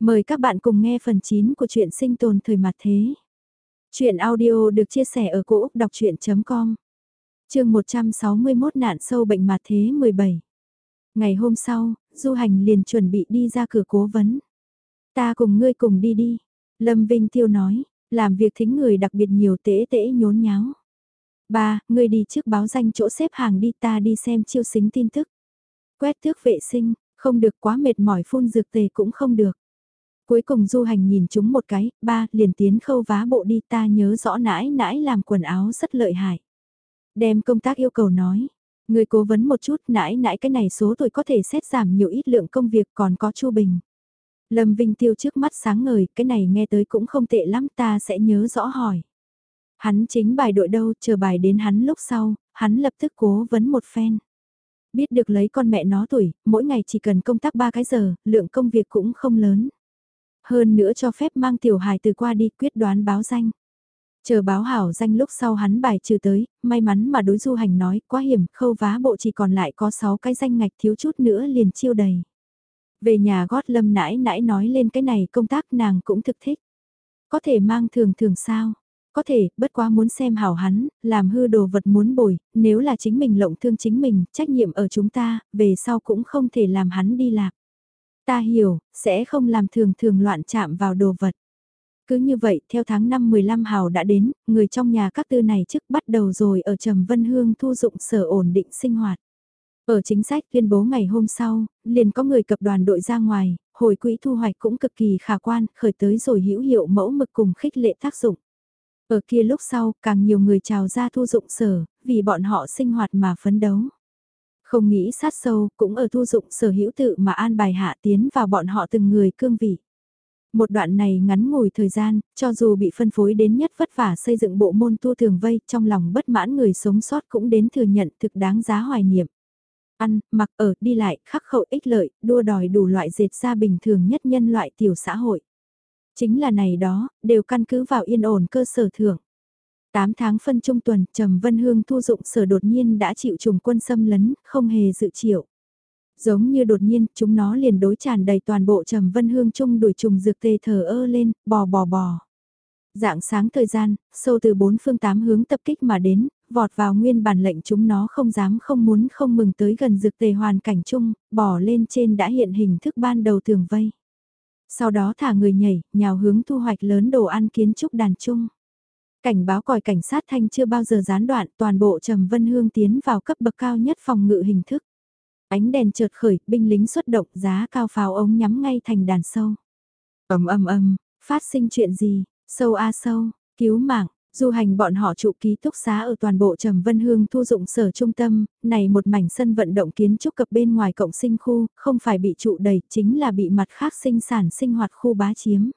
Mời các bạn cùng nghe phần 9 của truyện sinh tồn thời mặt thế. Chuyện audio được chia sẻ ở cỗ đọc chuyện.com Trường 161 nạn sâu bệnh mặt thế 17 Ngày hôm sau, du hành liền chuẩn bị đi ra cửa cố vấn. Ta cùng ngươi cùng đi đi. Lâm Vinh Tiêu nói, làm việc thính người đặc biệt nhiều tễ tễ nhốn nháo. Ba, ngươi đi trước báo danh chỗ xếp hàng đi ta đi xem chiêu xính tin tức. Quét thước vệ sinh, không được quá mệt mỏi phun dược tề cũng không được. Cuối cùng du hành nhìn chúng một cái, ba, liền tiến khâu vá bộ đi ta nhớ rõ nãi nãi làm quần áo rất lợi hại. Đem công tác yêu cầu nói, người cố vấn một chút nãi nãi cái này số tuổi có thể xét giảm nhiều ít lượng công việc còn có chu bình. Lâm Vinh Tiêu trước mắt sáng ngời, cái này nghe tới cũng không tệ lắm ta sẽ nhớ rõ hỏi. Hắn chính bài đội đâu, chờ bài đến hắn lúc sau, hắn lập tức cố vấn một phen. Biết được lấy con mẹ nó tuổi, mỗi ngày chỉ cần công tác 3 cái giờ, lượng công việc cũng không lớn. Hơn nữa cho phép mang tiểu hài từ qua đi quyết đoán báo danh. Chờ báo hảo danh lúc sau hắn bài trừ tới, may mắn mà đối du hành nói, quá hiểm, khâu vá bộ chỉ còn lại có 6 cái danh ngạch thiếu chút nữa liền chiêu đầy. Về nhà gót lâm nãi nãi nói lên cái này công tác nàng cũng thực thích. Có thể mang thường thường sao? Có thể, bất quá muốn xem hảo hắn, làm hư đồ vật muốn bồi, nếu là chính mình lộng thương chính mình, trách nhiệm ở chúng ta, về sau cũng không thể làm hắn đi lạc. Ta hiểu, sẽ không làm thường thường loạn chạm vào đồ vật. Cứ như vậy, theo tháng 5 15 hào đã đến, người trong nhà các tư này trước bắt đầu rồi ở Trầm Vân Hương thu dụng sở ổn định sinh hoạt. Ở chính sách tuyên bố ngày hôm sau, liền có người cập đoàn đội ra ngoài, hồi quỹ thu hoạch cũng cực kỳ khả quan, khởi tới rồi hữu hiệu mẫu mực cùng khích lệ tác dụng. Ở kia lúc sau, càng nhiều người trào ra thu dụng sở, vì bọn họ sinh hoạt mà phấn đấu. Không nghĩ sát sâu, cũng ở thu dụng sở hữu tự mà an bài hạ tiến vào bọn họ từng người cương vị. Một đoạn này ngắn ngủi thời gian, cho dù bị phân phối đến nhất vất vả xây dựng bộ môn tu thường vây, trong lòng bất mãn người sống sót cũng đến thừa nhận thực đáng giá hoài niệm. Ăn, mặc ở, đi lại, khắc khẩu ích lợi, đua đòi đủ loại dệt ra bình thường nhất nhân loại tiểu xã hội. Chính là này đó, đều căn cứ vào yên ổn cơ sở thưởng. 8 tháng phân trung tuần, Trầm Vân Hương thu dụng sở đột nhiên đã chịu trùng quân xâm lấn, không hề dự chịu Giống như đột nhiên, chúng nó liền đối tràn đầy toàn bộ Trầm Vân Hương chung đuổi trùng dược tê thờ ơ lên, bò bò bò. Dạng sáng thời gian, sâu từ bốn phương tám hướng tập kích mà đến, vọt vào nguyên bản lệnh chúng nó không dám không muốn không mừng tới gần dược tề hoàn cảnh chung, bỏ lên trên đã hiện hình thức ban đầu tường vây. Sau đó thả người nhảy, nhào hướng thu hoạch lớn đồ ăn kiến trúc đàn chung. Cảnh báo còi cảnh sát thanh chưa bao giờ gián đoạn toàn bộ Trầm Vân Hương tiến vào cấp bậc cao nhất phòng ngự hình thức. Ánh đèn chợt khởi, binh lính xuất động giá cao pháo ống nhắm ngay thành đàn sâu. ầm ầm ầm, phát sinh chuyện gì, sâu a sâu, cứu mạng, Du hành bọn họ trụ ký túc xá ở toàn bộ Trầm Vân Hương thu dụng sở trung tâm, này một mảnh sân vận động kiến trúc cập bên ngoài cộng sinh khu, không phải bị trụ đầy, chính là bị mặt khác sinh sản sinh hoạt khu bá chiếm.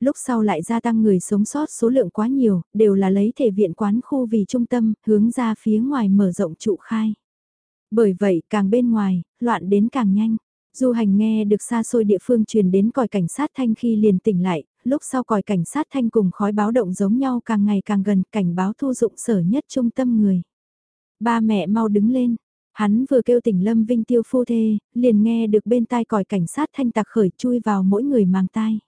Lúc sau lại gia tăng người sống sót số lượng quá nhiều, đều là lấy thể viện quán khu vì trung tâm, hướng ra phía ngoài mở rộng trụ khai. Bởi vậy, càng bên ngoài, loạn đến càng nhanh. Du hành nghe được xa xôi địa phương truyền đến còi cảnh sát thanh khi liền tỉnh lại, lúc sau còi cảnh sát thanh cùng khói báo động giống nhau càng ngày càng gần cảnh báo thu dụng sở nhất trung tâm người. Ba mẹ mau đứng lên, hắn vừa kêu tỉnh Lâm Vinh tiêu phu thê, liền nghe được bên tai còi cảnh sát thanh tạc khởi chui vào mỗi người mang tai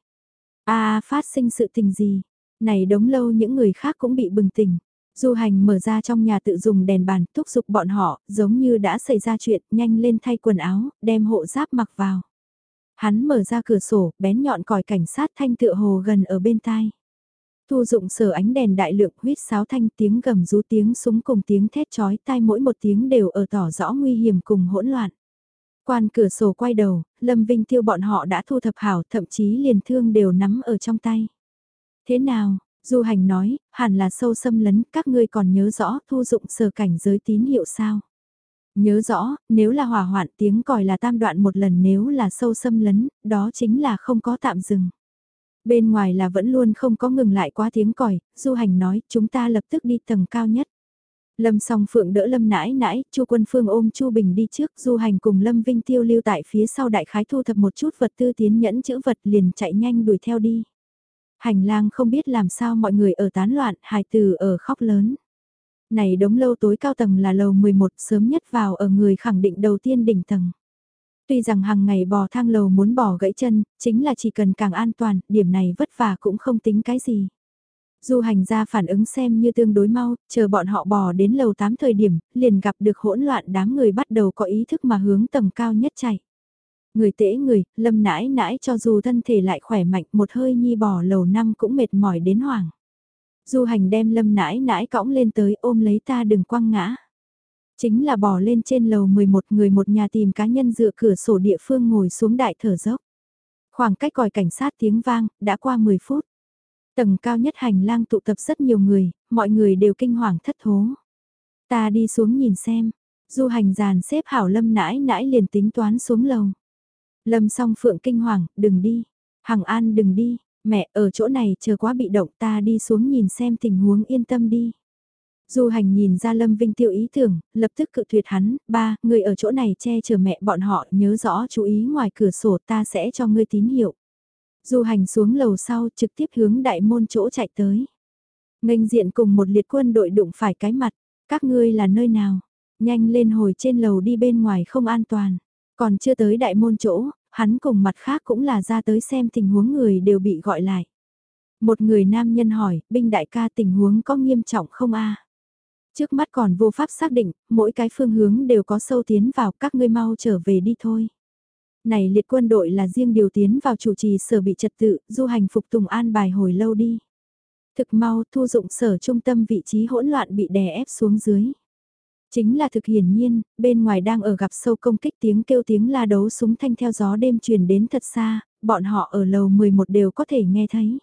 a phát sinh sự tình gì? Này đống lâu những người khác cũng bị bừng tỉnh. Du hành mở ra trong nhà tự dùng đèn bàn thúc giục bọn họ, giống như đã xảy ra chuyện, nhanh lên thay quần áo, đem hộ giáp mặc vào. Hắn mở ra cửa sổ, bén nhọn còi cảnh sát thanh tựa hồ gần ở bên tai. Thu dụng sở ánh đèn đại lượng huyết sáo thanh tiếng gầm rú tiếng súng cùng tiếng thét chói tai mỗi một tiếng đều ở tỏ rõ nguy hiểm cùng hỗn loạn. Quan cửa sổ quay đầu, Lâm Vinh tiêu bọn họ đã thu thập hảo thậm chí liền thương đều nắm ở trong tay. Thế nào, Du hành nói, hẳn là sâu xâm lấn, các ngươi còn nhớ rõ thu dụng sở cảnh giới tín hiệu sao? Nhớ rõ, nếu là hỏa hoạn tiếng còi là tam đoạn một lần nếu là sâu xâm lấn, đó chính là không có tạm dừng. Bên ngoài là vẫn luôn không có ngừng lại quá tiếng còi, du hành nói chúng ta lập tức đi tầng cao nhất. Lâm song phượng đỡ lâm nãi nãi, chu quân phương ôm chu bình đi trước du hành cùng lâm vinh tiêu lưu tại phía sau đại khái thu thập một chút vật tư tiến nhẫn chữ vật liền chạy nhanh đuổi theo đi. Hành lang không biết làm sao mọi người ở tán loạn, hài từ ở khóc lớn. Này đống lâu tối cao tầng là lầu 11 sớm nhất vào ở người khẳng định đầu tiên đỉnh tầng. Tuy rằng hàng ngày bò thang lầu muốn bỏ gãy chân, chính là chỉ cần càng an toàn, điểm này vất vả cũng không tính cái gì. Du hành ra phản ứng xem như tương đối mau, chờ bọn họ bò đến lầu 8 thời điểm, liền gặp được hỗn loạn đám người bắt đầu có ý thức mà hướng tầng cao nhất chạy. Người tễ người, lâm nãi nãi cho dù thân thể lại khỏe mạnh một hơi nhi bò lầu năm cũng mệt mỏi đến hoảng. Du hành đem lâm nãi nãi cõng lên tới ôm lấy ta đừng quăng ngã. Chính là bò lên trên lầu 11 người một nhà tìm cá nhân dựa cửa sổ địa phương ngồi xuống đại thở dốc. Khoảng cách còi cảnh sát tiếng vang, đã qua 10 phút. Tầng cao nhất hành lang tụ tập rất nhiều người, mọi người đều kinh hoàng thất thố. Ta đi xuống nhìn xem, du hành giàn xếp hảo lâm nãi nãi liền tính toán xuống lầu. Lâm song phượng kinh hoàng, đừng đi. Hằng an đừng đi, mẹ ở chỗ này chờ quá bị động ta đi xuống nhìn xem tình huống yên tâm đi. Du hành nhìn ra Lâm Vinh tiêu ý tưởng, lập tức cự tuyệt hắn, ba, người ở chỗ này che chở mẹ bọn họ, nhớ rõ chú ý ngoài cửa sổ ta sẽ cho ngươi tín hiệu. Du hành xuống lầu sau trực tiếp hướng đại môn chỗ chạy tới. Ngành diện cùng một liệt quân đội đụng phải cái mặt, các ngươi là nơi nào? Nhanh lên hồi trên lầu đi bên ngoài không an toàn. Còn chưa tới đại môn chỗ, hắn cùng mặt khác cũng là ra tới xem tình huống người đều bị gọi lại. Một người nam nhân hỏi, binh đại ca tình huống có nghiêm trọng không a? Trước mắt còn vô pháp xác định, mỗi cái phương hướng đều có sâu tiến vào các ngươi mau trở về đi thôi. Này liệt quân đội là riêng điều tiến vào chủ trì sở bị trật tự, du hành phục tùng an bài hồi lâu đi. Thực mau thu dụng sở trung tâm vị trí hỗn loạn bị đè ép xuống dưới. Chính là thực hiển nhiên, bên ngoài đang ở gặp sâu công kích tiếng kêu tiếng la đấu súng thanh theo gió đêm truyền đến thật xa, bọn họ ở lầu 11 đều có thể nghe thấy.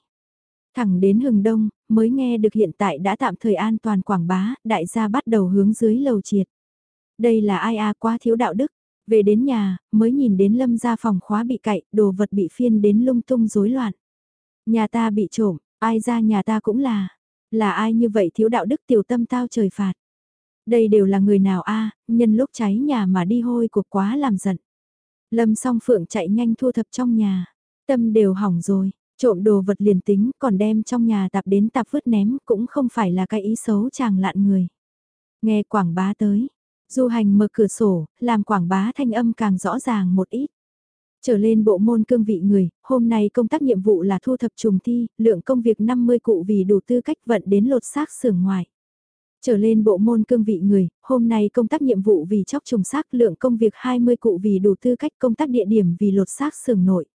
Thẳng đến hừng đông, mới nghe được hiện tại đã tạm thời an toàn quảng bá, đại gia bắt đầu hướng dưới lầu triệt. Đây là ai a quá thiếu đạo đức, về đến nhà, mới nhìn đến lâm ra phòng khóa bị cậy, đồ vật bị phiên đến lung tung rối loạn. Nhà ta bị trộm, ai ra nhà ta cũng là, là ai như vậy thiếu đạo đức tiểu tâm tao trời phạt. Đây đều là người nào a à, nhân lúc cháy nhà mà đi hôi cuộc quá làm giận. Lâm song phượng chạy nhanh thu thập trong nhà, tâm đều hỏng rồi, trộm đồ vật liền tính còn đem trong nhà tạp đến tạp vứt ném cũng không phải là cái ý xấu chàng lạn người. Nghe quảng bá tới, du hành mở cửa sổ, làm quảng bá thanh âm càng rõ ràng một ít. Trở lên bộ môn cương vị người, hôm nay công tác nhiệm vụ là thu thập trùng thi, lượng công việc 50 cụ vì đủ tư cách vận đến lột xác xưởng ngoài. Trở lên bộ môn cương vị người, hôm nay công tác nhiệm vụ vì chóc trùng xác lượng công việc 20 cụ vì đủ tư cách công tác địa điểm vì lột xác xưởng nội.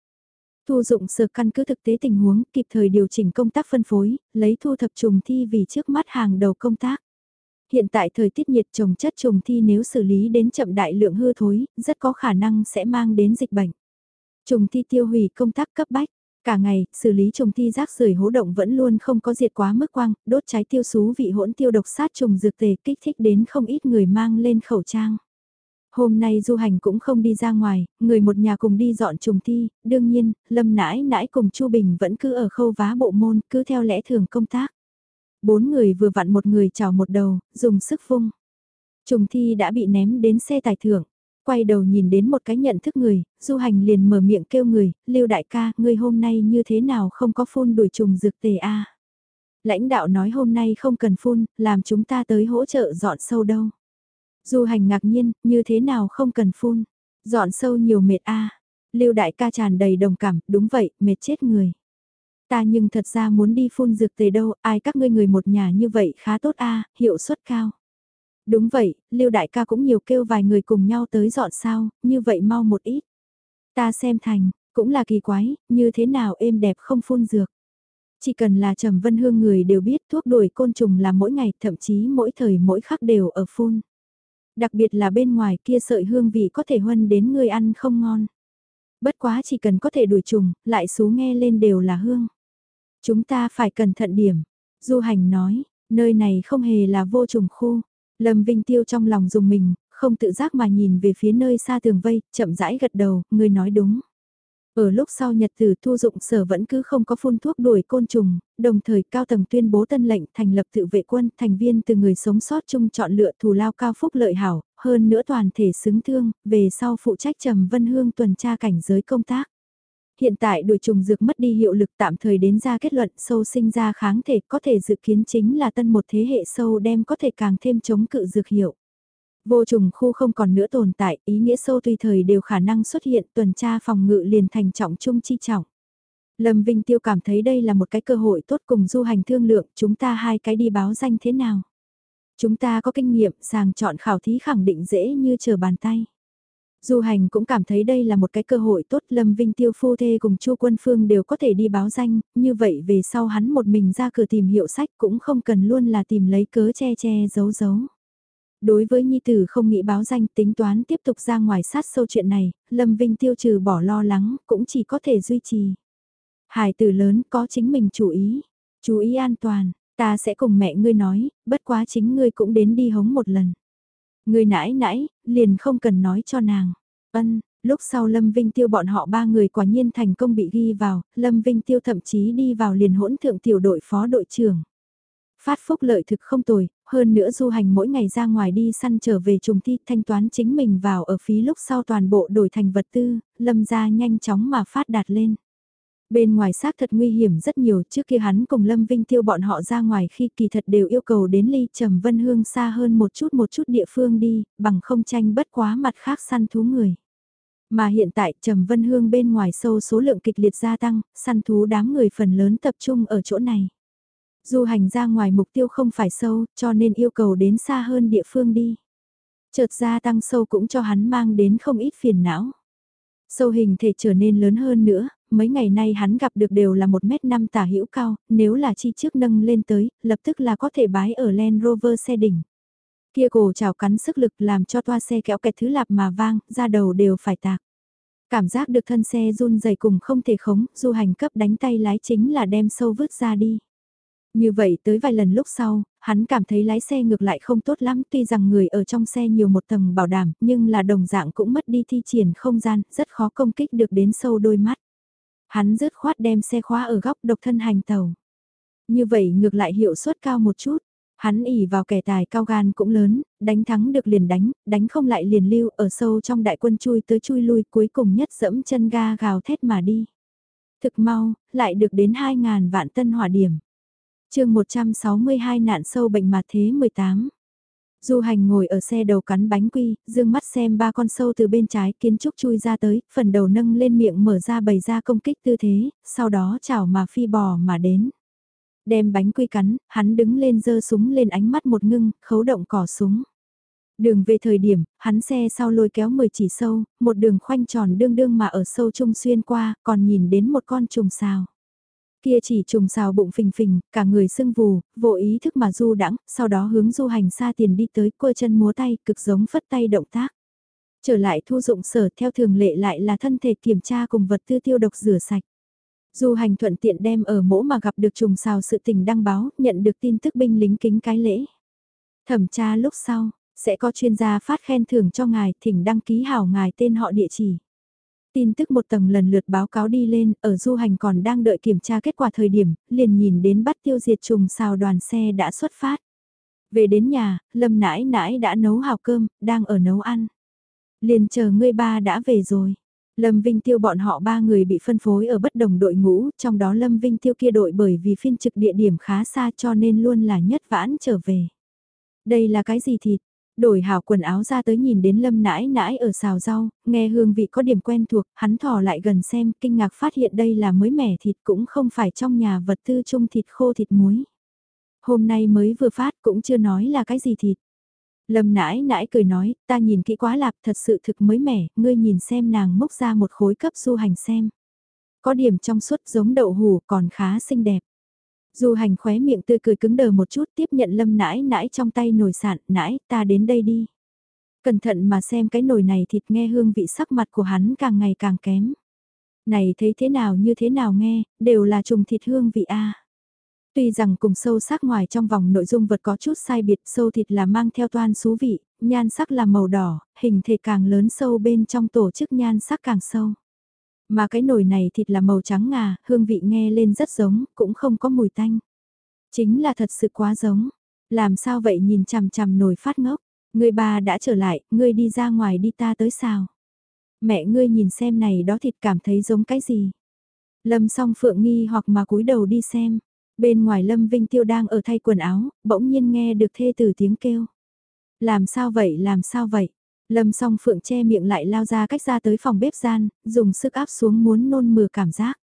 Thu dụng sở căn cứ thực tế tình huống, kịp thời điều chỉnh công tác phân phối, lấy thu thập trùng thi vì trước mắt hàng đầu công tác. Hiện tại thời tiết nhiệt trồng chất trùng thi nếu xử lý đến chậm đại lượng hư thối, rất có khả năng sẽ mang đến dịch bệnh. Trùng thi tiêu hủy công tác cấp bách. Cả ngày, xử lý trùng thi rác rưởi hố động vẫn luôn không có diệt quá mức quang, đốt cháy tiêu xú vị hỗn tiêu độc sát trùng dược tề kích thích đến không ít người mang lên khẩu trang. Hôm nay du hành cũng không đi ra ngoài, người một nhà cùng đi dọn trùng thi, đương nhiên, lâm nãi nãi cùng Chu Bình vẫn cứ ở khâu vá bộ môn, cứ theo lẽ thường công tác. Bốn người vừa vặn một người chào một đầu, dùng sức vung. Trùng thi đã bị ném đến xe tài thưởng quay đầu nhìn đến một cái nhận thức người, du hành liền mở miệng kêu người, lưu đại ca, ngươi hôm nay như thế nào không có phun đuổi trùng dược tề a Lãnh đạo nói hôm nay không cần phun, làm chúng ta tới hỗ trợ dọn sâu đâu. Du hành ngạc nhiên, như thế nào không cần phun, dọn sâu nhiều mệt a Lưu đại ca tràn đầy đồng cảm, đúng vậy, mệt chết người. Ta nhưng thật ra muốn đi phun dược tề đâu, ai các ngươi người một nhà như vậy khá tốt a hiệu suất cao. Đúng vậy, Lưu đại ca cũng nhiều kêu vài người cùng nhau tới dọn sao, như vậy mau một ít. Ta xem thành, cũng là kỳ quái, như thế nào êm đẹp không phun dược. Chỉ cần là Trầm Vân Hương người đều biết thuốc đuổi côn trùng là mỗi ngày, thậm chí mỗi thời mỗi khắc đều ở phun. Đặc biệt là bên ngoài kia sợi hương vị có thể huân đến người ăn không ngon. Bất quá chỉ cần có thể đuổi trùng, lại xú nghe lên đều là hương. Chúng ta phải cẩn thận điểm. Du hành nói, nơi này không hề là vô trùng khu. Lâm Vinh Tiêu trong lòng dùng mình, không tự giác mà nhìn về phía nơi xa tường vây, chậm rãi gật đầu, người nói đúng. Ở lúc sau nhật tử thu dụng sở vẫn cứ không có phun thuốc đuổi côn trùng, đồng thời cao tầng tuyên bố tân lệnh thành lập tự vệ quân, thành viên từ người sống sót chung chọn lựa thù lao cao phúc lợi hảo, hơn nữa toàn thể xứng thương, về sau phụ trách trầm vân hương tuần tra cảnh giới công tác. Hiện tại đuổi trùng dược mất đi hiệu lực tạm thời đến ra kết luận sâu sinh ra kháng thể có thể dự kiến chính là tân một thế hệ sâu đem có thể càng thêm chống cự dược hiệu. Vô trùng khu không còn nữa tồn tại, ý nghĩa sâu tùy thời đều khả năng xuất hiện tuần tra phòng ngự liền thành trọng trung chi trọng. Lâm Vinh Tiêu cảm thấy đây là một cái cơ hội tốt cùng du hành thương lượng, chúng ta hai cái đi báo danh thế nào. Chúng ta có kinh nghiệm, sàng chọn khảo thí khẳng định dễ như chờ bàn tay. Du hành cũng cảm thấy đây là một cái cơ hội tốt Lâm Vinh Tiêu phu thê cùng Chu Quân Phương đều có thể đi báo danh, như vậy về sau hắn một mình ra cửa tìm hiệu sách cũng không cần luôn là tìm lấy cớ che che giấu giấu. Đối với Nhi Tử không nghĩ báo danh tính toán tiếp tục ra ngoài sát sâu chuyện này, Lâm Vinh Tiêu trừ bỏ lo lắng cũng chỉ có thể duy trì. Hải tử lớn có chính mình chú ý, chú ý an toàn, ta sẽ cùng mẹ ngươi nói, bất quá chính ngươi cũng đến đi hống một lần người nãi nãi, liền không cần nói cho nàng. Ân, lúc sau Lâm Vinh Tiêu bọn họ ba người quả nhiên thành công bị ghi vào, Lâm Vinh Tiêu thậm chí đi vào liền hỗn thượng tiểu đội phó đội trưởng. Phát phúc lợi thực không tồi, hơn nữa du hành mỗi ngày ra ngoài đi săn trở về trùng thi thanh toán chính mình vào ở phí lúc sau toàn bộ đổi thành vật tư, lâm ra nhanh chóng mà phát đạt lên. Bên ngoài xác thật nguy hiểm rất nhiều trước kia hắn cùng Lâm Vinh Tiêu bọn họ ra ngoài khi kỳ thật đều yêu cầu đến ly trầm vân hương xa hơn một chút một chút địa phương đi, bằng không tranh bất quá mặt khác săn thú người. Mà hiện tại trầm vân hương bên ngoài sâu số lượng kịch liệt gia tăng, săn thú đám người phần lớn tập trung ở chỗ này. Du hành ra ngoài mục tiêu không phải sâu, cho nên yêu cầu đến xa hơn địa phương đi. Chợt gia tăng sâu cũng cho hắn mang đến không ít phiền não. Sâu hình thể trở nên lớn hơn nữa, mấy ngày nay hắn gặp được đều là 1m5 tả hữu cao, nếu là chi trước nâng lên tới, lập tức là có thể bái ở Land Rover xe đỉnh. Kia cổ chảo cắn sức lực làm cho toa xe kéo kẹt thứ lạp mà vang, ra đầu đều phải tạc. Cảm giác được thân xe run dày cùng không thể khống, du hành cấp đánh tay lái chính là đem sâu vứt ra đi. Như vậy tới vài lần lúc sau, hắn cảm thấy lái xe ngược lại không tốt lắm tuy rằng người ở trong xe nhiều một tầng bảo đảm nhưng là đồng dạng cũng mất đi thi triển không gian, rất khó công kích được đến sâu đôi mắt. Hắn rứt khoát đem xe khóa ở góc độc thân hành tàu. Như vậy ngược lại hiệu suất cao một chút. Hắn ỉ vào kẻ tài cao gan cũng lớn, đánh thắng được liền đánh, đánh không lại liền lưu ở sâu trong đại quân chui tới chui lui cuối cùng nhất dẫm chân ga gào thét mà đi. Thực mau, lại được đến 2.000 vạn tân hỏa điểm chương 162 nạn sâu bệnh mà thế 18. Du hành ngồi ở xe đầu cắn bánh quy, dương mắt xem ba con sâu từ bên trái kiến trúc chui ra tới, phần đầu nâng lên miệng mở ra bày ra công kích tư thế, sau đó chảo mà phi bò mà đến. Đem bánh quy cắn, hắn đứng lên giơ súng lên ánh mắt một ngưng, khấu động cỏ súng. Đường về thời điểm, hắn xe sau lôi kéo 10 chỉ sâu, một đường khoanh tròn đương đương mà ở sâu trung xuyên qua, còn nhìn đến một con trùng xào. Kia chỉ trùng xào bụng phình phình, cả người sưng vù, vô ý thức mà du đãng sau đó hướng du hành xa tiền đi tới quơ chân múa tay, cực giống phất tay động tác. Trở lại thu dụng sở theo thường lệ lại là thân thể kiểm tra cùng vật tư tiêu độc rửa sạch. Du hành thuận tiện đem ở mỗ mà gặp được trùng xào sự tình đăng báo, nhận được tin tức binh lính kính cái lễ. Thẩm tra lúc sau, sẽ có chuyên gia phát khen thưởng cho ngài, thỉnh đăng ký hảo ngài tên họ địa chỉ. Tin tức một tầng lần lượt báo cáo đi lên, ở du hành còn đang đợi kiểm tra kết quả thời điểm, liền nhìn đến bắt tiêu diệt trùng xào đoàn xe đã xuất phát. Về đến nhà, lâm nãi nãi đã nấu hào cơm, đang ở nấu ăn. Liền chờ ngươi ba đã về rồi. Lâm Vinh Tiêu bọn họ ba người bị phân phối ở bất đồng đội ngũ, trong đó Lâm Vinh Tiêu kia đội bởi vì phiên trực địa điểm khá xa cho nên luôn là nhất vãn trở về. Đây là cái gì thịt? Đổi hảo quần áo ra tới nhìn đến lâm nãi nãi ở xào rau, nghe hương vị có điểm quen thuộc, hắn thò lại gần xem, kinh ngạc phát hiện đây là mới mẻ thịt cũng không phải trong nhà vật tư chung thịt khô thịt muối. Hôm nay mới vừa phát cũng chưa nói là cái gì thịt. Lâm nãi nãi cười nói, ta nhìn kỹ quá lạp thật sự thực mới mẻ, ngươi nhìn xem nàng mốc ra một khối cấp du hành xem. Có điểm trong suốt giống đậu hủ còn khá xinh đẹp. Du hành khóe miệng tươi cười cứng đờ một chút tiếp nhận lâm nãi nãi trong tay nồi sạn, nãi ta đến đây đi. Cẩn thận mà xem cái nồi này thịt nghe hương vị sắc mặt của hắn càng ngày càng kém. Này thấy thế nào như thế nào nghe, đều là trùng thịt hương vị A. Tuy rằng cùng sâu sắc ngoài trong vòng nội dung vật có chút sai biệt sâu thịt là mang theo toan xú vị, nhan sắc là màu đỏ, hình thể càng lớn sâu bên trong tổ chức nhan sắc càng sâu. Mà cái nồi này thịt là màu trắng ngà, hương vị nghe lên rất giống, cũng không có mùi tanh. Chính là thật sự quá giống. Làm sao vậy nhìn chằm chằm nồi phát ngốc. Người bà đã trở lại, ngươi đi ra ngoài đi ta tới sao. Mẹ ngươi nhìn xem này đó thịt cảm thấy giống cái gì. Lâm song phượng nghi hoặc mà cúi đầu đi xem. Bên ngoài Lâm Vinh Tiêu đang ở thay quần áo, bỗng nhiên nghe được thê từ tiếng kêu. Làm sao vậy, làm sao vậy? Lâm song phượng che miệng lại lao ra cách ra tới phòng bếp gian, dùng sức áp xuống muốn nôn mửa cảm giác.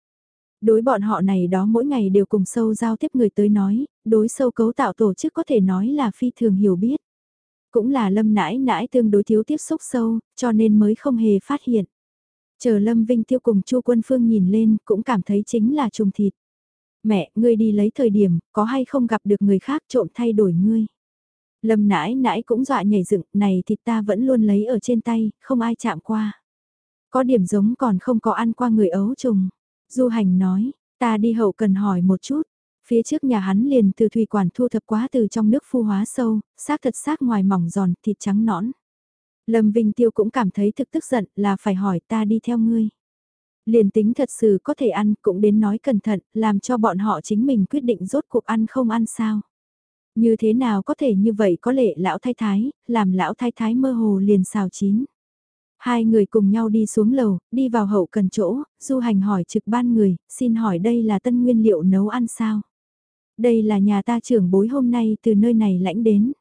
Đối bọn họ này đó mỗi ngày đều cùng sâu giao tiếp người tới nói, đối sâu cấu tạo tổ chức có thể nói là phi thường hiểu biết. Cũng là lâm nãi nãi tương đối thiếu tiếp xúc sâu, cho nên mới không hề phát hiện. Chờ lâm vinh tiêu cùng chu quân phương nhìn lên cũng cảm thấy chính là trùng thịt. Mẹ, ngươi đi lấy thời điểm, có hay không gặp được người khác trộm thay đổi ngươi. Lâm nãi nãi cũng dọa nhảy dựng, này thịt ta vẫn luôn lấy ở trên tay, không ai chạm qua. Có điểm giống còn không có ăn qua người ấu trùng. Du hành nói, ta đi hậu cần hỏi một chút. Phía trước nhà hắn liền từ thủy quản thu thập quá từ trong nước phu hóa sâu, xác thật xác ngoài mỏng giòn, thịt trắng nõn. Lâm Vinh Tiêu cũng cảm thấy thực tức giận là phải hỏi ta đi theo ngươi. Liền tính thật sự có thể ăn cũng đến nói cẩn thận, làm cho bọn họ chính mình quyết định rốt cuộc ăn không ăn sao. Như thế nào có thể như vậy có lệ lão thái thái, làm lão thái thái mơ hồ liền xào chín. Hai người cùng nhau đi xuống lầu, đi vào hậu cần chỗ, du hành hỏi trực ban người, xin hỏi đây là tân nguyên liệu nấu ăn sao? Đây là nhà ta trưởng bối hôm nay từ nơi này lãnh đến.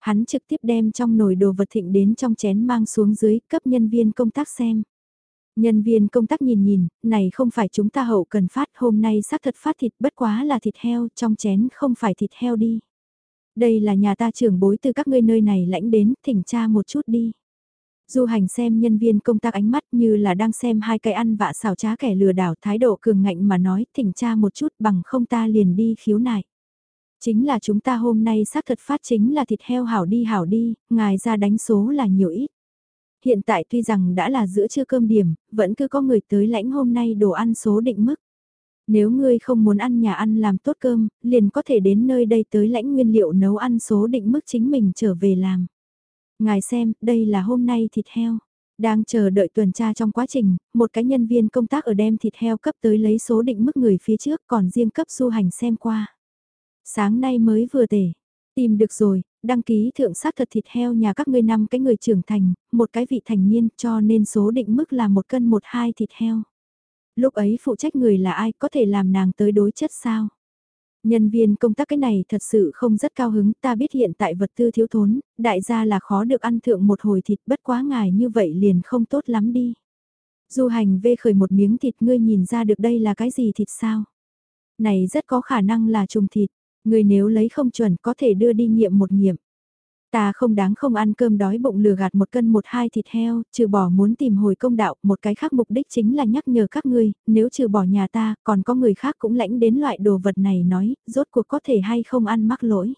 Hắn trực tiếp đem trong nồi đồ vật thịnh đến trong chén mang xuống dưới, cấp nhân viên công tác xem. Nhân viên công tác nhìn nhìn, này không phải chúng ta hậu cần phát, hôm nay xác thật phát thịt bất quá là thịt heo, trong chén không phải thịt heo đi. Đây là nhà ta trưởng bối từ các ngươi nơi này lãnh đến, thỉnh cha một chút đi. Du hành xem nhân viên công tác ánh mắt như là đang xem hai cái ăn vạ xào trá kẻ lừa đảo thái độ cường ngạnh mà nói thỉnh cha một chút bằng không ta liền đi khiếu nại. Chính là chúng ta hôm nay xác thật phát chính là thịt heo hảo đi hảo đi, ngài ra đánh số là nhiều ít. Hiện tại tuy rằng đã là giữa trưa cơm điểm, vẫn cứ có người tới lãnh hôm nay đồ ăn số định mức. Nếu ngươi không muốn ăn nhà ăn làm tốt cơm, liền có thể đến nơi đây tới lãnh nguyên liệu nấu ăn số định mức chính mình trở về làm. Ngài xem, đây là hôm nay thịt heo. Đang chờ đợi tuần tra trong quá trình, một cái nhân viên công tác ở đem thịt heo cấp tới lấy số định mức người phía trước còn riêng cấp du hành xem qua. Sáng nay mới vừa tể, tìm được rồi, đăng ký thượng sát thật thịt heo nhà các ngươi năm cái người trưởng thành, một cái vị thành niên cho nên số định mức là một cân một hai thịt heo. Lúc ấy phụ trách người là ai có thể làm nàng tới đối chất sao? Nhân viên công tác cái này thật sự không rất cao hứng, ta biết hiện tại vật tư thiếu thốn, đại gia là khó được ăn thượng một hồi thịt bất quá ngài như vậy liền không tốt lắm đi. Du hành vê khởi một miếng thịt ngươi nhìn ra được đây là cái gì thịt sao? Này rất có khả năng là trùng thịt, ngươi nếu lấy không chuẩn có thể đưa đi nghiệm một nghiệm. Ta không đáng không ăn cơm đói bụng lừa gạt một cân một hai thịt heo, trừ bỏ muốn tìm hồi công đạo, một cái khác mục đích chính là nhắc nhở các ngươi, nếu trừ bỏ nhà ta, còn có người khác cũng lãnh đến loại đồ vật này nói, rốt cuộc có thể hay không ăn mắc lỗi.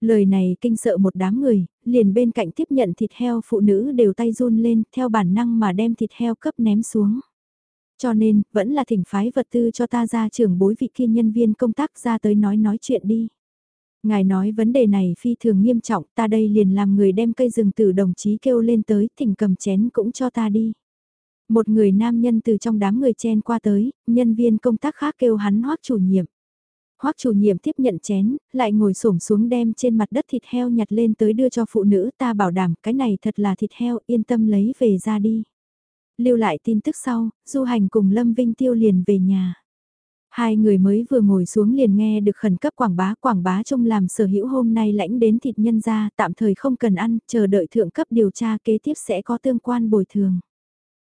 Lời này kinh sợ một đám người, liền bên cạnh tiếp nhận thịt heo phụ nữ đều tay run lên, theo bản năng mà đem thịt heo cấp ném xuống. Cho nên, vẫn là thỉnh phái vật tư cho ta ra trưởng bối vị kia nhân viên công tác ra tới nói nói chuyện đi. Ngài nói vấn đề này phi thường nghiêm trọng, ta đây liền làm người đem cây rừng từ đồng chí kêu lên tới, thỉnh cầm chén cũng cho ta đi. Một người nam nhân từ trong đám người chen qua tới, nhân viên công tác khác kêu hắn hoác chủ nhiệm. Hoác chủ nhiệm tiếp nhận chén, lại ngồi xổm xuống đem trên mặt đất thịt heo nhặt lên tới đưa cho phụ nữ ta bảo đảm cái này thật là thịt heo yên tâm lấy về ra đi. Lưu lại tin tức sau, du hành cùng Lâm Vinh Tiêu liền về nhà. Hai người mới vừa ngồi xuống liền nghe được khẩn cấp quảng bá quảng bá trông làm sở hữu hôm nay lãnh đến thịt nhân ra tạm thời không cần ăn, chờ đợi thượng cấp điều tra kế tiếp sẽ có tương quan bồi thường.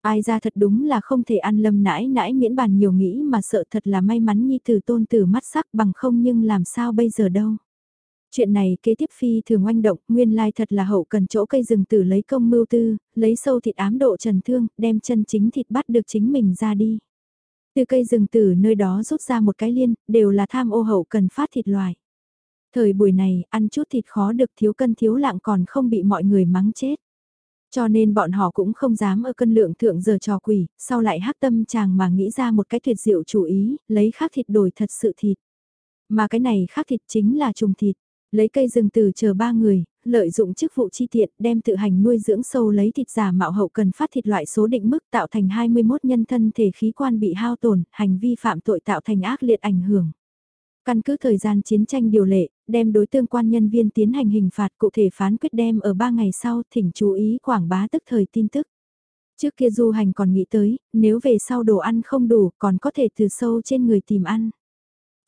Ai ra thật đúng là không thể ăn lâm nãi nãi miễn bàn nhiều nghĩ mà sợ thật là may mắn nhi từ tôn tử mắt sắc bằng không nhưng làm sao bây giờ đâu. Chuyện này kế tiếp phi thường oanh động, nguyên lai thật là hậu cần chỗ cây rừng tử lấy công mưu tư, lấy sâu thịt ám độ trần thương, đem chân chính thịt bắt được chính mình ra đi. Từ cây rừng từ nơi đó rút ra một cái liên, đều là tham ô hậu cần phát thịt loài. Thời buổi này, ăn chút thịt khó được thiếu cân thiếu lạng còn không bị mọi người mắng chết. Cho nên bọn họ cũng không dám ở cân lượng thượng giờ trò quỷ, sau lại hắc tâm chàng mà nghĩ ra một cái tuyệt diệu chủ ý, lấy khác thịt đổi thật sự thịt. Mà cái này khác thịt chính là trùng thịt. Lấy cây rừng từ chờ ba người, lợi dụng chức vụ chi tiện đem tự hành nuôi dưỡng sâu lấy thịt giả mạo hậu cần phát thịt loại số định mức tạo thành 21 nhân thân thể khí quan bị hao tổn, hành vi phạm tội tạo thành ác liệt ảnh hưởng. Căn cứ thời gian chiến tranh điều lệ, đem đối tương quan nhân viên tiến hành hình phạt cụ thể phán quyết đem ở 3 ngày sau thỉnh chú ý quảng bá tức thời tin tức. Trước kia du hành còn nghĩ tới, nếu về sau đồ ăn không đủ còn có thể từ sâu trên người tìm ăn.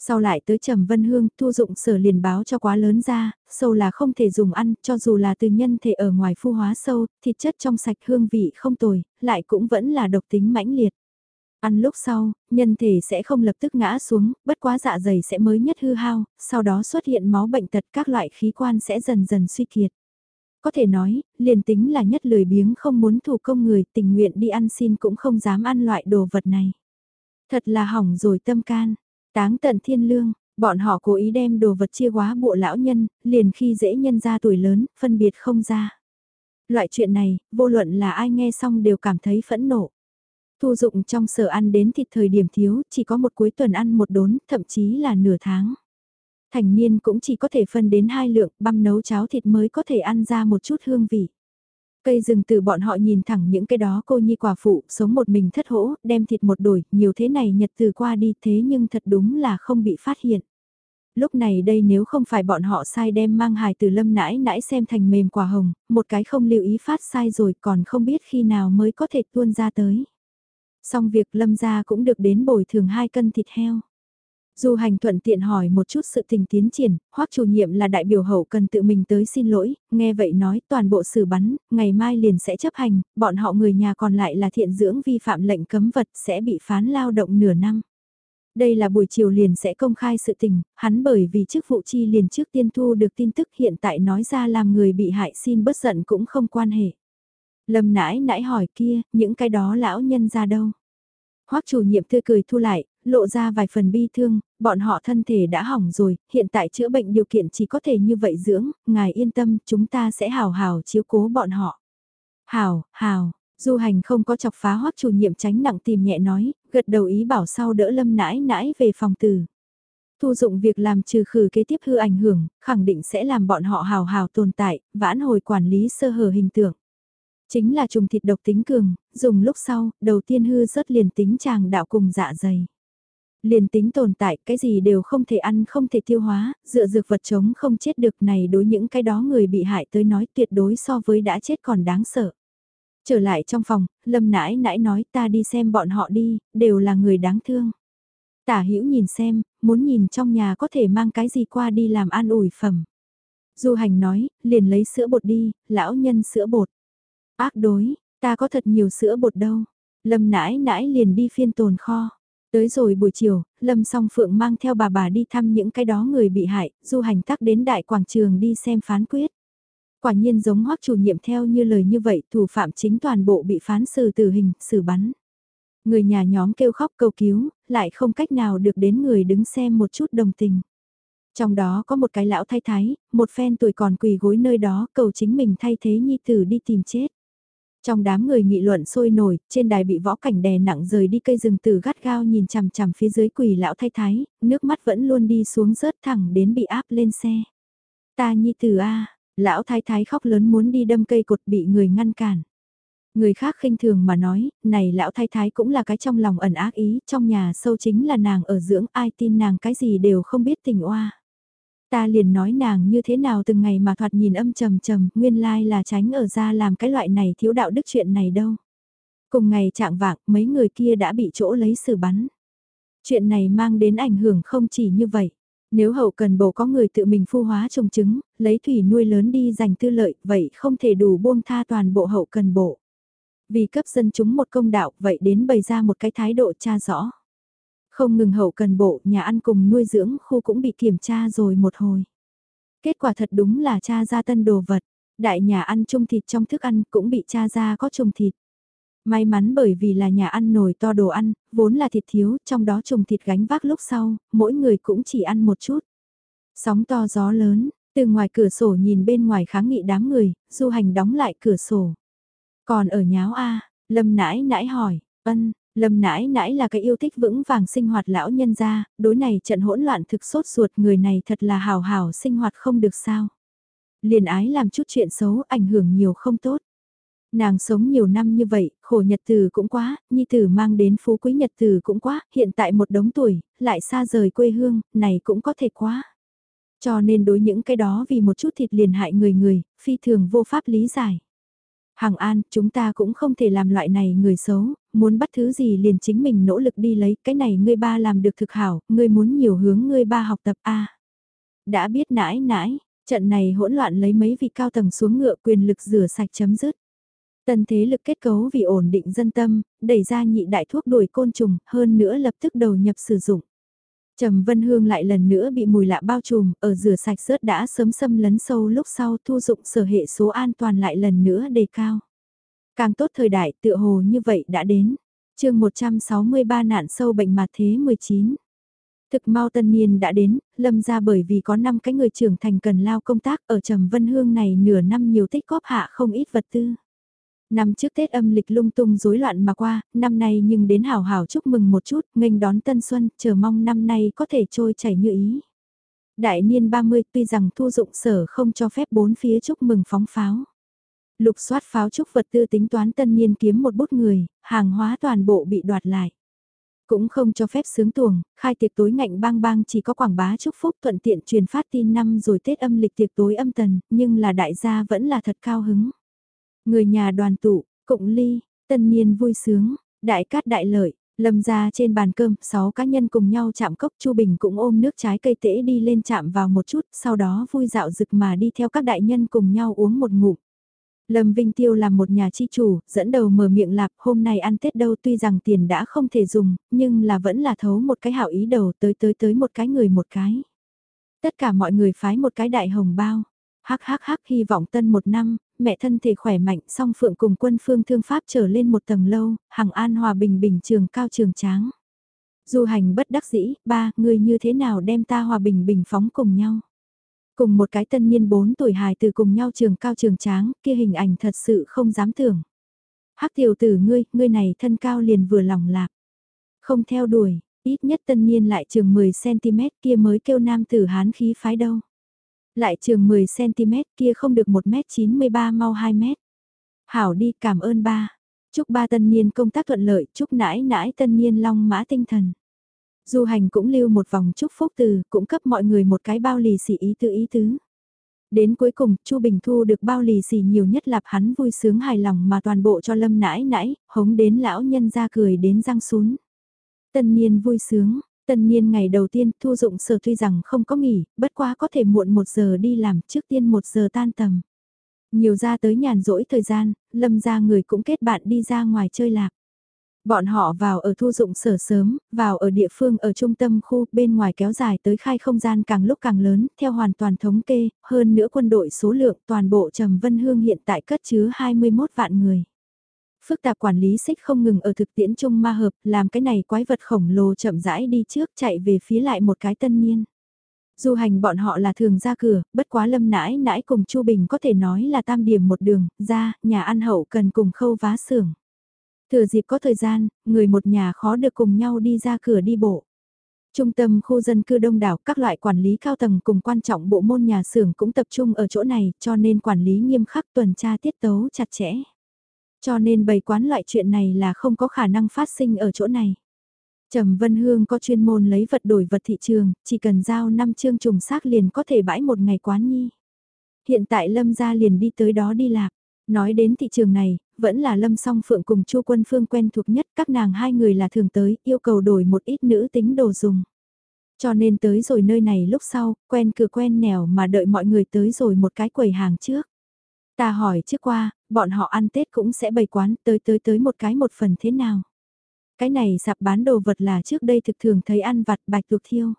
Sau lại tới Trầm Vân Hương, Thu Dụng sở liền báo cho quá lớn ra, sâu là không thể dùng ăn, cho dù là từ nhân thể ở ngoài phu hóa sâu, thịt chất trong sạch hương vị không tồi, lại cũng vẫn là độc tính mãnh liệt. Ăn lúc sau, nhân thể sẽ không lập tức ngã xuống, bất quá dạ dày sẽ mới nhất hư hao, sau đó xuất hiện máu bệnh tật các loại khí quan sẽ dần dần suy kiệt. Có thể nói, liền tính là nhất lười biếng không muốn thủ công người tình nguyện đi ăn xin cũng không dám ăn loại đồ vật này. Thật là hỏng rồi tâm can, táng tận thiên lương, bọn họ cố ý đem đồ vật chia quá bộ lão nhân, liền khi dễ nhân ra tuổi lớn, phân biệt không ra. Loại chuyện này, vô luận là ai nghe xong đều cảm thấy phẫn nộ. Thu dụng trong sở ăn đến thịt thời điểm thiếu, chỉ có một cuối tuần ăn một đốn, thậm chí là nửa tháng. Thành niên cũng chỉ có thể phân đến hai lượng, băm nấu cháo thịt mới có thể ăn ra một chút hương vị. Cây rừng từ bọn họ nhìn thẳng những cái đó cô nhi quả phụ, sống một mình thất hỗ, đem thịt một đổi, nhiều thế này nhật từ qua đi thế nhưng thật đúng là không bị phát hiện. Lúc này đây nếu không phải bọn họ sai đem mang hài từ lâm nãi nãi xem thành mềm quả hồng, một cái không lưu ý phát sai rồi còn không biết khi nào mới có thể tuôn ra tới. Xong việc lâm gia cũng được đến bồi thường hai cân thịt heo. Du hành thuận tiện hỏi một chút sự tình tiến triển, hoắc chủ nhiệm là đại biểu hậu cần tự mình tới xin lỗi, nghe vậy nói toàn bộ xử bắn, ngày mai liền sẽ chấp hành, bọn họ người nhà còn lại là thiện dưỡng vi phạm lệnh cấm vật sẽ bị phán lao động nửa năm. Đây là buổi chiều liền sẽ công khai sự tình, hắn bởi vì chức vụ chi liền trước tiên thu được tin tức hiện tại nói ra làm người bị hại xin bất giận cũng không quan hệ. Lâm nãi nãi hỏi kia, những cái đó lão nhân ra đâu? Hoắc chủ nhiệm tươi cười thu lại, lộ ra vài phần bi thương, bọn họ thân thể đã hỏng rồi, hiện tại chữa bệnh điều kiện chỉ có thể như vậy dưỡng, ngài yên tâm, chúng ta sẽ hào hào chiếu cố bọn họ. Hào, hào, du hành không có chọc phá hoắc chủ nhiệm tránh nặng tìm nhẹ nói, gật đầu ý bảo sau đỡ lâm nãi nãi về phòng từ. Thu dụng việc làm trừ khử kế tiếp hư ảnh hưởng, khẳng định sẽ làm bọn họ hào hào tồn tại, vãn hồi quản lý sơ hở hình tượng. Chính là trùng thịt độc tính cường, dùng lúc sau, đầu tiên hư rớt liền tính chàng đạo cùng dạ dày. Liền tính tồn tại, cái gì đều không thể ăn không thể tiêu hóa, dựa dược vật chống không chết được này đối những cái đó người bị hại tới nói tuyệt đối so với đã chết còn đáng sợ. Trở lại trong phòng, lâm nãi nãi nói ta đi xem bọn họ đi, đều là người đáng thương. Tả hữu nhìn xem, muốn nhìn trong nhà có thể mang cái gì qua đi làm an ủi phẩm. Du hành nói, liền lấy sữa bột đi, lão nhân sữa bột. Ác đối, ta có thật nhiều sữa bột đâu. Lâm nãi nãi liền đi phiên tồn kho. Tới rồi buổi chiều, Lâm song phượng mang theo bà bà đi thăm những cái đó người bị hại, du hành tắc đến đại quảng trường đi xem phán quyết. Quả nhiên giống hoắc chủ nhiệm theo như lời như vậy, thủ phạm chính toàn bộ bị phán xử tử hình, xử bắn. Người nhà nhóm kêu khóc cầu cứu, lại không cách nào được đến người đứng xem một chút đồng tình. Trong đó có một cái lão thay thái, một phen tuổi còn quỳ gối nơi đó cầu chính mình thay thế nhi tử đi tìm chết. Trong đám người nghị luận sôi nổi, trên đài bị võ cảnh đè nặng rời đi cây rừng từ gắt gao nhìn chằm chằm phía dưới quỷ lão thay thái, nước mắt vẫn luôn đi xuống rớt thẳng đến bị áp lên xe. Ta nhi tử a lão thái thái khóc lớn muốn đi đâm cây cột bị người ngăn cản. Người khác khinh thường mà nói, này lão thái thái cũng là cái trong lòng ẩn ác ý, trong nhà sâu chính là nàng ở dưỡng ai tin nàng cái gì đều không biết tình oa. Ta liền nói nàng như thế nào từng ngày mà thoạt nhìn âm trầm trầm, nguyên lai là tránh ở ra làm cái loại này thiếu đạo đức chuyện này đâu. Cùng ngày trạng vạng, mấy người kia đã bị chỗ lấy xử bắn. Chuyện này mang đến ảnh hưởng không chỉ như vậy. Nếu hậu cần bộ có người tự mình phu hóa trồng trứng, lấy thủy nuôi lớn đi dành tư lợi, vậy không thể đủ buông tha toàn bộ hậu cần bộ. Vì cấp dân chúng một công đạo, vậy đến bày ra một cái thái độ tra rõ. Không ngừng hậu cần bộ, nhà ăn cùng nuôi dưỡng khu cũng bị kiểm tra rồi một hồi. Kết quả thật đúng là cha ra tân đồ vật. Đại nhà ăn chung thịt trong thức ăn cũng bị cha ra có trùng thịt. May mắn bởi vì là nhà ăn nồi to đồ ăn, vốn là thịt thiếu, trong đó trùng thịt gánh vác lúc sau, mỗi người cũng chỉ ăn một chút. Sóng to gió lớn, từ ngoài cửa sổ nhìn bên ngoài kháng nghị đám người, du hành đóng lại cửa sổ. Còn ở nháo A, lâm nãi nãi hỏi, ân, Lâm nãi nãi là cái yêu thích vững vàng sinh hoạt lão nhân gia, đối này trận hỗn loạn thực sốt ruột người này thật là hào hào sinh hoạt không được sao. Liền ái làm chút chuyện xấu ảnh hưởng nhiều không tốt. Nàng sống nhiều năm như vậy, khổ nhật từ cũng quá, nhi tử mang đến phú quý nhật từ cũng quá, hiện tại một đống tuổi, lại xa rời quê hương, này cũng có thể quá. Cho nên đối những cái đó vì một chút thịt liền hại người người, phi thường vô pháp lý giải. Hàng An, chúng ta cũng không thể làm loại này người xấu, muốn bắt thứ gì liền chính mình nỗ lực đi lấy, cái này ngươi ba làm được thực hảo, ngươi muốn nhiều hướng ngươi ba học tập A. Đã biết nãi nãi, trận này hỗn loạn lấy mấy vị cao tầng xuống ngựa quyền lực rửa sạch chấm dứt. Tần thế lực kết cấu vì ổn định dân tâm, đẩy ra nhị đại thuốc đuổi côn trùng, hơn nữa lập tức đầu nhập sử dụng. Trầm Vân Hương lại lần nữa bị mùi lạ bao trùm, ở rửa sạch rớt đã sớm xâm lấn sâu lúc sau thu dụng sở hệ số an toàn lại lần nữa đề cao. Càng tốt thời đại tựa hồ như vậy đã đến. chương 163 nạn sâu bệnh mặt thế 19. Thực mau tân niên đã đến, lâm ra bởi vì có 5 cái người trưởng thành cần lao công tác ở Trầm Vân Hương này nửa năm nhiều tích góp hạ không ít vật tư. Năm trước Tết âm lịch lung tung rối loạn mà qua, năm nay nhưng đến hảo hảo chúc mừng một chút, nghênh đón tân xuân, chờ mong năm nay có thể trôi chảy như ý. Đại niên 30 tuy rằng thu dụng sở không cho phép bốn phía chúc mừng phóng pháo. Lục soát pháo trúc vật tư tính toán tân niên kiếm một bút người, hàng hóa toàn bộ bị đoạt lại. Cũng không cho phép sướng tuồng, khai tiệc tối ngạnh bang bang chỉ có quảng bá chúc phúc thuận tiện truyền phát tin năm rồi Tết âm lịch tiệc tối âm tần, nhưng là đại gia vẫn là thật cao hứng. Người nhà đoàn tụ, cụng ly, tân niên vui sướng, đại cát đại lợi, lâm ra trên bàn cơm, sáu cá nhân cùng nhau chạm cốc Chu Bình cũng ôm nước trái cây tễ đi lên chạm vào một chút, sau đó vui dạo rực mà đi theo các đại nhân cùng nhau uống một ngụm. Lâm Vinh Tiêu là một nhà chi chủ, dẫn đầu mở miệng lạp hôm nay ăn Tết đâu tuy rằng tiền đã không thể dùng, nhưng là vẫn là thấu một cái hảo ý đầu tới tới tới một cái người một cái. Tất cả mọi người phái một cái đại hồng bao. Hắc hắc hắc hy vọng tân một năm, mẹ thân thể khỏe mạnh song phượng cùng quân phương thương pháp trở lên một tầng lâu, hằng an hòa bình bình trường cao trường tráng. Du hành bất đắc dĩ, ba, người như thế nào đem ta hòa bình bình phóng cùng nhau. Cùng một cái tân niên 4 tuổi hài từ cùng nhau trường cao trường tráng, kia hình ảnh thật sự không dám tưởng. Hắc tiểu tử ngươi, ngươi này thân cao liền vừa lòng lạc. Không theo đuổi, ít nhất tân niên lại trường 10cm kia mới kêu nam tử hán khí phái đâu. Lại trường 10cm kia không được 1m93 mau 2m. Hảo đi cảm ơn ba. Chúc ba tân niên công tác thuận lợi, chúc nãi nãi tân niên long mã tinh thần. Du hành cũng lưu một vòng chúc phúc từ, cũng cấp mọi người một cái bao lì xì ý tứ ý tứ. Đến cuối cùng, Chu Bình Thu được bao lì xì nhiều nhất lạp hắn vui sướng hài lòng mà toàn bộ cho lâm nãi nãi, hống đến lão nhân ra cười đến răng sún. Tân niên vui sướng, tân niên ngày đầu tiên thu dụng sở tuy rằng không có nghỉ, bất quá có thể muộn một giờ đi làm trước tiên một giờ tan tầm. Nhiều ra tới nhàn rỗi thời gian, lâm ra người cũng kết bạn đi ra ngoài chơi lạc. Bọn họ vào ở thu dụng sở sớm, vào ở địa phương ở trung tâm khu bên ngoài kéo dài tới khai không gian càng lúc càng lớn, theo hoàn toàn thống kê, hơn nữa quân đội số lượng toàn bộ Trầm Vân Hương hiện tại cất chứa 21 vạn người. Phức tạp quản lý xích không ngừng ở thực tiễn chung ma hợp, làm cái này quái vật khổng lồ chậm rãi đi trước chạy về phía lại một cái tân niên. Du hành bọn họ là thường ra cửa, bất quá lâm nãi nãi cùng Chu Bình có thể nói là tam điểm một đường, ra, nhà ăn hậu cần cùng khâu vá xưởng. Thừa dịp có thời gian, người một nhà khó được cùng nhau đi ra cửa đi bộ. Trung tâm khu dân cư đông đảo các loại quản lý cao tầng cùng quan trọng bộ môn nhà xưởng cũng tập trung ở chỗ này cho nên quản lý nghiêm khắc tuần tra tiết tấu chặt chẽ. Cho nên bày quán loại chuyện này là không có khả năng phát sinh ở chỗ này. Trầm Vân Hương có chuyên môn lấy vật đổi vật thị trường, chỉ cần giao 5 chương trùng xác liền có thể bãi một ngày quán nhi. Hiện tại Lâm gia liền đi tới đó đi lạc. Nói đến thị trường này, vẫn là Lâm Song Phượng cùng Chu Quân Phương quen thuộc nhất, các nàng hai người là thường tới, yêu cầu đổi một ít nữ tính đồ dùng. Cho nên tới rồi nơi này lúc sau, quen cửa quen nẻo mà đợi mọi người tới rồi một cái quầy hàng trước. Ta hỏi trước qua, bọn họ ăn Tết cũng sẽ bày quán tới tới tới một cái một phần thế nào. Cái này sạp bán đồ vật là trước đây thực thường thấy ăn vặt bạch tuộc thiêu.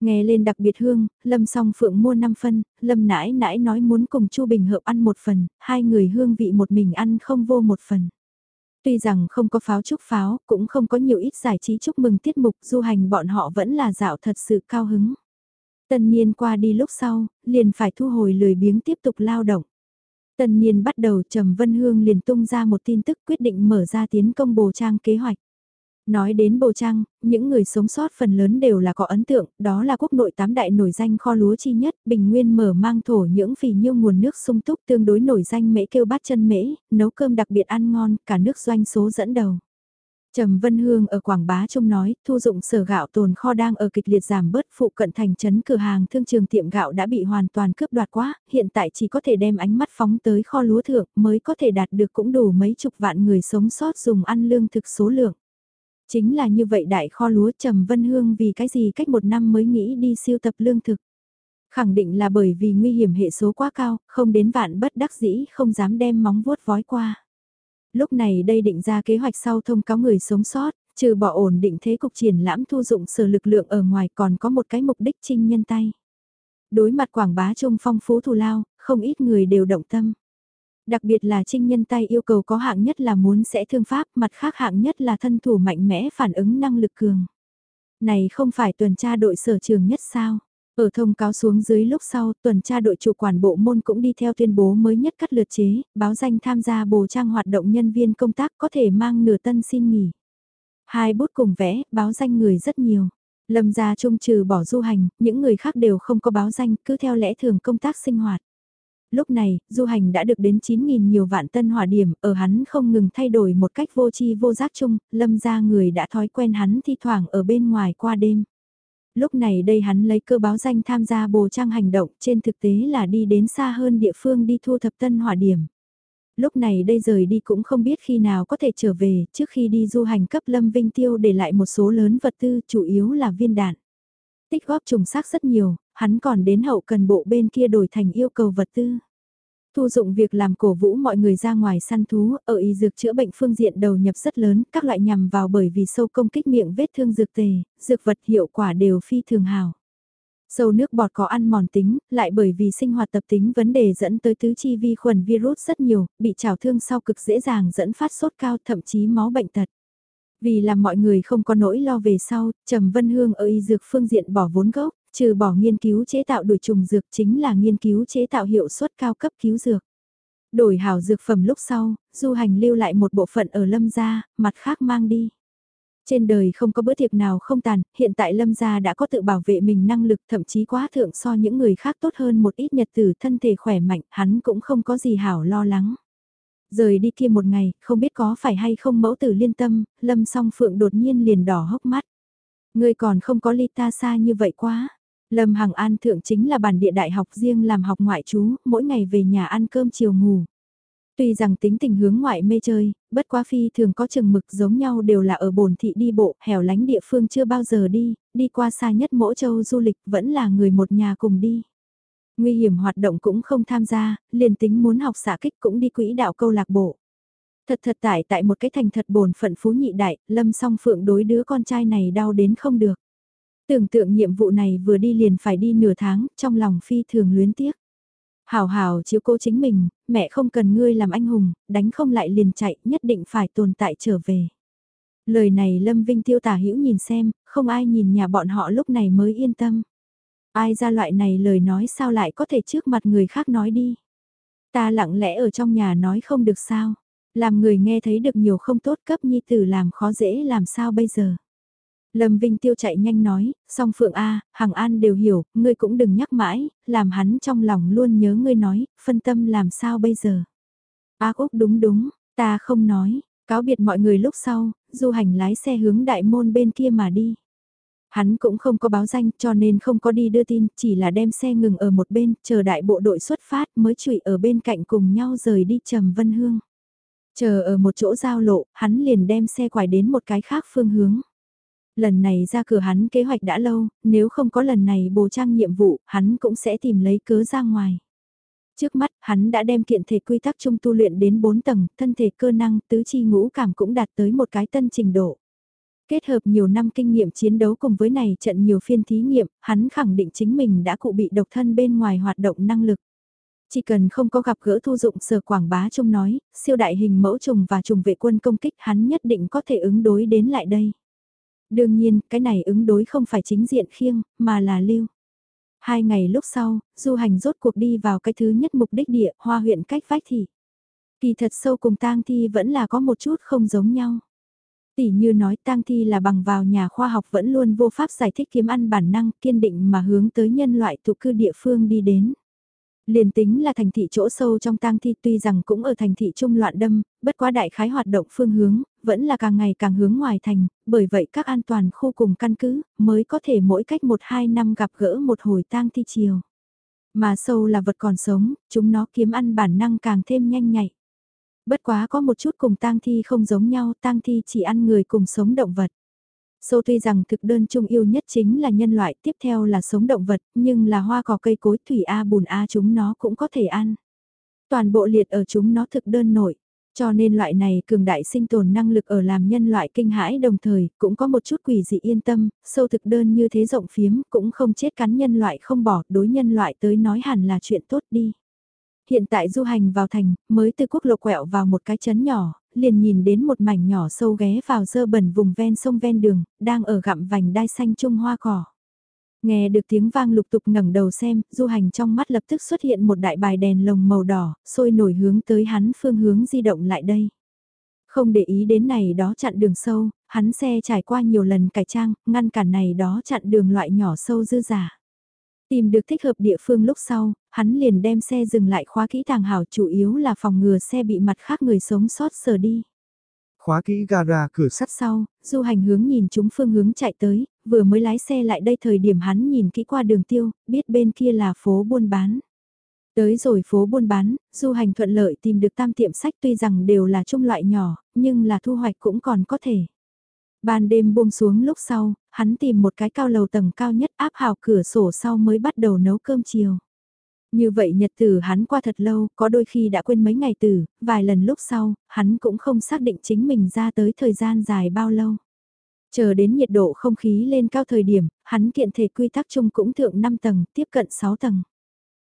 Nghe lên đặc biệt hương, Lâm song phượng mua 5 phân, Lâm nãi nãi nói muốn cùng Chu Bình hợp ăn một phần, hai người hương vị một mình ăn không vô một phần. Tuy rằng không có pháo chúc pháo, cũng không có nhiều ít giải trí chúc mừng tiết mục du hành bọn họ vẫn là dạo thật sự cao hứng. Tân niên qua đi lúc sau, liền phải thu hồi lười biếng tiếp tục lao động. Tân niên bắt đầu Trầm Vân Hương liền tung ra một tin tức quyết định mở ra tiến công bồ trang kế hoạch. Nói đến Bồ Trang, những người sống sót phần lớn đều là có ấn tượng, đó là quốc nội tám đại nổi danh kho lúa chi nhất, bình nguyên mở mang thổ những phì nhiêu nguồn nước sung túc tương đối nổi danh mễ kêu bát chân mễ, nấu cơm đặc biệt ăn ngon, cả nước doanh số dẫn đầu. Trầm Vân Hương ở Quảng Bá Trung nói, thu dụng sở gạo tồn kho đang ở kịch liệt giảm bớt phụ cận thành trấn cửa hàng thương trường tiệm gạo đã bị hoàn toàn cướp đoạt quá, hiện tại chỉ có thể đem ánh mắt phóng tới kho lúa thượng mới có thể đạt được cũng đủ mấy chục vạn người sống sót dùng ăn lương thực số lượng. Chính là như vậy đại kho lúa Trầm Vân Hương vì cái gì cách một năm mới nghĩ đi siêu tập lương thực. Khẳng định là bởi vì nguy hiểm hệ số quá cao, không đến vạn bất đắc dĩ không dám đem móng vuốt vói qua lúc này đây định ra kế hoạch sau thông cáo người sống sót, trừ bỏ ổn định thế cục triển lãm thu dụng sở lực lượng ở ngoài còn có một cái mục đích trinh nhân tay. Đối mặt quảng bá trung phong phú thù lao, không ít người đều động tâm. Đặc biệt là trinh nhân tay yêu cầu có hạng nhất là muốn sẽ thương pháp, mặt khác hạng nhất là thân thủ mạnh mẽ phản ứng năng lực cường. Này không phải tuần tra đội sở trường nhất sao? Ở thông cáo xuống dưới lúc sau, tuần tra đội chủ quản bộ môn cũng đi theo tuyên bố mới nhất cắt lượt chế, báo danh tham gia bồ trang hoạt động nhân viên công tác có thể mang nửa tân xin nghỉ. Hai bút cùng vẽ, báo danh người rất nhiều. Lâm gia trung trừ bỏ du hành, những người khác đều không có báo danh, cứ theo lẽ thường công tác sinh hoạt. Lúc này, du hành đã được đến 9.000 nhiều vạn tân hỏa điểm, ở hắn không ngừng thay đổi một cách vô chi vô giác chung, lâm gia người đã thói quen hắn thi thoảng ở bên ngoài qua đêm lúc này đây hắn lấy cơ báo danh tham gia bồ trang hành động trên thực tế là đi đến xa hơn địa phương đi thu thập tân hỏa điểm. Lúc này đây rời đi cũng không biết khi nào có thể trở về, trước khi đi du hành cấp Lâm Vinh Tiêu để lại một số lớn vật tư chủ yếu là viên đạn. Tích góp trùng xác rất nhiều, hắn còn đến hậu cần bộ bên kia đổi thành yêu cầu vật tư. Thu dụng việc làm cổ vũ mọi người ra ngoài săn thú, ở y dược chữa bệnh phương diện đầu nhập rất lớn, các loại nhằm vào bởi vì sâu công kích miệng vết thương dược tề, dược vật hiệu quả đều phi thường hào. Sâu nước bọt có ăn mòn tính, lại bởi vì sinh hoạt tập tính vấn đề dẫn tới tứ chi vi khuẩn virus rất nhiều, bị trào thương sau cực dễ dàng dẫn phát sốt cao thậm chí máu bệnh tật. Vì làm mọi người không có nỗi lo về sau, Trầm Vân Hương ở y dược phương diện bỏ vốn gốc, trừ bỏ nghiên cứu chế tạo đuổi trùng dược chính là nghiên cứu chế tạo hiệu suất cao cấp cứu dược. Đổi hảo dược phẩm lúc sau, du hành lưu lại một bộ phận ở lâm gia, mặt khác mang đi. Trên đời không có bữa tiệc nào không tàn, hiện tại lâm gia đã có tự bảo vệ mình năng lực thậm chí quá thượng so những người khác tốt hơn một ít nhật tử thân thể khỏe mạnh, hắn cũng không có gì hảo lo lắng. Rời đi kia một ngày, không biết có phải hay không mẫu tử liên tâm, lâm song phượng đột nhiên liền đỏ hốc mắt. Người còn không có ly ta xa như vậy quá. Lâm Hằng An thượng chính là bản địa đại học riêng làm học ngoại trú, mỗi ngày về nhà ăn cơm chiều ngủ. Tuy rằng tính tình hướng ngoại mê chơi, bất quá phi thường có chừng mực giống nhau đều là ở bồn thị đi bộ, hẻo lánh địa phương chưa bao giờ đi, đi qua xa nhất mỗi châu du lịch vẫn là người một nhà cùng đi. Nguy hiểm hoạt động cũng không tham gia, liền tính muốn học xạ kích cũng đi quỹ đạo câu lạc bộ. Thật thật tại tại một cái thành thật bồn phận phú nhị đại, lâm song phượng đối đứa con trai này đau đến không được. Tưởng tượng nhiệm vụ này vừa đi liền phải đi nửa tháng, trong lòng phi thường luyến tiếc. Hảo hảo chiếu cô chính mình, mẹ không cần ngươi làm anh hùng, đánh không lại liền chạy, nhất định phải tồn tại trở về. Lời này Lâm Vinh tiêu tả hữu nhìn xem, không ai nhìn nhà bọn họ lúc này mới yên tâm. Ai ra loại này lời nói sao lại có thể trước mặt người khác nói đi. Ta lặng lẽ ở trong nhà nói không được sao. Làm người nghe thấy được nhiều không tốt cấp nhi tử làm khó dễ làm sao bây giờ. Lâm Vinh Tiêu chạy nhanh nói, song Phượng A, Hằng An đều hiểu, ngươi cũng đừng nhắc mãi, làm hắn trong lòng luôn nhớ ngươi nói, phân tâm làm sao bây giờ. Ác Úc đúng đúng, ta không nói, cáo biệt mọi người lúc sau, du hành lái xe hướng đại môn bên kia mà đi. Hắn cũng không có báo danh cho nên không có đi đưa tin, chỉ là đem xe ngừng ở một bên, chờ đại bộ đội xuất phát mới trụy ở bên cạnh cùng nhau rời đi trầm vân hương. Chờ ở một chỗ giao lộ, hắn liền đem xe quải đến một cái khác phương hướng. Lần này ra cửa hắn kế hoạch đã lâu, nếu không có lần này bồ trang nhiệm vụ, hắn cũng sẽ tìm lấy cớ ra ngoài. Trước mắt, hắn đã đem kiện thể quy tắc chung tu luyện đến 4 tầng, thân thể cơ năng, tứ chi ngũ cảm cũng đạt tới một cái tân trình độ. Kết hợp nhiều năm kinh nghiệm chiến đấu cùng với này trận nhiều phiên thí nghiệm, hắn khẳng định chính mình đã cụ bị độc thân bên ngoài hoạt động năng lực. Chỉ cần không có gặp gỡ thu dụng sở quảng bá trông nói, siêu đại hình mẫu trùng và trùng vệ quân công kích hắn nhất định có thể ứng đối đến lại đây. Đương nhiên, cái này ứng đối không phải chính diện khiêng, mà là lưu. Hai ngày lúc sau, du hành rốt cuộc đi vào cái thứ nhất mục đích địa, hoa huyện cách vách thị. Kỳ thật sâu cùng tang thi vẫn là có một chút không giống nhau. Tỷ như nói tang thi là bằng vào nhà khoa học vẫn luôn vô pháp giải thích kiếm ăn bản năng kiên định mà hướng tới nhân loại tụ cư địa phương đi đến. Liền tính là thành thị chỗ sâu trong tang thi tuy rằng cũng ở thành thị trung loạn đâm, bất quá đại khái hoạt động phương hướng, vẫn là càng ngày càng hướng ngoài thành, bởi vậy các an toàn khu cùng căn cứ, mới có thể mỗi cách 1-2 năm gặp gỡ một hồi tang thi chiều. Mà sâu là vật còn sống, chúng nó kiếm ăn bản năng càng thêm nhanh nhạy. Bất quá có một chút cùng tang thi không giống nhau, tang thi chỉ ăn người cùng sống động vật. Sâu tuy rằng thực đơn chung yêu nhất chính là nhân loại, tiếp theo là sống động vật, nhưng là hoa cỏ cây cối thủy A bùn A chúng nó cũng có thể ăn. Toàn bộ liệt ở chúng nó thực đơn nổi. Cho nên loại này cường đại sinh tồn năng lực ở làm nhân loại kinh hãi đồng thời, cũng có một chút quỷ dị yên tâm, sâu thực đơn như thế rộng phiếm, cũng không chết cắn nhân loại không bỏ, đối nhân loại tới nói hẳn là chuyện tốt đi. Hiện tại du hành vào thành, mới từ quốc lộ quẹo vào một cái chấn nhỏ, liền nhìn đến một mảnh nhỏ sâu ghé vào dơ bẩn vùng ven sông ven đường, đang ở gặm vành đai xanh trung hoa cỏ. Nghe được tiếng vang lục tục ngẩng đầu xem, du hành trong mắt lập tức xuất hiện một đại bài đèn lồng màu đỏ, sôi nổi hướng tới hắn phương hướng di động lại đây. Không để ý đến này đó chặn đường sâu, hắn xe trải qua nhiều lần cải trang, ngăn cản này đó chặn đường loại nhỏ sâu dư giả. Tìm được thích hợp địa phương lúc sau, hắn liền đem xe dừng lại khóa kỹ tàng hảo chủ yếu là phòng ngừa xe bị mặt khác người sống sót sờ đi. Khóa kỹ gara cửa sắt sau, du hành hướng nhìn chúng phương hướng chạy tới, vừa mới lái xe lại đây thời điểm hắn nhìn kỹ qua đường tiêu, biết bên kia là phố buôn bán. Tới rồi phố buôn bán, du hành thuận lợi tìm được tam tiệm sách tuy rằng đều là trung loại nhỏ, nhưng là thu hoạch cũng còn có thể. Ban đêm buông xuống lúc sau, hắn tìm một cái cao lầu tầng cao nhất áp hào cửa sổ sau mới bắt đầu nấu cơm chiều. Như vậy nhật tử hắn qua thật lâu, có đôi khi đã quên mấy ngày tử, vài lần lúc sau, hắn cũng không xác định chính mình ra tới thời gian dài bao lâu. Chờ đến nhiệt độ không khí lên cao thời điểm, hắn kiện thể quy tắc chung cũng thượng 5 tầng, tiếp cận 6 tầng.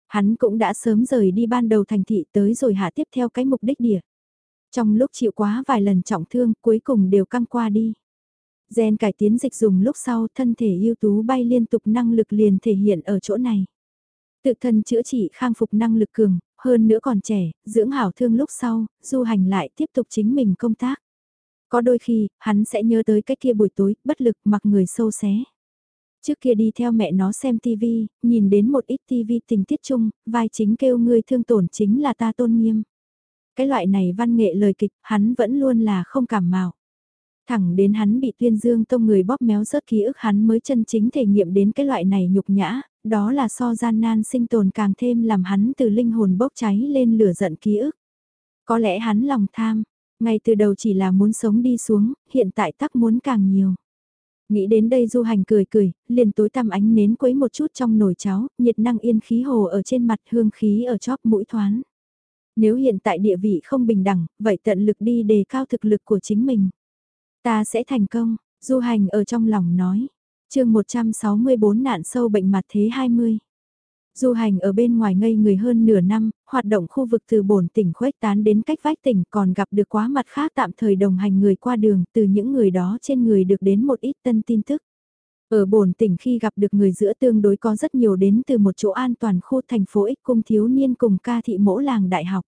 Hắn cũng đã sớm rời đi ban đầu thành thị tới rồi hạ tiếp theo cái mục đích địa. Trong lúc chịu quá vài lần trọng thương, cuối cùng đều căng qua đi. Gen cải tiến dịch dùng lúc sau thân thể ưu tú bay liên tục năng lực liền thể hiện ở chỗ này. Tự thân chữa trị khang phục năng lực cường, hơn nữa còn trẻ, dưỡng hảo thương lúc sau, du hành lại tiếp tục chính mình công tác. Có đôi khi, hắn sẽ nhớ tới cái kia buổi tối, bất lực mặc người sâu xé. Trước kia đi theo mẹ nó xem TV, nhìn đến một ít TV tình tiết chung, vai chính kêu người thương tổn chính là ta tôn nghiêm. Cái loại này văn nghệ lời kịch, hắn vẫn luôn là không cảm mạo. Thẳng đến hắn bị tuyên dương tông người bóp méo rớt ký ức hắn mới chân chính thể nghiệm đến cái loại này nhục nhã, đó là so gian nan sinh tồn càng thêm làm hắn từ linh hồn bốc cháy lên lửa giận ký ức. Có lẽ hắn lòng tham, ngay từ đầu chỉ là muốn sống đi xuống, hiện tại tắc muốn càng nhiều. Nghĩ đến đây du hành cười cười, liền tối tăm ánh nến quấy một chút trong nồi cháo, nhiệt năng yên khí hồ ở trên mặt hương khí ở chóp mũi thoáng. Nếu hiện tại địa vị không bình đẳng, vậy tận lực đi đề cao thực lực của chính mình. Ta sẽ thành công, du hành ở trong lòng nói. chương 164 nạn sâu bệnh mặt thế 20. Du hành ở bên ngoài ngây người hơn nửa năm, hoạt động khu vực từ bổn tỉnh khuếch tán đến cách vách tỉnh còn gặp được quá mặt khác tạm thời đồng hành người qua đường từ những người đó trên người được đến một ít tân tin tức. Ở bổn tỉnh khi gặp được người giữa tương đối có rất nhiều đến từ một chỗ an toàn khu thành phố ích cung thiếu niên cùng ca thị mỗ làng đại học.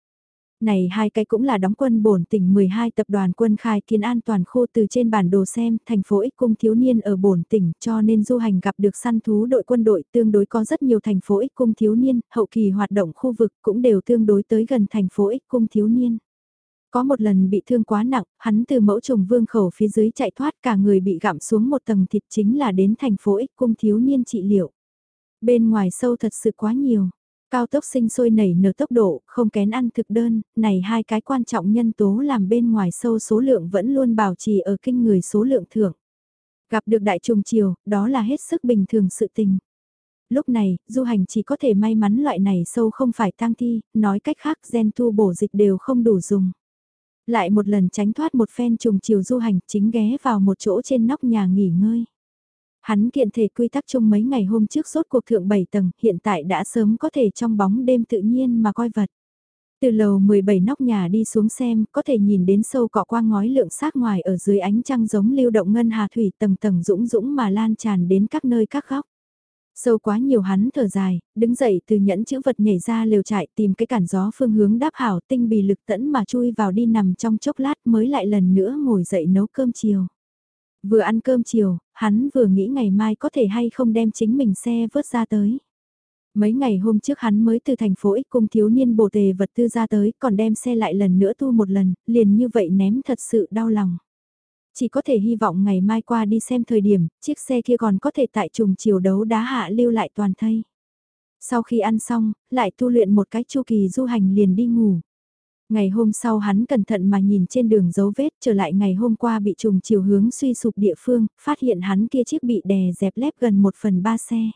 Này hai cái cũng là đóng quân bổn tỉnh 12 tập đoàn quân khai kiến an toàn khu từ trên bản đồ xem thành phố X cung thiếu niên ở bổn tỉnh cho nên du hành gặp được săn thú đội quân đội tương đối có rất nhiều thành phố X cung thiếu niên, hậu kỳ hoạt động khu vực cũng đều tương đối tới gần thành phố X cung thiếu niên. Có một lần bị thương quá nặng, hắn từ mẫu trùng vương khẩu phía dưới chạy thoát cả người bị gặm xuống một tầng thịt chính là đến thành phố X cung thiếu niên trị liệu. Bên ngoài sâu thật sự quá nhiều, Cao tốc sinh sôi nảy nở tốc độ, không kén ăn thực đơn, này hai cái quan trọng nhân tố làm bên ngoài sâu số lượng vẫn luôn bảo trì ở kinh người số lượng thưởng. Gặp được đại trùng chiều, đó là hết sức bình thường sự tình. Lúc này, du hành chỉ có thể may mắn loại này sâu không phải tăng thi, nói cách khác gen thu bổ dịch đều không đủ dùng. Lại một lần tránh thoát một phen trùng chiều du hành chính ghé vào một chỗ trên nóc nhà nghỉ ngơi. Hắn kiện thể quy tắc chung mấy ngày hôm trước rốt cuộc thượng 7 tầng, hiện tại đã sớm có thể trong bóng đêm tự nhiên mà coi vật. Từ lầu 17 nóc nhà đi xuống xem, có thể nhìn đến sâu cọ quang ngói lượng sát ngoài ở dưới ánh trăng giống lưu động ngân hà thủy tầng tầng dũng dũng mà lan tràn đến các nơi các góc. Sâu quá nhiều hắn thở dài, đứng dậy từ nhẫn chữ vật nhảy ra lều trại tìm cái cản gió phương hướng đáp hảo tinh bì lực tẫn mà chui vào đi nằm trong chốc lát mới lại lần nữa ngồi dậy nấu cơm chiều. Vừa ăn cơm chiều, hắn vừa nghĩ ngày mai có thể hay không đem chính mình xe vớt ra tới. Mấy ngày hôm trước hắn mới từ thành phố X cung thiếu niên bổ tề vật tư ra tới, còn đem xe lại lần nữa tu một lần, liền như vậy ném thật sự đau lòng. Chỉ có thể hy vọng ngày mai qua đi xem thời điểm, chiếc xe kia còn có thể tại trùng chiều đấu đá hạ lưu lại toàn thây. Sau khi ăn xong, lại tu luyện một cái chu kỳ du hành liền đi ngủ. Ngày hôm sau hắn cẩn thận mà nhìn trên đường dấu vết trở lại ngày hôm qua bị trùng chiều hướng suy sụp địa phương, phát hiện hắn kia chiếc bị đè dẹp lép gần một phần ba xe.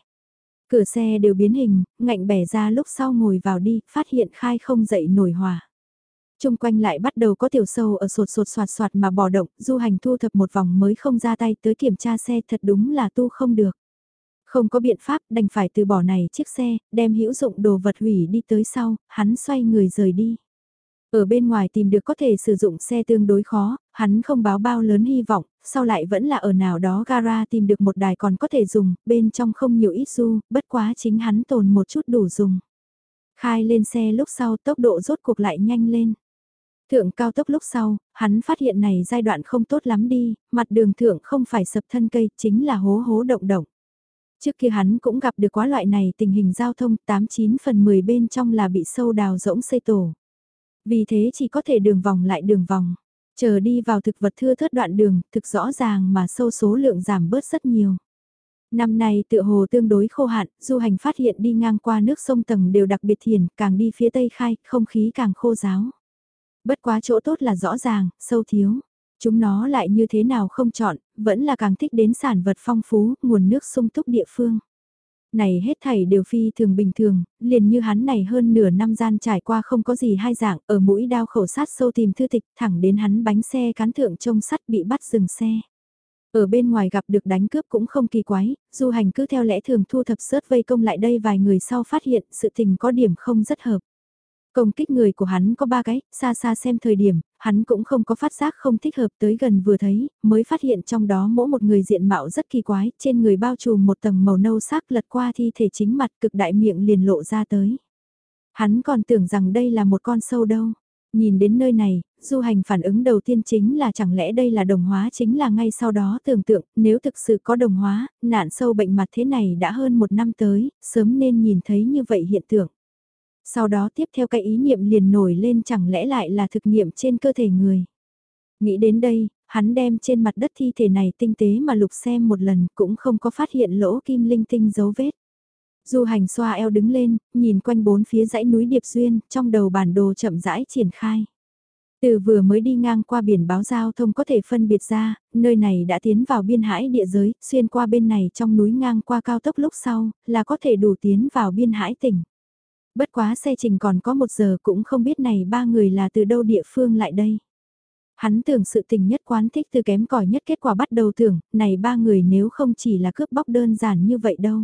Cửa xe đều biến hình, ngạnh bẻ ra lúc sau ngồi vào đi, phát hiện khai không dậy nổi hòa. Trung quanh lại bắt đầu có tiểu sâu ở sột sột soạt soạt mà bỏ động, du hành thu thập một vòng mới không ra tay tới kiểm tra xe thật đúng là tu không được. Không có biện pháp đành phải từ bỏ này chiếc xe, đem hữu dụng đồ vật hủy đi tới sau, hắn xoay người rời đi. Ở bên ngoài tìm được có thể sử dụng xe tương đối khó, hắn không báo bao lớn hy vọng, sau lại vẫn là ở nào đó gara tìm được một đài còn có thể dùng, bên trong không nhiều ít du, bất quá chính hắn tồn một chút đủ dùng. Khai lên xe lúc sau tốc độ rốt cuộc lại nhanh lên. Thượng cao tốc lúc sau, hắn phát hiện này giai đoạn không tốt lắm đi, mặt đường thượng không phải sập thân cây, chính là hố hố động động. Trước kia hắn cũng gặp được quá loại này tình hình giao thông 89 phần 10 bên trong là bị sâu đào rỗng xây tổ. Vì thế chỉ có thể đường vòng lại đường vòng. Chờ đi vào thực vật thưa thớt đoạn đường, thực rõ ràng mà sâu số lượng giảm bớt rất nhiều. Năm nay tựa hồ tương đối khô hạn, du hành phát hiện đi ngang qua nước sông tầng đều đặc biệt thiền, càng đi phía tây khai, không khí càng khô giáo. Bất quá chỗ tốt là rõ ràng, sâu thiếu. Chúng nó lại như thế nào không chọn, vẫn là càng thích đến sản vật phong phú, nguồn nước sung túc địa phương. Này hết thảy đều phi thường bình thường, liền như hắn này hơn nửa năm gian trải qua không có gì hai dạng, ở mũi đao khẩu sát sâu tìm thư tịch thẳng đến hắn bánh xe cán thượng trông sắt bị bắt dừng xe. Ở bên ngoài gặp được đánh cướp cũng không kỳ quái, du hành cứ theo lẽ thường thu thập sớt vây công lại đây vài người sau phát hiện sự tình có điểm không rất hợp. Công kích người của hắn có ba cái, xa xa xem thời điểm, hắn cũng không có phát giác không thích hợp tới gần vừa thấy, mới phát hiện trong đó mỗi một người diện mạo rất kỳ quái, trên người bao trùm một tầng màu nâu sắc lật qua thi thể chính mặt cực đại miệng liền lộ ra tới. Hắn còn tưởng rằng đây là một con sâu đâu. Nhìn đến nơi này, du hành phản ứng đầu tiên chính là chẳng lẽ đây là đồng hóa chính là ngay sau đó tưởng tượng, nếu thực sự có đồng hóa, nạn sâu bệnh mặt thế này đã hơn một năm tới, sớm nên nhìn thấy như vậy hiện tượng. Sau đó tiếp theo cái ý niệm liền nổi lên chẳng lẽ lại là thực nghiệm trên cơ thể người. Nghĩ đến đây, hắn đem trên mặt đất thi thể này tinh tế mà lục xem một lần cũng không có phát hiện lỗ kim linh tinh dấu vết. Du hành xoa eo đứng lên, nhìn quanh bốn phía dãy núi Điệp Duyên, trong đầu bản đồ chậm rãi triển khai. Từ vừa mới đi ngang qua biển báo giao thông có thể phân biệt ra, nơi này đã tiến vào biên hải địa giới, xuyên qua bên này trong núi ngang qua cao tốc lúc sau, là có thể đủ tiến vào biên hải tỉnh. Bất quá xe trình còn có một giờ cũng không biết này ba người là từ đâu địa phương lại đây. Hắn tưởng sự tình nhất quán thích từ kém cỏi nhất kết quả bắt đầu tưởng, này ba người nếu không chỉ là cướp bóc đơn giản như vậy đâu.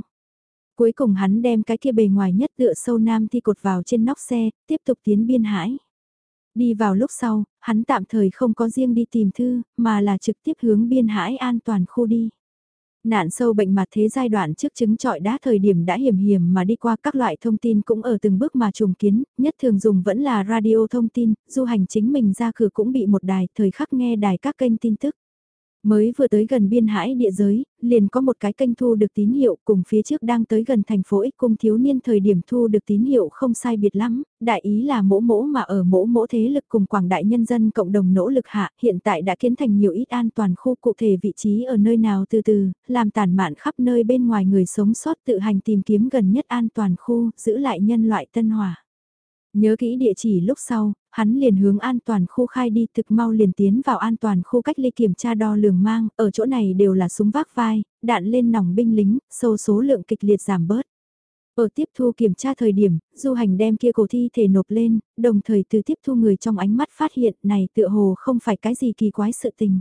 Cuối cùng hắn đem cái kia bề ngoài nhất tựa sâu nam thi cột vào trên nóc xe, tiếp tục tiến biên hải. Đi vào lúc sau, hắn tạm thời không có riêng đi tìm thư, mà là trực tiếp hướng biên hải an toàn khu đi. Nạn sâu bệnh mặt thế giai đoạn trước chứng trọi đá thời điểm đã hiểm hiểm mà đi qua các loại thông tin cũng ở từng bước mà trùng kiến, nhất thường dùng vẫn là radio thông tin, du hành chính mình ra cửa cũng bị một đài, thời khắc nghe đài các kênh tin tức. Mới vừa tới gần biên hải địa giới, liền có một cái kênh thu được tín hiệu cùng phía trước đang tới gần thành phố ích cung thiếu niên thời điểm thu được tín hiệu không sai biệt lắm, đại ý là mỗ mỗ mà ở mỗ mỗ thế lực cùng quảng đại nhân dân cộng đồng nỗ lực hạ hiện tại đã kiến thành nhiều ít an toàn khu cụ thể vị trí ở nơi nào từ từ, làm tàn mạn khắp nơi bên ngoài người sống sót tự hành tìm kiếm gần nhất an toàn khu, giữ lại nhân loại tân hòa. Nhớ kỹ địa chỉ lúc sau, hắn liền hướng an toàn khu khai đi thực mau liền tiến vào an toàn khu cách ly kiểm tra đo lường mang, ở chỗ này đều là súng vác vai, đạn lên nòng binh lính, sâu số lượng kịch liệt giảm bớt. Ở tiếp thu kiểm tra thời điểm, du hành đem kia cổ thi thể nộp lên, đồng thời từ tiếp thu người trong ánh mắt phát hiện này tựa hồ không phải cái gì kỳ quái sự tình.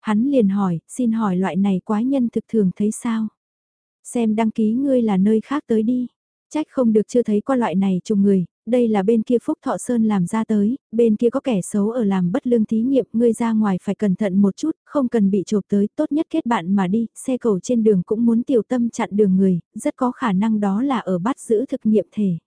Hắn liền hỏi, xin hỏi loại này quái nhân thực thường thấy sao? Xem đăng ký ngươi là nơi khác tới đi. Trách không được chưa thấy qua loại này trùng người, đây là bên kia Phúc Thọ Sơn làm ra tới, bên kia có kẻ xấu ở làm bất lương thí nghiệm, ngươi ra ngoài phải cẩn thận một chút, không cần bị chộp tới, tốt nhất kết bạn mà đi, xe cầu trên đường cũng muốn tiểu tâm chặn đường người, rất có khả năng đó là ở bắt giữ thực nghiệm thể.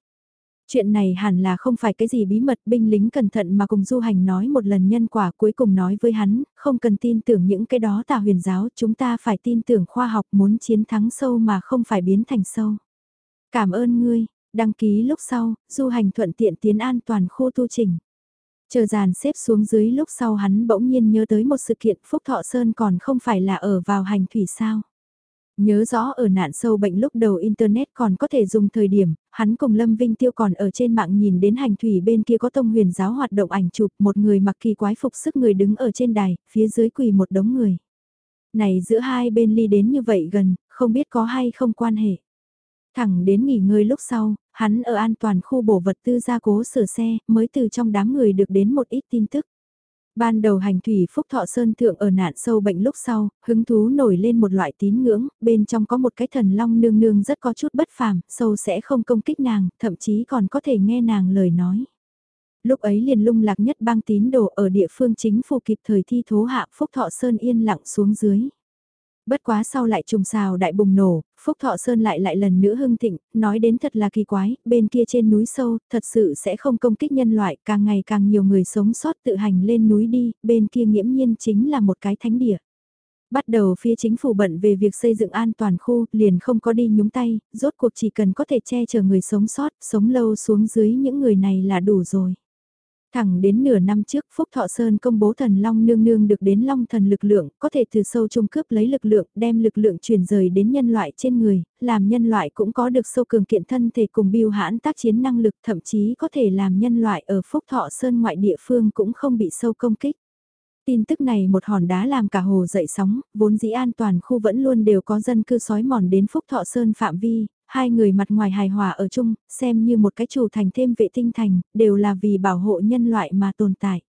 Chuyện này hẳn là không phải cái gì bí mật, binh lính cẩn thận mà cùng du hành nói một lần nhân quả cuối cùng nói với hắn, không cần tin tưởng những cái đó tà huyền giáo, chúng ta phải tin tưởng khoa học muốn chiến thắng sâu mà không phải biến thành sâu. Cảm ơn ngươi, đăng ký lúc sau, du hành thuận tiện tiến an toàn khu tu trình. Chờ dàn xếp xuống dưới lúc sau hắn bỗng nhiên nhớ tới một sự kiện Phúc Thọ Sơn còn không phải là ở vào hành thủy sao. Nhớ rõ ở nạn sâu bệnh lúc đầu Internet còn có thể dùng thời điểm, hắn cùng Lâm Vinh Tiêu còn ở trên mạng nhìn đến hành thủy bên kia có tông huyền giáo hoạt động ảnh chụp một người mặc kỳ quái phục sức người đứng ở trên đài, phía dưới quỳ một đống người. Này giữa hai bên ly đến như vậy gần, không biết có hay không quan hệ. Thẳng đến nghỉ ngơi lúc sau, hắn ở an toàn khu bổ vật tư gia cố sửa xe, mới từ trong đám người được đến một ít tin tức. Ban đầu hành thủy Phúc Thọ Sơn Thượng ở nạn sâu bệnh lúc sau, hứng thú nổi lên một loại tín ngưỡng, bên trong có một cái thần long nương nương rất có chút bất phàm, sâu sẽ không công kích nàng, thậm chí còn có thể nghe nàng lời nói. Lúc ấy liền lung lạc nhất bang tín đồ ở địa phương chính phủ kịp thời thi thố hạ Phúc Thọ Sơn yên lặng xuống dưới. Bất quá sau lại trùng xào đại bùng nổ, Phúc Thọ Sơn lại lại lần nữa hưng thịnh, nói đến thật là kỳ quái, bên kia trên núi sâu, thật sự sẽ không công kích nhân loại, càng ngày càng nhiều người sống sót tự hành lên núi đi, bên kia nghiễm nhiên chính là một cái thánh địa. Bắt đầu phía chính phủ bận về việc xây dựng an toàn khu, liền không có đi nhúng tay, rốt cuộc chỉ cần có thể che chở người sống sót, sống lâu xuống dưới những người này là đủ rồi. Thẳng đến nửa năm trước Phúc Thọ Sơn công bố thần Long Nương Nương được đến Long thần lực lượng, có thể từ sâu trung cướp lấy lực lượng, đem lực lượng chuyển rời đến nhân loại trên người, làm nhân loại cũng có được sâu cường kiện thân thể cùng biêu hãn tác chiến năng lực, thậm chí có thể làm nhân loại ở Phúc Thọ Sơn ngoại địa phương cũng không bị sâu công kích. Tin tức này một hòn đá làm cả hồ dậy sóng, vốn dĩ an toàn khu vẫn luôn đều có dân cư sói mòn đến Phúc Thọ Sơn phạm vi, hai người mặt ngoài hài hòa ở chung, xem như một cái chủ thành thêm vệ tinh thành, đều là vì bảo hộ nhân loại mà tồn tại.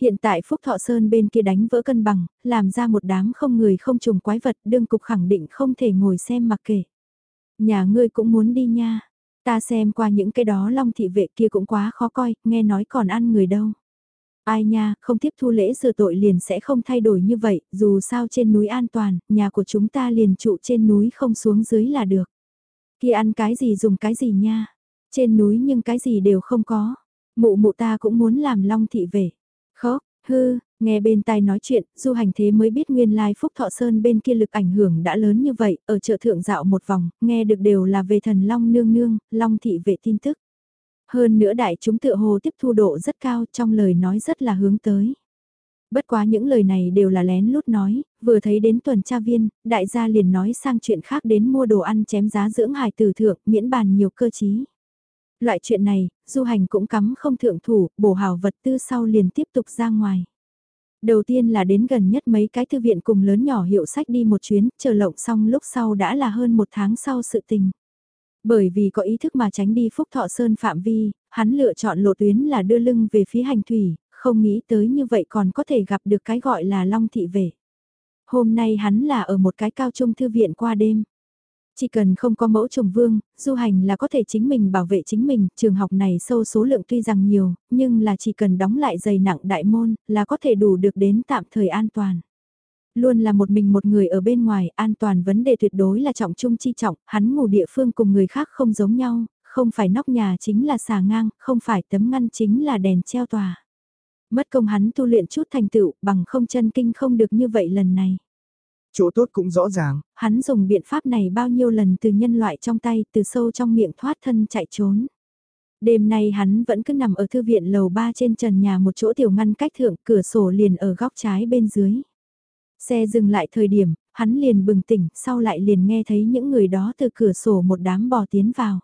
Hiện tại Phúc Thọ Sơn bên kia đánh vỡ cân bằng, làm ra một đám không người không trùng quái vật, đương cục khẳng định không thể ngồi xem mặc kể. Nhà ngươi cũng muốn đi nha, ta xem qua những cái đó long thị vệ kia cũng quá khó coi, nghe nói còn ăn người đâu. Ai nha, không tiếp thu lễ sửa tội liền sẽ không thay đổi như vậy, dù sao trên núi an toàn, nhà của chúng ta liền trụ trên núi không xuống dưới là được. Kia ăn cái gì dùng cái gì nha. Trên núi nhưng cái gì đều không có. Mụ mụ ta cũng muốn làm long thị về. Khóc, hư, nghe bên tai nói chuyện, du hành thế mới biết nguyên lai Phúc Thọ Sơn bên kia lực ảnh hưởng đã lớn như vậy, ở chợ thượng dạo một vòng, nghe được đều là về thần long nương nương, long thị vệ tin tức. Hơn nữa đại chúng tự hồ tiếp thu độ rất cao trong lời nói rất là hướng tới. Bất quá những lời này đều là lén lút nói, vừa thấy đến tuần tra viên, đại gia liền nói sang chuyện khác đến mua đồ ăn chém giá dưỡng hài tử thượng, miễn bàn nhiều cơ chí. Loại chuyện này, du hành cũng cắm không thượng thủ, bổ hào vật tư sau liền tiếp tục ra ngoài. Đầu tiên là đến gần nhất mấy cái thư viện cùng lớn nhỏ hiệu sách đi một chuyến, chờ lộng xong lúc sau đã là hơn một tháng sau sự tình. Bởi vì có ý thức mà tránh đi Phúc Thọ Sơn phạm vi, hắn lựa chọn lộ tuyến là đưa lưng về phía hành thủy, không nghĩ tới như vậy còn có thể gặp được cái gọi là Long Thị vệ Hôm nay hắn là ở một cái cao trung thư viện qua đêm. Chỉ cần không có mẫu trùng vương, du hành là có thể chính mình bảo vệ chính mình, trường học này sâu số lượng tuy rằng nhiều, nhưng là chỉ cần đóng lại dày nặng đại môn, là có thể đủ được đến tạm thời an toàn. Luôn là một mình một người ở bên ngoài, an toàn vấn đề tuyệt đối là trọng trung chi trọng, hắn ngủ địa phương cùng người khác không giống nhau, không phải nóc nhà chính là xà ngang, không phải tấm ngăn chính là đèn treo tòa. Mất công hắn tu luyện chút thành tựu bằng không chân kinh không được như vậy lần này. Chỗ tốt cũng rõ ràng. Hắn dùng biện pháp này bao nhiêu lần từ nhân loại trong tay, từ sâu trong miệng thoát thân chạy trốn. Đêm nay hắn vẫn cứ nằm ở thư viện lầu ba trên trần nhà một chỗ tiểu ngăn cách thượng cửa sổ liền ở góc trái bên dưới. Xe dừng lại thời điểm, hắn liền bừng tỉnh, sau lại liền nghe thấy những người đó từ cửa sổ một đám bò tiến vào.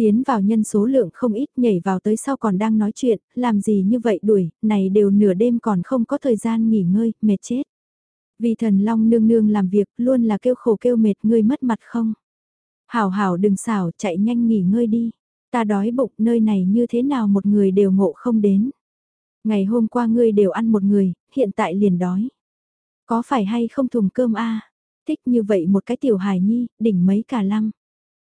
Tiến vào nhân số lượng không ít nhảy vào tới sau còn đang nói chuyện, làm gì như vậy đuổi, này đều nửa đêm còn không có thời gian nghỉ ngơi, mệt chết. Vì thần long nương nương làm việc luôn là kêu khổ kêu mệt ngươi mất mặt không. Hảo hảo đừng xảo chạy nhanh nghỉ ngơi đi. Ta đói bụng nơi này như thế nào một người đều ngộ không đến. Ngày hôm qua ngươi đều ăn một người, hiện tại liền đói. Có phải hay không thùng cơm a Thích như vậy một cái tiểu hài nhi, đỉnh mấy cả lăng.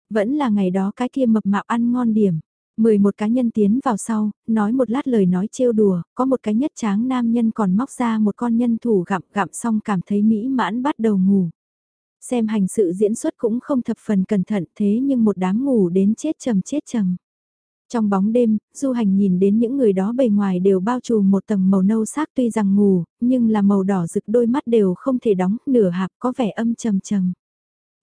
Vẫn là ngày đó cái kia mập mạp ăn ngon điểm. Mười một cá nhân tiến vào sau, nói một lát lời nói trêu đùa, có một cái nhất tráng nam nhân còn móc ra một con nhân thủ gặm gặm xong cảm thấy mỹ mãn bắt đầu ngủ. Xem hành sự diễn xuất cũng không thập phần cẩn thận thế nhưng một đám ngủ đến chết trầm chết trầm. Trong bóng đêm, du hành nhìn đến những người đó bề ngoài đều bao trùm một tầng màu nâu sắc tuy rằng ngủ, nhưng là màu đỏ rực đôi mắt đều không thể đóng, nửa hạp có vẻ âm trầm trầm.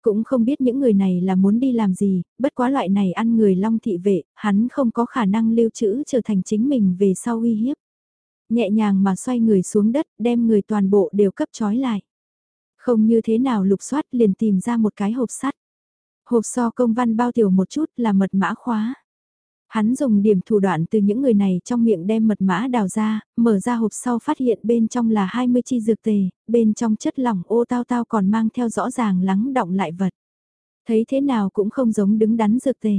Cũng không biết những người này là muốn đi làm gì, bất quá loại này ăn người long thị vệ, hắn không có khả năng lưu trữ trở thành chính mình về sau uy hiếp. Nhẹ nhàng mà xoay người xuống đất, đem người toàn bộ đều cấp trói lại. Không như thế nào lục soát liền tìm ra một cái hộp sắt. Hộp so công văn bao tiểu một chút là mật mã khóa. Hắn dùng điểm thủ đoạn từ những người này trong miệng đem mật mã đào ra, mở ra hộp sau phát hiện bên trong là 20 chi dược tề, bên trong chất lỏng ô tao tao còn mang theo rõ ràng lắng động lại vật. Thấy thế nào cũng không giống đứng đắn dược tề.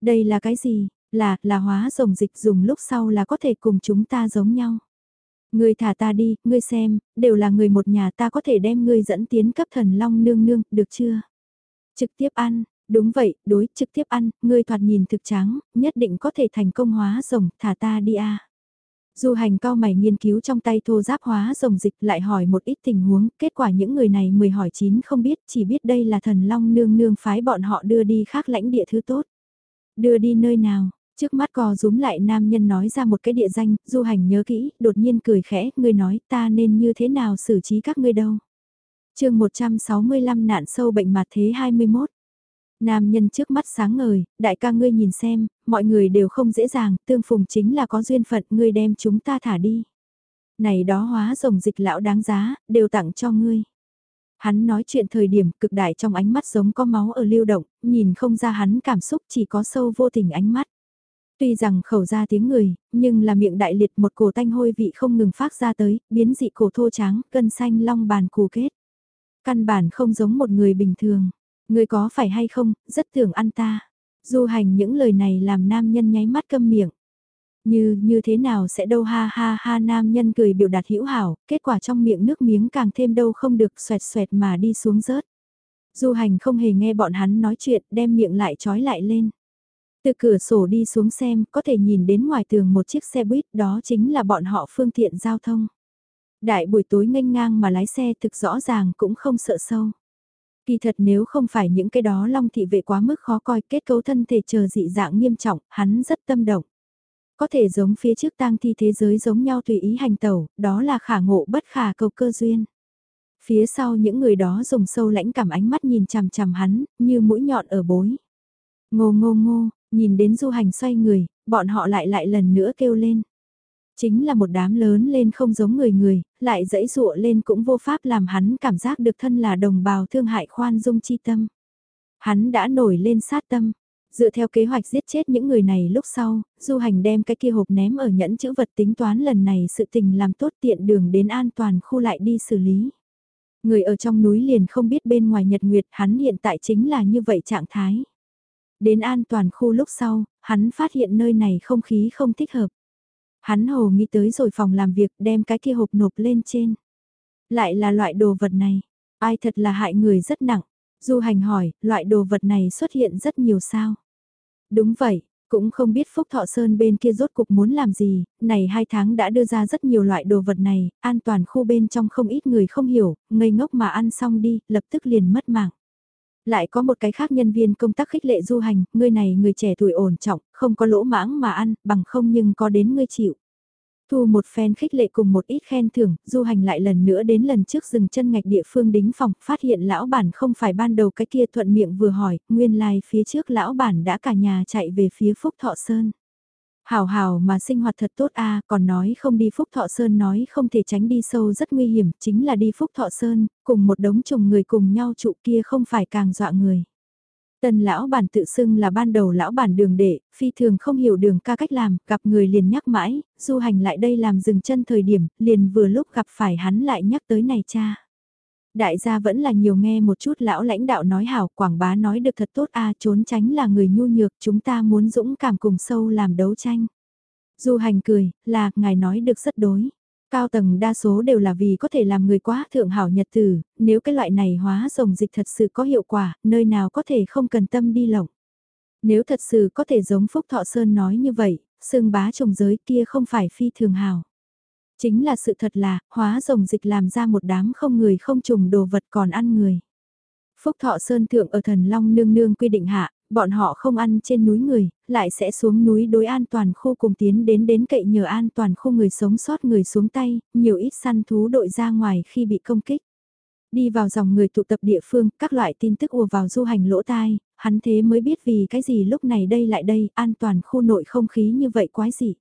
Đây là cái gì? Là, là hóa rồng dịch dùng lúc sau là có thể cùng chúng ta giống nhau. Ngươi thả ta đi, ngươi xem, đều là người một nhà ta có thể đem ngươi dẫn tiến cấp thần long nương nương, được chưa? Trực tiếp ăn, đúng vậy, đối, trực tiếp ăn, ngươi thoạt nhìn thực trắng, nhất định có thể thành công hóa rồng, thả ta đi a. Du hành cao mày nghiên cứu trong tay thô giáp hóa rồng dịch lại hỏi một ít tình huống, kết quả những người này mười hỏi chín không biết, chỉ biết đây là thần long nương nương phái bọn họ đưa đi khác lãnh địa thứ tốt. Đưa đi nơi nào, Trước mắt cò rúm lại nam nhân nói ra một cái địa danh, du hành nhớ kỹ, đột nhiên cười khẽ, ngươi nói ta nên như thế nào xử trí các ngươi đâu. chương 165 nạn sâu bệnh mặt thế 21. Nam nhân trước mắt sáng ngời, đại ca ngươi nhìn xem, mọi người đều không dễ dàng, tương phùng chính là có duyên phận, ngươi đem chúng ta thả đi. Này đó hóa rồng dịch lão đáng giá, đều tặng cho ngươi. Hắn nói chuyện thời điểm cực đại trong ánh mắt giống có máu ở lưu động, nhìn không ra hắn cảm xúc chỉ có sâu vô tình ánh mắt. Tuy rằng khẩu ra tiếng người, nhưng là miệng đại liệt một cổ tanh hôi vị không ngừng phát ra tới, biến dị cổ thô trắng, cân xanh long bàn cù kết. Căn bản không giống một người bình thường. Người có phải hay không, rất tưởng ăn ta. Du hành những lời này làm nam nhân nháy mắt câm miệng. Như, như thế nào sẽ đâu ha ha ha nam nhân cười biểu đạt hữu hảo, kết quả trong miệng nước miếng càng thêm đâu không được xoẹt xoẹt mà đi xuống rớt. Du hành không hề nghe bọn hắn nói chuyện, đem miệng lại trói lại lên. Từ cửa sổ đi xuống xem, có thể nhìn đến ngoài tường một chiếc xe buýt, đó chính là bọn họ phương tiện giao thông. Đại buổi tối nghênh ngang mà lái xe thực rõ ràng cũng không sợ sâu. Kỳ thật nếu không phải những cái đó long thị vệ quá mức khó coi kết cấu thân thể chờ dị dạng nghiêm trọng, hắn rất tâm động. Có thể giống phía trước tang thi thế giới giống nhau tùy ý hành tẩu, đó là khả ngộ bất khả cầu cơ duyên. Phía sau những người đó dùng sâu lãnh cảm ánh mắt nhìn chằm chằm hắn, như mũi nhọn ở bối. Ngô ngô ngô, Nhìn đến du hành xoay người, bọn họ lại lại lần nữa kêu lên. Chính là một đám lớn lên không giống người người, lại dẫy dụa lên cũng vô pháp làm hắn cảm giác được thân là đồng bào thương hại khoan dung chi tâm. Hắn đã nổi lên sát tâm, dựa theo kế hoạch giết chết những người này lúc sau, du hành đem cái kia hộp ném ở nhẫn chữ vật tính toán lần này sự tình làm tốt tiện đường đến an toàn khu lại đi xử lý. Người ở trong núi liền không biết bên ngoài nhật nguyệt hắn hiện tại chính là như vậy trạng thái. Đến an toàn khu lúc sau, hắn phát hiện nơi này không khí không thích hợp. Hắn hồ nghĩ tới rồi phòng làm việc đem cái kia hộp nộp lên trên. Lại là loại đồ vật này, ai thật là hại người rất nặng. Du hành hỏi, loại đồ vật này xuất hiện rất nhiều sao. Đúng vậy, cũng không biết Phúc Thọ Sơn bên kia rốt cục muốn làm gì, này hai tháng đã đưa ra rất nhiều loại đồ vật này, an toàn khu bên trong không ít người không hiểu, ngây ngốc mà ăn xong đi, lập tức liền mất mạng. Lại có một cái khác nhân viên công tác khích lệ du hành, người này người trẻ tuổi ổn trọng, không có lỗ mãng mà ăn, bằng không nhưng có đến ngươi chịu. Thu một phen khích lệ cùng một ít khen thưởng, du hành lại lần nữa đến lần trước dừng chân ngạch địa phương đính phòng, phát hiện lão bản không phải ban đầu cái kia thuận miệng vừa hỏi, nguyên lai like phía trước lão bản đã cả nhà chạy về phía Phúc Thọ Sơn. Hảo hảo mà sinh hoạt thật tốt a còn nói không đi Phúc Thọ Sơn nói không thể tránh đi sâu rất nguy hiểm, chính là đi Phúc Thọ Sơn, cùng một đống chồng người cùng nhau trụ kia không phải càng dọa người. Tần lão bản tự xưng là ban đầu lão bản đường đệ, phi thường không hiểu đường ca cách làm, gặp người liền nhắc mãi, du hành lại đây làm dừng chân thời điểm, liền vừa lúc gặp phải hắn lại nhắc tới này cha. Đại gia vẫn là nhiều nghe một chút lão lãnh đạo nói hảo, quảng bá nói được thật tốt a trốn tránh là người nhu nhược, chúng ta muốn dũng cảm cùng sâu làm đấu tranh. Du hành cười, là, ngài nói được rất đối. Cao tầng đa số đều là vì có thể làm người quá thượng hảo nhật tử, nếu cái loại này hóa rồng dịch thật sự có hiệu quả, nơi nào có thể không cần tâm đi lộng. Nếu thật sự có thể giống Phúc Thọ Sơn nói như vậy, xương bá trồng giới kia không phải phi thường hảo. Chính là sự thật là, hóa rồng dịch làm ra một đám không người không trùng đồ vật còn ăn người. Phúc Thọ Sơn Thượng ở Thần Long Nương Nương quy định hạ, bọn họ không ăn trên núi người, lại sẽ xuống núi đối an toàn khu cùng tiến đến đến cậy nhờ an toàn khu người sống sót người xuống tay, nhiều ít săn thú đội ra ngoài khi bị công kích. Đi vào dòng người tụ tập địa phương, các loại tin tức ùa vào du hành lỗ tai, hắn thế mới biết vì cái gì lúc này đây lại đây, an toàn khu nội không khí như vậy quái gì.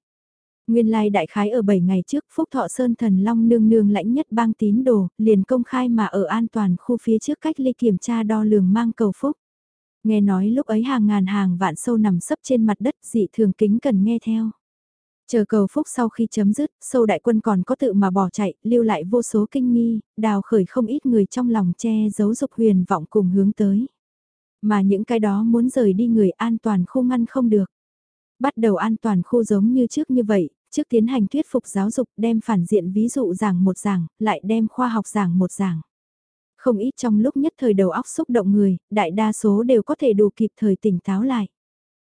Nguyên lai đại khái ở 7 ngày trước Phúc Thọ Sơn Thần Long nương nương lãnh nhất bang tín đồ, liền công khai mà ở an toàn khu phía trước cách ly kiểm tra đo lường mang cầu Phúc. Nghe nói lúc ấy hàng ngàn hàng vạn sâu nằm sấp trên mặt đất dị thường kính cần nghe theo. Chờ cầu phúc sau khi chấm dứt, sâu đại quân còn có tự mà bỏ chạy, lưu lại vô số kinh nghi, đào khởi không ít người trong lòng che giấu dục huyền vọng cùng hướng tới. Mà những cái đó muốn rời đi người an toàn khu ngăn không được. Bắt đầu an toàn khu giống như trước như vậy, trước tiến hành thuyết phục giáo dục đem phản diện ví dụ giảng một giảng, lại đem khoa học giảng một giảng. Không ít trong lúc nhất thời đầu óc xúc động người, đại đa số đều có thể đủ kịp thời tỉnh táo lại.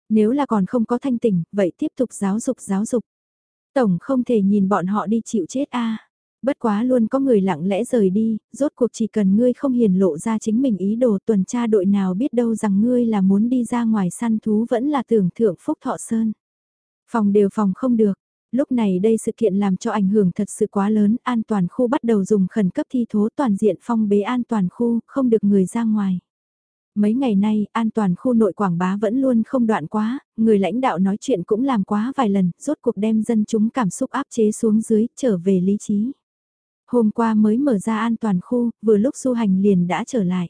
Nếu là còn không có thanh tỉnh, vậy tiếp tục giáo dục giáo dục. Tổng không thể nhìn bọn họ đi chịu chết a. Bất quá luôn có người lặng lẽ rời đi, rốt cuộc chỉ cần ngươi không hiền lộ ra chính mình ý đồ tuần tra đội nào biết đâu rằng ngươi là muốn đi ra ngoài săn thú vẫn là tưởng thượng phúc thọ sơn. Phòng đều phòng không được, Lúc này đây sự kiện làm cho ảnh hưởng thật sự quá lớn, an toàn khu bắt đầu dùng khẩn cấp thi thố toàn diện phong bế an toàn khu, không được người ra ngoài. Mấy ngày nay, an toàn khu nội quảng bá vẫn luôn không đoạn quá, người lãnh đạo nói chuyện cũng làm quá vài lần, rốt cuộc đem dân chúng cảm xúc áp chế xuống dưới, trở về lý trí. Hôm qua mới mở ra an toàn khu, vừa lúc du hành liền đã trở lại.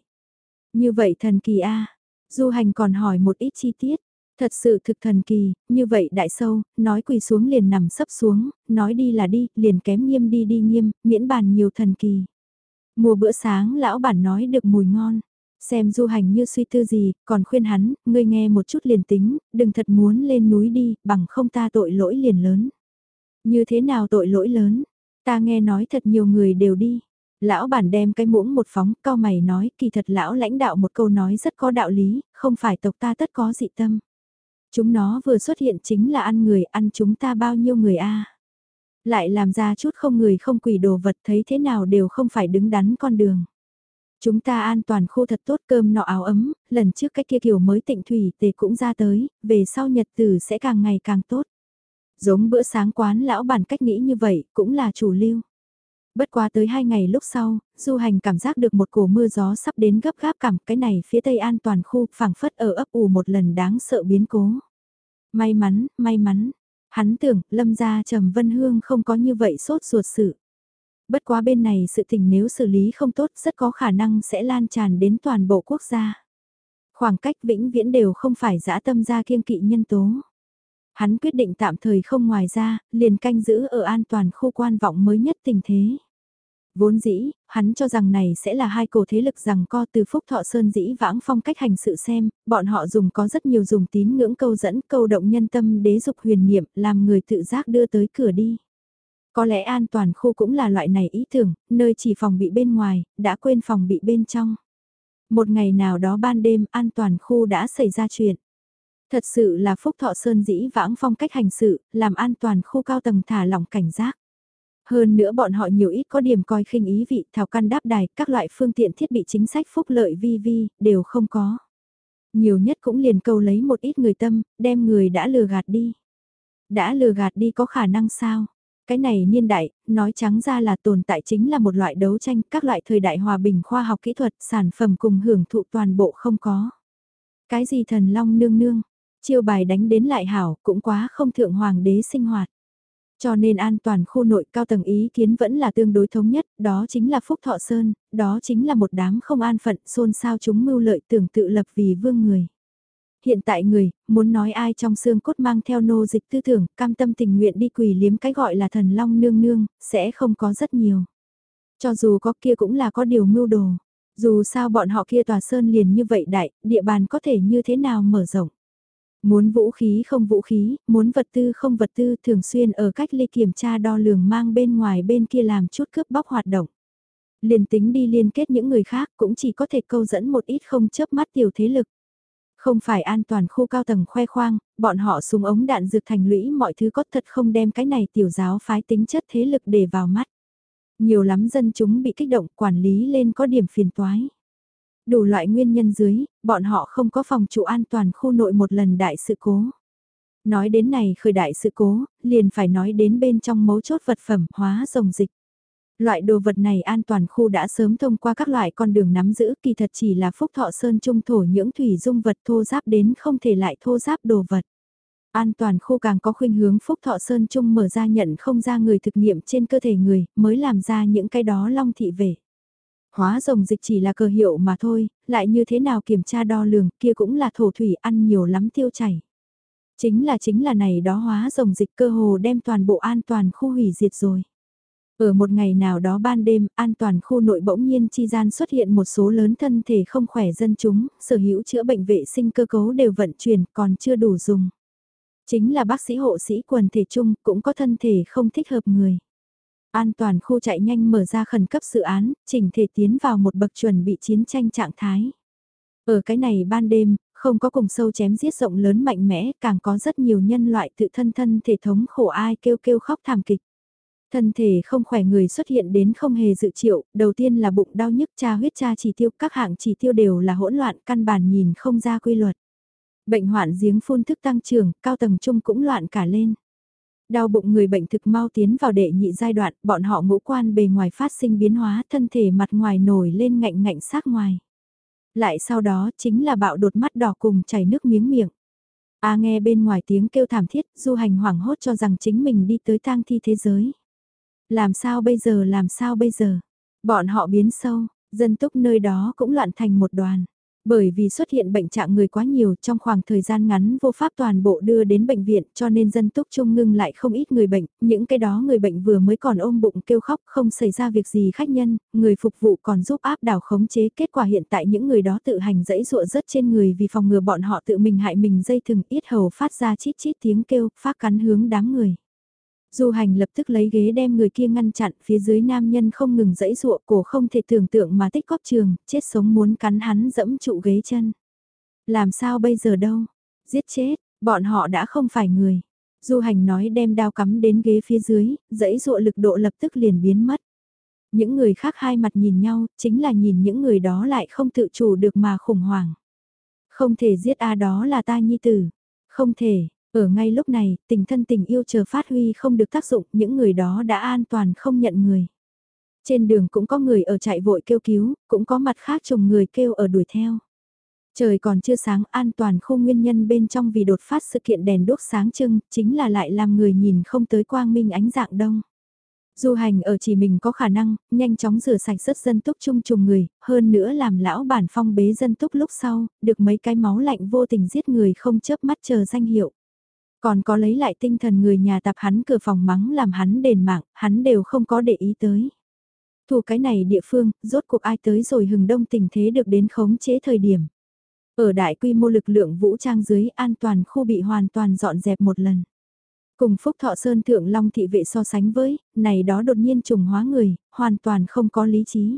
Như vậy thần kỳ A, du hành còn hỏi một ít chi tiết, Thật sự thực thần kỳ, như vậy đại sâu, nói quỳ xuống liền nằm sấp xuống, nói đi là đi, liền kém nghiêm đi đi nghiêm, miễn bàn nhiều thần kỳ. Mùa bữa sáng lão bản nói được mùi ngon. Xem du hành như suy tư gì, còn khuyên hắn, ngươi nghe một chút liền tính, đừng thật muốn lên núi đi, bằng không ta tội lỗi liền lớn. Như thế nào tội lỗi lớn? Ta nghe nói thật nhiều người đều đi. Lão bản đem cái muỗng một phóng, cao mày nói, kỳ thật lão lãnh đạo một câu nói rất có đạo lý, không phải tộc ta tất có dị tâm. Chúng nó vừa xuất hiện chính là ăn người, ăn chúng ta bao nhiêu người a Lại làm ra chút không người không quỷ đồ vật thấy thế nào đều không phải đứng đắn con đường. Chúng ta an toàn khu thật tốt cơm nọ áo ấm, lần trước cái kia kiểu mới tịnh thủy tề cũng ra tới, về sau nhật tử sẽ càng ngày càng tốt. Giống bữa sáng quán lão bản cách nghĩ như vậy, cũng là chủ lưu. Bất quá tới hai ngày lúc sau, du hành cảm giác được một cổ mưa gió sắp đến gấp gáp cảm cái này phía tây an toàn khu phảng phất ở ấp ủ một lần đáng sợ biến cố. May mắn, may mắn, hắn tưởng lâm gia trầm vân hương không có như vậy sốt ruột sự. Bất quá bên này sự tình nếu xử lý không tốt rất có khả năng sẽ lan tràn đến toàn bộ quốc gia. Khoảng cách vĩnh viễn đều không phải dã tâm gia kiêng kỵ nhân tố. Hắn quyết định tạm thời không ngoài ra, liền canh giữ ở an toàn khu quan vọng mới nhất tình thế. Vốn dĩ, hắn cho rằng này sẽ là hai cổ thế lực rằng co từ Phúc Thọ Sơn dĩ vãng phong cách hành sự xem, bọn họ dùng có rất nhiều dùng tín ngưỡng câu dẫn câu động nhân tâm đế dục huyền niệm làm người tự giác đưa tới cửa đi. Có lẽ an toàn khu cũng là loại này ý tưởng, nơi chỉ phòng bị bên ngoài, đã quên phòng bị bên trong. Một ngày nào đó ban đêm an toàn khu đã xảy ra chuyện. Thật sự là Phúc Thọ Sơn dĩ vãng phong cách hành sự, làm an toàn khu cao tầng thả lỏng cảnh giác. Hơn nữa bọn họ nhiều ít có điểm coi khinh ý vị thảo căn đáp đài, các loại phương tiện thiết bị chính sách phúc lợi vi vi, đều không có. Nhiều nhất cũng liền câu lấy một ít người tâm, đem người đã lừa gạt đi. Đã lừa gạt đi có khả năng sao? Cái này niên đại, nói trắng ra là tồn tại chính là một loại đấu tranh, các loại thời đại hòa bình khoa học kỹ thuật, sản phẩm cùng hưởng thụ toàn bộ không có. Cái gì thần long nương nương, chiêu bài đánh đến lại hảo, cũng quá không thượng hoàng đế sinh hoạt. Cho nên an toàn khu nội cao tầng ý kiến vẫn là tương đối thống nhất, đó chính là Phúc Thọ Sơn, đó chính là một đám không an phận xôn xao chúng mưu lợi tưởng tự lập vì vương người. Hiện tại người, muốn nói ai trong xương cốt mang theo nô dịch tư tưởng, cam tâm tình nguyện đi quỳ liếm cái gọi là thần long nương nương, sẽ không có rất nhiều. Cho dù có kia cũng là có điều mưu đồ. Dù sao bọn họ kia tòa sơn liền như vậy đại, địa bàn có thể như thế nào mở rộng. Muốn vũ khí không vũ khí, muốn vật tư không vật tư thường xuyên ở cách ly kiểm tra đo lường mang bên ngoài bên kia làm chút cướp bóc hoạt động. Liền tính đi liên kết những người khác cũng chỉ có thể câu dẫn một ít không chớp mắt tiểu thế lực. Không phải an toàn khu cao tầng khoe khoang, bọn họ súng ống đạn dược thành lũy mọi thứ có thật không đem cái này tiểu giáo phái tính chất thế lực để vào mắt. Nhiều lắm dân chúng bị kích động quản lý lên có điểm phiền toái. Đủ loại nguyên nhân dưới, bọn họ không có phòng trụ an toàn khu nội một lần đại sự cố. Nói đến này khởi đại sự cố, liền phải nói đến bên trong mấu chốt vật phẩm hóa rồng dịch. Loại đồ vật này an toàn khu đã sớm thông qua các loại con đường nắm giữ kỳ thật chỉ là phúc thọ sơn trung thổ những thủy dung vật thô giáp đến không thể lại thô giáp đồ vật. An toàn khu càng có khuynh hướng phúc thọ sơn trung mở ra nhận không ra người thực nghiệm trên cơ thể người mới làm ra những cái đó long thị về. Hóa rồng dịch chỉ là cơ hiệu mà thôi, lại như thế nào kiểm tra đo lường kia cũng là thổ thủy ăn nhiều lắm tiêu chảy. Chính là chính là này đó hóa rồng dịch cơ hồ đem toàn bộ an toàn khu hủy diệt rồi. Ở một ngày nào đó ban đêm, an toàn khu nội bỗng nhiên chi gian xuất hiện một số lớn thân thể không khỏe dân chúng, sở hữu chữa bệnh vệ sinh cơ cấu đều vận chuyển còn chưa đủ dùng. Chính là bác sĩ hộ sĩ quần thể chung cũng có thân thể không thích hợp người. An toàn khu chạy nhanh mở ra khẩn cấp dự án, chỉnh thể tiến vào một bậc chuẩn bị chiến tranh trạng thái. Ở cái này ban đêm, không có cùng sâu chém giết rộng lớn mạnh mẽ, càng có rất nhiều nhân loại tự thân thân thể thống khổ ai kêu kêu khóc thảm kịch. Thân thể không khỏe người xuất hiện đến không hề dự triệu, đầu tiên là bụng đau nhức cha huyết cha chỉ tiêu, các hạng chỉ tiêu đều là hỗn loạn căn bản nhìn không ra quy luật. Bệnh hoạn giếng phun thức tăng trưởng, cao tầng trung cũng loạn cả lên. Đau bụng người bệnh thực mau tiến vào đệ nhị giai đoạn, bọn họ ngũ quan bề ngoài phát sinh biến hóa, thân thể mặt ngoài nổi lên ngạnh ngạnh sát ngoài. Lại sau đó chính là bạo đột mắt đỏ cùng chảy nước miếng miệng. A nghe bên ngoài tiếng kêu thảm thiết, du hành hoảng hốt cho rằng chính mình đi tới tang thi thế giới. Làm sao bây giờ làm sao bây giờ? Bọn họ biến sâu, dân túc nơi đó cũng loạn thành một đoàn. Bởi vì xuất hiện bệnh trạng người quá nhiều trong khoảng thời gian ngắn vô pháp toàn bộ đưa đến bệnh viện cho nên dân túc trung ngưng lại không ít người bệnh, những cái đó người bệnh vừa mới còn ôm bụng kêu khóc không xảy ra việc gì khách nhân, người phục vụ còn giúp áp đảo khống chế kết quả hiện tại những người đó tự hành dẫy dụa rất trên người vì phòng ngừa bọn họ tự mình hại mình dây thừng ít hầu phát ra chít chít tiếng kêu phát cắn hướng đám người. Du hành lập tức lấy ghế đem người kia ngăn chặn, phía dưới nam nhân không ngừng dẫy dụa cổ không thể tưởng tượng mà tích góp trường, chết sống muốn cắn hắn dẫm trụ ghế chân. Làm sao bây giờ đâu? Giết chết, bọn họ đã không phải người. Du hành nói đem đao cắm đến ghế phía dưới, dẫy dụa lực độ lập tức liền biến mất. Những người khác hai mặt nhìn nhau, chính là nhìn những người đó lại không tự chủ được mà khủng hoảng. Không thể giết a đó là ta nhi tử. Không thể, ở ngay lúc này, tình thân tình yêu chờ phát huy không được tác dụng, những người đó đã an toàn không nhận người. Trên đường cũng có người ở chạy vội kêu cứu, cũng có mặt khác chồng người kêu ở đuổi theo. Trời còn chưa sáng an toàn khu nguyên nhân bên trong vì đột phát sự kiện đèn đốt sáng trưng, chính là lại làm người nhìn không tới quang minh ánh dạng đông. Du hành ở chỉ mình có khả năng, nhanh chóng rửa sạch rất dân túc chung trùng người, hơn nữa làm lão bản phong bế dân túc lúc sau, được mấy cái máu lạnh vô tình giết người không chớp mắt chờ danh hiệu. Còn có lấy lại tinh thần người nhà tạp hắn cửa phòng mắng làm hắn đền mạng, hắn đều không có để ý tới. Thủ cái này địa phương, rốt cuộc ai tới rồi hừng đông tình thế được đến khống chế thời điểm. Ở đại quy mô lực lượng vũ trang dưới an toàn khu bị hoàn toàn dọn dẹp một lần. Cùng Phúc Thọ Sơn Thượng Long thị vệ so sánh với, này đó đột nhiên trùng hóa người, hoàn toàn không có lý trí.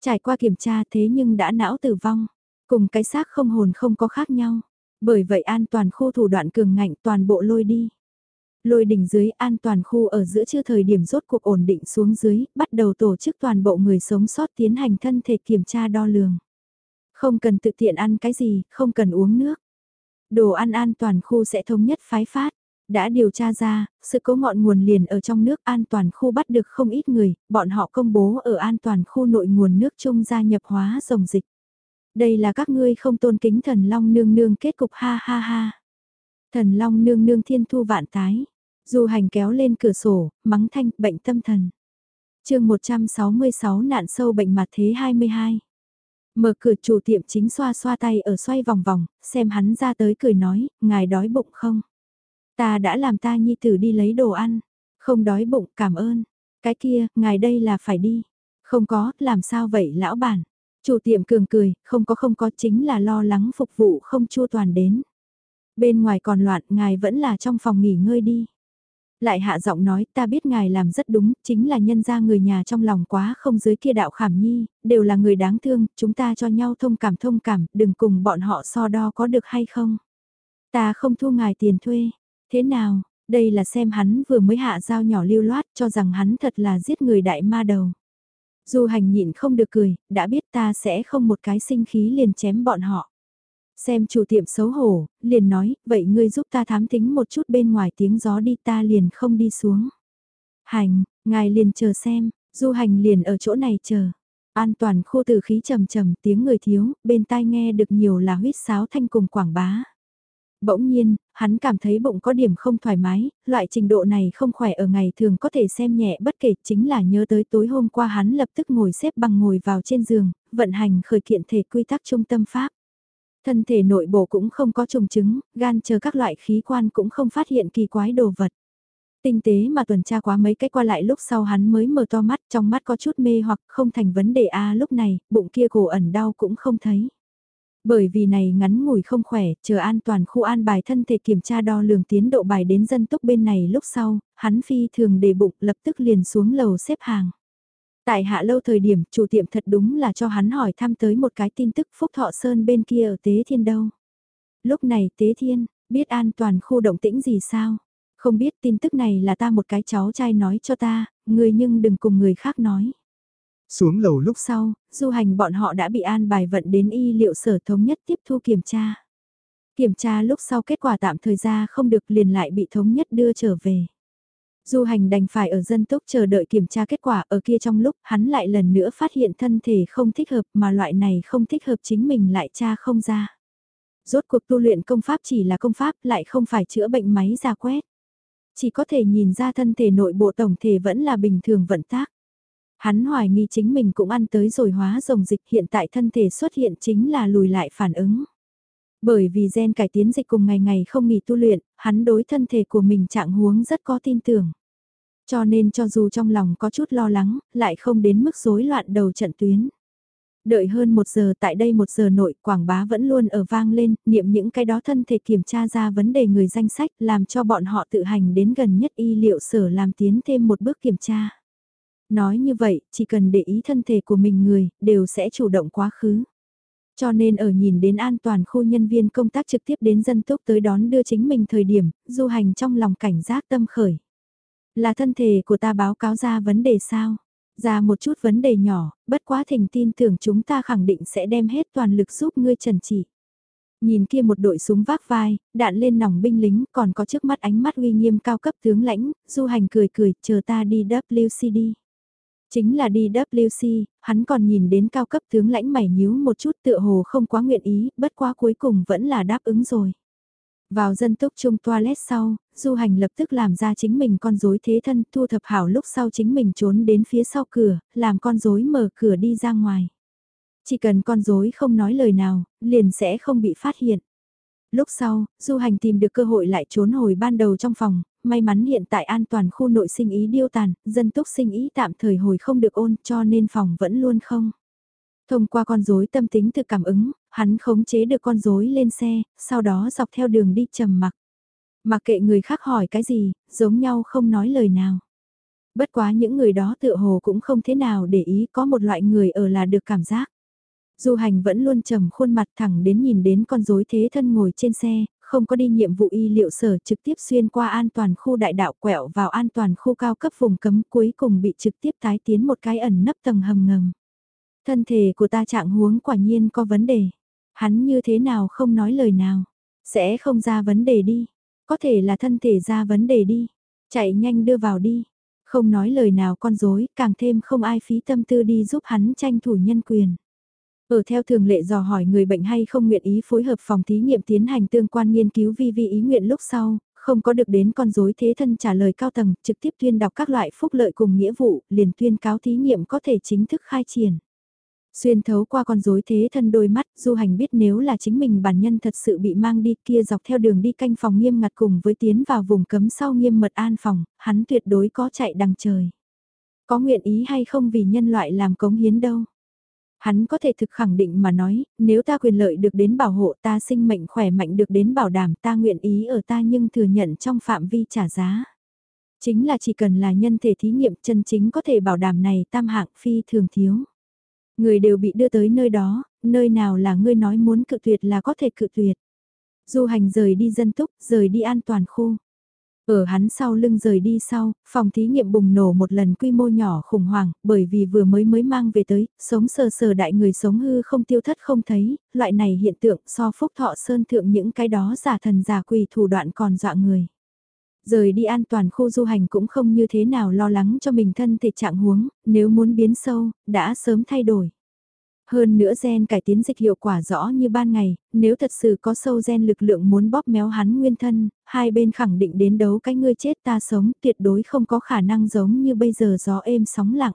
Trải qua kiểm tra thế nhưng đã não tử vong, cùng cái xác không hồn không có khác nhau. Bởi vậy an toàn khu thủ đoạn cường ngạnh toàn bộ lôi đi. Lôi đỉnh dưới an toàn khu ở giữa chưa thời điểm rốt cuộc ổn định xuống dưới, bắt đầu tổ chức toàn bộ người sống sót tiến hành thân thể kiểm tra đo lường. Không cần tự tiện ăn cái gì, không cần uống nước. Đồ ăn an toàn khu sẽ thống nhất phái phát. Đã điều tra ra, sự cố ngọn nguồn liền ở trong nước an toàn khu bắt được không ít người, bọn họ công bố ở an toàn khu nội nguồn nước chung gia nhập hóa rồng dịch. Đây là các ngươi không tôn kính thần long nương nương kết cục ha ha ha. Thần long nương nương thiên thu vạn tái. Du hành kéo lên cửa sổ, mắng thanh, bệnh tâm thần. chương 166 nạn sâu bệnh mặt thế 22. Mở cửa chủ tiệm chính xoa xoa tay ở xoay vòng vòng, xem hắn ra tới cười nói, ngài đói bụng không? Ta đã làm ta nhi tử đi lấy đồ ăn. Không đói bụng, cảm ơn. Cái kia, ngài đây là phải đi. Không có, làm sao vậy lão bản? Chủ tiệm cường cười, không có không có chính là lo lắng phục vụ không chua toàn đến. Bên ngoài còn loạn, ngài vẫn là trong phòng nghỉ ngơi đi. Lại hạ giọng nói, ta biết ngài làm rất đúng, chính là nhân ra người nhà trong lòng quá không dưới kia đạo khảm nhi, đều là người đáng thương, chúng ta cho nhau thông cảm thông cảm, đừng cùng bọn họ so đo có được hay không. Ta không thu ngài tiền thuê, thế nào, đây là xem hắn vừa mới hạ dao nhỏ lưu loát cho rằng hắn thật là giết người đại ma đầu. Du hành nhịn không được cười, đã biết ta sẽ không một cái sinh khí liền chém bọn họ. Xem chủ tiệm xấu hổ, liền nói, vậy ngươi giúp ta thám tính một chút bên ngoài tiếng gió đi ta liền không đi xuống. Hành, ngài liền chờ xem, Du hành liền ở chỗ này chờ. An toàn khu từ khí trầm trầm tiếng người thiếu, bên tai nghe được nhiều là huyết sáo thanh cùng quảng bá. Bỗng nhiên, hắn cảm thấy bụng có điểm không thoải mái, loại trình độ này không khỏe ở ngày thường có thể xem nhẹ bất kể chính là nhớ tới tối hôm qua hắn lập tức ngồi xếp bằng ngồi vào trên giường, vận hành khởi kiện thể quy tắc trung tâm pháp. Thân thể nội bộ cũng không có trùng chứng, gan chờ các loại khí quan cũng không phát hiện kỳ quái đồ vật. Tinh tế mà tuần tra quá mấy cách qua lại lúc sau hắn mới mở to mắt trong mắt có chút mê hoặc không thành vấn đề a lúc này, bụng kia cổ ẩn đau cũng không thấy. Bởi vì này ngắn ngủi không khỏe, chờ an toàn khu an bài thân thể kiểm tra đo lường tiến độ bài đến dân túc bên này lúc sau, hắn phi thường để bụng lập tức liền xuống lầu xếp hàng. Tại hạ lâu thời điểm, chủ tiệm thật đúng là cho hắn hỏi thăm tới một cái tin tức Phúc Thọ Sơn bên kia ở Tế Thiên đâu. Lúc này Tế Thiên, biết an toàn khu động tĩnh gì sao? Không biết tin tức này là ta một cái cháu trai nói cho ta, người nhưng đừng cùng người khác nói. Xuống lầu lúc sau, du hành bọn họ đã bị an bài vận đến y liệu sở thống nhất tiếp thu kiểm tra. Kiểm tra lúc sau kết quả tạm thời ra không được liền lại bị thống nhất đưa trở về. Du hành đành phải ở dân túc chờ đợi kiểm tra kết quả ở kia trong lúc hắn lại lần nữa phát hiện thân thể không thích hợp mà loại này không thích hợp chính mình lại tra không ra. Rốt cuộc tu luyện công pháp chỉ là công pháp lại không phải chữa bệnh máy ra quét. Chỉ có thể nhìn ra thân thể nội bộ tổng thể vẫn là bình thường vận tác. Hắn hoài nghi chính mình cũng ăn tới rồi hóa rồng dịch hiện tại thân thể xuất hiện chính là lùi lại phản ứng. Bởi vì gen cải tiến dịch cùng ngày ngày không nghỉ tu luyện, hắn đối thân thể của mình trạng huống rất có tin tưởng. Cho nên cho dù trong lòng có chút lo lắng, lại không đến mức rối loạn đầu trận tuyến. Đợi hơn một giờ tại đây một giờ nội quảng bá vẫn luôn ở vang lên, niệm những cái đó thân thể kiểm tra ra vấn đề người danh sách làm cho bọn họ tự hành đến gần nhất y liệu sở làm tiến thêm một bước kiểm tra. Nói như vậy, chỉ cần để ý thân thể của mình người, đều sẽ chủ động quá khứ. Cho nên ở nhìn đến an toàn khu nhân viên công tác trực tiếp đến dân túc tới đón đưa chính mình thời điểm, du hành trong lòng cảnh giác tâm khởi. Là thân thể của ta báo cáo ra vấn đề sao? Ra một chút vấn đề nhỏ, bất quá thỉnh tin tưởng chúng ta khẳng định sẽ đem hết toàn lực giúp ngươi trần trị. Nhìn kia một đội súng vác vai, đạn lên nòng binh lính, còn có trước mắt ánh mắt uy nghiêm cao cấp tướng lãnh, du hành cười cười, chờ ta đi WCD. Chính là đi WC, hắn còn nhìn đến cao cấp tướng lãnh mày nhíu một chút tựa hồ không quá nguyện ý, bất quá cuối cùng vẫn là đáp ứng rồi. Vào dân túc chung toilet sau, du hành lập tức làm ra chính mình con rối thế thân thu thập hảo lúc sau chính mình trốn đến phía sau cửa, làm con rối mở cửa đi ra ngoài. Chỉ cần con rối không nói lời nào, liền sẽ không bị phát hiện. Lúc sau, du hành tìm được cơ hội lại trốn hồi ban đầu trong phòng, may mắn hiện tại an toàn khu nội sinh ý điêu tàn, dân túc sinh ý tạm thời hồi không được ôn cho nên phòng vẫn luôn không. Thông qua con rối tâm tính thực cảm ứng, hắn khống chế được con rối lên xe, sau đó dọc theo đường đi trầm mặc. Mặc kệ người khác hỏi cái gì, giống nhau không nói lời nào. Bất quá những người đó tựa hồ cũng không thế nào để ý có một loại người ở là được cảm giác. Du hành vẫn luôn trầm khuôn mặt thẳng đến nhìn đến con rối thế thân ngồi trên xe, không có đi nhiệm vụ y liệu sở trực tiếp xuyên qua an toàn khu đại đạo quẹo vào an toàn khu cao cấp vùng cấm cuối cùng bị trực tiếp tái tiến một cái ẩn nấp tầng hầm ngầm. Thân thể của ta trạng huống quả nhiên có vấn đề. Hắn như thế nào không nói lời nào. Sẽ không ra vấn đề đi. Có thể là thân thể ra vấn đề đi. Chạy nhanh đưa vào đi. Không nói lời nào con dối, càng thêm không ai phí tâm tư đi giúp hắn tranh thủ nhân quyền. Ở theo thường lệ dò hỏi người bệnh hay không nguyện ý phối hợp phòng thí nghiệm tiến hành tương quan nghiên cứu vi vi ý nguyện lúc sau, không có được đến con rối thế thân trả lời cao tầng, trực tiếp tuyên đọc các loại phúc lợi cùng nghĩa vụ, liền tuyên cáo thí nghiệm có thể chính thức khai triển. Xuyên thấu qua con rối thế thân đôi mắt, du hành biết nếu là chính mình bản nhân thật sự bị mang đi kia dọc theo đường đi canh phòng nghiêm ngặt cùng với tiến vào vùng cấm sau nghiêm mật an phòng, hắn tuyệt đối có chạy đằng trời. Có nguyện ý hay không vì nhân loại làm cống hiến đâu. Hắn có thể thực khẳng định mà nói, nếu ta quyền lợi được đến bảo hộ ta sinh mệnh khỏe mạnh được đến bảo đảm ta nguyện ý ở ta nhưng thừa nhận trong phạm vi trả giá. Chính là chỉ cần là nhân thể thí nghiệm chân chính có thể bảo đảm này tam hạng phi thường thiếu. Người đều bị đưa tới nơi đó, nơi nào là ngươi nói muốn cự tuyệt là có thể cự tuyệt. Du hành rời đi dân túc, rời đi an toàn khu. Ở hắn sau lưng rời đi sau, phòng thí nghiệm bùng nổ một lần quy mô nhỏ khủng hoảng, bởi vì vừa mới mới mang về tới, sống sờ sờ đại người sống hư không tiêu thất không thấy, loại này hiện tượng so phúc thọ sơn thượng những cái đó giả thần giả quỷ thủ đoạn còn dọa người. Rời đi an toàn khu du hành cũng không như thế nào lo lắng cho mình thân thể trạng huống, nếu muốn biến sâu, đã sớm thay đổi. Hơn nữa gen cải tiến dịch hiệu quả rõ như ban ngày, nếu thật sự có sâu gen lực lượng muốn bóp méo hắn nguyên thân, hai bên khẳng định đến đấu cái ngươi chết ta sống tuyệt đối không có khả năng giống như bây giờ gió êm sóng lặng.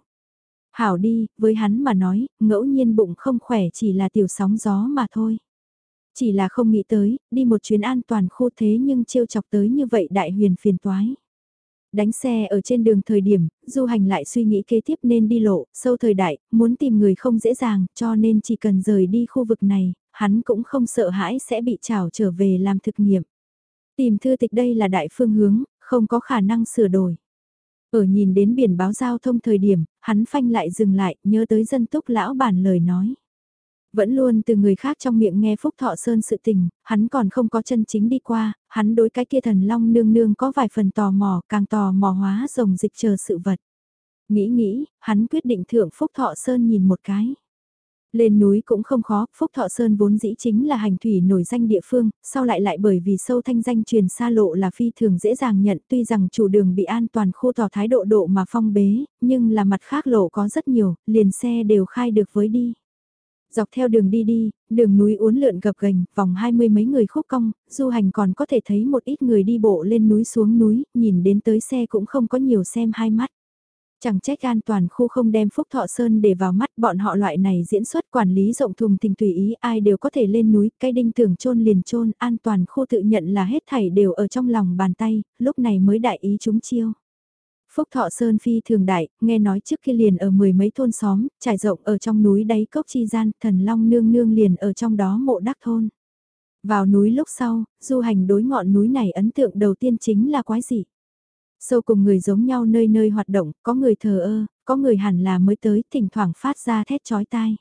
Hảo đi, với hắn mà nói, ngẫu nhiên bụng không khỏe chỉ là tiểu sóng gió mà thôi. Chỉ là không nghĩ tới, đi một chuyến an toàn khu thế nhưng trêu chọc tới như vậy đại huyền phiền toái. Đánh xe ở trên đường thời điểm, du hành lại suy nghĩ kế tiếp nên đi lộ, sâu thời đại, muốn tìm người không dễ dàng, cho nên chỉ cần rời đi khu vực này, hắn cũng không sợ hãi sẽ bị trảo trở về làm thực nghiệm. Tìm thư tịch đây là đại phương hướng, không có khả năng sửa đổi. Ở nhìn đến biển báo giao thông thời điểm, hắn phanh lại dừng lại, nhớ tới dân túc lão bản lời nói. Vẫn luôn từ người khác trong miệng nghe Phúc Thọ Sơn sự tình, hắn còn không có chân chính đi qua, hắn đối cái kia thần long nương nương có vài phần tò mò, càng tò mò hóa rồng dịch chờ sự vật. Nghĩ nghĩ, hắn quyết định thượng Phúc Thọ Sơn nhìn một cái. Lên núi cũng không khó, Phúc Thọ Sơn vốn dĩ chính là hành thủy nổi danh địa phương, sau lại lại bởi vì sâu thanh danh truyền xa lộ là phi thường dễ dàng nhận tuy rằng chủ đường bị an toàn khu tỏ thái độ độ mà phong bế, nhưng là mặt khác lộ có rất nhiều, liền xe đều khai được với đi. Dọc theo đường đi đi, đường núi uốn lượn gập ghềnh, vòng hai mươi mấy người khúc cong, du hành còn có thể thấy một ít người đi bộ lên núi xuống núi, nhìn đến tới xe cũng không có nhiều xem hai mắt. Chẳng trách an toàn khu không đem Phúc Thọ Sơn để vào mắt bọn họ loại này diễn xuất quản lý rộng thùng tình tùy ý ai đều có thể lên núi, cái đinh tưởng chôn liền chôn an toàn khu tự nhận là hết thảy đều ở trong lòng bàn tay, lúc này mới đại ý chúng chiêu. Phúc Thọ Sơn phi thường đại, nghe nói trước khi liền ở mười mấy thôn xóm, trải rộng ở trong núi đáy cốc chi gian, thần long nương nương liền ở trong đó mộ đắc thôn. Vào núi lúc sau, du hành đối ngọn núi này ấn tượng đầu tiên chính là quái dị. Sâu cùng người giống nhau nơi nơi hoạt động, có người thờ ơ, có người hẳn là mới tới, thỉnh thoảng phát ra thét chói tai.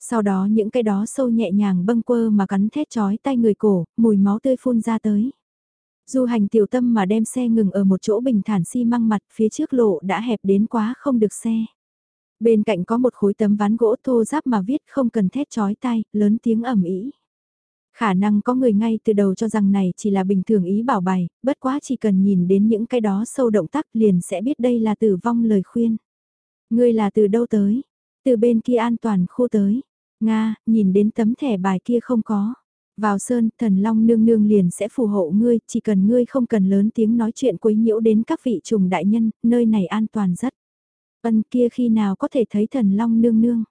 Sau đó những cái đó sâu nhẹ nhàng bâng quơ mà cắn thét chói tay người cổ, mùi máu tươi phun ra tới. Du hành tiểu tâm mà đem xe ngừng ở một chỗ bình thản xi măng mặt phía trước lộ đã hẹp đến quá không được xe. Bên cạnh có một khối tấm ván gỗ thô giáp mà viết không cần thét chói tai, lớn tiếng ẩm ý. Khả năng có người ngay từ đầu cho rằng này chỉ là bình thường ý bảo bài. bất quá chỉ cần nhìn đến những cái đó sâu động tác liền sẽ biết đây là tử vong lời khuyên. Ngươi là từ đâu tới? Từ bên kia an toàn khu tới. Nga, nhìn đến tấm thẻ bài kia không có. Vào sơn, thần long nương nương liền sẽ phù hộ ngươi, chỉ cần ngươi không cần lớn tiếng nói chuyện quấy nhiễu đến các vị trùng đại nhân, nơi này an toàn rất. Ân kia khi nào có thể thấy thần long nương nương.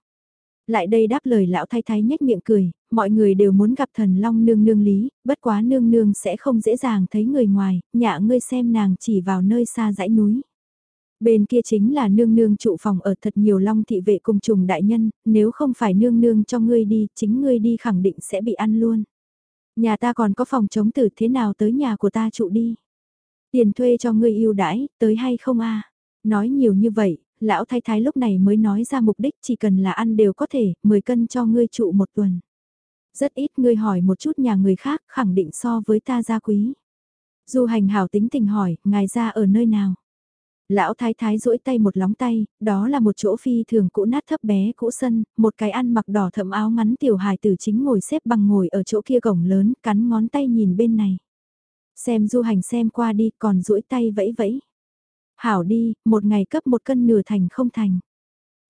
Lại đây đáp lời lão thay thái nhếch miệng cười, mọi người đều muốn gặp thần long nương nương lý, bất quá nương nương sẽ không dễ dàng thấy người ngoài, nhà ngươi xem nàng chỉ vào nơi xa dãy núi. Bên kia chính là nương nương trụ phòng ở thật nhiều long thị vệ cùng trùng đại nhân, nếu không phải nương nương cho ngươi đi, chính ngươi đi khẳng định sẽ bị ăn luôn. Nhà ta còn có phòng chống tử thế nào tới nhà của ta trụ đi. Tiền thuê cho ngươi yêu đãi, tới hay không a Nói nhiều như vậy, lão thái thái lúc này mới nói ra mục đích chỉ cần là ăn đều có thể, 10 cân cho ngươi trụ một tuần. Rất ít ngươi hỏi một chút nhà người khác, khẳng định so với ta gia quý. Du hành hảo tính tình hỏi, ngài ra ở nơi nào? Lão thái thái duỗi tay một lóng tay, đó là một chỗ phi thường cũ nát thấp bé cũ sân, một cái ăn mặc đỏ thẫm áo ngắn tiểu hài tử chính ngồi xếp bằng ngồi ở chỗ kia cổng lớn, cắn ngón tay nhìn bên này. Xem du hành xem qua đi, còn duỗi tay vẫy vẫy. Hảo đi, một ngày cấp một cân nửa thành không thành.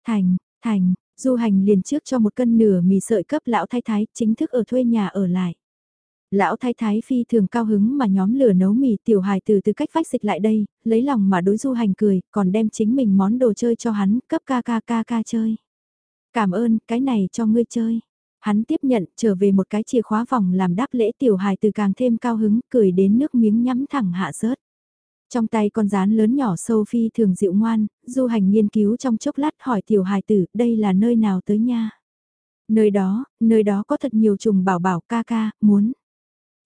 Thành, thành, du hành liền trước cho một cân nửa mì sợi cấp lão thái thái, chính thức ở thuê nhà ở lại. Lão thái thái phi thường cao hứng mà nhóm lửa nấu mì tiểu hài từ từ cách vách dịch lại đây, lấy lòng mà đối du hành cười, còn đem chính mình món đồ chơi cho hắn, cấp ca ca ca ca chơi. Cảm ơn, cái này cho ngươi chơi. Hắn tiếp nhận, trở về một cái chìa khóa vòng làm đáp lễ tiểu hài từ càng thêm cao hứng, cười đến nước miếng nhắm thẳng hạ rớt. Trong tay con rán lớn nhỏ sâu phi thường dịu ngoan, du hành nghiên cứu trong chốc lát hỏi tiểu hài tử, đây là nơi nào tới nha? Nơi đó, nơi đó có thật nhiều trùng bảo bảo ca ca, muốn.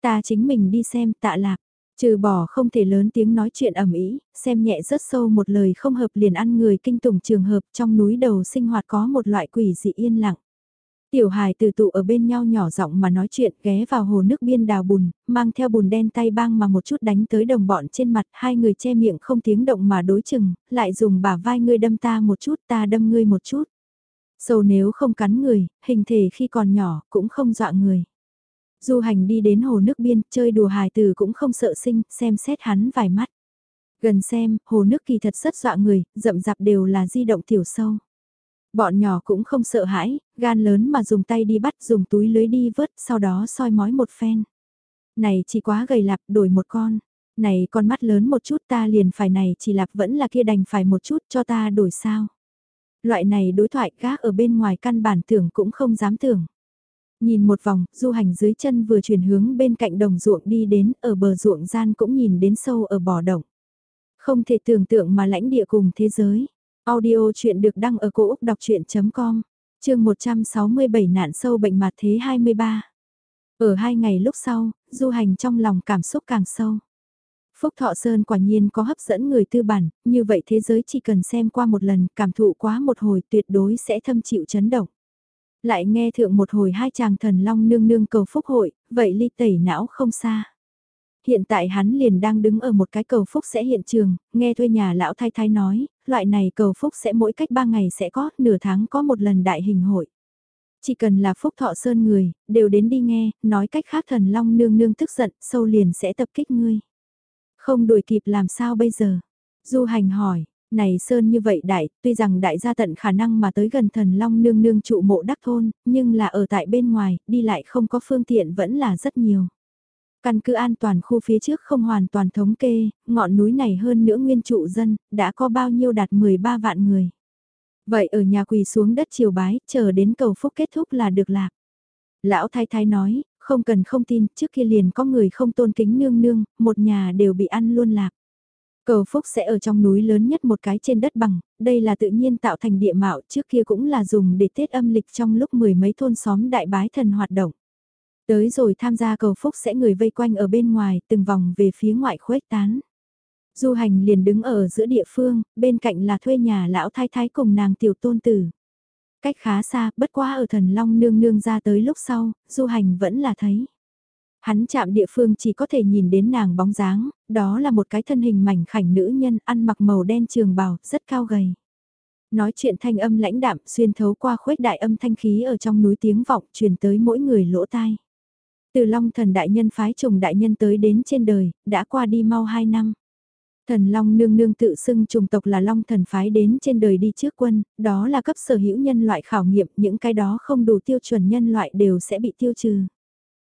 Ta chính mình đi xem tạ lạc, trừ bỏ không thể lớn tiếng nói chuyện ẩm ý, xem nhẹ rất sâu một lời không hợp liền ăn người kinh tủng trường hợp trong núi đầu sinh hoạt có một loại quỷ dị yên lặng. Tiểu hài từ tụ ở bên nhau nhỏ giọng mà nói chuyện ghé vào hồ nước biên đào bùn, mang theo bùn đen tay băng mà một chút đánh tới đồng bọn trên mặt hai người che miệng không tiếng động mà đối chừng, lại dùng bả vai ngươi đâm ta một chút ta đâm ngươi một chút. Sâu nếu không cắn người, hình thể khi còn nhỏ cũng không dọa người. Du hành đi đến hồ nước biên, chơi đùa hài từ cũng không sợ sinh, xem xét hắn vài mắt. Gần xem, hồ nước kỳ thật rất dọa người, rậm rạp đều là di động tiểu sâu. Bọn nhỏ cũng không sợ hãi, gan lớn mà dùng tay đi bắt dùng túi lưới đi vớt, sau đó soi mói một phen. Này chỉ quá gầy lạp đổi một con. Này con mắt lớn một chút ta liền phải này chỉ lạp vẫn là kia đành phải một chút cho ta đổi sao. Loại này đối thoại gác ở bên ngoài căn bản tưởng cũng không dám tưởng. Nhìn một vòng, du hành dưới chân vừa chuyển hướng bên cạnh đồng ruộng đi đến, ở bờ ruộng gian cũng nhìn đến sâu ở bò động. Không thể tưởng tượng mà lãnh địa cùng thế giới. Audio chuyện được đăng ở cổ Úc đọc chuyện.com, chương 167 nạn sâu bệnh mặt thế 23. Ở hai ngày lúc sau, du hành trong lòng cảm xúc càng sâu. Phúc Thọ Sơn quả nhiên có hấp dẫn người tư bản, như vậy thế giới chỉ cần xem qua một lần, cảm thụ quá một hồi tuyệt đối sẽ thâm chịu chấn động. Lại nghe thượng một hồi hai chàng thần long nương nương cầu phúc hội, vậy ly tẩy não không xa. Hiện tại hắn liền đang đứng ở một cái cầu phúc sẽ hiện trường, nghe thuê nhà lão thái thái nói, loại này cầu phúc sẽ mỗi cách ba ngày sẽ có, nửa tháng có một lần đại hình hội. Chỉ cần là phúc thọ sơn người, đều đến đi nghe, nói cách khác thần long nương nương tức giận, sâu liền sẽ tập kích ngươi. Không đuổi kịp làm sao bây giờ? Du hành hỏi, này Sơn như vậy đại, tuy rằng đại gia tận khả năng mà tới gần thần long nương nương trụ mộ đắc thôn, nhưng là ở tại bên ngoài, đi lại không có phương tiện vẫn là rất nhiều. Căn cứ an toàn khu phía trước không hoàn toàn thống kê, ngọn núi này hơn nữa nguyên trụ dân, đã có bao nhiêu đạt 13 vạn người. Vậy ở nhà quỳ xuống đất chiều bái, chờ đến cầu phúc kết thúc là được lạc. Lão thái thái nói, không cần không tin, trước kia liền có người không tôn kính nương nương, một nhà đều bị ăn luôn lạc. Cầu Phúc sẽ ở trong núi lớn nhất một cái trên đất bằng, đây là tự nhiên tạo thành địa mạo trước kia cũng là dùng để Tết âm lịch trong lúc mười mấy thôn xóm đại bái thần hoạt động. Tới rồi tham gia cầu Phúc sẽ người vây quanh ở bên ngoài từng vòng về phía ngoại khuếch tán. Du hành liền đứng ở giữa địa phương, bên cạnh là thuê nhà lão thái thái cùng nàng tiểu tôn tử. Cách khá xa, bất quá ở thần long nương nương ra tới lúc sau, du hành vẫn là thấy. Hắn chạm địa phương chỉ có thể nhìn đến nàng bóng dáng, đó là một cái thân hình mảnh khảnh nữ nhân ăn mặc màu đen trường bào, rất cao gầy. Nói chuyện thanh âm lãnh đạm xuyên thấu qua khuếch đại âm thanh khí ở trong núi tiếng vọng truyền tới mỗi người lỗ tai. Từ Long thần đại nhân phái trùng đại nhân tới đến trên đời, đã qua đi mau hai năm. Thần Long nương nương tự xưng trùng tộc là Long thần phái đến trên đời đi trước quân, đó là cấp sở hữu nhân loại khảo nghiệm, những cái đó không đủ tiêu chuẩn nhân loại đều sẽ bị tiêu trừ.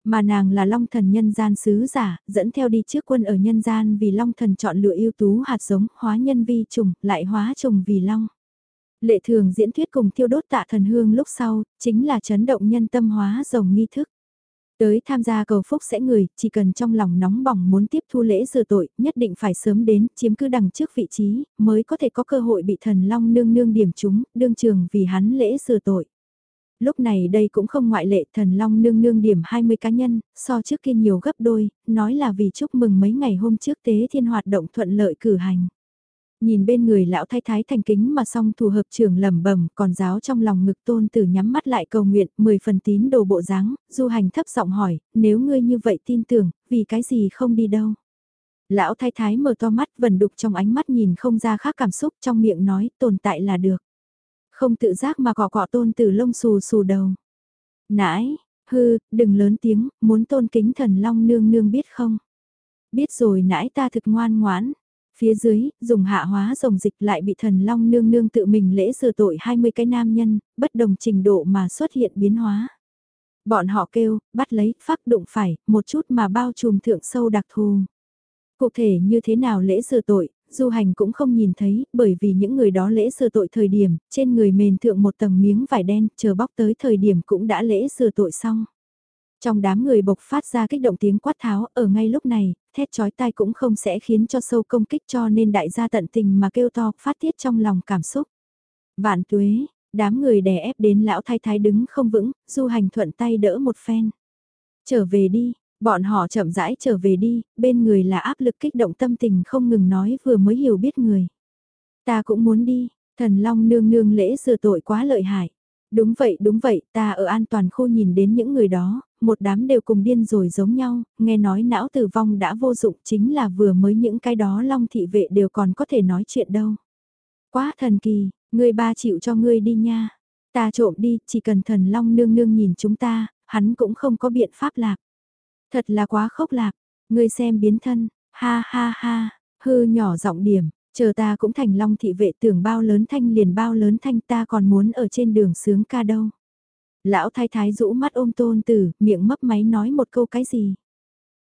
Mà nàng là Long thần nhân gian sứ giả, dẫn theo đi trước quân ở nhân gian vì Long thần chọn lựa ưu tú hạt giống, hóa nhân vi trùng, lại hóa trùng vì Long. Lệ thường diễn thuyết cùng thiêu đốt tạ thần hương lúc sau, chính là chấn động nhân tâm hóa rồng nghi thức. Tới tham gia cầu phúc sẽ người, chỉ cần trong lòng nóng bỏng muốn tiếp thu lễ rửa tội, nhất định phải sớm đến, chiếm cứ đằng trước vị trí, mới có thể có cơ hội bị thần long nương nương điểm chúng, đương trường vì hắn lễ rửa tội. Lúc này đây cũng không ngoại lệ thần long nương nương điểm 20 cá nhân, so trước kia nhiều gấp đôi, nói là vì chúc mừng mấy ngày hôm trước tế thiên hoạt động thuận lợi cử hành. Nhìn bên người lão thái thái thành kính mà song thủ hợp trưởng lẩm bẩm còn giáo trong lòng ngực tôn tử nhắm mắt lại cầu nguyện, 10 phần tín đồ bộ dáng, du hành thấp giọng hỏi, nếu ngươi như vậy tin tưởng, vì cái gì không đi đâu. Lão thái thái mở to mắt vần đục trong ánh mắt nhìn không ra khác cảm xúc trong miệng nói tồn tại là được. Không tự giác mà cọ cọ tôn tử lông xù xù đầu. Nãi, hư, đừng lớn tiếng, muốn tôn kính thần long nương nương biết không? Biết rồi nãi ta thực ngoan ngoãn. Phía dưới, dùng hạ hóa rồng dịch lại bị thần long nương nương tự mình lễ sửa tội 20 cái nam nhân, bất đồng trình độ mà xuất hiện biến hóa. Bọn họ kêu, bắt lấy, phát đụng phải, một chút mà bao trùm thượng sâu đặc thù. Cụ thể như thế nào lễ sửa tội, du hành cũng không nhìn thấy, bởi vì những người đó lễ sửa tội thời điểm, trên người mền thượng một tầng miếng vải đen, chờ bóc tới thời điểm cũng đã lễ sửa tội xong. Trong đám người bộc phát ra kích động tiếng quát tháo, ở ngay lúc này, thét chói tai cũng không sẽ khiến cho sâu công kích cho nên đại gia tận tình mà kêu to, phát tiết trong lòng cảm xúc. Vạn tuế, đám người đè ép đến lão thái thái đứng không vững, du hành thuận tay đỡ một phen. Trở về đi, bọn họ chậm rãi trở về đi, bên người là áp lực kích động tâm tình không ngừng nói vừa mới hiểu biết người. Ta cũng muốn đi, thần long nương nương lễ sửa tội quá lợi hại. Đúng vậy, đúng vậy, ta ở an toàn khu nhìn đến những người đó, một đám đều cùng điên rồi giống nhau, nghe nói não tử vong đã vô dụng chính là vừa mới những cái đó long thị vệ đều còn có thể nói chuyện đâu. Quá thần kỳ, người ba chịu cho ngươi đi nha. Ta trộm đi, chỉ cần thần long nương nương nhìn chúng ta, hắn cũng không có biện pháp lạc. Thật là quá khốc lạc, ngươi xem biến thân, ha ha ha, hư nhỏ giọng điểm, chờ ta cũng thành long thị vệ tưởng bao lớn thanh liền bao lớn thanh ta còn muốn ở trên đường sướng ca đâu. Lão thái thái rũ mắt ôm tôn tử, miệng mấp máy nói một câu cái gì.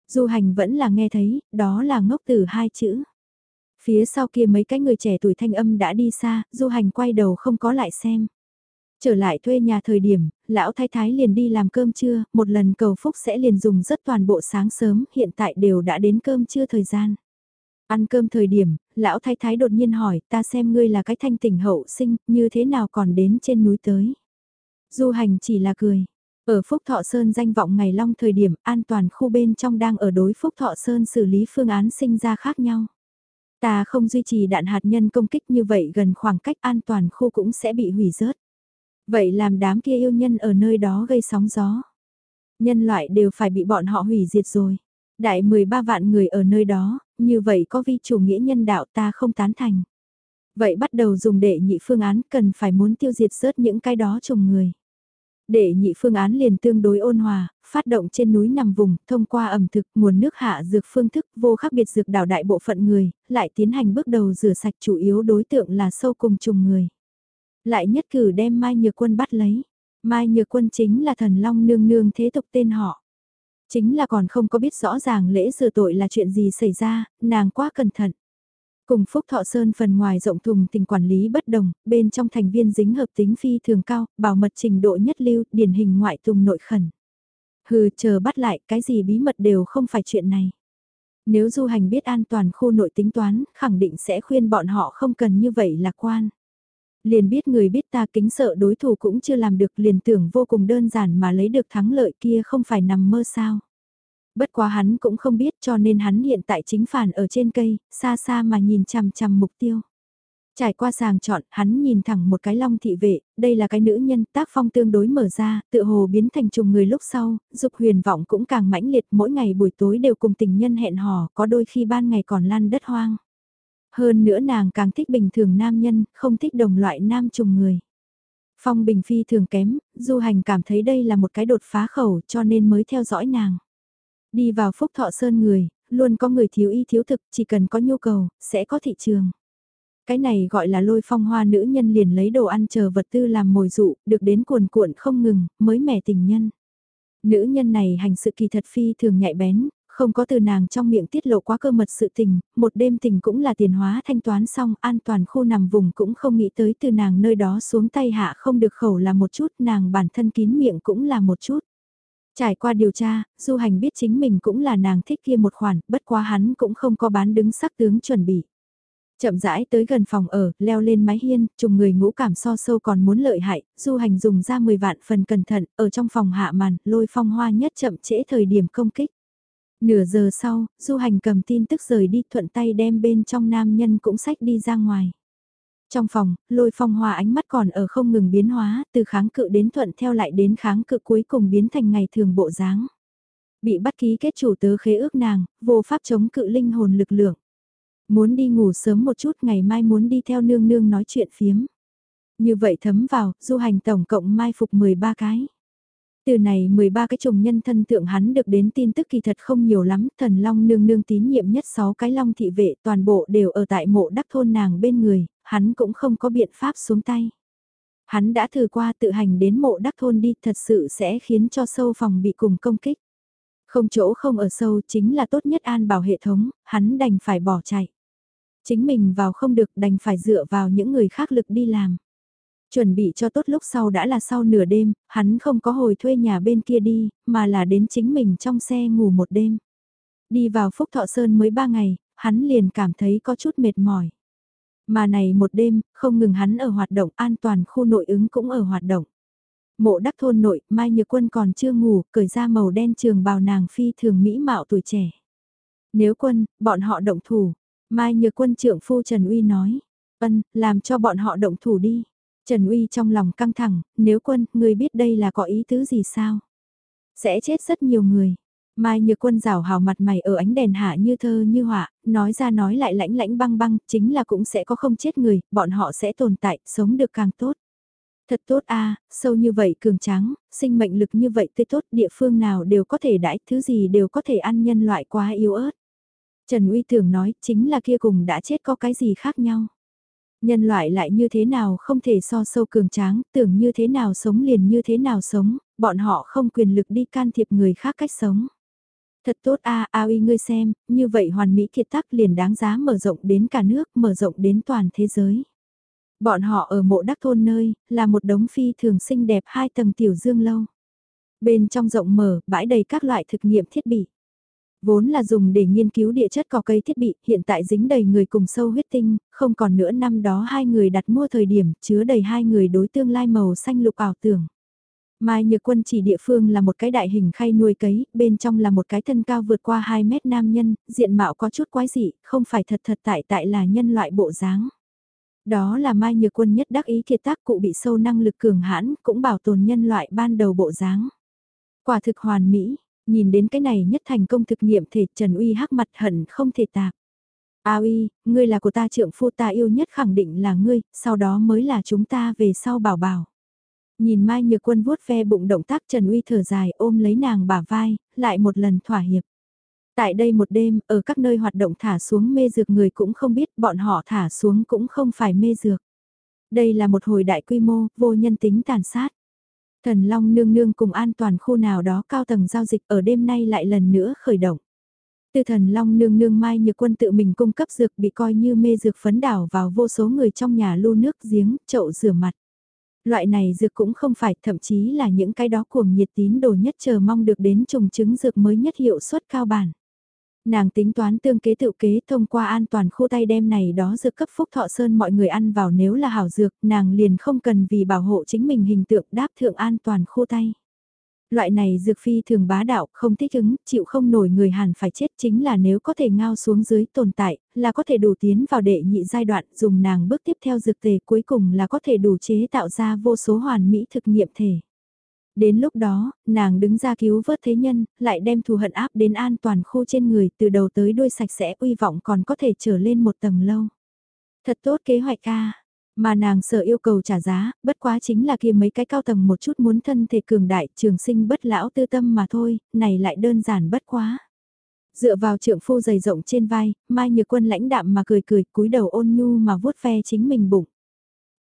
Du hành vẫn là nghe thấy, đó là ngốc tử hai chữ. Phía sau kia mấy cái người trẻ tuổi thanh âm đã đi xa, du hành quay đầu không có lại xem. Trở lại thuê nhà thời điểm, lão thái thái liền đi làm cơm trưa, một lần cầu phúc sẽ liền dùng rất toàn bộ sáng sớm, hiện tại đều đã đến cơm trưa thời gian. Ăn cơm thời điểm, lão thái thái đột nhiên hỏi, ta xem ngươi là cái thanh tỉnh hậu sinh, như thế nào còn đến trên núi tới. Du hành chỉ là cười. Ở Phúc Thọ Sơn danh vọng ngày long thời điểm an toàn khu bên trong đang ở đối Phúc Thọ Sơn xử lý phương án sinh ra khác nhau. Ta không duy trì đạn hạt nhân công kích như vậy gần khoảng cách an toàn khu cũng sẽ bị hủy rớt. Vậy làm đám kia yêu nhân ở nơi đó gây sóng gió. Nhân loại đều phải bị bọn họ hủy diệt rồi. Đại 13 vạn người ở nơi đó, như vậy có vi chủ nghĩa nhân đạo ta không tán thành. Vậy bắt đầu dùng đệ nhị phương án cần phải muốn tiêu diệt rớt những cái đó trùng người. Đệ nhị phương án liền tương đối ôn hòa, phát động trên núi nằm vùng, thông qua ẩm thực, nguồn nước hạ dược phương thức vô khác biệt dược đảo đại bộ phận người, lại tiến hành bước đầu rửa sạch chủ yếu đối tượng là sâu cùng trùng người. Lại nhất cử đem Mai Nhược Quân bắt lấy. Mai Nhược Quân chính là thần long nương nương thế tục tên họ. Chính là còn không có biết rõ ràng lễ sửa tội là chuyện gì xảy ra, nàng quá cẩn thận. Cùng Phúc Thọ Sơn phần ngoài rộng thùng tình quản lý bất đồng, bên trong thành viên dính hợp tính phi thường cao, bảo mật trình độ nhất lưu, điển hình ngoại tùng nội khẩn. Hừ, chờ bắt lại, cái gì bí mật đều không phải chuyện này. Nếu du hành biết an toàn khu nội tính toán, khẳng định sẽ khuyên bọn họ không cần như vậy lạc quan. Liền biết người biết ta kính sợ đối thủ cũng chưa làm được liền tưởng vô cùng đơn giản mà lấy được thắng lợi kia không phải nằm mơ sao. Bất quá hắn cũng không biết cho nên hắn hiện tại chính phản ở trên cây, xa xa mà nhìn chằm chằm mục tiêu. Trải qua sàng chọn, hắn nhìn thẳng một cái long thị vệ, đây là cái nữ nhân tác phong tương đối mở ra, tự hồ biến thành trùng người lúc sau, dục huyền vọng cũng càng mãnh liệt mỗi ngày buổi tối đều cùng tình nhân hẹn hò, có đôi khi ban ngày còn lan đất hoang. Hơn nữa nàng càng thích bình thường nam nhân, không thích đồng loại nam trùng người. Phong bình phi thường kém, du hành cảm thấy đây là một cái đột phá khẩu cho nên mới theo dõi nàng. Đi vào phúc thọ sơn người, luôn có người thiếu y thiếu thực, chỉ cần có nhu cầu, sẽ có thị trường. Cái này gọi là lôi phong hoa nữ nhân liền lấy đồ ăn chờ vật tư làm mồi dụ, được đến cuồn cuộn không ngừng, mới mẻ tình nhân. Nữ nhân này hành sự kỳ thật phi thường nhạy bén, không có từ nàng trong miệng tiết lộ quá cơ mật sự tình, một đêm tình cũng là tiền hóa thanh toán xong, an toàn khu nằm vùng cũng không nghĩ tới từ nàng nơi đó xuống tay hạ không được khẩu là một chút, nàng bản thân kín miệng cũng là một chút. Trải qua điều tra, Du Hành biết chính mình cũng là nàng thích kia một khoản, bất quá hắn cũng không có bán đứng sắc tướng chuẩn bị. Chậm rãi tới gần phòng ở, leo lên mái hiên, trùng người ngũ cảm so sâu còn muốn lợi hại, Du Hành dùng ra 10 vạn phần cẩn thận, ở trong phòng hạ màn, lôi phong hoa nhất chậm trễ thời điểm công kích. Nửa giờ sau, Du Hành cầm tin tức rời đi thuận tay đem bên trong nam nhân cũng sách đi ra ngoài. Trong phòng, lôi phong hoa ánh mắt còn ở không ngừng biến hóa, từ kháng cự đến thuận theo lại đến kháng cự cuối cùng biến thành ngày thường bộ dáng. Bị bắt ký kết chủ tớ khế ước nàng, vô pháp chống cự linh hồn lực lượng. Muốn đi ngủ sớm một chút ngày mai muốn đi theo nương nương nói chuyện phiếm. Như vậy thấm vào, du hành tổng cộng mai phục 13 cái. Từ này 13 cái chồng nhân thân tượng hắn được đến tin tức kỳ thật không nhiều lắm, thần long nương nương tín nhiệm nhất 6 cái long thị vệ toàn bộ đều ở tại mộ đắc thôn nàng bên người, hắn cũng không có biện pháp xuống tay. Hắn đã thử qua tự hành đến mộ đắc thôn đi thật sự sẽ khiến cho sâu phòng bị cùng công kích. Không chỗ không ở sâu chính là tốt nhất an bảo hệ thống, hắn đành phải bỏ chạy. Chính mình vào không được đành phải dựa vào những người khác lực đi làm. Chuẩn bị cho tốt lúc sau đã là sau nửa đêm, hắn không có hồi thuê nhà bên kia đi, mà là đến chính mình trong xe ngủ một đêm. Đi vào Phúc Thọ Sơn mới ba ngày, hắn liền cảm thấy có chút mệt mỏi. Mà này một đêm, không ngừng hắn ở hoạt động an toàn khu nội ứng cũng ở hoạt động. Mộ đắc thôn nội, Mai Nhược Quân còn chưa ngủ, cởi ra màu đen trường bào nàng phi thường mỹ mạo tuổi trẻ. Nếu quân, bọn họ động thủ. Mai Nhược Quân trưởng phu Trần Uy nói. Ân, làm cho bọn họ động thủ đi. Trần Uy trong lòng căng thẳng, nếu quân, ngươi biết đây là có ý tứ gì sao? Sẽ chết rất nhiều người. Mai Nhược Quân rào hào mặt mày ở ánh đèn hạ như thơ như họa, nói ra nói lại lãnh lãnh băng băng, chính là cũng sẽ có không chết người, bọn họ sẽ tồn tại, sống được càng tốt. Thật tốt a sâu như vậy cường tráng, sinh mệnh lực như vậy tươi tốt, địa phương nào đều có thể đãi, thứ gì đều có thể ăn nhân loại quá yếu ớt. Trần Uy Thường nói, chính là kia cùng đã chết có cái gì khác nhau. Nhân loại lại như thế nào không thể so sâu cường tráng, tưởng như thế nào sống liền như thế nào sống, bọn họ không quyền lực đi can thiệp người khác cách sống. Thật tốt a à, ao y ngươi xem, như vậy hoàn mỹ kiệt tác liền đáng giá mở rộng đến cả nước, mở rộng đến toàn thế giới. Bọn họ ở mộ đắc thôn nơi, là một đống phi thường xinh đẹp hai tầng tiểu dương lâu. Bên trong rộng mở, bãi đầy các loại thực nghiệm thiết bị. Vốn là dùng để nghiên cứu địa chất cỏ cây thiết bị, hiện tại dính đầy người cùng sâu huyết tinh, không còn nữa năm đó hai người đặt mua thời điểm, chứa đầy hai người đối tương lai màu xanh lục ảo tưởng. Mai Nhược Quân chỉ địa phương là một cái đại hình khay nuôi cấy, bên trong là một cái thân cao vượt qua 2 mét nam nhân, diện mạo có chút quái dị, không phải thật thật tại tại là nhân loại bộ dáng. Đó là Mai Nhược Quân nhất đắc ý thiệt tác cụ bị sâu năng lực cường hãn, cũng bảo tồn nhân loại ban đầu bộ dáng. Quả thực hoàn mỹ, nhìn đến cái này nhất thành công thực nghiệm thể Trần Uy hắc mặt hận không thể tạp. A uy, ngươi là của ta trượng phu ta yêu nhất khẳng định là ngươi, sau đó mới là chúng ta về sau bảo bảo. Nhìn Mai Nhược Quân vuốt ve bụng động tác Trần Uy thở dài ôm lấy nàng bả vai, lại một lần thỏa hiệp. Tại đây một đêm, ở các nơi hoạt động thả xuống mê dược người cũng không biết bọn họ thả xuống cũng không phải mê dược. Đây là một hồi đại quy mô, vô nhân tính tàn sát. Thần Long nương nương cùng an toàn khu nào đó cao tầng giao dịch ở đêm nay lại lần nữa khởi động. Từ thần Long nương nương mai nhược quân tự mình cung cấp dược bị coi như mê dược phấn đảo vào vô số người trong nhà lu nước giếng, chậu rửa mặt. Loại này dược cũng không phải thậm chí là những cái đó cuồng nhiệt tín đồ nhất chờ mong được đến trùng chứng dược mới nhất hiệu suất cao bản. Nàng tính toán tương kế tự kế thông qua an toàn khu tay đem này đó dược cấp phúc thọ sơn mọi người ăn vào nếu là hảo dược, nàng liền không cần vì bảo hộ chính mình hình tượng đáp thượng an toàn khu tay. Loại này dược phi thường bá đạo, không thích ứng, chịu không nổi người hàn phải chết chính là nếu có thể ngao xuống dưới tồn tại, là có thể đủ tiến vào đệ nhị giai đoạn dùng nàng bước tiếp theo dược tề cuối cùng là có thể đủ chế tạo ra vô số hoàn mỹ thực nghiệm thể. Đến lúc đó, nàng đứng ra cứu vớt thế nhân, lại đem thù hận áp đến an toàn khu trên người từ đầu tới đuôi sạch sẽ uy vọng còn có thể trở lên một tầng lâu. Thật tốt kế hoạch ca. Mà nàng sợ yêu cầu trả giá, bất quá chính là kia mấy cái cao tầng một chút muốn thân thể cường đại, trường sinh bất lão tư tâm mà thôi, này lại đơn giản bất quá. Dựa vào trượng phu dày rộng trên vai, Mai Nhược Quân lãnh đạm mà cười cười cúi đầu ôn nhu mà vuốt ve chính mình bụng.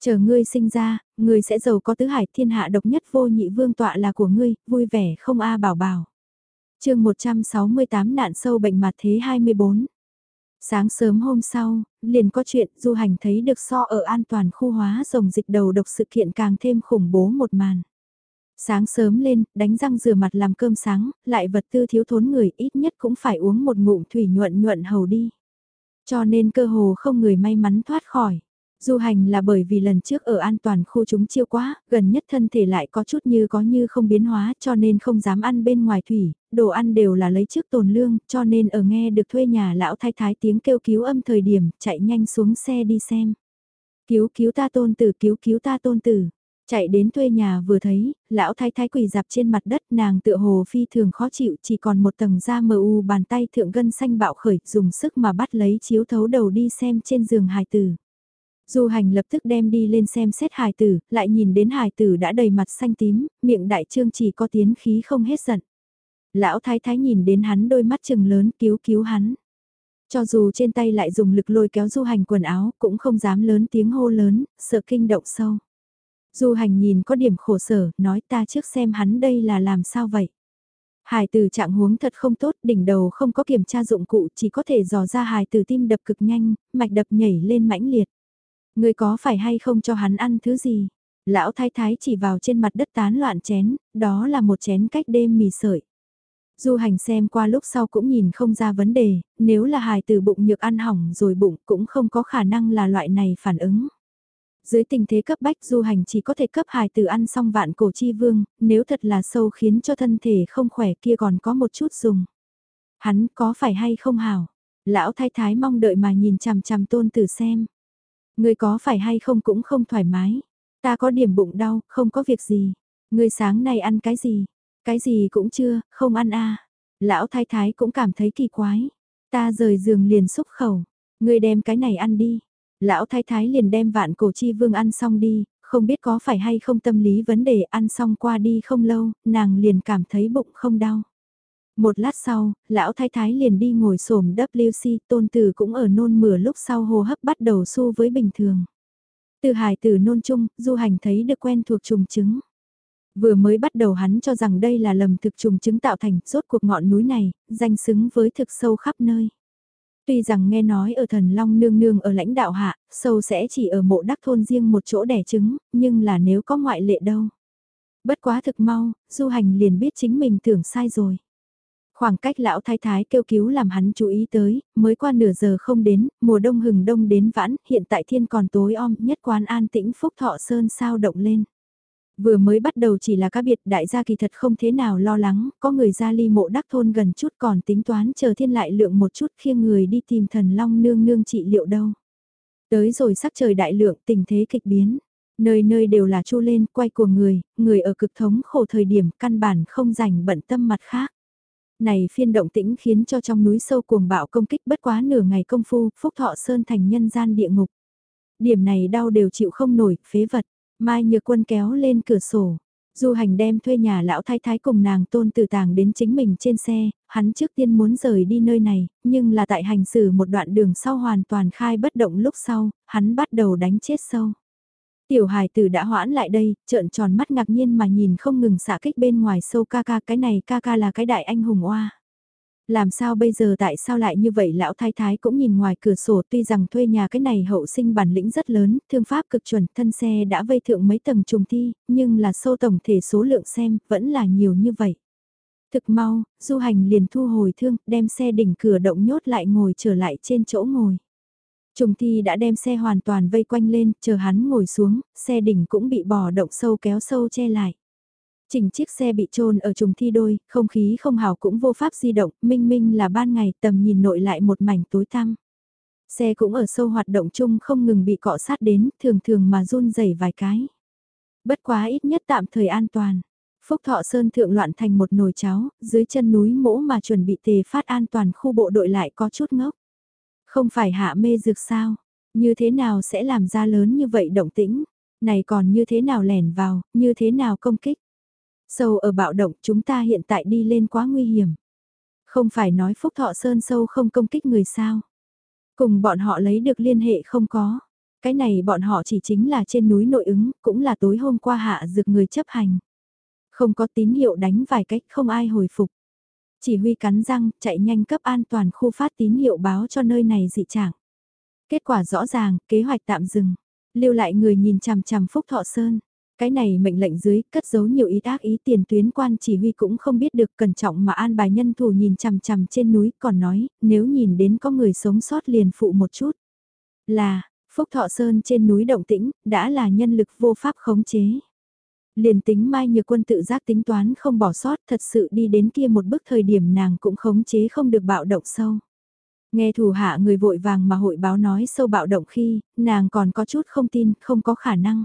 Chờ ngươi sinh ra, ngươi sẽ giàu có tứ hải thiên hạ độc nhất vô nhị vương tọa là của ngươi, vui vẻ không a bảo bảo. chương 168 nạn sâu bệnh mặt thế 24. Sáng sớm hôm sau, liền có chuyện du hành thấy được so ở an toàn khu hóa rồng dịch đầu độc sự kiện càng thêm khủng bố một màn. Sáng sớm lên, đánh răng rửa mặt làm cơm sáng, lại vật tư thiếu thốn người ít nhất cũng phải uống một ngụm thủy nhuận nhuận hầu đi. Cho nên cơ hồ không người may mắn thoát khỏi. Du hành là bởi vì lần trước ở an toàn khu chúng chiêu quá, gần nhất thân thể lại có chút như có như không biến hóa cho nên không dám ăn bên ngoài thủy, đồ ăn đều là lấy trước tồn lương, cho nên ở nghe được thuê nhà lão thái thái tiếng kêu cứu âm thời điểm, chạy nhanh xuống xe đi xem. Cứu cứu ta tôn tử, cứu cứu ta tôn tử. Chạy đến thuê nhà vừa thấy, lão thái thái quỳ dạp trên mặt đất nàng tựa hồ phi thường khó chịu chỉ còn một tầng da mờ u bàn tay thượng gân xanh bạo khởi dùng sức mà bắt lấy chiếu thấu đầu đi xem trên giường hài tử. Du hành lập tức đem đi lên xem xét hài tử, lại nhìn đến hài tử đã đầy mặt xanh tím, miệng đại trương chỉ có tiến khí không hết giận. Lão thái thái nhìn đến hắn đôi mắt chừng lớn cứu cứu hắn. Cho dù trên tay lại dùng lực lôi kéo du hành quần áo cũng không dám lớn tiếng hô lớn, sợ kinh động sâu. Du hành nhìn có điểm khổ sở, nói ta trước xem hắn đây là làm sao vậy. Hài tử trạng huống thật không tốt, đỉnh đầu không có kiểm tra dụng cụ, chỉ có thể dò ra hài tử tim đập cực nhanh, mạch đập nhảy lên mãnh liệt. Người có phải hay không cho hắn ăn thứ gì? Lão thái thái chỉ vào trên mặt đất tán loạn chén, đó là một chén cách đêm mì sợi. Du hành xem qua lúc sau cũng nhìn không ra vấn đề, nếu là hài từ bụng nhược ăn hỏng rồi bụng cũng không có khả năng là loại này phản ứng. Dưới tình thế cấp bách du hành chỉ có thể cấp hài từ ăn xong vạn cổ chi vương, nếu thật là sâu khiến cho thân thể không khỏe kia còn có một chút dùng. Hắn có phải hay không hảo? Lão thái thái mong đợi mà nhìn chằm chằm tôn tử xem. Người có phải hay không cũng không thoải mái. Ta có điểm bụng đau, không có việc gì. Người sáng nay ăn cái gì? Cái gì cũng chưa, không ăn à? Lão thái thái cũng cảm thấy kỳ quái. Ta rời giường liền xúc khẩu. Người đem cái này ăn đi. Lão thái thái liền đem vạn cổ chi vương ăn xong đi, Không biết có phải hay không tâm lý vấn đề ăn xong qua đi không lâu, nàng liền cảm thấy bụng không đau. Một lát sau, lão thái thái liền đi ngồi xổm WC, tôn tử cũng ở nôn mửa lúc sau hô hấp bắt đầu xu với bình thường. Từ hài tử nôn chung, du hành thấy được quen thuộc trùng chứng. Vừa mới bắt đầu hắn cho rằng đây là lầm thực trùng chứng tạo thành, rốt cuộc ngọn núi này, danh xứng với thực sâu khắp nơi. Tuy rằng nghe nói ở thần Long nương nương ở lãnh đạo hạ, sâu sẽ chỉ ở mộ đắc thôn riêng một chỗ đẻ trứng, nhưng là nếu có ngoại lệ đâu. Bất quá thực mau, du hành liền biết chính mình tưởng sai rồi. Khoảng cách lão thái thái kêu cứu làm hắn chú ý tới, mới qua nửa giờ không đến, mùa đông hừng đông đến vãn, hiện tại thiên còn tối om, nhất quán an tĩnh phúc thọ sơn sao động lên. Vừa mới bắt đầu chỉ là cá biệt đại gia kỳ thật không thế nào lo lắng, có người ra ly mộ đắc thôn gần chút còn tính toán chờ thiên lại lượng một chút khi người đi tìm thần long nương nương trị liệu đâu. Tới rồi sắc trời đại lượng tình thế kịch biến, nơi nơi đều là chu lên quay của người, người ở cực thống khổ thời điểm căn bản không dành bận tâm mặt khác. Này phiên động tĩnh khiến cho trong núi sâu cuồng bạo công kích bất quá nửa ngày công phu, phúc thọ sơn thành nhân gian địa ngục. Điểm này đau đều chịu không nổi, phế vật Mai Nhược Quân kéo lên cửa sổ. Du hành đem thuê nhà lão thái thái cùng nàng tôn tử tàng đến chính mình trên xe, hắn trước tiên muốn rời đi nơi này, nhưng là tại hành xử một đoạn đường sau hoàn toàn khai bất động lúc sau, hắn bắt đầu đánh chết sâu. Tiểu hài tử đã hoãn lại đây, trợn tròn mắt ngạc nhiên mà nhìn không ngừng xả kích bên ngoài sâu ca ca cái này ca ca là cái đại anh hùng oa. Làm sao bây giờ tại sao lại như vậy lão thái thái cũng nhìn ngoài cửa sổ tuy rằng thuê nhà cái này hậu sinh bản lĩnh rất lớn, thương pháp cực chuẩn, thân xe đã vây thượng mấy tầng trùng thi, nhưng là sâu tổng thể số lượng xem vẫn là nhiều như vậy. Thực mau, du hành liền thu hồi thương, đem xe đỉnh cửa động nhốt lại ngồi trở lại trên chỗ ngồi. Trùng thi đã đem xe hoàn toàn vây quanh lên, chờ hắn ngồi xuống, xe đỉnh cũng bị bỏ động sâu kéo sâu che lại. Chỉnh chiếc xe bị trôn ở trùng thi đôi, không khí không hào cũng vô pháp di động, minh minh là ban ngày tầm nhìn nội lại một mảnh tối tăm. Xe cũng ở sâu hoạt động chung không ngừng bị cọ sát đến, thường thường mà run rẩy vài cái. Bất quá ít nhất tạm thời an toàn. Phúc Thọ Sơn thượng loạn thành một nồi cháo, dưới chân núi mỗ mà chuẩn bị tề phát an toàn khu bộ đội lại có chút ngốc. Không phải hạ mê dược sao, như thế nào sẽ làm ra lớn như vậy động tĩnh, này còn như thế nào lẻn vào, như thế nào công kích. Sâu ở bạo động chúng ta hiện tại đi lên quá nguy hiểm. Không phải nói Phúc Thọ Sơn sâu không công kích người sao. Cùng bọn họ lấy được liên hệ không có. Cái này bọn họ chỉ chính là trên núi nội ứng, cũng là tối hôm qua hạ dược người chấp hành. Không có tín hiệu đánh vài cách không ai hồi phục. Chỉ huy cắn răng, chạy nhanh cấp an toàn khu phát tín hiệu báo cho nơi này dị trạng. Kết quả rõ ràng, kế hoạch tạm dừng. Lưu lại người nhìn chằm chằm Phúc Thọ Sơn. Cái này mệnh lệnh dưới, cất giấu nhiều ý tác ý tiền tuyến quan chỉ huy cũng không biết được cẩn trọng mà an bài nhân thủ nhìn chằm chằm trên núi, còn nói, nếu nhìn đến có người sống sót liền phụ một chút. Là, Phúc Thọ Sơn trên núi Động Tĩnh, đã là nhân lực vô pháp khống chế. Liền tính Mai Nhược Quân tự giác tính toán không bỏ sót thật sự đi đến kia một bước thời điểm nàng cũng khống chế không được bạo động sâu. Nghe thủ hạ người vội vàng mà hội báo nói sâu bạo động khi, nàng còn có chút không tin, không có khả năng.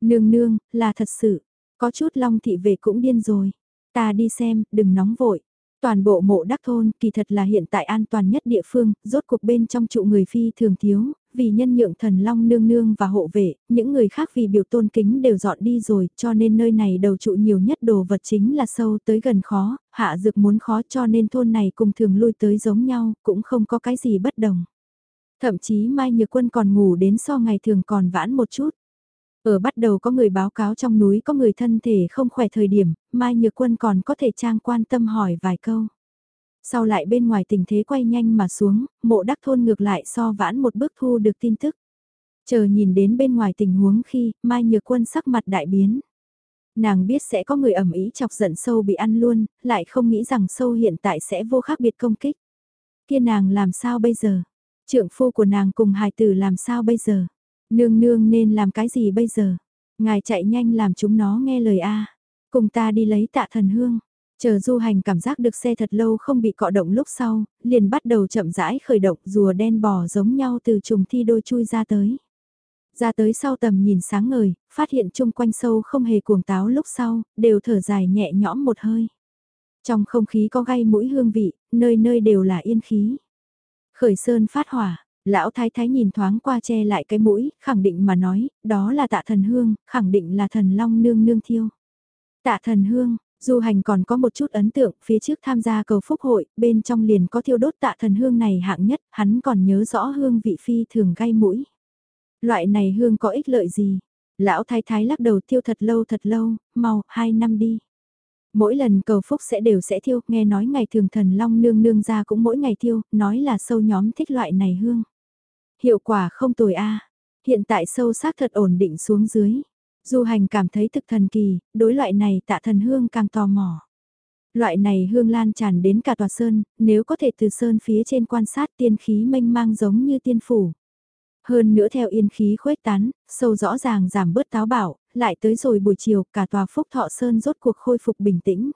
Nương nương, là thật sự, có chút long thị về cũng điên rồi. Ta đi xem, đừng nóng vội. Toàn bộ mộ đắc thôn kỳ thật là hiện tại an toàn nhất địa phương, rốt cuộc bên trong trụ người phi thường thiếu, vì nhân nhượng thần long nương nương và hộ vệ, những người khác vì biểu tôn kính đều dọn đi rồi, cho nên nơi này đầu trụ nhiều nhất đồ vật chính là sâu tới gần khó, hạ dược muốn khó cho nên thôn này cùng thường lui tới giống nhau, cũng không có cái gì bất đồng. Thậm chí Mai Nhược Quân còn ngủ đến so ngày thường còn vãn một chút. Ở bắt đầu có người báo cáo trong núi có người thân thể không khỏe thời điểm, Mai Nhược Quân còn có thể trang quan tâm hỏi vài câu. Sau lại bên ngoài tình thế quay nhanh mà xuống, mộ đắc thôn ngược lại so vãn một bước thu được tin tức. Chờ nhìn đến bên ngoài tình huống khi, Mai Nhược Quân sắc mặt đại biến. Nàng biết sẽ có người ẩm ý chọc giận sâu bị ăn luôn, lại không nghĩ rằng sâu hiện tại sẽ vô khác biệt công kích. Kia nàng làm sao bây giờ? Trượng phu của nàng cùng hài tử làm sao bây giờ? Nương nương nên làm cái gì bây giờ? Ngài chạy nhanh làm chúng nó nghe lời A. Cùng ta đi lấy tạ thần hương. Chờ du hành cảm giác được xe thật lâu không bị cọ động lúc sau, liền bắt đầu chậm rãi khởi động rùa đen bò giống nhau từ trùng thi đôi chui ra tới. Ra tới sau tầm nhìn sáng ngời, phát hiện chung quanh sâu không hề cuồng táo lúc sau, đều thở dài nhẹ nhõm một hơi. Trong không khí có gai mũi hương vị, nơi nơi đều là yên khí. Khởi sơn phát hỏa, Lão thái thái nhìn thoáng qua che lại cái mũi, khẳng định mà nói, đó là tạ thần hương, khẳng định là thần long nương nương thiêu. Tạ thần hương, Du hành còn có một chút ấn tượng, phía trước tham gia cầu phúc hội, bên trong liền có thiêu đốt tạ thần hương này hạng nhất, hắn còn nhớ rõ hương vị phi thường gây mũi. Loại này hương có ích lợi gì? Lão thái thái lắc đầu thiêu thật lâu thật lâu, mau, hai năm đi. Mỗi lần cầu phúc sẽ đều sẽ thiêu, nghe nói ngày thường thần long nương nương ra cũng mỗi ngày thiêu, nói là sâu nhóm thích loại này hương. Hiệu quả không tồi a hiện tại sâu sắc thật ổn định xuống dưới. Du hành cảm thấy thực thần kỳ, đối loại này tạ thần hương càng tò mò. Loại này hương lan tràn đến cả tòa sơn, nếu có thể từ sơn phía trên quan sát tiên khí mênh mang giống như tiên phủ. Hơn nữa theo yên khí khuếch tán, sâu rõ ràng giảm bớt táo bạo, lại tới rồi buổi chiều cả tòa phúc thọ sơn rốt cuộc khôi phục bình tĩnh.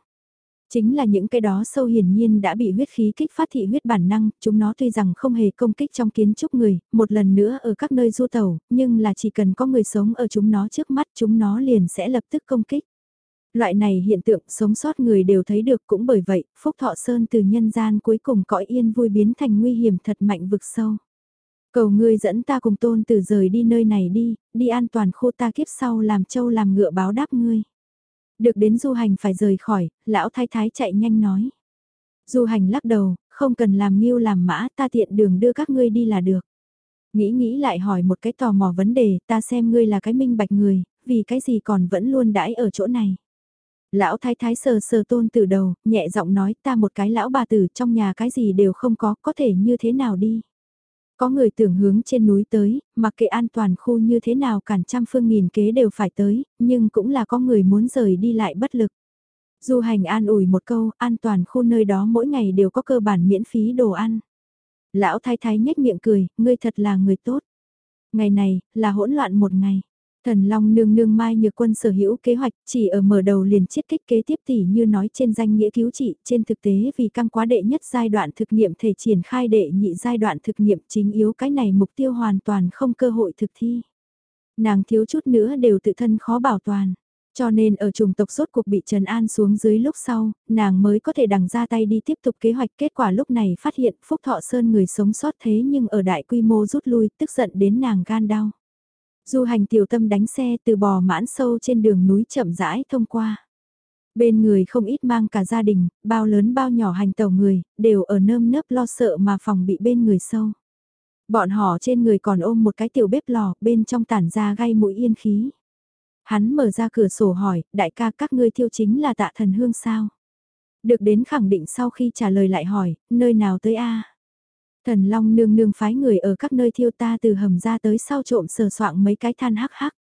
Chính là những cái đó sâu hiển nhiên đã bị huyết khí kích phát thị huyết bản năng, chúng nó tuy rằng không hề công kích trong kiến trúc người, một lần nữa ở các nơi du tàu, nhưng là chỉ cần có người sống ở chúng nó trước mắt chúng nó liền sẽ lập tức công kích. Loại này hiện tượng sống sót người đều thấy được cũng bởi vậy, Phúc Thọ Sơn từ nhân gian cuối cùng cõi yên vui biến thành nguy hiểm thật mạnh vực sâu. Cầu ngươi dẫn ta cùng tôn từ rời đi nơi này đi, đi an toàn khu ta kiếp sau làm châu làm ngựa báo đáp ngươi. Được đến du hành phải rời khỏi, lão thái thái chạy nhanh nói. Du hành lắc đầu, không cần làm nghiêu làm mã ta tiện đường đưa các ngươi đi là được. Nghĩ nghĩ lại hỏi một cái tò mò vấn đề, ta xem ngươi là cái minh bạch người, vì cái gì còn vẫn luôn đãi ở chỗ này. Lão thái thái sờ sờ tôn từ đầu, nhẹ giọng nói ta một cái lão bà tử trong nhà cái gì đều không có, có thể như thế nào đi. Có người tưởng hướng trên núi tới, mặc kệ an toàn khu như thế nào cản trăm phương nghìn kế đều phải tới, nhưng cũng là có người muốn rời đi lại bất lực. Du hành an ủi một câu, an toàn khu nơi đó mỗi ngày đều có cơ bản miễn phí đồ ăn. Lão thái thái nhếch miệng cười, ngươi thật là người tốt. Ngày này, là hỗn loạn một ngày. Thần Long nương nương Mai Nhược Quân sở hữu kế hoạch chỉ ở mở đầu liền chiết kích kế tiếp tỷ như nói trên danh nghĩa cứu trị, trên thực tế vì căng quá đệ nhất giai đoạn thực nghiệm thể triển khai đệ nhị giai đoạn thực nghiệm chính yếu cái này mục tiêu hoàn toàn không cơ hội thực thi. Nàng thiếu chút nữa đều tự thân khó bảo toàn. Cho nên ở trùng tộc rốt cuộc bị trần an xuống dưới lúc sau, nàng mới có thể đằng ra tay đi tiếp tục kế hoạch kết quả lúc này phát hiện Phúc Thọ Sơn người sống sót thế nhưng ở đại quy mô rút lui tức giận đến nàng gan đau. Du hành tiểu tâm đánh xe từ bò mãn sâu trên đường núi chậm rãi thông qua. Bên người không ít mang cả gia đình, bao lớn bao nhỏ hành tàu người, đều ở nơm nớp lo sợ mà phòng bị bên người sâu. Bọn họ trên người còn ôm một cái tiểu bếp lò, bên trong tản ra gai mũi yên khí. Hắn mở ra cửa sổ hỏi, đại ca các ngươi thiêu chính là tạ thần hương sao? Được đến khẳng định sau khi trả lời lại hỏi, nơi nào tới a Thần Long nương nương phái người ở các nơi thiêu ta từ hầm ra tới sau trộm sờ soạng mấy cái than hắc hắc.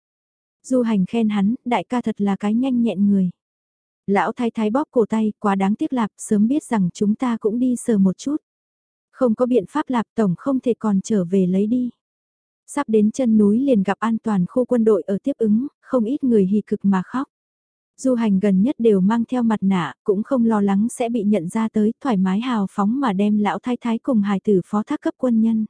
Du hành khen hắn, đại ca thật là cái nhanh nhẹn người. Lão thái thái bóp cổ tay, quá đáng tiếc lạp, sớm biết rằng chúng ta cũng đi sờ một chút. Không có biện pháp lạp tổng không thể còn trở về lấy đi. Sắp đến chân núi liền gặp an toàn khu quân đội ở tiếp ứng, không ít người hì cực mà khóc. Du hành gần nhất đều mang theo mặt nạ, cũng không lo lắng sẽ bị nhận ra tới, thoải mái hào phóng mà đem lão thái thái cùng hài tử phó thác cấp quân nhân.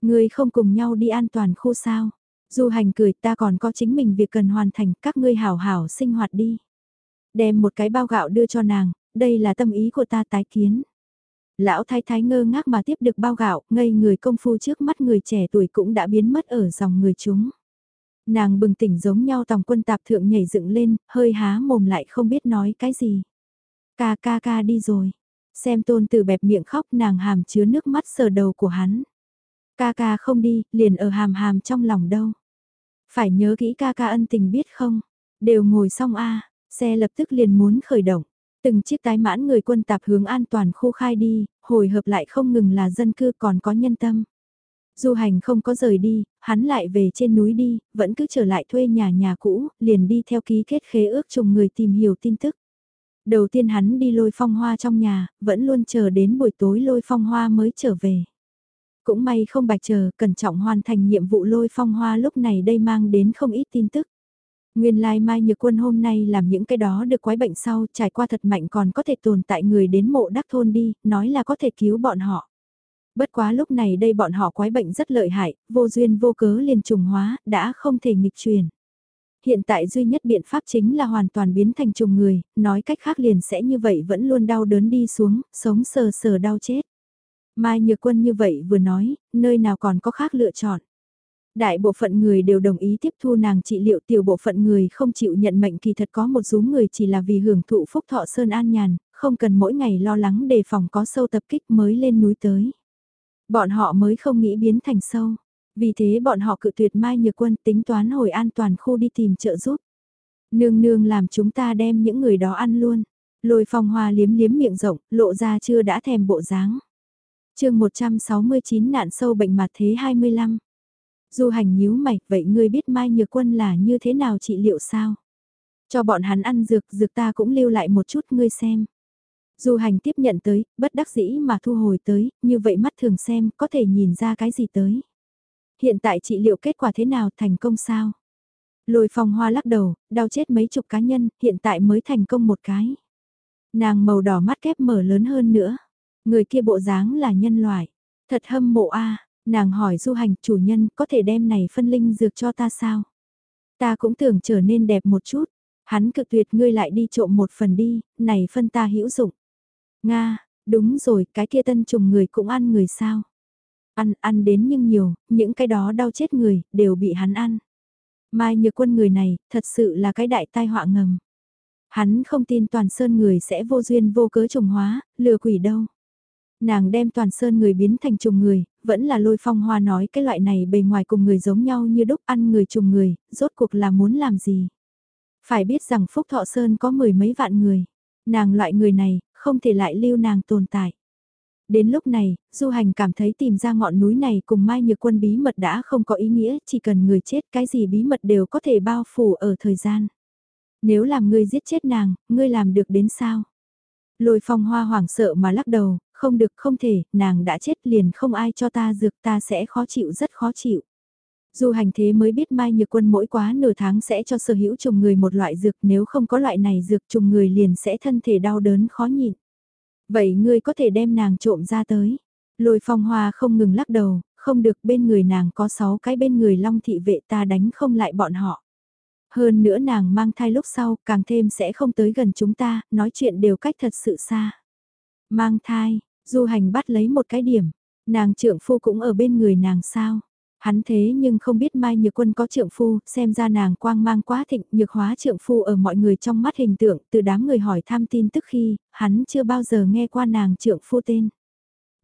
Người không cùng nhau đi an toàn khu sao. Du hành cười ta còn có chính mình việc cần hoàn thành, các ngươi hảo hảo sinh hoạt đi. Đem một cái bao gạo đưa cho nàng, đây là tâm ý của ta tái kiến. Lão thái thái ngơ ngác mà tiếp được bao gạo, ngây người công phu trước mắt người trẻ tuổi cũng đã biến mất ở dòng người chúng. Nàng bừng tỉnh giống nhau tòng quân tạp thượng nhảy dựng lên, hơi há mồm lại không biết nói cái gì. Ca ca ca đi rồi. Xem tôn từ bẹp miệng khóc nàng hàm chứa nước mắt sờ đầu của hắn. Ca ca không đi, liền ở hàm hàm trong lòng đâu. Phải nhớ kỹ ca ca ân tình biết không? Đều ngồi xong a xe lập tức liền muốn khởi động. Từng chiếc tái mãn người quân tạp hướng an toàn khu khai đi, hồi hợp lại không ngừng là dân cư còn có nhân tâm. Du hành không có rời đi, hắn lại về trên núi đi, vẫn cứ trở lại thuê nhà nhà cũ, liền đi theo ký kết khế ước trùng người tìm hiểu tin tức. Đầu tiên hắn đi lôi phong hoa trong nhà, vẫn luôn chờ đến buổi tối lôi phong hoa mới trở về. Cũng may không bạch chờ, cẩn trọng hoàn thành nhiệm vụ lôi phong hoa lúc này đây mang đến không ít tin tức. Nguyên lai Mai Nhược Quân hôm nay làm những cái đó được quái bệnh sau, trải qua thật mạnh còn có thể tồn tại người đến mộ đắc thôn đi, nói là có thể cứu bọn họ. Bất quá lúc này đây bọn họ quái bệnh rất lợi hại, vô duyên vô cớ liền trùng hóa, đã không thể nghịch truyền. Hiện tại duy nhất biện pháp chính là hoàn toàn biến thành trùng người, nói cách khác liền sẽ như vậy vẫn luôn đau đớn đi xuống, sống sờ sờ đau chết. Mai Nhược Quân như vậy vừa nói, nơi nào còn có khác lựa chọn. Đại bộ phận người đều đồng ý tiếp thu nàng trị liệu tiểu bộ phận người không chịu nhận mệnh kỳ thật có một số người chỉ là vì hưởng thụ phúc thọ sơn an nhàn, không cần mỗi ngày lo lắng đề phòng có sâu tập kích mới lên núi tới. Bọn họ mới không nghĩ biến thành sâu. Vì thế bọn họ cự tuyệt Mai Nhược Quân tính toán hồi an toàn khu đi tìm trợ giúp. Nương nương làm chúng ta đem những người đó ăn luôn. Lôi phong hoa liếm liếm miệng rộng, lộ ra chưa đã thèm bộ dáng. chương 169 nạn sâu bệnh mặt thế 25. Du hành nhíu mày, vậy ngươi biết Mai Nhược Quân là như thế nào trị liệu sao? Cho bọn hắn ăn dược, dược ta cũng lưu lại một chút ngươi xem. Du hành tiếp nhận tới, bất đắc dĩ mà thu hồi tới, như vậy mắt thường xem, có thể nhìn ra cái gì tới. Hiện tại trị liệu kết quả thế nào, thành công sao? Lôi phong hoa lắc đầu, đau chết mấy chục cá nhân, hiện tại mới thành công một cái. Nàng màu đỏ mắt kép mở lớn hơn nữa. Người kia bộ dáng là nhân loại. Thật hâm mộ a nàng hỏi du hành chủ nhân có thể đem này phân linh dược cho ta sao? Ta cũng tưởng trở nên đẹp một chút. Hắn cực tuyệt ngươi lại đi trộm một phần đi, này phân ta hữu dụng. Nga, đúng rồi, cái kia tân trùng người cũng ăn người sao? Ăn, ăn đến nhưng nhiều, những cái đó đau chết người, đều bị hắn ăn. Mai nhược quân người này, thật sự là cái đại tai họa ngầm. Hắn không tin toàn sơn người sẽ vô duyên vô cớ trùng hóa, lừa quỷ đâu. Nàng đem toàn sơn người biến thành trùng người, vẫn là lôi phong hoa nói cái loại này bề ngoài cùng người giống nhau như đúc ăn người trùng người, rốt cuộc là muốn làm gì. Phải biết rằng Phúc Thọ Sơn có mười mấy vạn người. Nàng loại người này, không thể lại lưu nàng tồn tại. Đến lúc này, du hành cảm thấy tìm ra ngọn núi này cùng Mai Nhược Quân bí mật đã không có ý nghĩa, chỉ cần người chết cái gì bí mật đều có thể bao phủ ở thời gian. Nếu làm ngươi giết chết nàng, ngươi làm được đến sao? Lôi phong hoa hoảng sợ mà lắc đầu, không được không thể, nàng đã chết liền không ai cho ta dược ta sẽ khó chịu rất khó chịu. Dù hành thế mới biết Mai Nhược Quân mỗi quá nửa tháng sẽ cho sở hữu trùng người một loại dược nếu không có loại này dược trùng người liền sẽ thân thể đau đớn khó nhịn. Vậy ngươi có thể đem nàng trộm ra tới. Lôi phong hoa không ngừng lắc đầu, không được bên người nàng có 6 cái bên người long thị vệ ta đánh không lại bọn họ. Hơn nữa nàng mang thai lúc sau càng thêm sẽ không tới gần chúng ta, nói chuyện đều cách thật sự xa. Mang thai, du hành bắt lấy một cái điểm, nàng trượng phu cũng ở bên người nàng sao. Hắn thế nhưng không biết Mai Nhược Quân có trượng phu, xem ra nàng quang mang quá thịnh, nhược hóa trượng phu ở mọi người trong mắt hình tượng, từ đám người hỏi thăm tin tức khi, hắn chưa bao giờ nghe qua nàng trượng phu tên.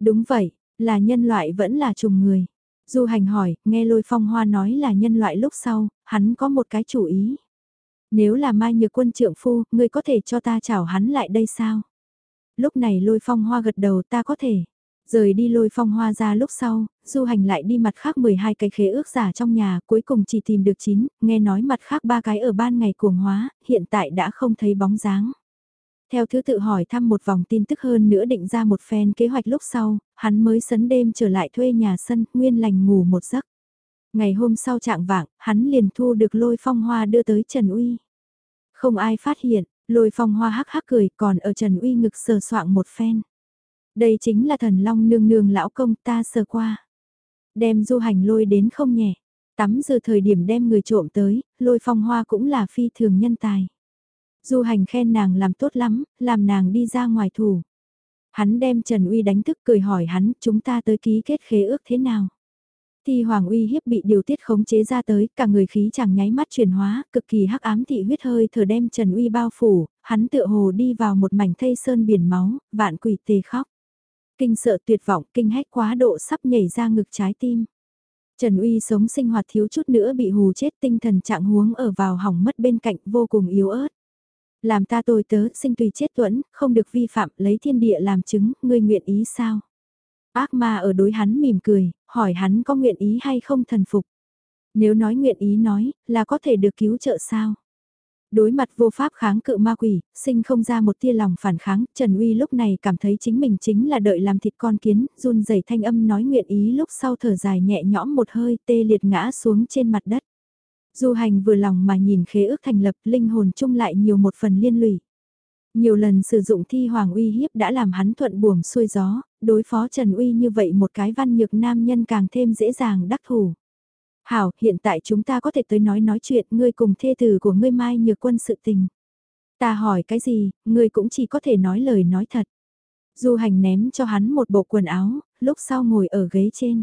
Đúng vậy, là nhân loại vẫn là trùng người. Du hành hỏi, nghe lôi phong hoa nói là nhân loại lúc sau, hắn có một cái chủ ý. Nếu là Mai Nhược Quân trượng phu, ngươi có thể cho ta chào hắn lại đây sao? Lúc này lôi phong hoa gật đầu ta có thể. Rời đi lôi phong hoa ra lúc sau, du hành lại đi mặt khác 12 cái khế ước giả trong nhà, cuối cùng chỉ tìm được 9, nghe nói mặt khác ba cái ở ban ngày cuồng hóa, hiện tại đã không thấy bóng dáng. Theo thứ tự hỏi thăm một vòng tin tức hơn nữa định ra một phen kế hoạch lúc sau, hắn mới sấn đêm trở lại thuê nhà sân, nguyên lành ngủ một giấc. Ngày hôm sau trạng vạng, hắn liền thu được lôi phong hoa đưa tới Trần Uy. Không ai phát hiện, lôi phong hoa hắc hắc cười còn ở Trần Uy ngực sờ soạng một phen. Đây chính là thần long nương nương lão công ta sờ qua. Đem du hành lôi đến không nhẹ. Tắm giờ thời điểm đem người trộm tới, lôi phong hoa cũng là phi thường nhân tài. Du hành khen nàng làm tốt lắm, làm nàng đi ra ngoài thủ. Hắn đem Trần Uy đánh thức cười hỏi hắn, chúng ta tới ký kết khế ước thế nào? thì Hoàng Uy hiếp bị điều tiết khống chế ra tới, cả người khí chẳng nháy mắt chuyển hóa, cực kỳ hắc ám thị huyết hơi thở đem Trần Uy bao phủ, hắn tựa hồ đi vào một mảnh thây sơn biển máu, vạn quỷ tề khóc. Kinh sợ tuyệt vọng, kinh hách quá độ sắp nhảy ra ngực trái tim. Trần Uy sống sinh hoạt thiếu chút nữa bị hù chết tinh thần trạng huống ở vào hỏng mất bên cạnh vô cùng yếu ớt. Làm ta tôi tớ sinh tùy chết tuẫn, không được vi phạm lấy thiên địa làm chứng, ngươi nguyện ý sao? Ác ma ở đối hắn mỉm cười, hỏi hắn có nguyện ý hay không thần phục. Nếu nói nguyện ý nói, là có thể được cứu trợ sao? Đối mặt vô pháp kháng cự ma quỷ, sinh không ra một tia lòng phản kháng, Trần Uy lúc này cảm thấy chính mình chính là đợi làm thịt con kiến, run rẩy thanh âm nói nguyện ý lúc sau thở dài nhẹ nhõm một hơi tê liệt ngã xuống trên mặt đất. Du hành vừa lòng mà nhìn khế ước thành lập linh hồn chung lại nhiều một phần liên lụy. Nhiều lần sử dụng thi hoàng uy hiếp đã làm hắn thuận buồm xuôi gió, đối phó Trần Uy như vậy một cái văn nhược nam nhân càng thêm dễ dàng đắc thủ. Hảo, hiện tại chúng ta có thể tới nói nói chuyện ngươi cùng thê tử của ngươi mai nhược quân sự tình. Ta hỏi cái gì, ngươi cũng chỉ có thể nói lời nói thật. Du hành ném cho hắn một bộ quần áo, lúc sau ngồi ở ghế trên.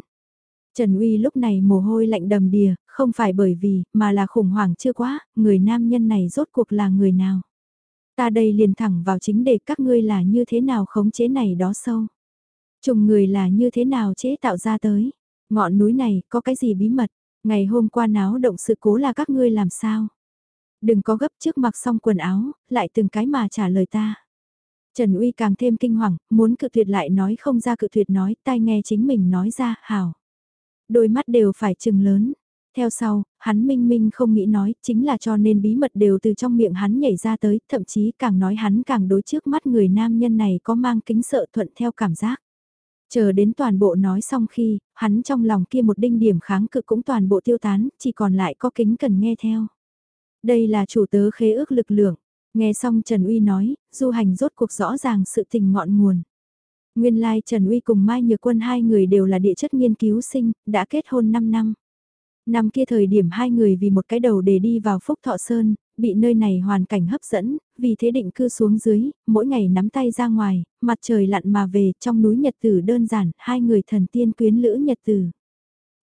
Trần Uy lúc này mồ hôi lạnh đầm đìa, không phải bởi vì, mà là khủng hoảng chưa quá, người nam nhân này rốt cuộc là người nào. Ta đây liền thẳng vào chính đề các ngươi là như thế nào khống chế này đó sâu. Trùng người là như thế nào chế tạo ra tới. Ngọn núi này có cái gì bí mật, ngày hôm qua náo động sự cố là các ngươi làm sao. Đừng có gấp trước mặc xong quần áo, lại từng cái mà trả lời ta. Trần Uy càng thêm kinh hoàng, muốn cự tuyệt lại nói không ra cự tuyệt nói, tai nghe chính mình nói ra, hảo. Đôi mắt đều phải trừng lớn. Theo sau, hắn minh minh không nghĩ nói, chính là cho nên bí mật đều từ trong miệng hắn nhảy ra tới, thậm chí càng nói hắn càng đối trước mắt người nam nhân này có mang kính sợ thuận theo cảm giác. Chờ đến toàn bộ nói xong khi, hắn trong lòng kia một đinh điểm kháng cự cũng toàn bộ tiêu tán, chỉ còn lại có kính cần nghe theo. Đây là chủ tớ khế ước lực lượng. Nghe xong Trần Uy nói, du hành rốt cuộc rõ ràng sự tình ngọn nguồn. Nguyên lai like Trần Uy cùng Mai Nhược Quân hai người đều là địa chất nghiên cứu sinh, đã kết hôn 5 năm. Năm kia thời điểm hai người vì một cái đầu để đi vào Phúc Thọ Sơn, bị nơi này hoàn cảnh hấp dẫn, vì thế định cư xuống dưới, mỗi ngày nắm tay ra ngoài, mặt trời lặn mà về trong núi Nhật Tử đơn giản, hai người thần tiên quyến lữ Nhật Tử.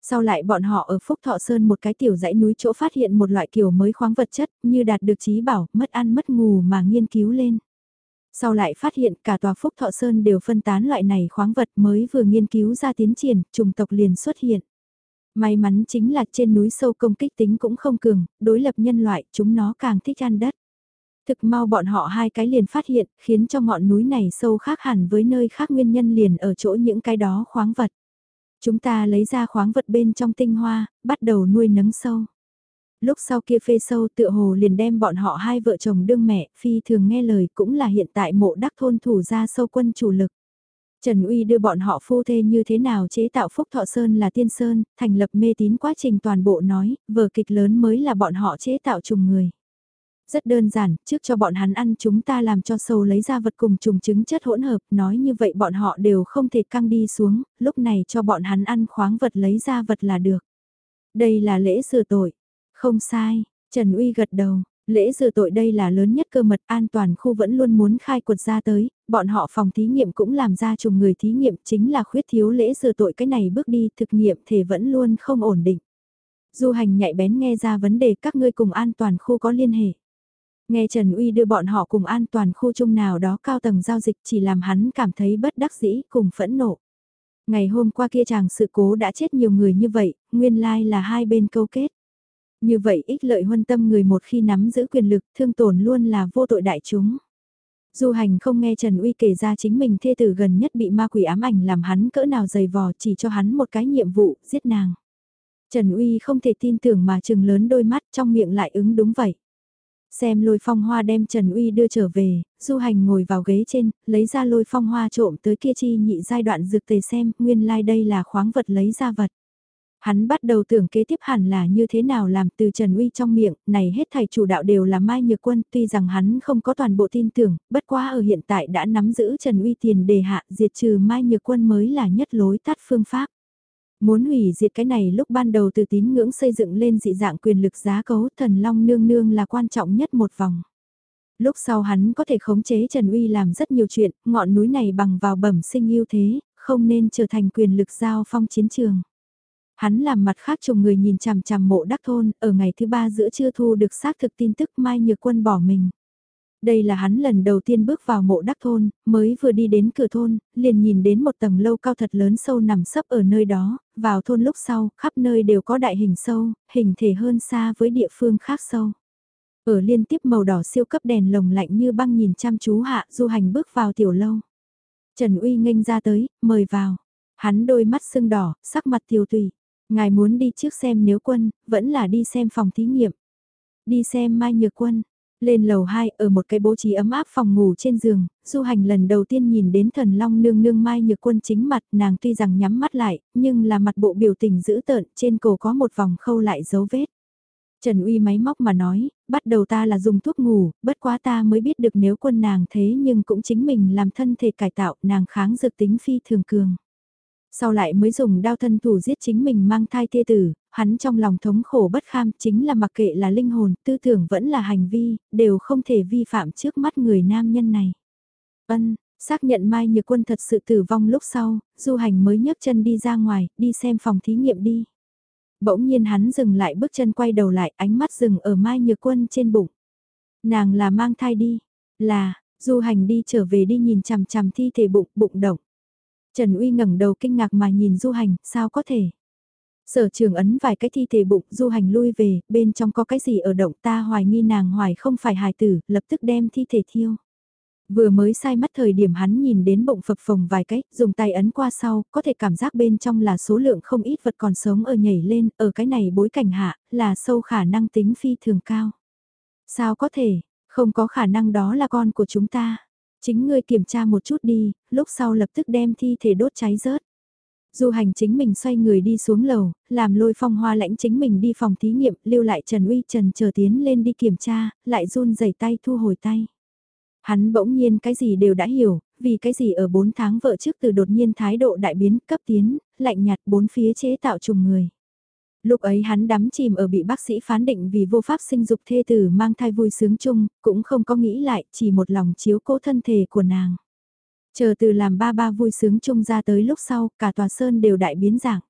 Sau lại bọn họ ở Phúc Thọ Sơn một cái tiểu dãy núi chỗ phát hiện một loại kiểu mới khoáng vật chất như đạt được trí bảo, mất ăn mất ngủ mà nghiên cứu lên. Sau lại phát hiện cả tòa Phúc Thọ Sơn đều phân tán loại này khoáng vật mới vừa nghiên cứu ra tiến triển, trùng tộc liền xuất hiện. May mắn chính là trên núi sâu công kích tính cũng không cường, đối lập nhân loại, chúng nó càng thích ăn đất. Thực mau bọn họ hai cái liền phát hiện, khiến cho ngọn núi này sâu khác hẳn với nơi khác nguyên nhân liền ở chỗ những cái đó khoáng vật. Chúng ta lấy ra khoáng vật bên trong tinh hoa, bắt đầu nuôi nấng sâu. Lúc sau kia phê sâu tựa hồ liền đem bọn họ hai vợ chồng đương mẹ, phi thường nghe lời cũng là hiện tại mộ đắc thôn thủ ra sâu quân chủ lực. Trần Uy đưa bọn họ phu thê như thế nào chế tạo Phúc Thọ Sơn là tiên sơn, thành lập mê tín quá trình toàn bộ nói, vở kịch lớn mới là bọn họ chế tạo trùng người. Rất đơn giản, trước cho bọn hắn ăn chúng ta làm cho sâu lấy ra vật cùng trùng trứng chất hỗn hợp, nói như vậy bọn họ đều không thể căng đi xuống, lúc này cho bọn hắn ăn khoáng vật lấy ra vật là được. Đây là lễ sửa tội. Không sai, Trần Uy gật đầu, Lễ rửa tội đây là lớn nhất cơ mật an toàn khu vẫn luôn muốn khai quật ra tới, bọn họ phòng thí nghiệm cũng làm ra trùng người thí nghiệm chính là khuyết thiếu lễ rửa tội cái này bước đi thực nghiệm thể vẫn luôn không ổn định. Du hành nhạy bén nghe ra vấn đề các ngươi cùng an toàn khu có liên hệ. Nghe Trần Uy đưa bọn họ cùng an toàn khu chung nào đó cao tầng giao dịch chỉ làm hắn cảm thấy bất đắc dĩ cùng phẫn nộ. Ngày hôm qua kia chàng sự cố đã chết nhiều người như vậy, nguyên lai là hai bên câu kết. Như vậy ích lợi huân tâm người một khi nắm giữ quyền lực thương tổn luôn là vô tội đại chúng. Du hành không nghe Trần Uy kể ra chính mình thê tử gần nhất bị ma quỷ ám ảnh làm hắn cỡ nào dày vò chỉ cho hắn một cái nhiệm vụ, giết nàng. Trần Uy không thể tin tưởng mà trừng lớn đôi mắt trong miệng lại ứng đúng vậy. Xem lôi phong hoa đem Trần Uy đưa trở về, du hành ngồi vào ghế trên, lấy ra lôi phong hoa trộm tới kia chi nhị giai đoạn dược tề xem, nguyên lai like đây là khoáng vật lấy ra vật. Hắn bắt đầu tưởng kế tiếp hẳn là như thế nào làm từ Trần Uy trong miệng, này hết thầy chủ đạo đều là Mai Nhược Quân, tuy rằng hắn không có toàn bộ tin tưởng, bất quá ở hiện tại đã nắm giữ Trần Uy tiền đề hạ diệt trừ Mai Nhược Quân mới là nhất lối tắt phương pháp. Muốn hủy diệt cái này lúc ban đầu từ tín ngưỡng xây dựng lên dị dạng quyền lực giá cấu thần long nương nương là quan trọng nhất một vòng. Lúc sau hắn có thể khống chế Trần Uy làm rất nhiều chuyện, ngọn núi này bằng vào bẩm sinh ưu thế, không nên trở thành quyền lực giao phong chiến trường. Hắn làm mặt khác chồng người nhìn chằm chằm mộ đắc thôn, ở ngày thứ ba giữa trưa thu được xác thực tin tức Mai Nhược Quân bỏ mình. Đây là hắn lần đầu tiên bước vào mộ đắc thôn, mới vừa đi đến cửa thôn, liền nhìn đến một tầng lâu cao thật lớn sâu nằm sấp ở nơi đó, vào thôn lúc sau, khắp nơi đều có đại hình sâu, hình thể hơn xa với địa phương khác sâu. Ở liên tiếp màu đỏ siêu cấp đèn lồng lạnh như băng nhìn chăm chú hạ du hành bước vào tiểu lâu. Trần Uy nghênh ra tới, mời vào. Hắn đôi mắt sưng đỏ, sắc mặt tiêu tùy. Ngài muốn đi trước xem nếu quân, vẫn là đi xem phòng thí nghiệm. Đi xem Mai Nhược Quân. Lên lầu 2 ở một cái bố trí ấm áp phòng ngủ trên giường, du hành lần đầu tiên nhìn đến thần long nương nương Mai Nhược Quân chính mặt nàng tuy rằng nhắm mắt lại, nhưng là mặt bộ biểu tình dữ tợn trên cổ có một vòng khâu lại dấu vết. Trần Uy máy móc mà nói, bắt đầu ta là dùng thuốc ngủ, bất quá ta mới biết được nếu quân nàng thế nhưng cũng chính mình làm thân thể cải tạo nàng kháng dược tính phi thường cường. Sau lại mới dùng đao thân thủ giết chính mình mang thai thê tử, hắn trong lòng thống khổ bất kham chính là mặc kệ là linh hồn, tư tưởng vẫn là hành vi, đều không thể vi phạm trước mắt người nam nhân này. Ân, Xác nhận Mai Nhược Quân thật sự tử vong lúc sau, Du Hành mới nhấc chân đi ra ngoài, đi xem phòng thí nghiệm đi. Bỗng nhiên hắn dừng lại bước chân quay đầu lại, ánh mắt dừng ở Mai Nhược Quân trên bụng. Nàng là mang thai đi, là, Du Hành đi trở về đi nhìn chằm chằm thi thể bụng, bụng động. Trần Uy ngẩng đầu kinh ngạc mà nhìn Du Hành, sao có thể? Sở trường ấn vài cái thi thể bụng, Du Hành lui về, bên trong có cái gì ở động ta hoài nghi nàng hoài không phải hài tử, lập tức đem thi thể thiêu. Vừa mới sai mắt thời điểm hắn nhìn đến bụng phập phồng vài cái, dùng tay ấn qua sau, có thể cảm giác bên trong là số lượng không ít vật còn sống ở nhảy lên, ở cái này bối cảnh hạ, là sâu khả năng tính phi thường cao. Sao có thể, không có khả năng đó là con của chúng ta. Chính ngươi kiểm tra một chút đi, lúc sau lập tức đem thi thể đốt cháy rớt. Du hành chính mình xoay người đi xuống lầu, làm lôi phong hoa lãnh chính mình đi phòng thí nghiệm, lưu lại Trần Uy Trần chờ tiến lên đi kiểm tra, lại run rẩy tay thu hồi tay. Hắn bỗng nhiên cái gì đều đã hiểu, vì cái gì ở 4 tháng vợ trước từ đột nhiên thái độ đại biến cấp tiến, lạnh nhạt bốn phía chế tạo trùng người. Lúc ấy hắn đắm chìm ở bị bác sĩ phán định vì vô pháp sinh dục thê tử mang thai vui sướng chung, cũng không có nghĩ lại, chỉ một lòng chiếu cố thân thể của nàng. Chờ từ làm ba ba vui sướng chung ra tới lúc sau, cả tòa sơn đều đại biến dạng.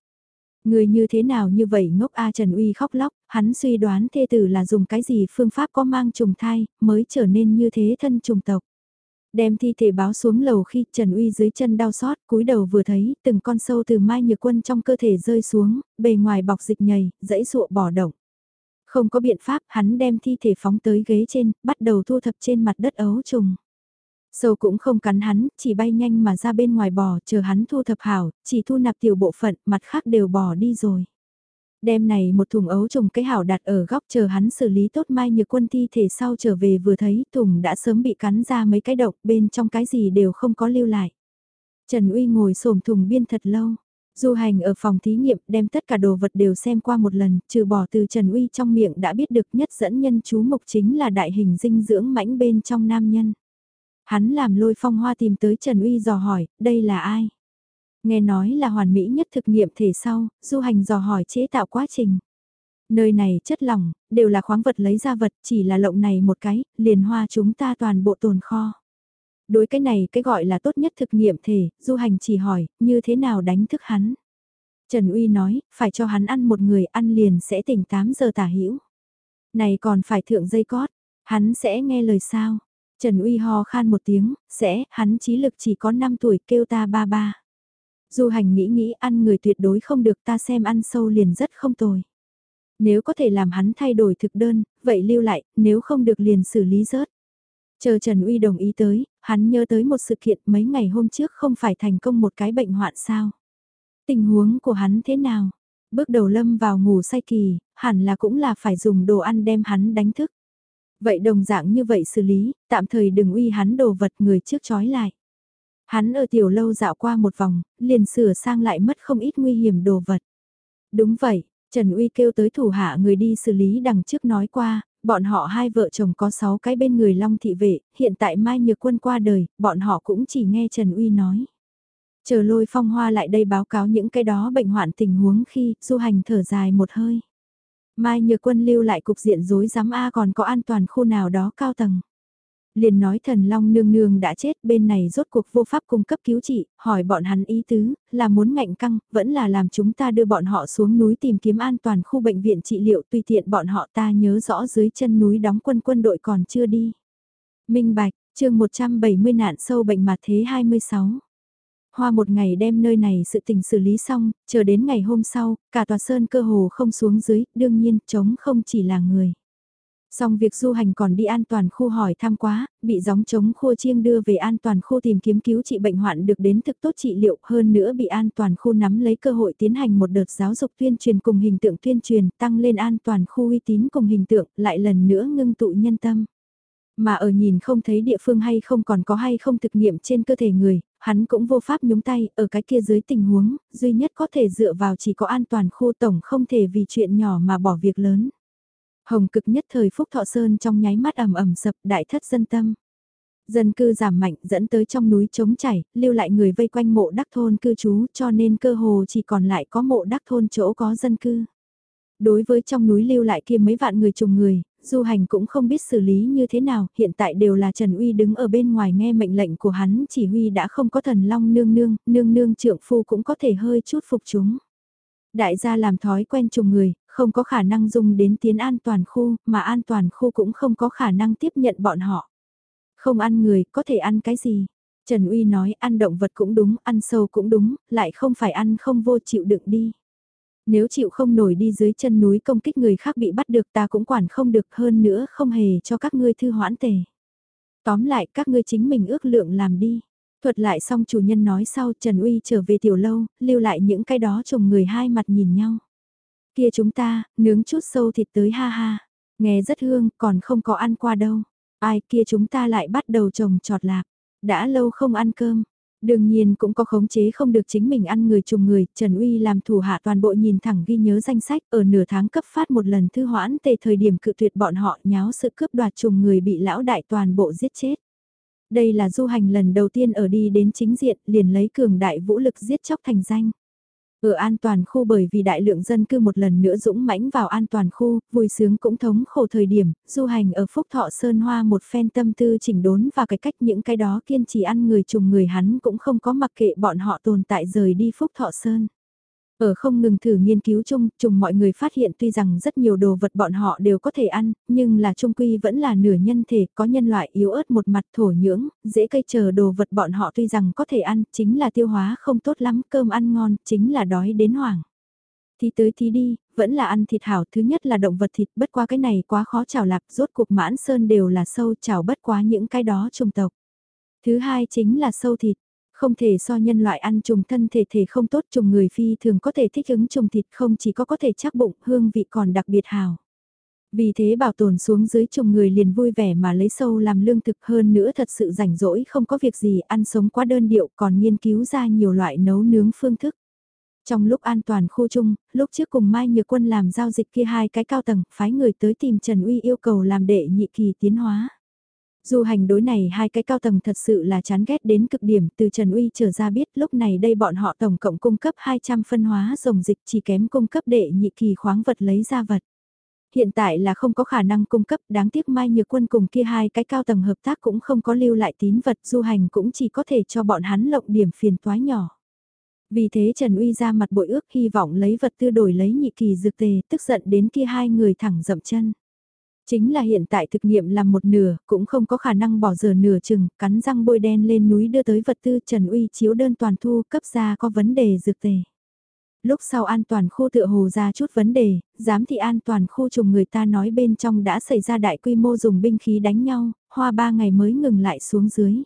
Người như thế nào như vậy ngốc A Trần Uy khóc lóc, hắn suy đoán thê tử là dùng cái gì phương pháp có mang trùng thai, mới trở nên như thế thân trùng tộc. Đem thi thể báo xuống lầu khi Trần Uy dưới chân đau xót, cúi đầu vừa thấy, từng con sâu từ mai nhược quân trong cơ thể rơi xuống, bề ngoài bọc dịch nhầy, dãy dụa bỏ động. Không có biện pháp, hắn đem thi thể phóng tới ghế trên, bắt đầu thu thập trên mặt đất ấu trùng. Sâu cũng không cắn hắn, chỉ bay nhanh mà ra bên ngoài bò, chờ hắn thu thập hảo, chỉ thu nạp tiểu bộ phận, mặt khác đều bỏ đi rồi. Đêm này một thùng ấu trùng cái hảo đặt ở góc chờ hắn xử lý tốt mai nhược quân thi thể sau trở về vừa thấy thùng đã sớm bị cắn ra mấy cái độc bên trong cái gì đều không có lưu lại. Trần Uy ngồi xổm thùng biên thật lâu. Du hành ở phòng thí nghiệm đem tất cả đồ vật đều xem qua một lần, trừ bỏ từ Trần Uy trong miệng đã biết được nhất dẫn nhân chú mục chính là đại hình dinh dưỡng mãnh bên trong nam nhân. Hắn làm lôi phong hoa tìm tới Trần Uy dò hỏi, đây là ai? Nghe nói là hoàn mỹ nhất thực nghiệm thể sau, du hành dò hỏi chế tạo quá trình. Nơi này chất lỏng, đều là khoáng vật lấy ra vật, chỉ là lộng này một cái, liền hoa chúng ta toàn bộ tồn kho. Đối cái này cái gọi là tốt nhất thực nghiệm thể, du hành chỉ hỏi, như thế nào đánh thức hắn. Trần Uy nói, phải cho hắn ăn một người ăn liền sẽ tỉnh 8 giờ tả hữu Này còn phải thượng dây cót, hắn sẽ nghe lời sao. Trần Uy ho khan một tiếng, sẽ, hắn trí lực chỉ có 5 tuổi kêu ta ba ba. Du hành nghĩ nghĩ ăn người tuyệt đối không được ta xem ăn sâu liền rất không tồi. Nếu có thể làm hắn thay đổi thực đơn, vậy lưu lại, nếu không được liền xử lý rớt. Chờ Trần Uy đồng ý tới, hắn nhớ tới một sự kiện mấy ngày hôm trước không phải thành công một cái bệnh hoạn sao. Tình huống của hắn thế nào? Bước đầu lâm vào ngủ say kỳ, hẳn là cũng là phải dùng đồ ăn đem hắn đánh thức. Vậy đồng dạng như vậy xử lý, tạm thời đừng uy hắn đồ vật người trước chói lại. Hắn ở tiểu lâu dạo qua một vòng, liền sửa sang lại mất không ít nguy hiểm đồ vật. Đúng vậy, Trần Uy kêu tới thủ hạ người đi xử lý đằng trước nói qua, bọn họ hai vợ chồng có sáu cái bên người long thị vệ, hiện tại Mai Nhược Quân qua đời, bọn họ cũng chỉ nghe Trần Uy nói. Chờ lôi phong hoa lại đây báo cáo những cái đó bệnh hoạn tình huống khi du hành thở dài một hơi. Mai Nhược Quân lưu lại cục diện rối rắm A còn có an toàn khu nào đó cao tầng liền nói thần long nương nương đã chết bên này rốt cuộc vô pháp cung cấp cứu trị, hỏi bọn hắn ý tứ, là muốn ngạnh căng, vẫn là làm chúng ta đưa bọn họ xuống núi tìm kiếm an toàn khu bệnh viện trị liệu tùy tiện bọn họ ta nhớ rõ dưới chân núi đóng quân quân đội còn chưa đi. Minh Bạch, chương 170 nạn sâu bệnh mặt thế 26 Hoa một ngày đem nơi này sự tình xử lý xong, chờ đến ngày hôm sau, cả tòa sơn cơ hồ không xuống dưới, đương nhiên, chống không chỉ là người. Xong việc du hành còn đi an toàn khu hỏi thăm quá, bị gióng chống khua chiêng đưa về an toàn khu tìm kiếm cứu trị bệnh hoạn được đến thực tốt trị liệu hơn nữa bị an toàn khu nắm lấy cơ hội tiến hành một đợt giáo dục tuyên truyền cùng hình tượng tuyên truyền tăng lên an toàn khu uy tín cùng hình tượng lại lần nữa ngưng tụ nhân tâm. Mà ở nhìn không thấy địa phương hay không còn có hay không thực nghiệm trên cơ thể người, hắn cũng vô pháp nhúng tay, ở cái kia dưới tình huống, duy nhất có thể dựa vào chỉ có an toàn khu tổng không thể vì chuyện nhỏ mà bỏ việc lớn. Hồng cực nhất thời Phúc Thọ Sơn trong nháy mắt ẩm ẩm sập đại thất dân tâm. Dân cư giảm mạnh dẫn tới trong núi trống chảy, lưu lại người vây quanh mộ đắc thôn cư trú cho nên cơ hồ chỉ còn lại có mộ đắc thôn chỗ có dân cư. Đối với trong núi lưu lại kia mấy vạn người trùng người, Du Hành cũng không biết xử lý như thế nào, hiện tại đều là Trần Uy đứng ở bên ngoài nghe mệnh lệnh của hắn chỉ huy đã không có thần long nương nương, nương nương trượng phu cũng có thể hơi chút phục chúng. Đại gia làm thói quen trùng người, không có khả năng dùng đến tiến an toàn khu, mà an toàn khu cũng không có khả năng tiếp nhận bọn họ. Không ăn người, có thể ăn cái gì? Trần Uy nói ăn động vật cũng đúng, ăn sâu cũng đúng, lại không phải ăn không vô chịu đựng đi. Nếu chịu không nổi đi dưới chân núi công kích người khác bị bắt được ta cũng quản không được hơn nữa không hề cho các ngươi thư hoãn tề. Tóm lại các ngươi chính mình ước lượng làm đi. Thuật lại xong chủ nhân nói sau Trần Uy trở về tiểu lâu, lưu lại những cái đó chồng người hai mặt nhìn nhau. Kia chúng ta, nướng chút sâu thịt tới ha ha. Nghe rất hương, còn không có ăn qua đâu. Ai kia chúng ta lại bắt đầu trồng trọt lạc. Đã lâu không ăn cơm. Đương nhiên cũng có khống chế không được chính mình ăn người trùng người, Trần Uy làm thủ hạ toàn bộ nhìn thẳng ghi nhớ danh sách ở nửa tháng cấp phát một lần thư hoãn tề thời điểm cự tuyệt bọn họ nháo sự cướp đoạt trùng người bị lão đại toàn bộ giết chết. Đây là du hành lần đầu tiên ở đi đến chính diện liền lấy cường đại vũ lực giết chóc thành danh. Ở an toàn khu bởi vì đại lượng dân cư một lần nữa dũng mãnh vào an toàn khu, vui sướng cũng thống khổ thời điểm, du hành ở Phúc Thọ Sơn Hoa một phen tâm tư chỉnh đốn và cái cách những cái đó kiên trì ăn người trùng người hắn cũng không có mặc kệ bọn họ tồn tại rời đi Phúc Thọ Sơn. Ở không ngừng thử nghiên cứu chung, chung mọi người phát hiện tuy rằng rất nhiều đồ vật bọn họ đều có thể ăn, nhưng là trung quy vẫn là nửa nhân thể, có nhân loại yếu ớt một mặt thổ nhưỡng, dễ cây chờ đồ vật bọn họ tuy rằng có thể ăn, chính là tiêu hóa không tốt lắm, cơm ăn ngon, chính là đói đến hoảng. Thì tới thì đi, vẫn là ăn thịt hảo, thứ nhất là động vật thịt, bất qua cái này quá khó chảo lạc, rốt cuộc mãn sơn đều là sâu chảo bất quá những cái đó trùng tộc. Thứ hai chính là sâu thịt, không thể so nhân loại ăn trùng thân thể thể không tốt trùng người phi thường có thể thích ứng trùng thịt không chỉ có có thể chắc bụng, hương vị còn đặc biệt hào. Vì thế bảo tồn xuống dưới trùng người liền vui vẻ mà lấy sâu làm lương thực hơn nữa thật sự rảnh rỗi không có việc gì ăn sống quá đơn điệu còn nghiên cứu ra nhiều loại nấu nướng phương thức. Trong lúc an toàn khu chung, lúc trước cùng Mai Nhược Quân làm giao dịch kia hai cái cao tầng, phái người tới tìm Trần Uy yêu cầu làm đệ nhị kỳ tiến hóa. Du hành đối này hai cái cao tầng thật sự là chán ghét đến cực điểm, từ Trần Uy trở ra biết lúc này đây bọn họ tổng cộng cung cấp 200 phân hóa rồng dịch chỉ kém cung cấp đệ nhị kỳ khoáng vật lấy ra vật. Hiện tại là không có khả năng cung cấp, đáng tiếc Mai Nhược Quân cùng kia hai cái cao tầng hợp tác cũng không có lưu lại tín vật, du hành cũng chỉ có thể cho bọn hắn lộng điểm phiền toái nhỏ. Vì thế Trần Uy ra mặt bội ước hy vọng lấy vật tư đổi lấy nhị kỳ dược tề, tức giận đến kia hai người thẳng dậm chân. Chính là hiện tại thực nghiệm làm một nửa, cũng không có khả năng bỏ giờ nửa chừng, cắn răng bôi đen lên núi đưa tới vật tư Trần Uy chiếu đơn toàn thu cấp ra có vấn đề dược tề. Lúc sau an toàn khu tựa hồ ra chút vấn đề, giám thị an toàn khu trùng người ta nói bên trong đã xảy ra đại quy mô dùng binh khí đánh nhau, hoa ba ngày mới ngừng lại xuống dưới.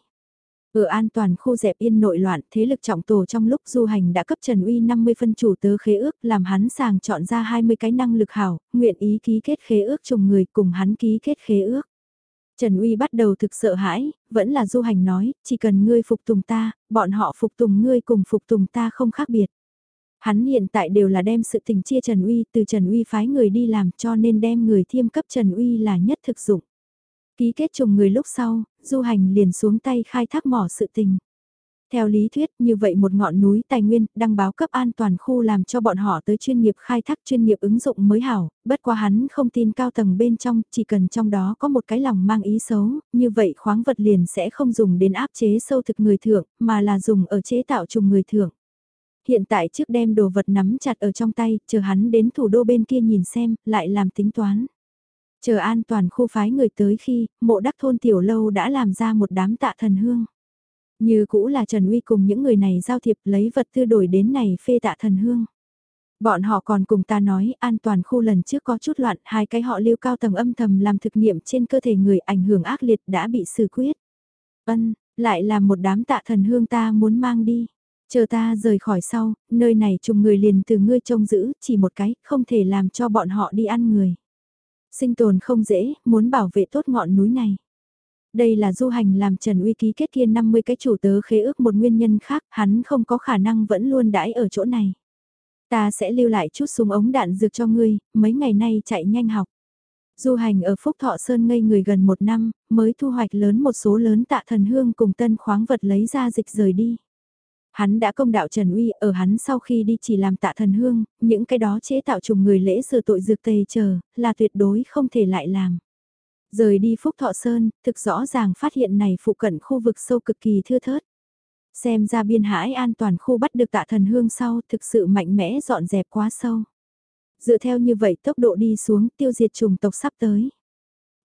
Ở an toàn khu dẹp yên nội loạn, thế lực trọng tổ trong lúc du hành đã cấp Trần Uy 50 phân chủ tớ khế ước làm hắn sàng chọn ra 20 cái năng lực hảo, nguyện ý ký kết khế ước trùng người cùng hắn ký kết khế ước. Trần Uy bắt đầu thực sợ hãi, vẫn là du hành nói, chỉ cần ngươi phục tùng ta, bọn họ phục tùng ngươi cùng phục tùng ta không khác biệt. Hắn hiện tại đều là đem sự tình chia Trần Uy từ Trần Uy phái người đi làm cho nên đem người thiêm cấp Trần Uy là nhất thực dụng. Ký kết trùng người lúc sau, du hành liền xuống tay khai thác mỏ sự tình. Theo lý thuyết như vậy một ngọn núi tài nguyên đăng báo cấp an toàn khu làm cho bọn họ tới chuyên nghiệp khai thác chuyên nghiệp ứng dụng mới hảo, bất quá hắn không tin cao tầng bên trong, chỉ cần trong đó có một cái lòng mang ý xấu, như vậy khoáng vật liền sẽ không dùng đến áp chế sâu thực người thượng, mà là dùng ở chế tạo trùng người thượng. Hiện tại trước đem đồ vật nắm chặt ở trong tay, chờ hắn đến thủ đô bên kia nhìn xem, lại làm tính toán. Chờ an toàn khu phái người tới khi, mộ đắc thôn tiểu lâu đã làm ra một đám tạ thần hương. Như cũ là Trần Uy cùng những người này giao thiệp lấy vật tư đổi đến này phê tạ thần hương. Bọn họ còn cùng ta nói an toàn khu lần trước có chút loạn, hai cái họ lưu cao tầng âm thầm làm thực nghiệm trên cơ thể người ảnh hưởng ác liệt đã bị xử quyết. Ân, lại là một đám tạ thần hương ta muốn mang đi. Chờ ta rời khỏi sau, nơi này trùng người liền từ ngươi trông giữ, chỉ một cái, không thể làm cho bọn họ đi ăn người. Sinh tồn không dễ, muốn bảo vệ tốt ngọn núi này. Đây là du hành làm Trần Uy ký kết kia 50 cái chủ tớ khế ước một nguyên nhân khác, hắn không có khả năng vẫn luôn đãi ở chỗ này. Ta sẽ lưu lại chút súng ống đạn dược cho ngươi, mấy ngày nay chạy nhanh học. Du hành ở Phúc Thọ Sơn ngây người gần một năm, mới thu hoạch lớn một số lớn tạ thần hương cùng tân khoáng vật lấy ra dịch rời đi. Hắn đã công đạo Trần Uy ở hắn sau khi đi chỉ làm tạ thần hương, những cái đó chế tạo trùng người lễ sửa tội dược tề chờ, là tuyệt đối không thể lại làm. Rời đi Phúc Thọ Sơn, thực rõ ràng phát hiện này phụ cận khu vực sâu cực kỳ thưa thớt. Xem ra biên hải an toàn khu bắt được tạ thần hương sau thực sự mạnh mẽ dọn dẹp quá sâu. Dựa theo như vậy tốc độ đi xuống tiêu diệt trùng tộc sắp tới.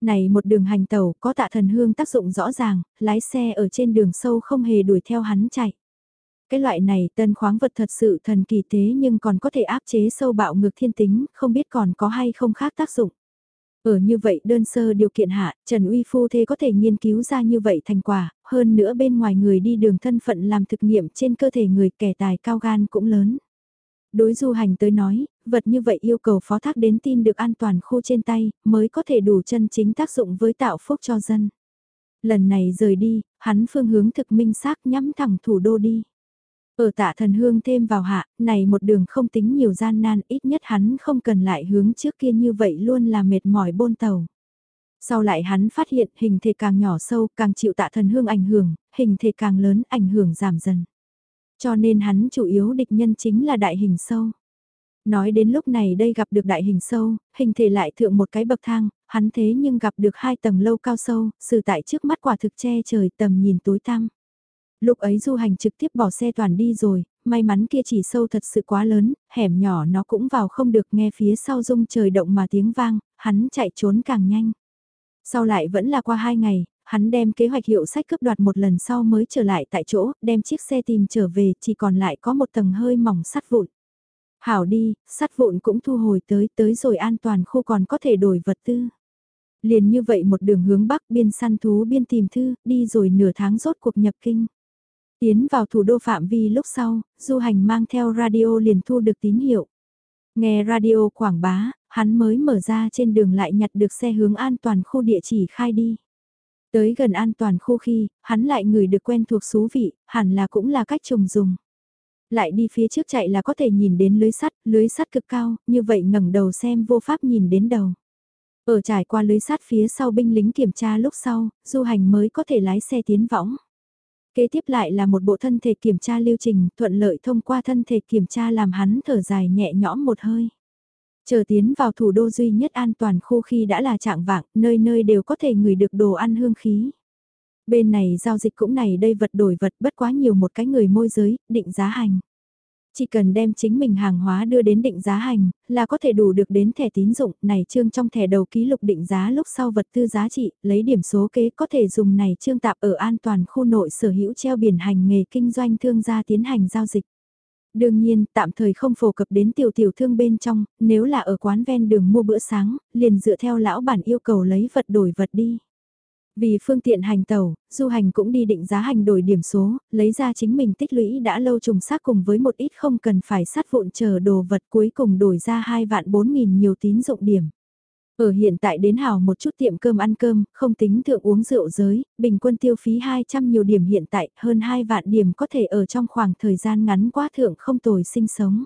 Này một đường hành tàu có tạ thần hương tác dụng rõ ràng, lái xe ở trên đường sâu không hề đuổi theo hắn chạy. Cái loại này tân khoáng vật thật sự thần kỳ thế nhưng còn có thể áp chế sâu bạo ngược thiên tính, không biết còn có hay không khác tác dụng. Ở như vậy đơn sơ điều kiện hạ, Trần Uy Phu Thê có thể nghiên cứu ra như vậy thành quả, hơn nữa bên ngoài người đi đường thân phận làm thực nghiệm trên cơ thể người kẻ tài cao gan cũng lớn. Đối du hành tới nói, vật như vậy yêu cầu phó thác đến tin được an toàn khu trên tay, mới có thể đủ chân chính tác dụng với tạo phúc cho dân. Lần này rời đi, hắn phương hướng thực minh xác nhắm thẳng thủ đô đi. Ở tạ thần hương thêm vào hạ, này một đường không tính nhiều gian nan, ít nhất hắn không cần lại hướng trước kia như vậy luôn là mệt mỏi bôn tàu. Sau lại hắn phát hiện hình thể càng nhỏ sâu, càng chịu tạ thần hương ảnh hưởng, hình thể càng lớn, ảnh hưởng giảm dần. Cho nên hắn chủ yếu địch nhân chính là đại hình sâu. Nói đến lúc này đây gặp được đại hình sâu, hình thể lại thượng một cái bậc thang, hắn thế nhưng gặp được hai tầng lâu cao sâu, sự tại trước mắt quả thực che trời tầm nhìn tối tăm. Lúc ấy du hành trực tiếp bỏ xe toàn đi rồi, may mắn kia chỉ sâu thật sự quá lớn, hẻm nhỏ nó cũng vào không được nghe phía sau rung trời động mà tiếng vang, hắn chạy trốn càng nhanh. Sau lại vẫn là qua hai ngày, hắn đem kế hoạch hiệu sách cướp đoạt một lần sau mới trở lại tại chỗ, đem chiếc xe tìm trở về, chỉ còn lại có một tầng hơi mỏng sắt vụn. Hảo đi, sắt vụn cũng thu hồi tới, tới rồi an toàn khu còn có thể đổi vật tư. Liền như vậy một đường hướng bắc biên săn thú biên tìm thư, đi rồi nửa tháng rốt cuộc nhập kinh. Tiến vào thủ đô phạm vi lúc sau, du hành mang theo radio liền thu được tín hiệu. Nghe radio quảng bá, hắn mới mở ra trên đường lại nhặt được xe hướng an toàn khu địa chỉ khai đi. Tới gần an toàn khu khi, hắn lại người được quen thuộc xú vị, hẳn là cũng là cách trồng dùng. Lại đi phía trước chạy là có thể nhìn đến lưới sắt, lưới sắt cực cao, như vậy ngẩng đầu xem vô pháp nhìn đến đầu. Ở trải qua lưới sắt phía sau binh lính kiểm tra lúc sau, du hành mới có thể lái xe tiến võng. Kế tiếp lại là một bộ thân thể kiểm tra lưu trình, thuận lợi thông qua thân thể kiểm tra làm hắn thở dài nhẹ nhõm một hơi. Chờ tiến vào thủ đô duy nhất an toàn khu khi đã là trạng vạng, nơi nơi đều có thể ngửi được đồ ăn hương khí. Bên này giao dịch cũng này đây vật đổi vật bất quá nhiều một cái người môi giới, định giá hành. Chỉ cần đem chính mình hàng hóa đưa đến định giá hành, là có thể đủ được đến thẻ tín dụng, này trương trong thẻ đầu ký lục định giá lúc sau vật tư giá trị, lấy điểm số kế có thể dùng này trương tạp ở an toàn khu nội sở hữu treo biển hành nghề kinh doanh thương gia tiến hành giao dịch. Đương nhiên, tạm thời không phổ cập đến tiểu tiểu thương bên trong, nếu là ở quán ven đường mua bữa sáng, liền dựa theo lão bản yêu cầu lấy vật đổi vật đi. Vì phương tiện hành tàu, du hành cũng đi định giá hành đổi điểm số, lấy ra chính mình tích lũy đã lâu trùng xác cùng với một ít không cần phải sát vụn chờ đồ vật cuối cùng đổi ra 2 vạn 4 nghìn nhiều tín dụng điểm. Ở hiện tại đến hào một chút tiệm cơm ăn cơm, không tính thượng uống rượu giới, bình quân tiêu phí 200 nhiều điểm hiện tại, hơn 2 vạn điểm có thể ở trong khoảng thời gian ngắn quá thượng không tồi sinh sống.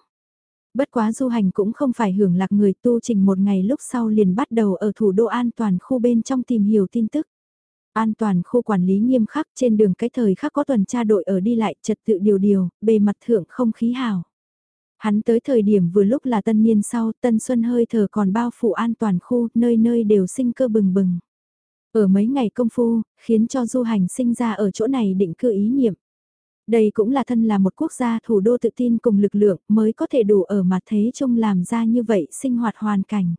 Bất quá du hành cũng không phải hưởng lạc người tu trình một ngày lúc sau liền bắt đầu ở thủ đô an toàn khu bên trong tìm hiểu tin tức. An toàn khu quản lý nghiêm khắc trên đường cái thời khắc có tuần tra đội ở đi lại trật tự điều điều, bề mặt thượng không khí hào. Hắn tới thời điểm vừa lúc là tân niên sau, tân xuân hơi thở còn bao phủ an toàn khu, nơi nơi đều sinh cơ bừng bừng. Ở mấy ngày công phu, khiến cho du hành sinh ra ở chỗ này định cư ý niệm. Đây cũng là thân là một quốc gia thủ đô tự tin cùng lực lượng mới có thể đủ ở mặt thế chung làm ra như vậy sinh hoạt hoàn cảnh.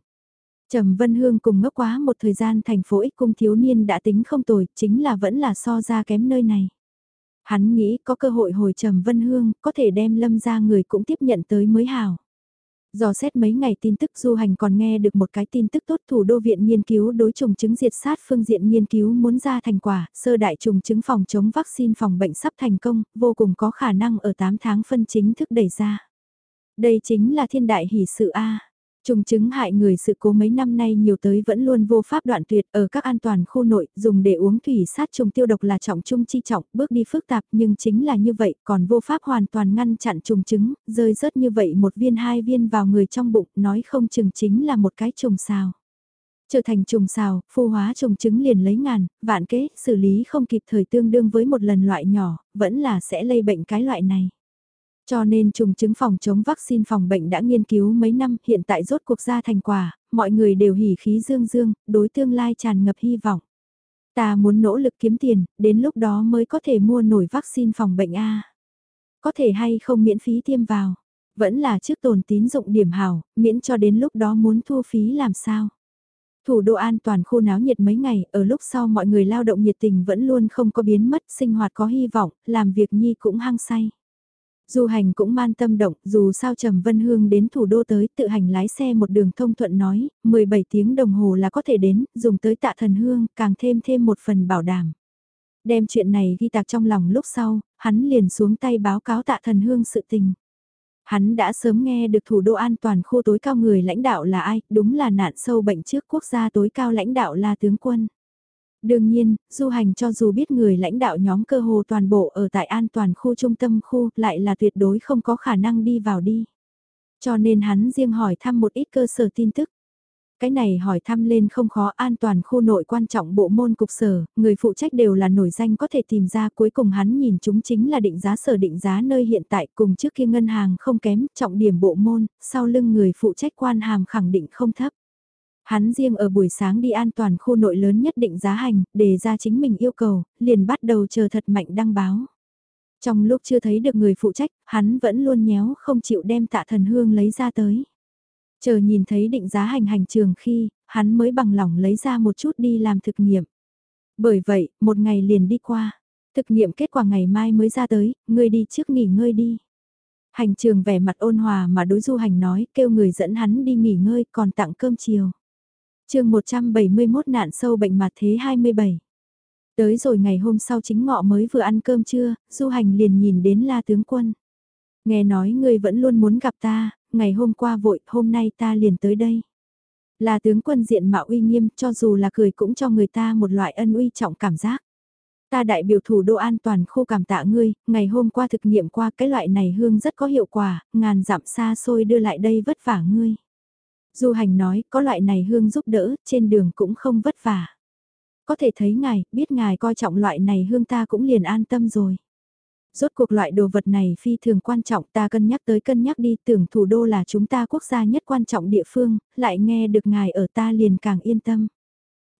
Trầm Vân Hương cùng ngốc quá một thời gian thành phố ích cung thiếu niên đã tính không tồi, chính là vẫn là so ra kém nơi này. Hắn nghĩ có cơ hội hồi Trầm Vân Hương, có thể đem lâm ra người cũng tiếp nhận tới mới hào. Do xét mấy ngày tin tức du hành còn nghe được một cái tin tức tốt thủ đô viện nghiên cứu đối trùng chứng diệt sát phương diện nghiên cứu muốn ra thành quả, sơ đại trùng chứng phòng chống vaccine phòng bệnh sắp thành công, vô cùng có khả năng ở 8 tháng phân chính thức đẩy ra. Đây chính là thiên đại hỷ sự A. Trùng chứng hại người sự cố mấy năm nay nhiều tới vẫn luôn vô pháp đoạn tuyệt ở các an toàn khu nội, dùng để uống thủy sát trùng tiêu độc là trọng trung chi trọng, bước đi phức tạp nhưng chính là như vậy, còn vô pháp hoàn toàn ngăn chặn trùng chứng, rơi rớt như vậy một viên hai viên vào người trong bụng, nói không chừng chính là một cái trùng sao. Trở thành trùng xào, phu hóa trùng chứng liền lấy ngàn, vạn kế, xử lý không kịp thời tương đương với một lần loại nhỏ, vẫn là sẽ lây bệnh cái loại này. Cho nên trùng chứng phòng chống vaccine phòng bệnh đã nghiên cứu mấy năm, hiện tại rốt cuộc ra thành quả, mọi người đều hỉ khí dương dương, đối tương lai tràn ngập hy vọng. Ta muốn nỗ lực kiếm tiền, đến lúc đó mới có thể mua nổi vaccine phòng bệnh A. Có thể hay không miễn phí tiêm vào, vẫn là trước tồn tín dụng điểm hào, miễn cho đến lúc đó muốn thu phí làm sao. Thủ đô an toàn khu náo nhiệt mấy ngày, ở lúc sau mọi người lao động nhiệt tình vẫn luôn không có biến mất, sinh hoạt có hy vọng, làm việc nhi cũng hăng say. Du hành cũng man tâm động, dù sao Trầm Vân Hương đến thủ đô tới tự hành lái xe một đường thông thuận nói, 17 tiếng đồng hồ là có thể đến, dùng tới tạ thần hương, càng thêm thêm một phần bảo đảm. Đem chuyện này ghi tạc trong lòng lúc sau, hắn liền xuống tay báo cáo tạ thần hương sự tình. Hắn đã sớm nghe được thủ đô an toàn khu tối cao người lãnh đạo là ai, đúng là nạn sâu bệnh trước quốc gia tối cao lãnh đạo là tướng quân. Đương nhiên, du hành cho dù biết người lãnh đạo nhóm cơ hồ toàn bộ ở tại an toàn khu trung tâm khu lại là tuyệt đối không có khả năng đi vào đi. Cho nên hắn riêng hỏi thăm một ít cơ sở tin tức. Cái này hỏi thăm lên không khó an toàn khu nội quan trọng bộ môn cục sở, người phụ trách đều là nổi danh có thể tìm ra cuối cùng hắn nhìn chúng chính là định giá sở định giá nơi hiện tại cùng trước kia ngân hàng không kém, trọng điểm bộ môn, sau lưng người phụ trách quan hàm khẳng định không thấp. Hắn riêng ở buổi sáng đi an toàn khu nội lớn nhất định giá hành, đề ra chính mình yêu cầu, liền bắt đầu chờ thật mạnh đăng báo. Trong lúc chưa thấy được người phụ trách, hắn vẫn luôn nhéo không chịu đem tạ thần hương lấy ra tới. Chờ nhìn thấy định giá hành hành trường khi, hắn mới bằng lòng lấy ra một chút đi làm thực nghiệm. Bởi vậy, một ngày liền đi qua. Thực nghiệm kết quả ngày mai mới ra tới, ngươi đi trước nghỉ ngơi đi. Hành trường vẻ mặt ôn hòa mà đối du hành nói, kêu người dẫn hắn đi nghỉ ngơi còn tặng cơm chiều chương 171 nạn sâu bệnh mặt thế 27. Tới rồi ngày hôm sau chính ngọ mới vừa ăn cơm trưa, du hành liền nhìn đến la tướng quân. Nghe nói ngươi vẫn luôn muốn gặp ta, ngày hôm qua vội, hôm nay ta liền tới đây. Là tướng quân diện mạo uy nghiêm cho dù là cười cũng cho người ta một loại ân uy trọng cảm giác. Ta đại biểu thủ đô an toàn khu cảm tạ ngươi, ngày hôm qua thực nghiệm qua cái loại này hương rất có hiệu quả, ngàn dặm xa xôi đưa lại đây vất vả ngươi. Du hành nói, có loại này hương giúp đỡ, trên đường cũng không vất vả. Có thể thấy ngài, biết ngài coi trọng loại này hương ta cũng liền an tâm rồi. Rốt cuộc loại đồ vật này phi thường quan trọng ta cân nhắc tới cân nhắc đi tưởng thủ đô là chúng ta quốc gia nhất quan trọng địa phương, lại nghe được ngài ở ta liền càng yên tâm.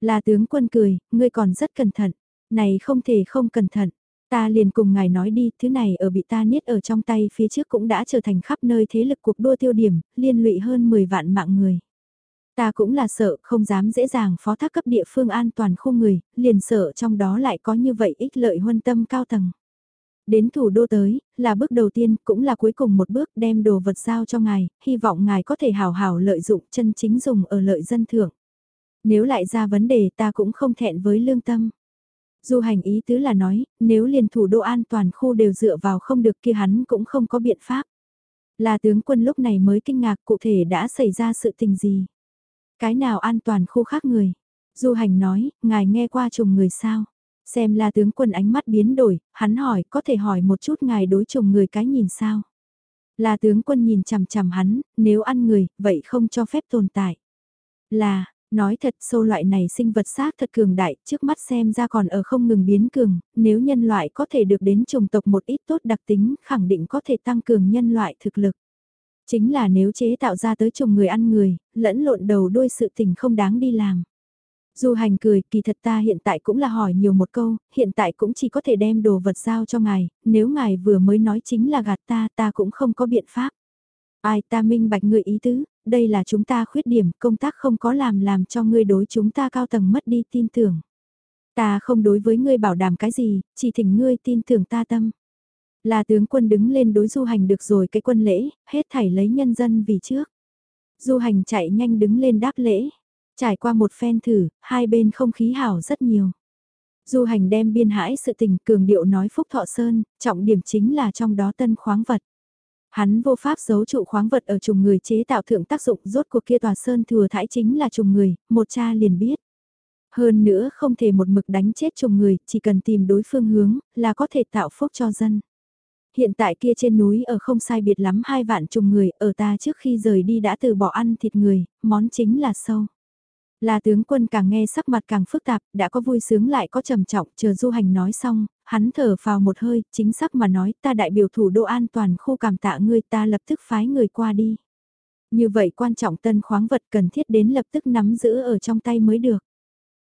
Là tướng quân cười, ngươi còn rất cẩn thận, này không thể không cẩn thận. Ta liền cùng ngài nói đi, thứ này ở bị ta niết ở trong tay phía trước cũng đã trở thành khắp nơi thế lực cuộc đua tiêu điểm, liên lụy hơn 10 vạn mạng người. Ta cũng là sợ, không dám dễ dàng phó thác cấp địa phương an toàn khu người, liền sợ trong đó lại có như vậy ích lợi huân tâm cao tầng. Đến thủ đô tới, là bước đầu tiên, cũng là cuối cùng một bước đem đồ vật giao cho ngài, hy vọng ngài có thể hào hào lợi dụng chân chính dùng ở lợi dân thưởng. Nếu lại ra vấn đề ta cũng không thẹn với lương tâm. Du hành ý tứ là nói, nếu liền thủ đô an toàn khu đều dựa vào không được kia hắn cũng không có biện pháp. Là tướng quân lúc này mới kinh ngạc cụ thể đã xảy ra sự tình gì. Cái nào an toàn khu khác người. Du hành nói, ngài nghe qua trùng người sao. Xem là tướng quân ánh mắt biến đổi, hắn hỏi có thể hỏi một chút ngài đối trùng người cái nhìn sao. Là tướng quân nhìn chằm chằm hắn, nếu ăn người, vậy không cho phép tồn tại. Là, Nói thật sâu loại này sinh vật xác thật cường đại, trước mắt xem ra còn ở không ngừng biến cường, nếu nhân loại có thể được đến chủng tộc một ít tốt đặc tính, khẳng định có thể tăng cường nhân loại thực lực. Chính là nếu chế tạo ra tới chủng người ăn người, lẫn lộn đầu đuôi sự tình không đáng đi làm. Du hành cười, kỳ thật ta hiện tại cũng là hỏi nhiều một câu, hiện tại cũng chỉ có thể đem đồ vật giao cho ngài, nếu ngài vừa mới nói chính là gạt ta, ta cũng không có biện pháp. Ai ta minh bạch người ý tứ, đây là chúng ta khuyết điểm, công tác không có làm làm cho ngươi đối chúng ta cao tầng mất đi tin tưởng. Ta không đối với ngươi bảo đảm cái gì, chỉ thỉnh ngươi tin tưởng ta tâm. Là tướng quân đứng lên đối du hành được rồi cái quân lễ, hết thảy lấy nhân dân vì trước. Du hành chạy nhanh đứng lên đáp lễ. Trải qua một phen thử, hai bên không khí hảo rất nhiều. Du hành đem biên hãi sự tình cường điệu nói Phúc Thọ Sơn, trọng điểm chính là trong đó tân khoáng vật. Hắn vô pháp giấu trụ khoáng vật ở trùng người chế tạo thượng tác dụng rốt cuộc kia tòa sơn thừa thải chính là trùng người, một cha liền biết. Hơn nữa không thể một mực đánh chết trùng người, chỉ cần tìm đối phương hướng, là có thể tạo phúc cho dân. Hiện tại kia trên núi ở không sai biệt lắm hai vạn trùng người, ở ta trước khi rời đi đã từ bỏ ăn thịt người, món chính là sâu. Là tướng quân càng nghe sắc mặt càng phức tạp, đã có vui sướng lại có trầm trọng, chờ du hành nói xong, hắn thở vào một hơi, chính xác mà nói ta đại biểu thủ đô an toàn khu cảm tạ ngươi ta lập tức phái người qua đi. Như vậy quan trọng tân khoáng vật cần thiết đến lập tức nắm giữ ở trong tay mới được.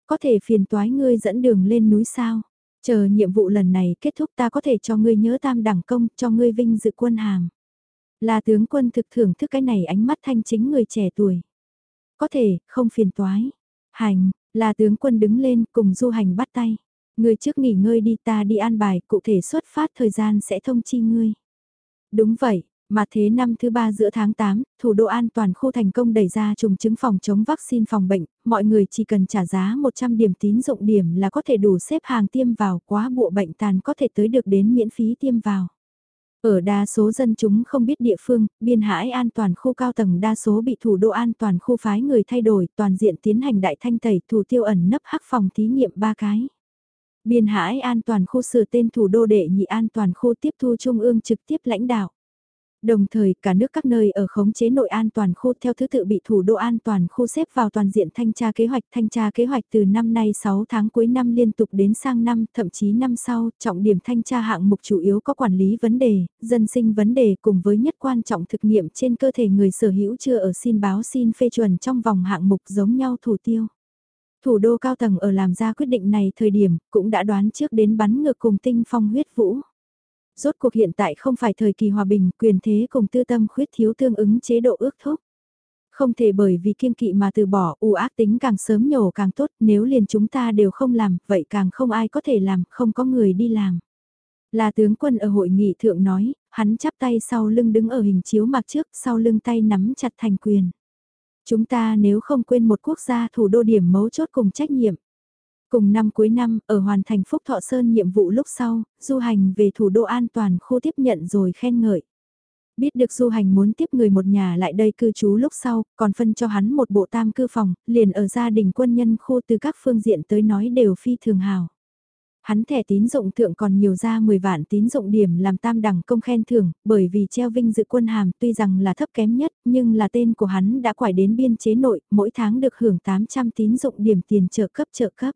Có thể phiền toái ngươi dẫn đường lên núi sao? Chờ nhiệm vụ lần này kết thúc ta có thể cho ngươi nhớ tam đẳng công, cho ngươi vinh dự quân hàm. Là tướng quân thực thưởng thức cái này ánh mắt thanh chính người trẻ tuổi. Có thể, không phiền toái. Hành, là tướng quân đứng lên cùng du hành bắt tay. Ngươi trước nghỉ ngơi đi ta đi an bài, cụ thể xuất phát thời gian sẽ thông chi ngươi. Đúng vậy, mà thế năm thứ ba giữa tháng 8, thủ đô an toàn khu thành công đẩy ra trùng chứng phòng chống vaccine phòng bệnh, mọi người chỉ cần trả giá 100 điểm tín dụng điểm là có thể đủ xếp hàng tiêm vào quá bộ bệnh tàn có thể tới được đến miễn phí tiêm vào. Ở đa số dân chúng không biết địa phương, biên hải an toàn khu cao tầng đa số bị thủ đô an toàn khu phái người thay đổi, toàn diện tiến hành đại thanh tẩy thủ tiêu ẩn nấp hắc phòng thí nghiệm ba cái. Biên hải an toàn khu sửa tên thủ đô đệ nhị an toàn khu tiếp thu trung ương trực tiếp lãnh đạo. Đồng thời cả nước các nơi ở khống chế nội an toàn khu theo thứ tự bị thủ đô an toàn khu xếp vào toàn diện thanh tra kế hoạch. Thanh tra kế hoạch từ năm nay 6 tháng cuối năm liên tục đến sang năm, thậm chí năm sau, trọng điểm thanh tra hạng mục chủ yếu có quản lý vấn đề, dân sinh vấn đề cùng với nhất quan trọng thực nghiệm trên cơ thể người sở hữu chưa ở xin báo xin phê chuẩn trong vòng hạng mục giống nhau thủ tiêu. Thủ đô cao tầng ở làm ra quyết định này thời điểm cũng đã đoán trước đến bắn ngược cùng tinh phong huyết vũ. Rốt cuộc hiện tại không phải thời kỳ hòa bình, quyền thế cùng tư tâm khuyết thiếu tương ứng chế độ ước thúc. Không thể bởi vì kiên kỵ mà từ bỏ, u ác tính càng sớm nhổ càng tốt, nếu liền chúng ta đều không làm, vậy càng không ai có thể làm, không có người đi làm. Là tướng quân ở hội nghị thượng nói, hắn chắp tay sau lưng đứng ở hình chiếu mặt trước, sau lưng tay nắm chặt thành quyền. Chúng ta nếu không quên một quốc gia thủ đô điểm mấu chốt cùng trách nhiệm. Cùng năm cuối năm, ở hoàn thành Phúc Thọ Sơn nhiệm vụ lúc sau, du hành về thủ đô an toàn khu tiếp nhận rồi khen ngợi. Biết được du hành muốn tiếp người một nhà lại đây cư trú lúc sau, còn phân cho hắn một bộ tam cư phòng, liền ở gia đình quân nhân khu từ các phương diện tới nói đều phi thường hào. Hắn thẻ tín dụng thượng còn nhiều ra 10 vạn tín dụng điểm làm tam đẳng công khen thưởng, bởi vì treo vinh dự quân hàm tuy rằng là thấp kém nhất, nhưng là tên của hắn đã quải đến biên chế nội, mỗi tháng được hưởng 800 tín dụng điểm tiền trợ cấp trợ cấp.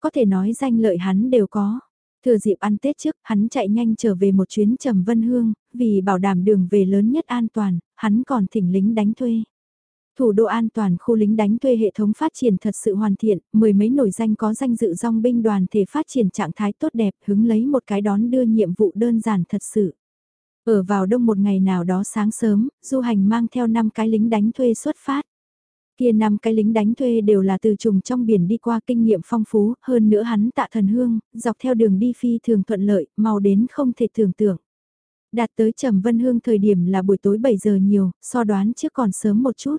Có thể nói danh lợi hắn đều có. Thừa dịp ăn Tết trước, hắn chạy nhanh trở về một chuyến trầm vân hương, vì bảo đảm đường về lớn nhất an toàn, hắn còn thỉnh lính đánh thuê. Thủ đô an toàn khu lính đánh thuê hệ thống phát triển thật sự hoàn thiện, mười mấy nổi danh có danh dự dòng binh đoàn thể phát triển trạng thái tốt đẹp hứng lấy một cái đón đưa nhiệm vụ đơn giản thật sự. Ở vào đông một ngày nào đó sáng sớm, du hành mang theo 5 cái lính đánh thuê xuất phát. Kia năm cái lính đánh thuê đều là từ trùng trong biển đi qua kinh nghiệm phong phú, hơn nữa hắn tạ thần hương, dọc theo đường đi phi thường thuận lợi, mau đến không thể tưởng tượng. Đạt tới Trầm Vân Hương thời điểm là buổi tối 7 giờ nhiều, so đoán trước còn sớm một chút.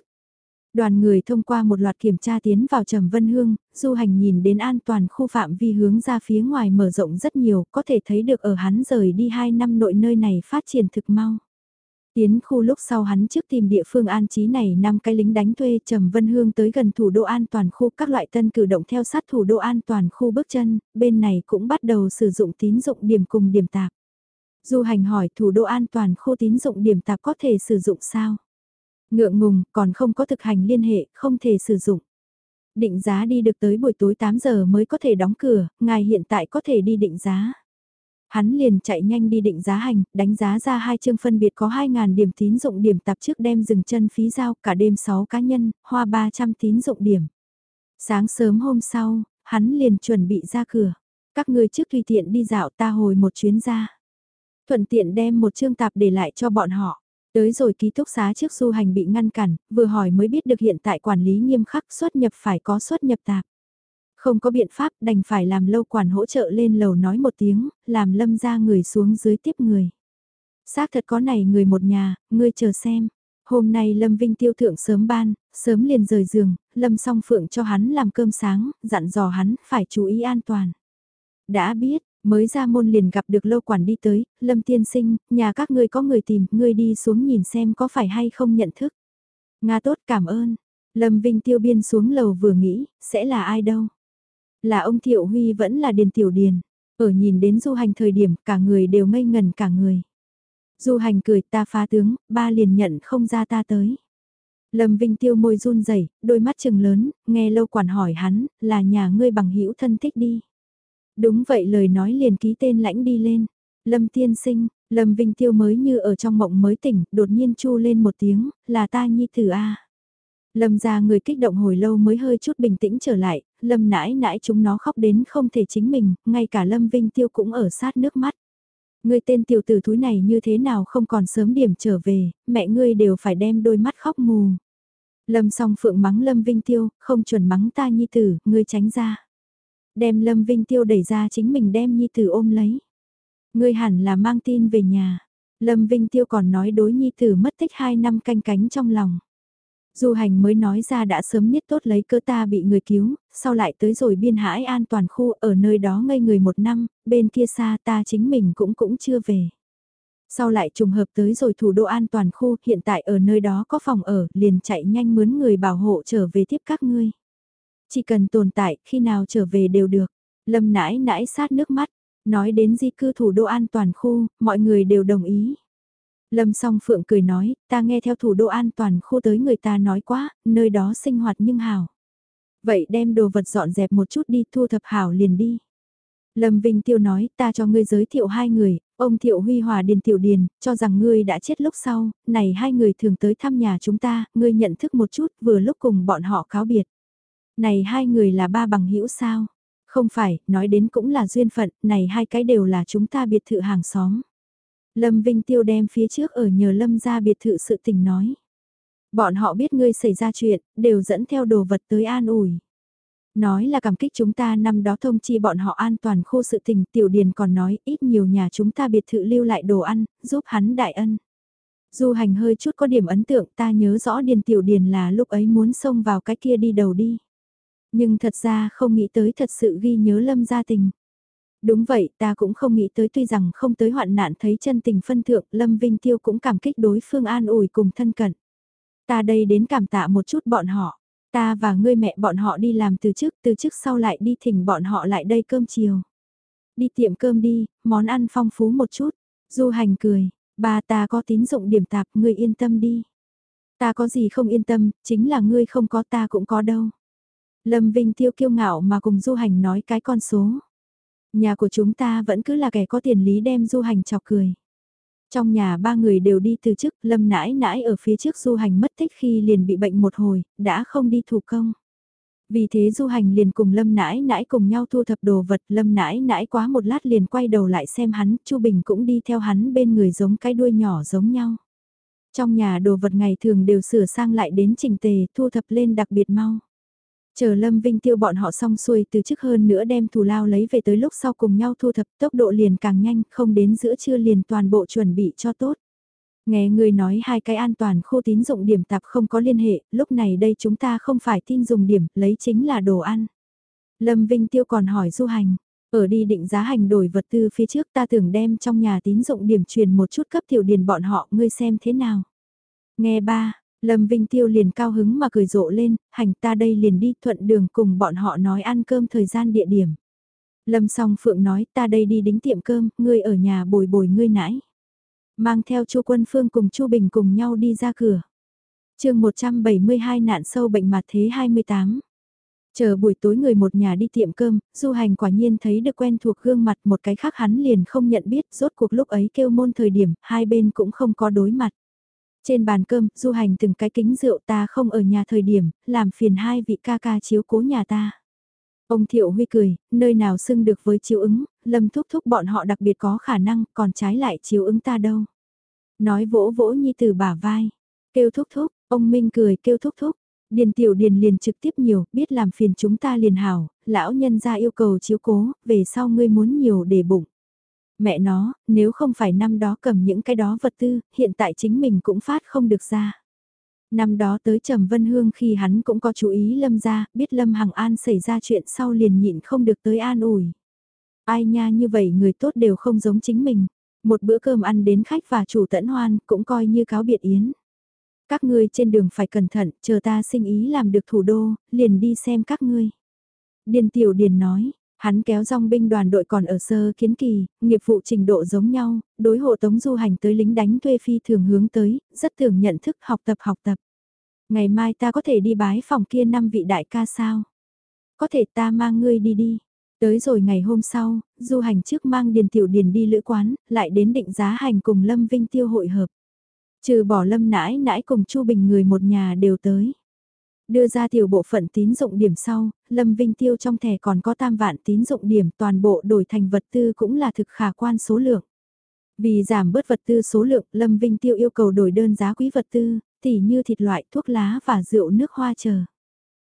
Đoàn người thông qua một loạt kiểm tra tiến vào Trầm Vân Hương, du hành nhìn đến an toàn khu phạm vi hướng ra phía ngoài mở rộng rất nhiều, có thể thấy được ở hắn rời đi 2 năm nội nơi này phát triển thực mau. Tiến khu lúc sau hắn trước tìm địa phương an trí này năm cái lính đánh thuê Trầm Vân Hương tới gần thủ đô an toàn khu các loại tân cử động theo sát thủ đô an toàn khu bước chân, bên này cũng bắt đầu sử dụng tín dụng điểm cùng điểm tạp. Du hành hỏi thủ đô an toàn khu tín dụng điểm tạp có thể sử dụng sao? Ngượng ngùng, còn không có thực hành liên hệ, không thể sử dụng. Định giá đi được tới buổi tối 8 giờ mới có thể đóng cửa, ngài hiện tại có thể đi định giá. Hắn liền chạy nhanh đi định giá hành, đánh giá ra hai chương phân biệt có 2.000 điểm tín dụng điểm tạp trước đem dừng chân phí giao cả đêm 6 cá nhân, hoa 300 tín dụng điểm. Sáng sớm hôm sau, hắn liền chuẩn bị ra cửa. Các người trước tùy tiện đi dạo ta hồi một chuyến ra. Thuận tiện đem một chương tạp để lại cho bọn họ. Tới rồi ký túc xá trước du hành bị ngăn cản, vừa hỏi mới biết được hiện tại quản lý nghiêm khắc xuất nhập phải có xuất nhập tạp. Không có biện pháp đành phải làm lâu quản hỗ trợ lên lầu nói một tiếng, làm lâm ra người xuống dưới tiếp người. Xác thật có này người một nhà, ngươi chờ xem. Hôm nay Lâm Vinh tiêu thượng sớm ban, sớm liền rời giường, Lâm song phượng cho hắn làm cơm sáng, dặn dò hắn phải chú ý an toàn. Đã biết, mới ra môn liền gặp được lâu quản đi tới, Lâm tiên sinh, nhà các ngươi có người tìm, ngươi đi xuống nhìn xem có phải hay không nhận thức. Nga tốt cảm ơn. Lâm Vinh tiêu biên xuống lầu vừa nghĩ, sẽ là ai đâu. Là ông Thiệu Huy vẫn là Điền Tiểu Điền. Ở nhìn đến du hành thời điểm cả người đều ngây ngần cả người. Du hành cười ta phá tướng, ba liền nhận không ra ta tới. Lâm Vinh Tiêu môi run rẩy, đôi mắt trừng lớn, nghe lâu quản hỏi hắn, là nhà ngươi bằng hữu thân thích đi. Đúng vậy lời nói liền ký tên lãnh đi lên. Lâm tiên sinh, Lâm Vinh Tiêu mới như ở trong mộng mới tỉnh, đột nhiên chu lên một tiếng, là ta nhi tử a. Lâm ra người kích động hồi lâu mới hơi chút bình tĩnh trở lại, Lâm nãi nãi chúng nó khóc đến không thể chính mình, ngay cả Lâm Vinh Tiêu cũng ở sát nước mắt. Người tên tiểu tử thúi này như thế nào không còn sớm điểm trở về, mẹ ngươi đều phải đem đôi mắt khóc mù. Lâm song phượng mắng Lâm Vinh Tiêu, không chuẩn mắng ta nhi tử, ngươi tránh ra. Đem Lâm Vinh Tiêu đẩy ra chính mình đem nhi tử ôm lấy. Ngươi hẳn là mang tin về nhà. Lâm Vinh Tiêu còn nói đối nhi tử mất tích 2 năm canh cánh trong lòng. Du hành mới nói ra đã sớm nhất tốt lấy cơ ta bị người cứu, sau lại tới rồi biên hãi an toàn khu ở nơi đó ngây người một năm, bên kia xa ta chính mình cũng cũng chưa về. Sau lại trùng hợp tới rồi thủ đô an toàn khu, hiện tại ở nơi đó có phòng ở, liền chạy nhanh mướn người bảo hộ trở về tiếp các ngươi. Chỉ cần tồn tại, khi nào trở về đều được. Lâm nãi nãi sát nước mắt, nói đến di cư thủ đô an toàn khu, mọi người đều đồng ý. Lâm song phượng cười nói, ta nghe theo thủ đô an toàn khu tới người ta nói quá, nơi đó sinh hoạt nhưng hảo. Vậy đem đồ vật dọn dẹp một chút đi thu thập hảo liền đi. Lâm Vinh Tiêu nói, ta cho ngươi giới thiệu hai người, ông Thiệu Huy Hòa Điền Tiểu Điền, cho rằng ngươi đã chết lúc sau, này hai người thường tới thăm nhà chúng ta, ngươi nhận thức một chút, vừa lúc cùng bọn họ cáo biệt. Này hai người là ba bằng hữu sao? Không phải, nói đến cũng là duyên phận, này hai cái đều là chúng ta biệt thự hàng xóm. Lâm Vinh Tiêu đem phía trước ở nhờ Lâm ra biệt thự sự tình nói. Bọn họ biết ngươi xảy ra chuyện, đều dẫn theo đồ vật tới an ủi. Nói là cảm kích chúng ta năm đó thông chi bọn họ an toàn khu sự tình tiểu điền còn nói ít nhiều nhà chúng ta biệt thự lưu lại đồ ăn, giúp hắn đại ân. Du hành hơi chút có điểm ấn tượng ta nhớ rõ điền tiểu điền là lúc ấy muốn xông vào cái kia đi đầu đi. Nhưng thật ra không nghĩ tới thật sự ghi nhớ lâm gia tình. Đúng vậy, ta cũng không nghĩ tới tuy rằng không tới hoạn nạn thấy chân tình phân thượng, Lâm Vinh Tiêu cũng cảm kích đối phương an ủi cùng thân cận. Ta đây đến cảm tạ một chút bọn họ. Ta và ngươi mẹ bọn họ đi làm từ trước, từ trước sau lại đi thỉnh bọn họ lại đây cơm chiều. Đi tiệm cơm đi, món ăn phong phú một chút. Du hành cười, ba ta có tín dụng điểm tạp, ngươi yên tâm đi. Ta có gì không yên tâm, chính là ngươi không có ta cũng có đâu. Lâm Vinh Tiêu kiêu ngạo mà cùng du hành nói cái con số. Nhà của chúng ta vẫn cứ là kẻ có tiền lý đem du hành chọc cười. Trong nhà ba người đều đi từ chức, lâm nãi nãi ở phía trước du hành mất tích khi liền bị bệnh một hồi, đã không đi thủ công. Vì thế du hành liền cùng lâm nãi nãi cùng nhau thu thập đồ vật, lâm nãi nãi quá một lát liền quay đầu lại xem hắn, chu Bình cũng đi theo hắn bên người giống cái đuôi nhỏ giống nhau. Trong nhà đồ vật ngày thường đều sửa sang lại đến trình tề, thu thập lên đặc biệt mau. Chờ Lâm Vinh Tiêu bọn họ xong xuôi từ trước hơn nữa đem thù lao lấy về tới lúc sau cùng nhau thu thập tốc độ liền càng nhanh, không đến giữa trưa liền toàn bộ chuẩn bị cho tốt. Nghe người nói hai cái an toàn khu tín dụng điểm tạp không có liên hệ, lúc này đây chúng ta không phải tin dùng điểm, lấy chính là đồ ăn. Lâm Vinh Tiêu còn hỏi du hành, ở đi định giá hành đổi vật tư phía trước ta tưởng đem trong nhà tín dụng điểm truyền một chút cấp tiểu điền bọn họ, ngươi xem thế nào. Nghe ba, Lâm Vinh Tiêu liền cao hứng mà cười rộ lên, hành ta đây liền đi thuận đường cùng bọn họ nói ăn cơm thời gian địa điểm. Lâm song phượng nói ta đây đi đính tiệm cơm, ngươi ở nhà bồi bồi ngươi nãy. Mang theo chu quân phương cùng chu Bình cùng nhau đi ra cửa. chương 172 nạn sâu bệnh mặt thế 28. Chờ buổi tối người một nhà đi tiệm cơm, du hành quả nhiên thấy được quen thuộc gương mặt một cái khác hắn liền không nhận biết rốt cuộc lúc ấy kêu môn thời điểm, hai bên cũng không có đối mặt. Trên bàn cơm, du hành từng cái kính rượu ta không ở nhà thời điểm, làm phiền hai vị ca ca chiếu cố nhà ta. Ông Thiệu Huy cười, nơi nào xưng được với chiếu ứng, lâm thúc thúc bọn họ đặc biệt có khả năng, còn trái lại chiếu ứng ta đâu. Nói vỗ vỗ nhi từ bả vai, kêu thúc thúc, ông Minh cười kêu thúc thúc. Điền tiểu điền liền trực tiếp nhiều, biết làm phiền chúng ta liền hảo, lão nhân ra yêu cầu chiếu cố, về sau ngươi muốn nhiều để bụng. Mẹ nó, nếu không phải năm đó cầm những cái đó vật tư, hiện tại chính mình cũng phát không được ra. Năm đó tới Trầm Vân Hương khi hắn cũng có chú ý Lâm ra, biết Lâm Hằng An xảy ra chuyện sau liền nhịn không được tới an ủi. Ai nha như vậy người tốt đều không giống chính mình. Một bữa cơm ăn đến khách và chủ tẫn hoan cũng coi như cáo biệt yến. Các ngươi trên đường phải cẩn thận, chờ ta sinh ý làm được thủ đô, liền đi xem các ngươi. Điền Tiểu Điền nói, Hắn kéo dòng binh đoàn đội còn ở sơ kiến kỳ, nghiệp vụ trình độ giống nhau, đối hộ tống du hành tới lính đánh thuê phi thường hướng tới, rất thường nhận thức học tập học tập. Ngày mai ta có thể đi bái phòng kia năm vị đại ca sao? Có thể ta mang ngươi đi đi. Tới rồi ngày hôm sau, du hành trước mang Điền Tiểu Điền đi lữ quán, lại đến định giá hành cùng Lâm Vinh Tiêu hội hợp. Trừ bỏ Lâm nãi nãi cùng Chu Bình người một nhà đều tới. Đưa ra tiểu bộ phận tín dụng điểm sau, Lâm Vinh Tiêu trong thẻ còn có tam vạn tín dụng điểm toàn bộ đổi thành vật tư cũng là thực khả quan số lượng. Vì giảm bớt vật tư số lượng, Lâm Vinh Tiêu yêu cầu đổi đơn giá quý vật tư, tỉ như thịt loại, thuốc lá và rượu nước hoa chờ.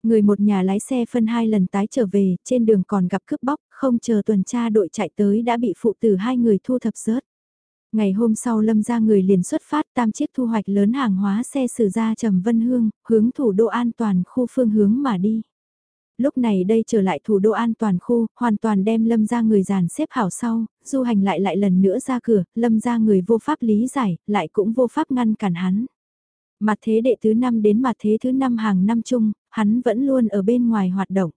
Người một nhà lái xe phân hai lần tái trở về, trên đường còn gặp cướp bóc, không chờ tuần tra đội chạy tới đã bị phụ tử hai người thu thập rớt. Ngày hôm sau lâm ra người liền xuất phát tam chiếc thu hoạch lớn hàng hóa xe sử ra trầm vân hương, hướng thủ đô an toàn khu phương hướng mà đi. Lúc này đây trở lại thủ đô an toàn khu, hoàn toàn đem lâm ra người dàn xếp hảo sau, du hành lại lại lần nữa ra cửa, lâm ra người vô pháp lý giải, lại cũng vô pháp ngăn cản hắn. Mặt thế đệ thứ năm đến mặt thế thứ năm hàng năm chung, hắn vẫn luôn ở bên ngoài hoạt động.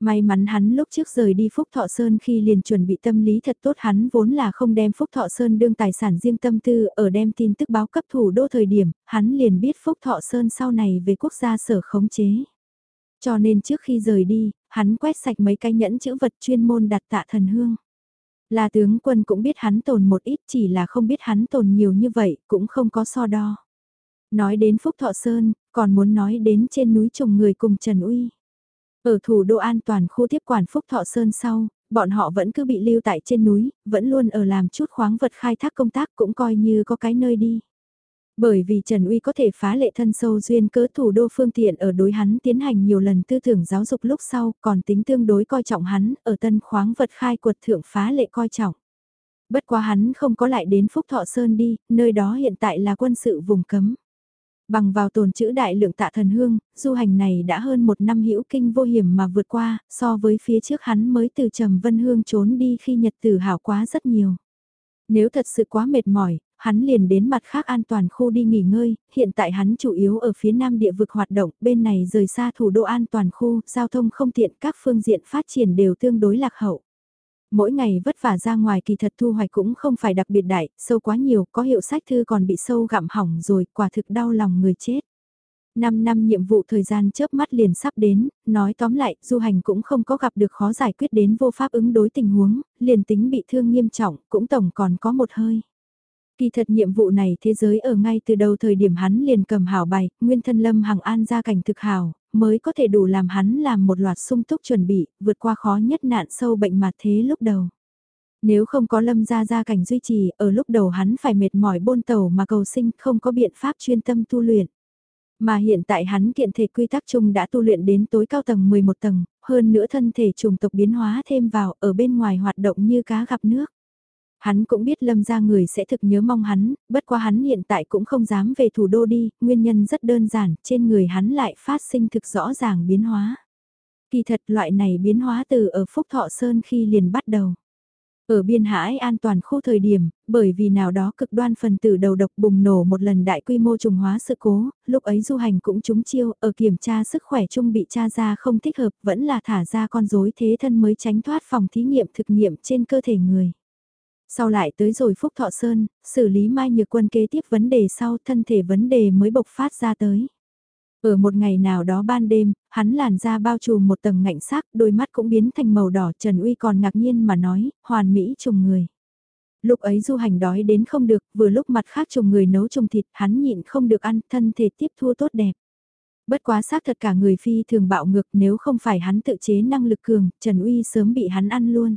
May mắn hắn lúc trước rời đi Phúc Thọ Sơn khi liền chuẩn bị tâm lý thật tốt hắn vốn là không đem Phúc Thọ Sơn đương tài sản riêng tâm tư ở đem tin tức báo cấp thủ đô thời điểm, hắn liền biết Phúc Thọ Sơn sau này về quốc gia sở khống chế. Cho nên trước khi rời đi, hắn quét sạch mấy cái nhẫn chữ vật chuyên môn đặt tạ thần hương. Là tướng quân cũng biết hắn tồn một ít chỉ là không biết hắn tồn nhiều như vậy, cũng không có so đo. Nói đến Phúc Thọ Sơn, còn muốn nói đến trên núi trồng người cùng Trần Uy. Ở thủ đô an toàn khu tiếp quản Phúc Thọ Sơn sau, bọn họ vẫn cứ bị lưu tại trên núi, vẫn luôn ở làm chút khoáng vật khai thác công tác cũng coi như có cái nơi đi. Bởi vì Trần Uy có thể phá lệ thân sâu duyên cớ thủ đô phương tiện ở đối hắn tiến hành nhiều lần tư tưởng giáo dục lúc sau, còn tính tương đối coi trọng hắn, ở tân khoáng vật khai quật thượng phá lệ coi trọng. Bất quá hắn không có lại đến Phúc Thọ Sơn đi, nơi đó hiện tại là quân sự vùng cấm. Bằng vào tồn chữ đại lượng tạ thần hương, du hành này đã hơn một năm hữu kinh vô hiểm mà vượt qua, so với phía trước hắn mới từ trầm vân hương trốn đi khi nhật tử hảo quá rất nhiều. Nếu thật sự quá mệt mỏi, hắn liền đến mặt khác an toàn khu đi nghỉ ngơi, hiện tại hắn chủ yếu ở phía nam địa vực hoạt động, bên này rời xa thủ đô an toàn khu, giao thông không tiện các phương diện phát triển đều tương đối lạc hậu. Mỗi ngày vất vả ra ngoài kỳ thật thu hoạch cũng không phải đặc biệt đại, sâu quá nhiều, có hiệu sách thư còn bị sâu gặm hỏng rồi, quả thực đau lòng người chết. 5 năm nhiệm vụ thời gian chớp mắt liền sắp đến, nói tóm lại, du hành cũng không có gặp được khó giải quyết đến vô pháp ứng đối tình huống, liền tính bị thương nghiêm trọng, cũng tổng còn có một hơi. Kỳ thật nhiệm vụ này thế giới ở ngay từ đầu thời điểm hắn liền cầm hảo bài, nguyên thân lâm hàng an ra cảnh thực hảo, mới có thể đủ làm hắn làm một loạt sung túc chuẩn bị, vượt qua khó nhất nạn sâu bệnh mặt thế lúc đầu. Nếu không có lâm ra ra cảnh duy trì, ở lúc đầu hắn phải mệt mỏi bôn tàu mà cầu sinh không có biện pháp chuyên tâm tu luyện. Mà hiện tại hắn kiện thể quy tắc chung đã tu luyện đến tối cao tầng 11 tầng, hơn nữa thân thể trùng tộc biến hóa thêm vào ở bên ngoài hoạt động như cá gặp nước. Hắn cũng biết lâm ra người sẽ thực nhớ mong hắn, bất quá hắn hiện tại cũng không dám về thủ đô đi, nguyên nhân rất đơn giản, trên người hắn lại phát sinh thực rõ ràng biến hóa. Kỳ thật loại này biến hóa từ ở Phúc Thọ Sơn khi liền bắt đầu. Ở biên hải an toàn khu thời điểm, bởi vì nào đó cực đoan phần tử đầu độc bùng nổ một lần đại quy mô trùng hóa sự cố, lúc ấy du hành cũng trúng chiêu, ở kiểm tra sức khỏe chung bị tra ra không thích hợp, vẫn là thả ra con rối thế thân mới tránh thoát phòng thí nghiệm thực nghiệm trên cơ thể người. Sau lại tới rồi Phúc Thọ Sơn, xử lý Mai Nhược Quân kế tiếp vấn đề sau thân thể vấn đề mới bộc phát ra tới. Ở một ngày nào đó ban đêm, hắn làn da bao trùm một tầng ngạnh sắc, đôi mắt cũng biến thành màu đỏ, Trần Uy còn ngạc nhiên mà nói, hoàn mỹ trùng người. Lúc ấy du hành đói đến không được, vừa lúc mặt khác trùng người nấu trùng thịt, hắn nhịn không được ăn, thân thể tiếp thu tốt đẹp. Bất quá xác thật cả người phi thường bạo ngược nếu không phải hắn tự chế năng lực cường, Trần Uy sớm bị hắn ăn luôn.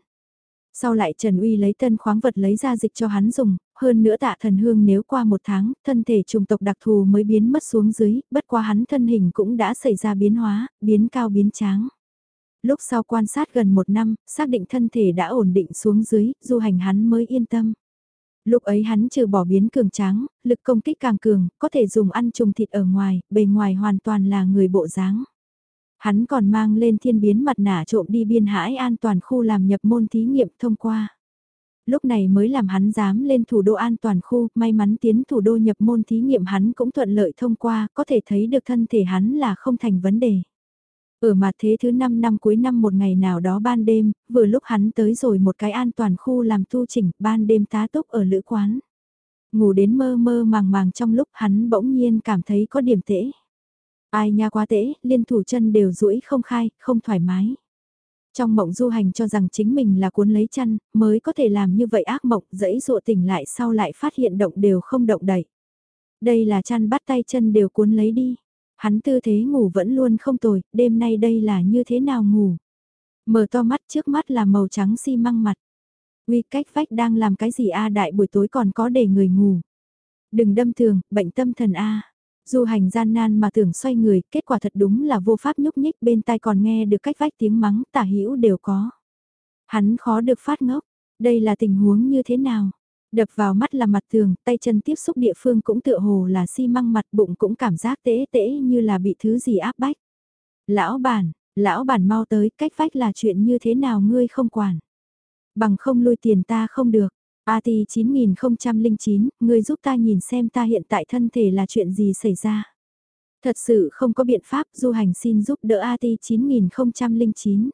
Sau lại Trần Uy lấy tân khoáng vật lấy ra dịch cho hắn dùng, hơn nữa tạ thần hương nếu qua một tháng, thân thể trùng tộc đặc thù mới biến mất xuống dưới, bất qua hắn thân hình cũng đã xảy ra biến hóa, biến cao biến tráng. Lúc sau quan sát gần một năm, xác định thân thể đã ổn định xuống dưới, du hành hắn mới yên tâm. Lúc ấy hắn trừ bỏ biến cường tráng, lực công kích càng cường, có thể dùng ăn trùng thịt ở ngoài, bề ngoài hoàn toàn là người bộ dáng. Hắn còn mang lên thiên biến mặt nạ trộm đi biên hãi an toàn khu làm nhập môn thí nghiệm thông qua. Lúc này mới làm hắn dám lên thủ đô an toàn khu, may mắn tiến thủ đô nhập môn thí nghiệm hắn cũng thuận lợi thông qua, có thể thấy được thân thể hắn là không thành vấn đề. Ở mặt thế thứ 5 năm cuối năm một ngày nào đó ban đêm, vừa lúc hắn tới rồi một cái an toàn khu làm tu chỉnh, ban đêm tá túc ở lữ quán. Ngủ đến mơ mơ màng màng trong lúc hắn bỗng nhiên cảm thấy có điểm tễ. Ai nha quá tễ, liên thủ chân đều duỗi không khai, không thoải mái. Trong mộng du hành cho rằng chính mình là cuốn lấy chăn, mới có thể làm như vậy ác mộng, dẫy dụa tỉnh lại sau lại phát hiện động đều không động đẩy. Đây là chăn bắt tay chân đều cuốn lấy đi. Hắn tư thế ngủ vẫn luôn không tồi, đêm nay đây là như thế nào ngủ. Mở to mắt trước mắt là màu trắng xi măng mặt. Uy cách vách đang làm cái gì a đại buổi tối còn có để người ngủ. Đừng đâm thường, bệnh tâm thần a. Du hành gian nan mà tưởng xoay người, kết quả thật đúng là vô pháp nhúc nhích bên tai còn nghe được cách vách tiếng mắng tả hữu đều có. Hắn khó được phát ngốc, đây là tình huống như thế nào? Đập vào mắt là mặt tường, tay chân tiếp xúc địa phương cũng tựa hồ là xi măng mặt bụng cũng cảm giác tễ tễ như là bị thứ gì áp bách. Lão bản, lão bản mau tới, cách vách là chuyện như thế nào ngươi không quản. Bằng không lui tiền ta không được. AT 9009, ngươi giúp ta nhìn xem ta hiện tại thân thể là chuyện gì xảy ra. Thật sự không có biện pháp, du hành xin giúp đỡ AT 9009.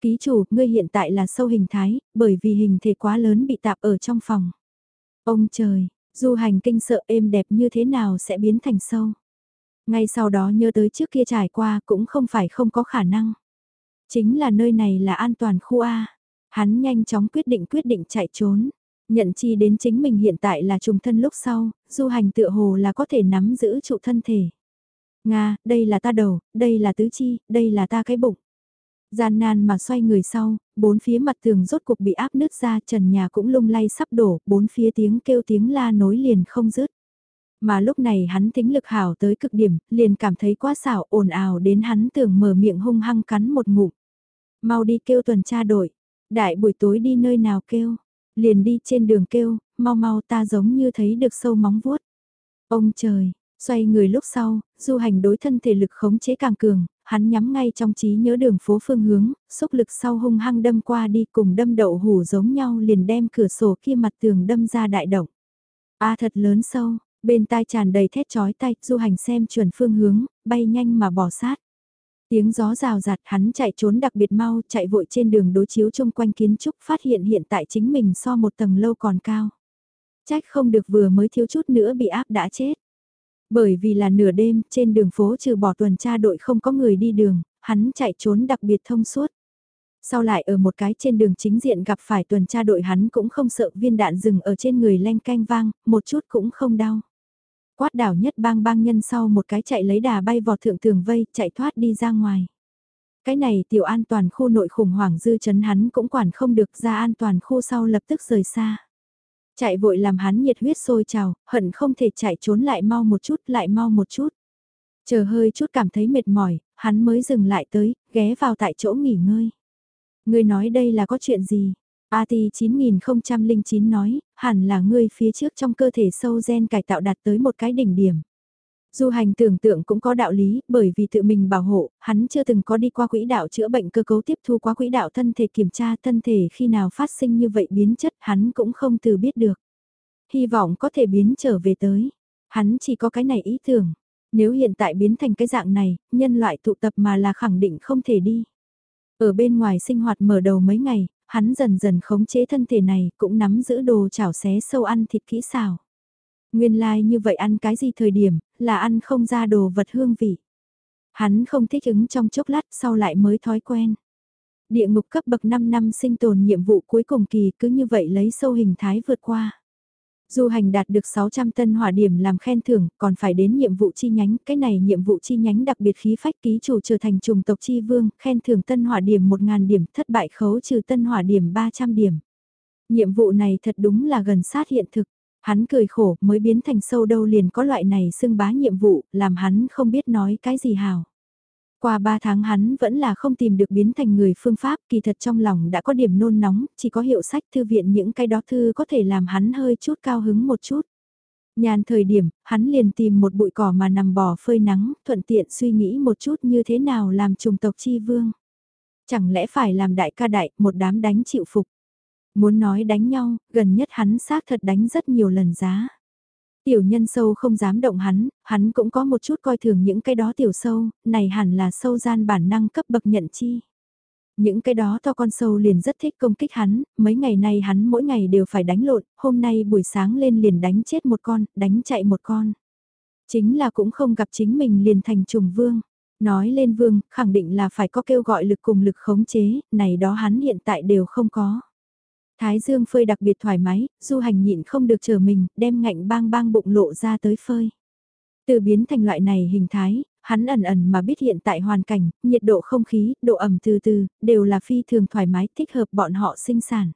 Ký chủ, ngươi hiện tại là sâu hình thái, bởi vì hình thể quá lớn bị tạp ở trong phòng. Ông trời, du hành kinh sợ êm đẹp như thế nào sẽ biến thành sâu. Ngay sau đó nhớ tới trước kia trải qua cũng không phải không có khả năng. Chính là nơi này là an toàn khu A. Hắn nhanh chóng quyết định quyết định chạy trốn. Nhận chi đến chính mình hiện tại là trùng thân lúc sau, du hành tựa hồ là có thể nắm giữ trụ thân thể. Nga, đây là ta đầu, đây là tứ chi, đây là ta cái bụng. Gian nan mà xoay người sau, bốn phía mặt tường rốt cuộc bị áp nứt ra trần nhà cũng lung lay sắp đổ, bốn phía tiếng kêu tiếng la nối liền không dứt. Mà lúc này hắn tính lực hảo tới cực điểm, liền cảm thấy quá xảo ồn ào đến hắn tưởng mở miệng hung hăng cắn một ngụm. Mau đi kêu tuần tra đội, đại buổi tối đi nơi nào kêu, liền đi trên đường kêu, mau mau ta giống như thấy được sâu móng vuốt. Ông trời, xoay người lúc sau, du hành đối thân thể lực khống chế càng cường, hắn nhắm ngay trong trí nhớ đường phố phương hướng, xúc lực sau hung hăng đâm qua đi cùng đâm đậu hủ giống nhau liền đem cửa sổ kia mặt tường đâm ra đại động. A thật lớn sâu, bên tai tràn đầy thét chói tay, du hành xem chuẩn phương hướng, bay nhanh mà bỏ sát. Tiếng gió rào rạt hắn chạy trốn đặc biệt mau, chạy vội trên đường đối chiếu chung quanh kiến trúc phát hiện hiện tại chính mình so một tầng lâu còn cao. Trách không được vừa mới thiếu chút nữa bị áp đã chết. Bởi vì là nửa đêm, trên đường phố trừ bỏ tuần tra đội không có người đi đường, hắn chạy trốn đặc biệt thông suốt. Sau lại ở một cái trên đường chính diện gặp phải tuần tra đội hắn cũng không sợ viên đạn dừng ở trên người len canh vang, một chút cũng không đau. Quát đảo nhất bang bang nhân sau một cái chạy lấy đà bay vọt thượng tường vây, chạy thoát đi ra ngoài. Cái này tiểu an toàn khu nội khủng hoảng dư chấn hắn cũng quản không được ra an toàn khu sau lập tức rời xa. Chạy vội làm hắn nhiệt huyết sôi trào, hận không thể chạy trốn lại mau một chút, lại mau một chút. Chờ hơi chút cảm thấy mệt mỏi, hắn mới dừng lại tới, ghé vào tại chỗ nghỉ ngơi. Ngươi nói đây là có chuyện gì? AT 9009 nói, hẳn là ngươi phía trước trong cơ thể sâu gen cải tạo đạt tới một cái đỉnh điểm. Du hành tưởng tượng cũng có đạo lý, bởi vì tự mình bảo hộ, hắn chưa từng có đi qua quỹ đạo chữa bệnh cơ cấu tiếp thu qua quỹ đạo thân thể kiểm tra thân thể khi nào phát sinh như vậy biến chất hắn cũng không từ biết được. Hy vọng có thể biến trở về tới. Hắn chỉ có cái này ý tưởng. Nếu hiện tại biến thành cái dạng này, nhân loại tụ tập mà là khẳng định không thể đi. Ở bên ngoài sinh hoạt mở đầu mấy ngày, hắn dần dần khống chế thân thể này cũng nắm giữ đồ chảo xé sâu ăn thịt kỹ xào. Nguyên lai like như vậy ăn cái gì thời điểm, là ăn không ra đồ vật hương vị. Hắn không thích ứng trong chốc lát sau lại mới thói quen. Địa ngục cấp bậc 5 năm sinh tồn nhiệm vụ cuối cùng kỳ cứ như vậy lấy sâu hình thái vượt qua. Du hành đạt được 600 tân hỏa điểm làm khen thưởng, còn phải đến nhiệm vụ chi nhánh, cái này nhiệm vụ chi nhánh đặc biệt khí phách ký chủ trở thành trùng tộc chi vương, khen thưởng tân hỏa điểm 1.000 điểm, thất bại khấu trừ tân hỏa điểm 300 điểm. Nhiệm vụ này thật đúng là gần sát hiện thực, hắn cười khổ mới biến thành sâu đâu liền có loại này xưng bá nhiệm vụ, làm hắn không biết nói cái gì hào. Qua 3 tháng hắn vẫn là không tìm được biến thành người phương pháp, kỳ thật trong lòng đã có điểm nôn nóng, chỉ có hiệu sách thư viện những cái đó thư có thể làm hắn hơi chút cao hứng một chút. Nhàn thời điểm, hắn liền tìm một bụi cỏ mà nằm bò phơi nắng, thuận tiện suy nghĩ một chút như thế nào làm trùng tộc chi vương. Chẳng lẽ phải làm đại ca đại, một đám đánh chịu phục. Muốn nói đánh nhau, gần nhất hắn xác thật đánh rất nhiều lần giá. Tiểu nhân sâu không dám động hắn, hắn cũng có một chút coi thường những cái đó tiểu sâu, này hẳn là sâu gian bản năng cấp bậc nhận chi. Những cái đó to con sâu liền rất thích công kích hắn, mấy ngày nay hắn mỗi ngày đều phải đánh lộn, hôm nay buổi sáng lên liền đánh chết một con, đánh chạy một con. Chính là cũng không gặp chính mình liền thành trùng vương. Nói lên vương, khẳng định là phải có kêu gọi lực cùng lực khống chế, này đó hắn hiện tại đều không có. Thái dương phơi đặc biệt thoải mái, du hành nhịn không được chờ mình, đem ngạnh bang bang bụng lộ ra tới phơi. Từ biến thành loại này hình thái, hắn ẩn ẩn mà biết hiện tại hoàn cảnh, nhiệt độ không khí, độ ẩm từ từ, đều là phi thường thoải mái thích hợp bọn họ sinh sản.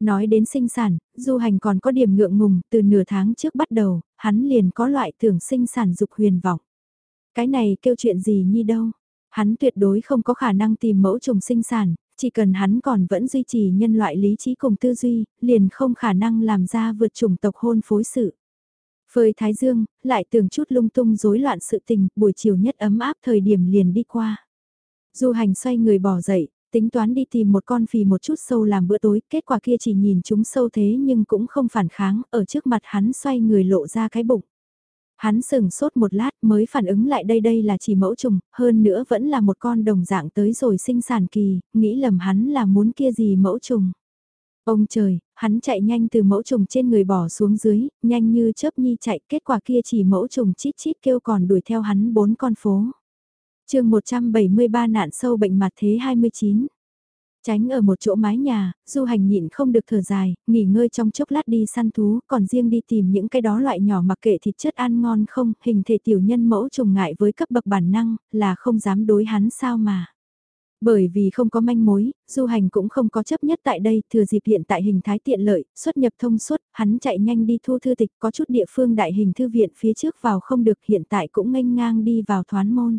Nói đến sinh sản, du hành còn có điểm ngượng ngùng, từ nửa tháng trước bắt đầu, hắn liền có loại tưởng sinh sản dục huyền vọng. Cái này kêu chuyện gì nhi đâu. Hắn tuyệt đối không có khả năng tìm mẫu trùng sinh sản, chỉ cần hắn còn vẫn duy trì nhân loại lý trí cùng tư duy, liền không khả năng làm ra vượt chủng tộc hôn phối sự. Phơi thái dương, lại tưởng chút lung tung rối loạn sự tình, buổi chiều nhất ấm áp thời điểm liền đi qua. Du hành xoay người bỏ dậy, tính toán đi tìm một con phì một chút sâu làm bữa tối, kết quả kia chỉ nhìn chúng sâu thế nhưng cũng không phản kháng, ở trước mặt hắn xoay người lộ ra cái bụng. Hắn sừng sốt một lát mới phản ứng lại đây đây là chỉ mẫu trùng, hơn nữa vẫn là một con đồng dạng tới rồi sinh sản kỳ, nghĩ lầm hắn là muốn kia gì mẫu trùng. Ông trời, hắn chạy nhanh từ mẫu trùng trên người bỏ xuống dưới, nhanh như chớp nhi chạy, kết quả kia chỉ mẫu trùng chít chít kêu còn đuổi theo hắn bốn con phố. chương 173 nạn sâu bệnh mặt thế 29 Tránh ở một chỗ mái nhà, du hành nhịn không được thở dài, nghỉ ngơi trong chốc lát đi săn thú, còn riêng đi tìm những cái đó loại nhỏ mặc kệ thịt chất ăn ngon không, hình thể tiểu nhân mẫu trùng ngại với cấp bậc bản năng, là không dám đối hắn sao mà. Bởi vì không có manh mối, du hành cũng không có chấp nhất tại đây, thừa dịp hiện tại hình thái tiện lợi, xuất nhập thông suốt, hắn chạy nhanh đi thu thư tịch, có chút địa phương đại hình thư viện phía trước vào không được hiện tại cũng nghênh ngang đi vào thoán môn.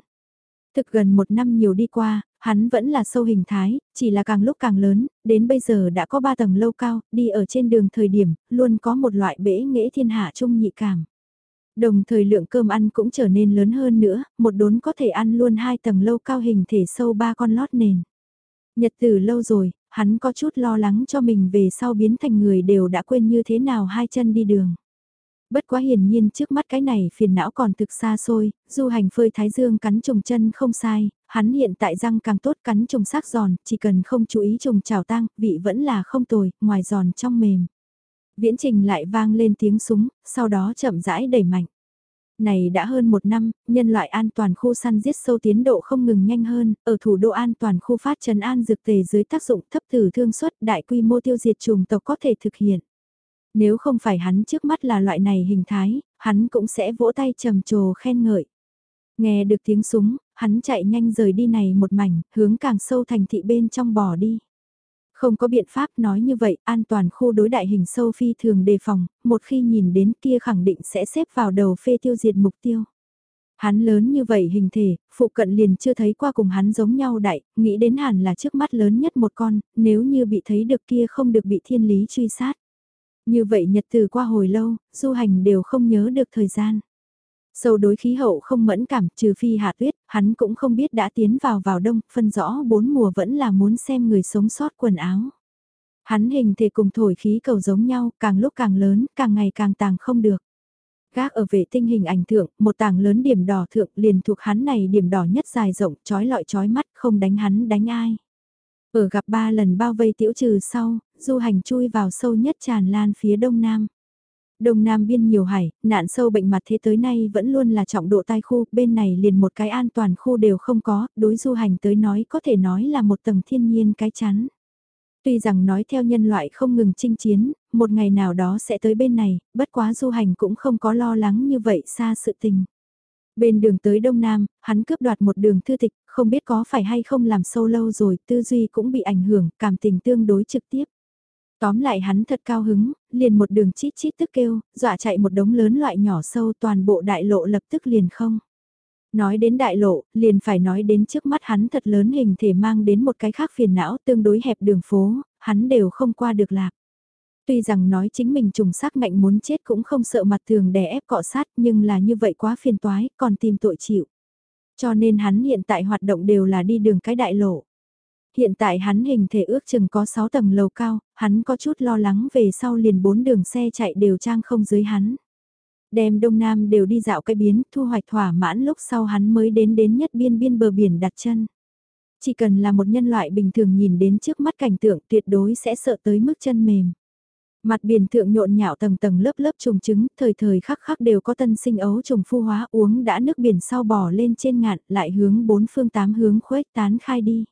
Thực gần một năm nhiều đi qua, hắn vẫn là sâu hình thái, chỉ là càng lúc càng lớn, đến bây giờ đã có ba tầng lâu cao, đi ở trên đường thời điểm, luôn có một loại bể nghễ thiên hạ trung nhị cảm. Đồng thời lượng cơm ăn cũng trở nên lớn hơn nữa, một đốn có thể ăn luôn hai tầng lâu cao hình thể sâu ba con lót nền. Nhật từ lâu rồi, hắn có chút lo lắng cho mình về sau biến thành người đều đã quên như thế nào hai chân đi đường. Bất quá hiển nhiên trước mắt cái này phiền não còn thực xa xôi, du hành phơi thái dương cắn trùng chân không sai, hắn hiện tại răng càng tốt cắn trùng sắc giòn, chỉ cần không chú ý trùng trào tang, vị vẫn là không tồi, ngoài giòn trong mềm. Viễn trình lại vang lên tiếng súng, sau đó chậm rãi đẩy mạnh. Này đã hơn một năm, nhân loại an toàn khu săn giết sâu tiến độ không ngừng nhanh hơn, ở thủ đô an toàn khu phát trần an dược tề dưới tác dụng thấp thử thương suất đại quy mô tiêu diệt trùng tộc có thể thực hiện. Nếu không phải hắn trước mắt là loại này hình thái, hắn cũng sẽ vỗ tay trầm trồ khen ngợi. Nghe được tiếng súng, hắn chạy nhanh rời đi này một mảnh, hướng càng sâu thành thị bên trong bò đi. Không có biện pháp nói như vậy, an toàn khu đối đại hình sâu phi thường đề phòng, một khi nhìn đến kia khẳng định sẽ xếp vào đầu phê tiêu diệt mục tiêu. Hắn lớn như vậy hình thể, phụ cận liền chưa thấy qua cùng hắn giống nhau đại, nghĩ đến hẳn là trước mắt lớn nhất một con, nếu như bị thấy được kia không được bị thiên lý truy sát. Như vậy nhật từ qua hồi lâu, du hành đều không nhớ được thời gian. Sâu đối khí hậu không mẫn cảm, trừ phi hạ tuyết, hắn cũng không biết đã tiến vào vào đông, phân rõ bốn mùa vẫn là muốn xem người sống sót quần áo. Hắn hình thể cùng thổi khí cầu giống nhau, càng lúc càng lớn, càng ngày càng tàng không được. Gác ở vệ tinh hình ảnh thượng, một tảng lớn điểm đỏ thượng liền thuộc hắn này điểm đỏ nhất dài rộng, trói lọi trói mắt, không đánh hắn đánh ai. Ở gặp ba lần bao vây tiểu trừ sau, du hành chui vào sâu nhất tràn lan phía đông nam. Đông Nam biên nhiều hải, nạn sâu bệnh mặt thế tới nay vẫn luôn là trọng độ tai khu, bên này liền một cái an toàn khu đều không có, đối du hành tới nói có thể nói là một tầng thiên nhiên cái chắn. Tuy rằng nói theo nhân loại không ngừng chinh chiến, một ngày nào đó sẽ tới bên này, bất quá du hành cũng không có lo lắng như vậy xa sự tình. Bên đường tới Đông Nam, hắn cướp đoạt một đường thư tịch, không biết có phải hay không làm sâu lâu rồi, tư duy cũng bị ảnh hưởng, cảm tình tương đối trực tiếp. Tóm lại hắn thật cao hứng, liền một đường chít chít tức kêu, dọa chạy một đống lớn loại nhỏ sâu toàn bộ đại lộ lập tức liền không. Nói đến đại lộ, liền phải nói đến trước mắt hắn thật lớn hình thể mang đến một cái khác phiền não tương đối hẹp đường phố, hắn đều không qua được lạc. Tuy rằng nói chính mình trùng sắc ngạnh muốn chết cũng không sợ mặt thường đè ép cọ sát nhưng là như vậy quá phiền toái, còn tìm tội chịu. Cho nên hắn hiện tại hoạt động đều là đi đường cái đại lộ. Hiện tại hắn hình thể ước chừng có 6 tầng lầu cao, hắn có chút lo lắng về sau liền bốn đường xe chạy đều trang không dưới hắn. Đem Đông Nam đều đi dạo cái biến, thu hoạch thỏa mãn lúc sau hắn mới đến đến nhất biên biên bờ biển đặt chân. Chỉ cần là một nhân loại bình thường nhìn đến trước mắt cảnh tượng tuyệt đối sẽ sợ tới mức chân mềm. Mặt biển thượng nhộn nhạo tầng tầng lớp lớp trùng trứng, thời thời khắc khắc đều có tân sinh ấu trùng phu hóa uống đã nước biển sau bò lên trên ngạn lại hướng bốn phương tám hướng khuếch tán khai đi.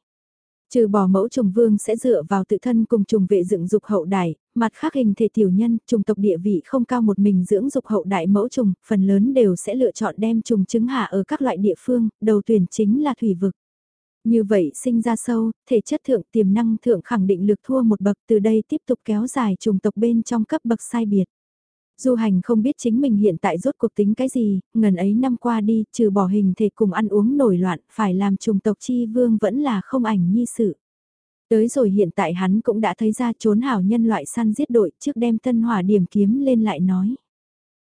Trừ bỏ mẫu trùng vương sẽ dựa vào tự thân cùng trùng vệ dựng dục hậu đại, mặt khác hình thể tiểu nhân, trùng tộc địa vị không cao một mình dưỡng dục hậu đại mẫu trùng, phần lớn đều sẽ lựa chọn đem trùng trứng hạ ở các loại địa phương, đầu tuyển chính là thủy vực. Như vậy sinh ra sâu, thể chất thượng tiềm năng thượng khẳng định lực thua một bậc từ đây tiếp tục kéo dài trùng tộc bên trong cấp bậc sai biệt. Du hành không biết chính mình hiện tại rốt cuộc tính cái gì, ngần ấy năm qua đi, trừ bỏ hình thể cùng ăn uống nổi loạn, phải làm trùng tộc chi vương vẫn là không ảnh nhi sự. Tới rồi hiện tại hắn cũng đã thấy ra trốn hảo nhân loại săn giết đội trước đem tân hỏa điểm kiếm lên lại nói.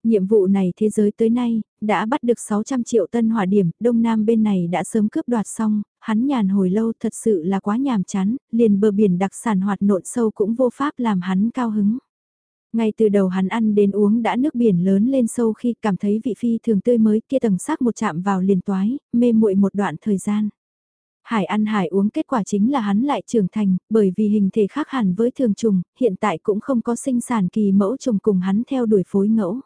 Nhiệm vụ này thế giới tới nay, đã bắt được 600 triệu tân hỏa điểm, Đông Nam bên này đã sớm cướp đoạt xong, hắn nhàn hồi lâu thật sự là quá nhàm chán, liền bờ biển đặc sản hoạt nộn sâu cũng vô pháp làm hắn cao hứng. Ngay từ đầu hắn ăn đến uống đã nước biển lớn lên sâu khi cảm thấy vị phi thường tươi mới kia tầng sắc một chạm vào liền toái, mê muội một đoạn thời gian. Hải ăn hải uống kết quả chính là hắn lại trưởng thành, bởi vì hình thể khác hẳn với thường trùng, hiện tại cũng không có sinh sản kỳ mẫu trùng cùng hắn theo đuổi phối ngẫu.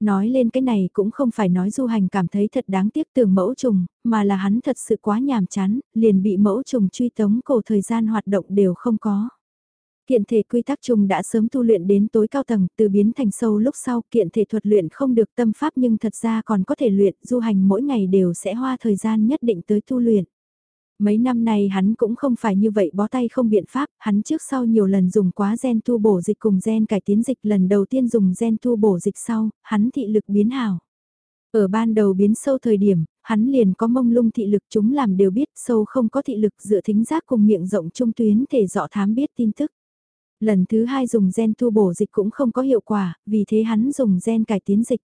Nói lên cái này cũng không phải nói du hành cảm thấy thật đáng tiếc tưởng mẫu trùng, mà là hắn thật sự quá nhàm chán, liền bị mẫu trùng truy tống cổ thời gian hoạt động đều không có. Kiện thể quy tắc trùng đã sớm tu luyện đến tối cao tầng, từ biến thành sâu lúc sau kiện thể thuật luyện không được tâm pháp nhưng thật ra còn có thể luyện, du hành mỗi ngày đều sẽ hoa thời gian nhất định tới tu luyện. Mấy năm nay hắn cũng không phải như vậy bó tay không biện pháp, hắn trước sau nhiều lần dùng quá gen tu bổ dịch cùng gen cải tiến dịch lần đầu tiên dùng gen tu bổ dịch sau, hắn thị lực biến hảo. Ở ban đầu biến sâu thời điểm, hắn liền có mông lung thị lực chúng làm đều biết sâu không có thị lực dựa thính giác cùng miệng rộng trung tuyến thể dọ thám biết tin tức. Lần thứ hai dùng gen tu bổ dịch cũng không có hiệu quả, vì thế hắn dùng gen cải tiến dịch.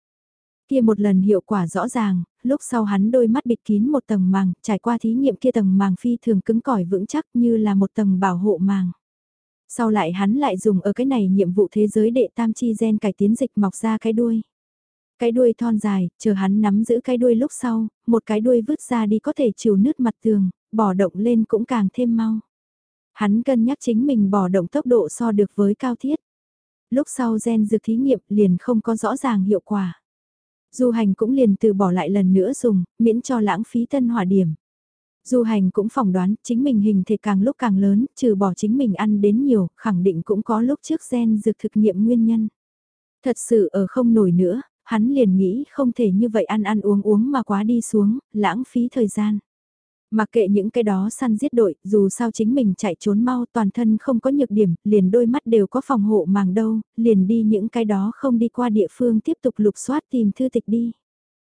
Kia một lần hiệu quả rõ ràng, lúc sau hắn đôi mắt bịt kín một tầng màng, trải qua thí nghiệm kia tầng màng phi thường cứng cỏi vững chắc như là một tầng bảo hộ màng. Sau lại hắn lại dùng ở cái này nhiệm vụ thế giới đệ tam chi gen cải tiến dịch mọc ra cái đuôi. Cái đuôi thon dài, chờ hắn nắm giữ cái đuôi lúc sau, một cái đuôi vứt ra đi có thể chiều nứt mặt tường, bỏ động lên cũng càng thêm mau. Hắn cân nhắc chính mình bỏ động tốc độ so được với cao thiết. Lúc sau gen dược thí nghiệm liền không có rõ ràng hiệu quả. Du hành cũng liền từ bỏ lại lần nữa dùng, miễn cho lãng phí tân hỏa điểm. Du hành cũng phỏng đoán chính mình hình thể càng lúc càng lớn, trừ bỏ chính mình ăn đến nhiều, khẳng định cũng có lúc trước gen dược thực nghiệm nguyên nhân. Thật sự ở không nổi nữa, hắn liền nghĩ không thể như vậy ăn ăn uống uống mà quá đi xuống, lãng phí thời gian. Mặc kệ những cái đó săn giết đội, dù sao chính mình chạy trốn mau toàn thân không có nhược điểm, liền đôi mắt đều có phòng hộ màng đâu, liền đi những cái đó không đi qua địa phương tiếp tục lục soát tìm thư tịch đi.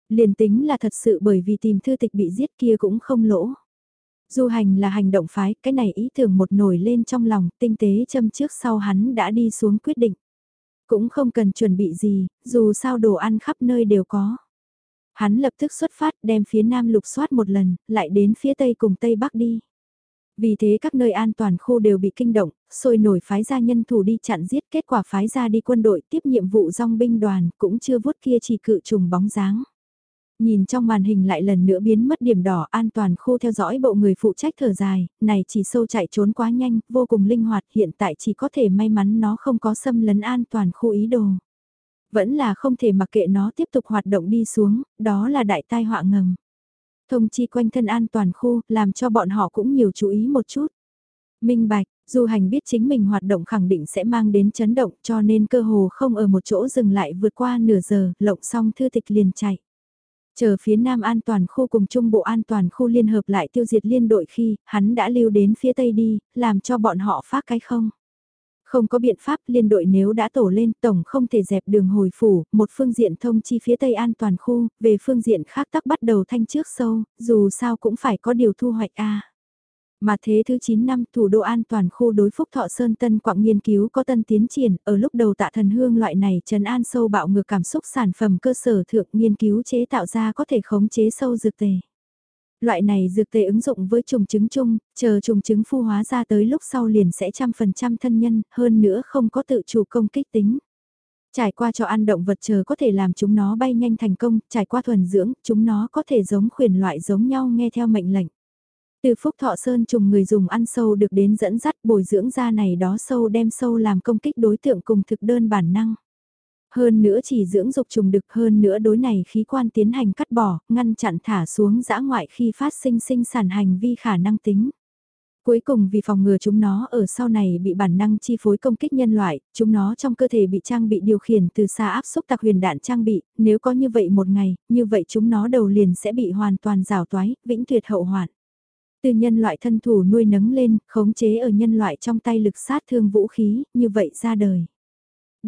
Liền tính là thật sự bởi vì tìm thư tịch bị giết kia cũng không lỗ. Du hành là hành động phái, cái này ý tưởng một nổi lên trong lòng, tinh tế châm trước sau hắn đã đi xuống quyết định. Cũng không cần chuẩn bị gì, dù sao đồ ăn khắp nơi đều có. Hắn lập tức xuất phát đem phía nam lục soát một lần, lại đến phía tây cùng tây bắc đi. Vì thế các nơi an toàn khu đều bị kinh động, sôi nổi phái ra nhân thủ đi chặn giết kết quả phái ra đi quân đội tiếp nhiệm vụ dòng binh đoàn cũng chưa vuốt kia chỉ cự trùng bóng dáng. Nhìn trong màn hình lại lần nữa biến mất điểm đỏ an toàn khu theo dõi bộ người phụ trách thở dài, này chỉ sâu chạy trốn quá nhanh, vô cùng linh hoạt hiện tại chỉ có thể may mắn nó không có xâm lấn an toàn khu ý đồ. Vẫn là không thể mặc kệ nó tiếp tục hoạt động đi xuống, đó là đại tai họa ngầm. Thông chi quanh thân an toàn khu, làm cho bọn họ cũng nhiều chú ý một chút. Minh bạch, du hành biết chính mình hoạt động khẳng định sẽ mang đến chấn động cho nên cơ hồ không ở một chỗ dừng lại vượt qua nửa giờ, lộng xong thư tịch liền chạy. Chờ phía Nam an toàn khu cùng Trung Bộ an toàn khu liên hợp lại tiêu diệt liên đội khi, hắn đã lưu đến phía Tây đi, làm cho bọn họ phát cái không. Không có biện pháp liên đội nếu đã tổ lên tổng không thể dẹp đường hồi phủ, một phương diện thông chi phía tây an toàn khu, về phương diện khác tắc bắt đầu thanh trước sâu, dù sao cũng phải có điều thu hoạch a. Mà thế thứ 9 năm thủ đô an toàn khu đối phúc thọ Sơn Tân quạng nghiên cứu có tân tiến triển, ở lúc đầu tạ thần hương loại này trần an sâu bạo ngược cảm xúc sản phẩm cơ sở thượng nghiên cứu chế tạo ra có thể khống chế sâu dược tề. Loại này dược tề ứng dụng với trùng trứng chung, chờ trùng trứng phu hóa ra tới lúc sau liền sẽ trăm phần trăm thân nhân, hơn nữa không có tự chủ công kích tính. Trải qua cho ăn động vật chờ có thể làm chúng nó bay nhanh thành công, trải qua thuần dưỡng, chúng nó có thể giống khuyển loại giống nhau nghe theo mệnh lệnh. Từ phúc thọ sơn trùng người dùng ăn sâu được đến dẫn dắt bồi dưỡng ra này đó sâu đem sâu làm công kích đối tượng cùng thực đơn bản năng. Hơn nữa chỉ dưỡng dục trùng đực hơn nữa đối này khí quan tiến hành cắt bỏ, ngăn chặn thả xuống dã ngoại khi phát sinh sinh sản hành vi khả năng tính. Cuối cùng vì phòng ngừa chúng nó ở sau này bị bản năng chi phối công kích nhân loại, chúng nó trong cơ thể bị trang bị điều khiển từ xa áp xúc tạc huyền đạn trang bị, nếu có như vậy một ngày, như vậy chúng nó đầu liền sẽ bị hoàn toàn rào toái, vĩnh tuyệt hậu hoạn. Từ nhân loại thân thủ nuôi nấng lên, khống chế ở nhân loại trong tay lực sát thương vũ khí, như vậy ra đời.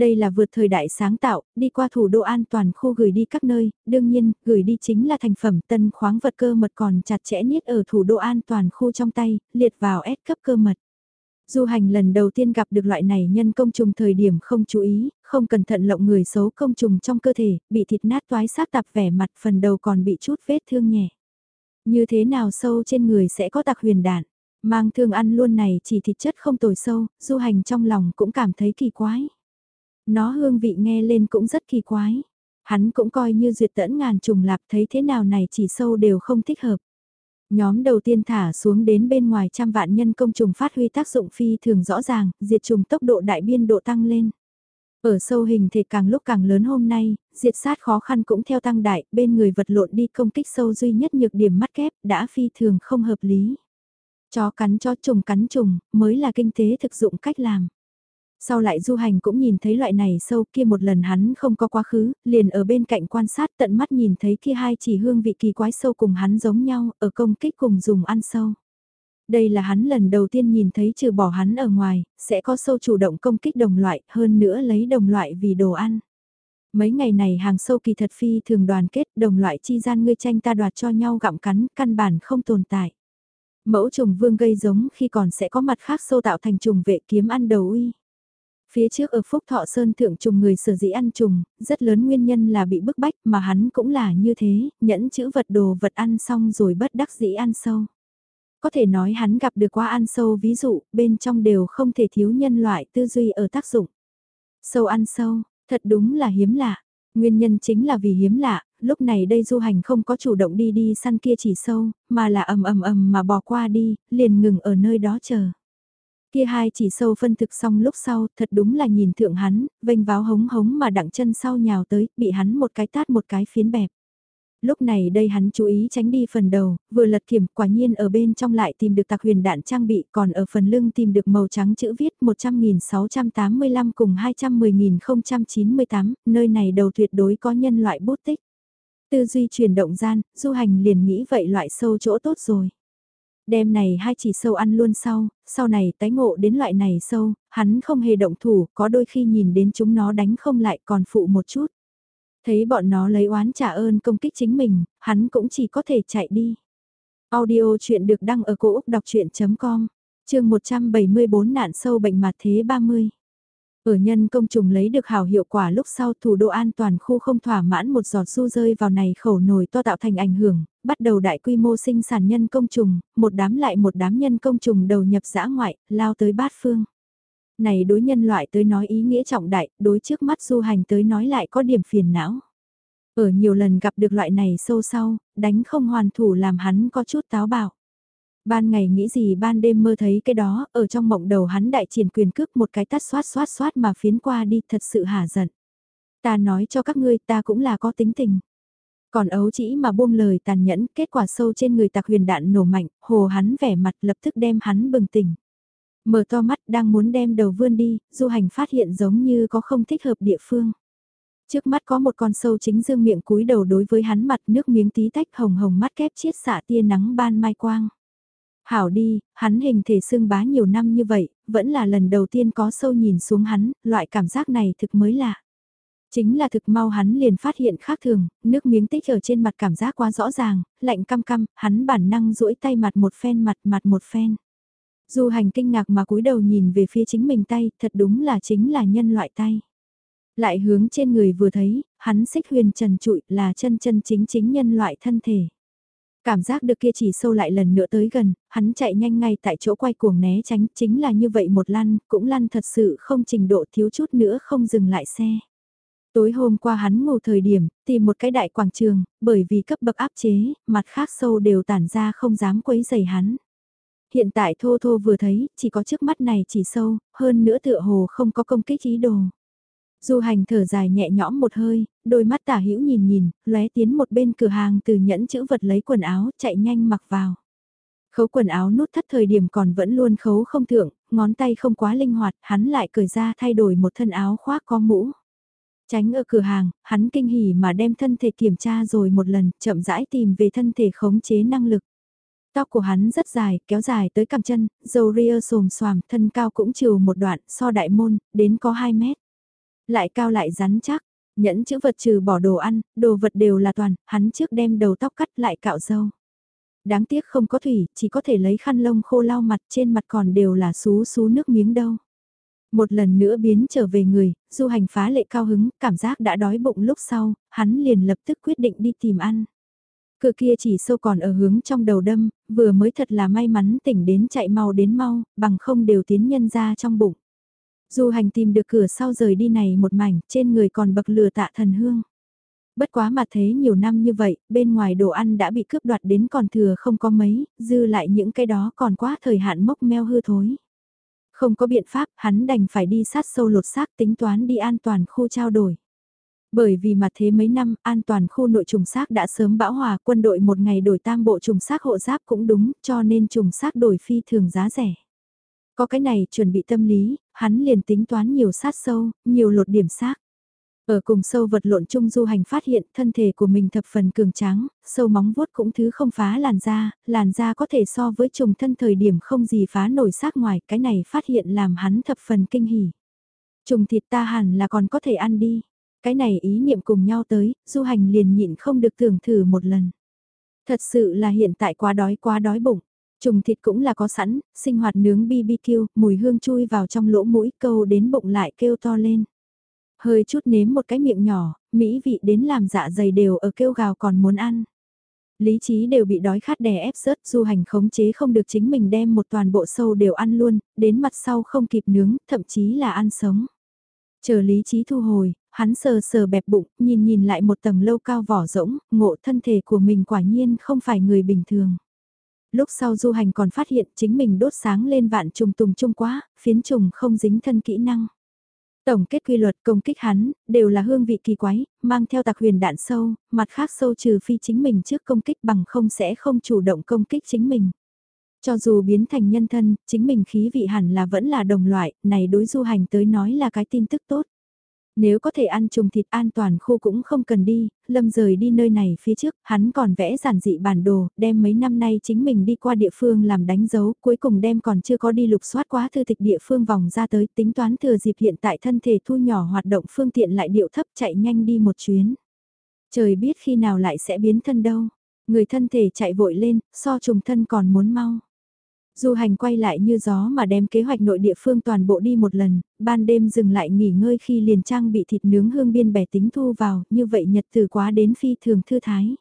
Đây là vượt thời đại sáng tạo, đi qua thủ đô an toàn khu gửi đi các nơi, đương nhiên, gửi đi chính là thành phẩm tân khoáng vật cơ mật còn chặt chẽ niết ở thủ đô an toàn khu trong tay, liệt vào S cấp cơ mật. Du hành lần đầu tiên gặp được loại này nhân công trùng thời điểm không chú ý, không cẩn thận lộng người xấu công trùng trong cơ thể, bị thịt nát toái xác tạp vẻ mặt phần đầu còn bị chút vết thương nhẹ. Như thế nào sâu trên người sẽ có tạc huyền đạn, mang thương ăn luôn này chỉ thịt chất không tồi sâu, du hành trong lòng cũng cảm thấy kỳ quái. Nó hương vị nghe lên cũng rất kỳ quái. Hắn cũng coi như duyệt tẫn ngàn trùng lạp thấy thế nào này chỉ sâu đều không thích hợp. Nhóm đầu tiên thả xuống đến bên ngoài trăm vạn nhân công trùng phát huy tác dụng phi thường rõ ràng, diệt trùng tốc độ đại biên độ tăng lên. Ở sâu hình thể càng lúc càng lớn hôm nay, diệt sát khó khăn cũng theo tăng đại, bên người vật lộn đi công kích sâu duy nhất nhược điểm mắt kép đã phi thường không hợp lý. Chó cắn chó trùng cắn trùng mới là kinh tế thực dụng cách làm. Sau lại du hành cũng nhìn thấy loại này sâu kia một lần hắn không có quá khứ, liền ở bên cạnh quan sát tận mắt nhìn thấy kia hai chỉ hương vị kỳ quái sâu cùng hắn giống nhau, ở công kích cùng dùng ăn sâu. Đây là hắn lần đầu tiên nhìn thấy trừ bỏ hắn ở ngoài, sẽ có sâu chủ động công kích đồng loại, hơn nữa lấy đồng loại vì đồ ăn. Mấy ngày này hàng sâu kỳ thật phi thường đoàn kết đồng loại chi gian ngươi tranh ta đoạt cho nhau gặm cắn, căn bản không tồn tại. Mẫu trùng vương gây giống khi còn sẽ có mặt khác sâu tạo thành trùng vệ kiếm ăn đầu uy. Phía trước ở Phúc Thọ Sơn thượng trùng người sở dĩ ăn trùng, rất lớn nguyên nhân là bị bức bách mà hắn cũng là như thế, nhẫn chữ vật đồ vật ăn xong rồi bất đắc dĩ ăn sâu. Có thể nói hắn gặp được qua ăn sâu ví dụ, bên trong đều không thể thiếu nhân loại tư duy ở tác dụng. Sâu ăn sâu, thật đúng là hiếm lạ. Nguyên nhân chính là vì hiếm lạ, lúc này đây du hành không có chủ động đi đi săn kia chỉ sâu, mà là ầm ầm ầm mà bỏ qua đi, liền ngừng ở nơi đó chờ. Kia hai chỉ sâu phân thực xong lúc sau, thật đúng là nhìn thượng hắn, vênh váo hống hống mà đặng chân sau nhào tới, bị hắn một cái tát một cái phiến bẹp. Lúc này đây hắn chú ý tránh đi phần đầu, vừa lật kiểm quả nhiên ở bên trong lại tìm được tạc huyền đạn trang bị còn ở phần lưng tìm được màu trắng chữ viết 100.685 cùng 210.098, nơi này đầu tuyệt đối có nhân loại bút tích. Tư duy chuyển động gian, du hành liền nghĩ vậy loại sâu chỗ tốt rồi. Đêm này hai chỉ sâu ăn luôn sau, sau này tái ngộ đến loại này sâu, hắn không hề động thủ, có đôi khi nhìn đến chúng nó đánh không lại còn phụ một chút. Thấy bọn nó lấy oán trả ơn công kích chính mình, hắn cũng chỉ có thể chạy đi. Audio chuyện được đăng ở cổ Úc đọc chuyện.com, chương 174 nạn sâu bệnh mặt thế 30. Ở nhân công trùng lấy được hảo hiệu quả lúc sau thủ đô an toàn khu không thỏa mãn một giọt su rơi vào này khẩu nồi to tạo thành ảnh hưởng, bắt đầu đại quy mô sinh sản nhân công trùng, một đám lại một đám nhân công trùng đầu nhập dã ngoại, lao tới bát phương. Này đối nhân loại tới nói ý nghĩa trọng đại, đối trước mắt du hành tới nói lại có điểm phiền não. Ở nhiều lần gặp được loại này sâu sau, đánh không hoàn thủ làm hắn có chút táo bạo. Ban ngày nghĩ gì ban đêm mơ thấy cái đó, ở trong mộng đầu hắn đại triển quyền cước một cái tắt xoát xoát xoát mà phiến qua đi thật sự hả giận. Ta nói cho các ngươi ta cũng là có tính tình. Còn ấu chỉ mà buông lời tàn nhẫn, kết quả sâu trên người tạc huyền đạn nổ mạnh, hồ hắn vẻ mặt lập tức đem hắn bừng tỉnh. Mở to mắt đang muốn đem đầu vươn đi, du hành phát hiện giống như có không thích hợp địa phương. Trước mắt có một con sâu chính dương miệng cúi đầu đối với hắn mặt nước miếng tí tách hồng hồng mắt kép chiết xạ tia nắng ban mai quang. Hảo đi, hắn hình thể xương bá nhiều năm như vậy, vẫn là lần đầu tiên có sâu nhìn xuống hắn, loại cảm giác này thực mới lạ. Chính là thực mau hắn liền phát hiện khác thường, nước miếng tích ở trên mặt cảm giác quá rõ ràng, lạnh căm căm, hắn bản năng duỗi tay mặt một phen mặt mặt một phen. Du hành kinh ngạc mà cúi đầu nhìn về phía chính mình tay, thật đúng là chính là nhân loại tay. Lại hướng trên người vừa thấy, hắn xích huyền trần trụi là chân chân chính chính nhân loại thân thể. Cảm giác được kia chỉ sâu lại lần nữa tới gần, hắn chạy nhanh ngay tại chỗ quay cuồng né tránh, chính là như vậy một lăn, cũng lăn thật sự không trình độ thiếu chút nữa không dừng lại xe. Tối hôm qua hắn ngủ thời điểm, tìm một cái đại quảng trường, bởi vì cấp bậc áp chế, mặt khác sâu đều tản ra không dám quấy giày hắn. Hiện tại thô thô vừa thấy, chỉ có trước mắt này chỉ sâu, hơn nữa tựa hồ không có công kích ý đồ. Du hành thở dài nhẹ nhõm một hơi, đôi mắt tả hữu nhìn nhìn, lóe tiến một bên cửa hàng từ nhẫn chữ vật lấy quần áo, chạy nhanh mặc vào. Khấu quần áo nút thắt thời điểm còn vẫn luôn khấu không thượng, ngón tay không quá linh hoạt, hắn lại cởi ra thay đổi một thân áo khoác có mũ. Tránh ở cửa hàng, hắn kinh hỉ mà đem thân thể kiểm tra rồi một lần, chậm rãi tìm về thân thể khống chế năng lực. Tóc của hắn rất dài, kéo dài tới cằm chân, dầu ria xồm xoàm, thân cao cũng chiều một đoạn, so đại môn, đến có 2 mét. Lại cao lại rắn chắc, nhẫn chữ vật trừ bỏ đồ ăn, đồ vật đều là toàn, hắn trước đem đầu tóc cắt lại cạo râu. Đáng tiếc không có thủy, chỉ có thể lấy khăn lông khô lau mặt trên mặt còn đều là xú xú nước miếng đâu. Một lần nữa biến trở về người, du hành phá lệ cao hứng, cảm giác đã đói bụng lúc sau, hắn liền lập tức quyết định đi tìm ăn. Cửa kia chỉ sâu còn ở hướng trong đầu đâm, vừa mới thật là may mắn tỉnh đến chạy mau đến mau, bằng không đều tiến nhân ra trong bụng. Du hành tìm được cửa sau rời đi này một mảnh, trên người còn bậc lừa tạ thần hương. Bất quá mà thế nhiều năm như vậy, bên ngoài đồ ăn đã bị cướp đoạt đến còn thừa không có mấy, dư lại những cái đó còn quá thời hạn mốc meo hư thối. Không có biện pháp, hắn đành phải đi sát sâu lột xác tính toán đi an toàn khu trao đổi. Bởi vì mà thế mấy năm, an toàn khu nội trùng xác đã sớm bão hòa quân đội một ngày đổi tam bộ trùng xác hộ giáp cũng đúng, cho nên trùng xác đổi phi thường giá rẻ. Có cái này chuẩn bị tâm lý, hắn liền tính toán nhiều sát sâu, nhiều lột điểm xác. Ở cùng sâu vật lộn chung du hành phát hiện thân thể của mình thập phần cường tráng, sâu móng vuốt cũng thứ không phá làn da, làn da có thể so với trùng thân thời điểm không gì phá nổi xác ngoài, cái này phát hiện làm hắn thập phần kinh hỉ. Trùng thịt ta hẳn là còn có thể ăn đi. Cái này ý niệm cùng nhau tới, du hành liền nhịn không được tưởng thử một lần. Thật sự là hiện tại quá đói quá đói bụng. Trùng thịt cũng là có sẵn, sinh hoạt nướng BBQ, mùi hương chui vào trong lỗ mũi câu đến bụng lại kêu to lên. Hơi chút nếm một cái miệng nhỏ, mỹ vị đến làm dạ dày đều ở kêu gào còn muốn ăn. Lý trí đều bị đói khát đè ép rớt du hành khống chế không được chính mình đem một toàn bộ sâu đều ăn luôn, đến mặt sau không kịp nướng, thậm chí là ăn sống. Chờ lý trí thu hồi, hắn sờ sờ bẹp bụng, nhìn nhìn lại một tầng lâu cao vỏ rỗng, ngộ thân thể của mình quả nhiên không phải người bình thường. Lúc sau du hành còn phát hiện chính mình đốt sáng lên vạn trùng tùng chung quá, phiến trùng không dính thân kỹ năng. Tổng kết quy luật công kích hắn, đều là hương vị kỳ quái, mang theo tạc huyền đạn sâu, mặt khác sâu trừ phi chính mình trước công kích bằng không sẽ không chủ động công kích chính mình. Cho dù biến thành nhân thân, chính mình khí vị hẳn là vẫn là đồng loại, này đối du hành tới nói là cái tin tức tốt. Nếu có thể ăn trùng thịt an toàn khu cũng không cần đi, lâm rời đi nơi này phía trước, hắn còn vẽ giản dị bản đồ, đem mấy năm nay chính mình đi qua địa phương làm đánh dấu, cuối cùng đem còn chưa có đi lục soát quá thư tịch địa phương vòng ra tới tính toán thừa dịp hiện tại thân thể thu nhỏ hoạt động phương tiện lại điệu thấp chạy nhanh đi một chuyến. Trời biết khi nào lại sẽ biến thân đâu, người thân thể chạy vội lên, so trùng thân còn muốn mau. Du hành quay lại như gió mà đem kế hoạch nội địa phương toàn bộ đi một lần, ban đêm dừng lại nghỉ ngơi khi liền trang bị thịt nướng hương biên bẻ tính thu vào, như vậy nhật từ quá đến phi thường thư thái.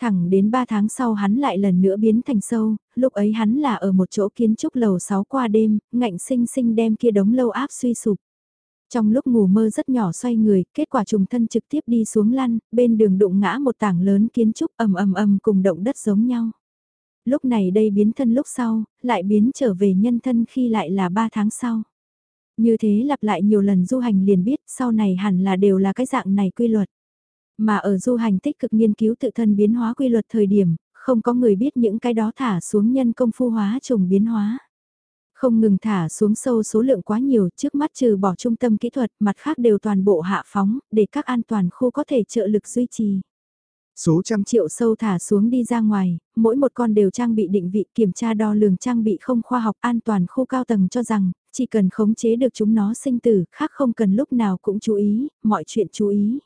Thẳng đến 3 tháng sau hắn lại lần nữa biến thành sâu, lúc ấy hắn là ở một chỗ kiến trúc lầu 6 qua đêm, ngạnh sinh sinh đem kia đống lâu áp suy sụp. Trong lúc ngủ mơ rất nhỏ xoay người, kết quả trùng thân trực tiếp đi xuống lăn, bên đường đụng ngã một tảng lớn kiến trúc ầm ầm ầm cùng động đất giống nhau lúc này đây biến thân lúc sau, lại biến trở về nhân thân khi lại là 3 tháng sau. Như thế lặp lại nhiều lần du hành liền biết sau này hẳn là đều là cái dạng này quy luật. Mà ở du hành tích cực nghiên cứu tự thân biến hóa quy luật thời điểm, không có người biết những cái đó thả xuống nhân công phu hóa trùng biến hóa. Không ngừng thả xuống sâu số lượng quá nhiều trước mắt trừ bỏ trung tâm kỹ thuật mặt khác đều toàn bộ hạ phóng để các an toàn khu có thể trợ lực duy trì. Số trăm triệu sâu thả xuống đi ra ngoài, mỗi một con đều trang bị định vị kiểm tra đo lường trang bị không khoa học an toàn khu cao tầng cho rằng, chỉ cần khống chế được chúng nó sinh tử, khác không cần lúc nào cũng chú ý, mọi chuyện chú ý.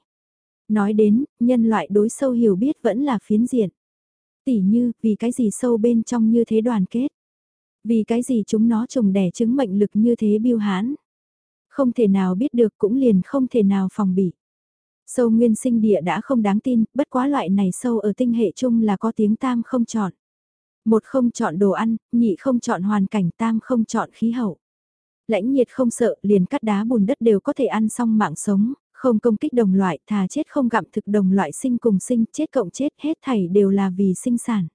Nói đến, nhân loại đối sâu hiểu biết vẫn là phiến diện. Tỉ như, vì cái gì sâu bên trong như thế đoàn kết? Vì cái gì chúng nó trồng đẻ chứng mệnh lực như thế biêu hãn? Không thể nào biết được cũng liền không thể nào phòng bị. Sâu nguyên sinh địa đã không đáng tin, bất quá loại này sâu ở tinh hệ chung là có tiếng tam không chọn. Một không chọn đồ ăn, nhị không chọn hoàn cảnh tam không chọn khí hậu. Lãnh nhiệt không sợ, liền cắt đá bùn đất đều có thể ăn xong mạng sống, Không công kích đồng loại, thà chết không gặm thực đồng loại sinh cùng sinh, chết cộng chết, hết thảy đều là vì sinh sản.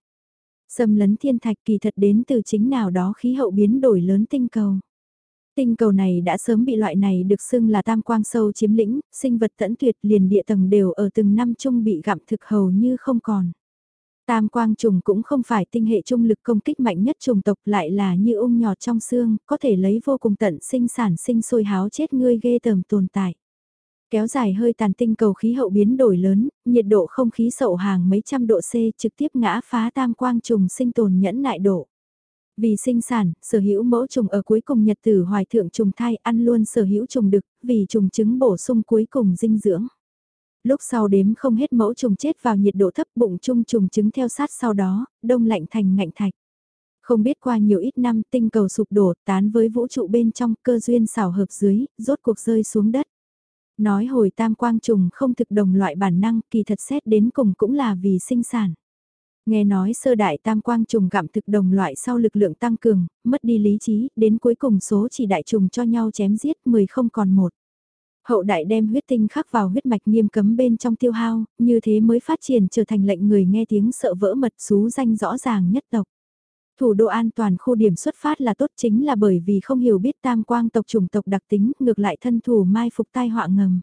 Xâm lấn thiên thạch kỳ thật đến từ chính nào đó khí hậu biến đổi lớn tinh cầu. Tinh cầu này đã sớm bị loại này được xưng là tam quang sâu chiếm lĩnh, sinh vật tẫn tuyệt liền địa tầng đều ở từng năm chung bị gặm thực hầu như không còn. Tam quang trùng cũng không phải tinh hệ trung lực công kích mạnh nhất trùng tộc lại là như ung nhọt trong xương, có thể lấy vô cùng tận sinh sản sinh sôi háo chết ngươi ghê tởm tồn tại. Kéo dài hơi tàn tinh cầu khí hậu biến đổi lớn, nhiệt độ không khí sậu hàng mấy trăm độ C trực tiếp ngã phá tam quang trùng sinh tồn nhẫn nại độ. Vì sinh sản, sở hữu mẫu trùng ở cuối cùng nhật tử hoài thượng trùng thai ăn luôn sở hữu trùng đực, vì trùng trứng bổ sung cuối cùng dinh dưỡng. Lúc sau đếm không hết mẫu trùng chết vào nhiệt độ thấp bụng chung trùng trứng theo sát sau đó, đông lạnh thành ngạnh thạch. Không biết qua nhiều ít năm tinh cầu sụp đổ tán với vũ trụ bên trong cơ duyên xảo hợp dưới, rốt cuộc rơi xuống đất. Nói hồi tam quang trùng không thực đồng loại bản năng kỳ thật xét đến cùng cũng là vì sinh sản. Nghe nói sơ đại tam quang trùng gặm thực đồng loại sau lực lượng tăng cường, mất đi lý trí, đến cuối cùng số chỉ đại trùng cho nhau chém giết 10 không còn một. Hậu đại đem huyết tinh khắc vào huyết mạch nghiêm cấm bên trong tiêu hao, như thế mới phát triển trở thành lệnh người nghe tiếng sợ vỡ mật xú danh rõ ràng nhất tộc. Thủ đô an toàn khu điểm xuất phát là tốt chính là bởi vì không hiểu biết tam quang tộc chủng tộc đặc tính ngược lại thân thủ mai phục tai họa ngầm.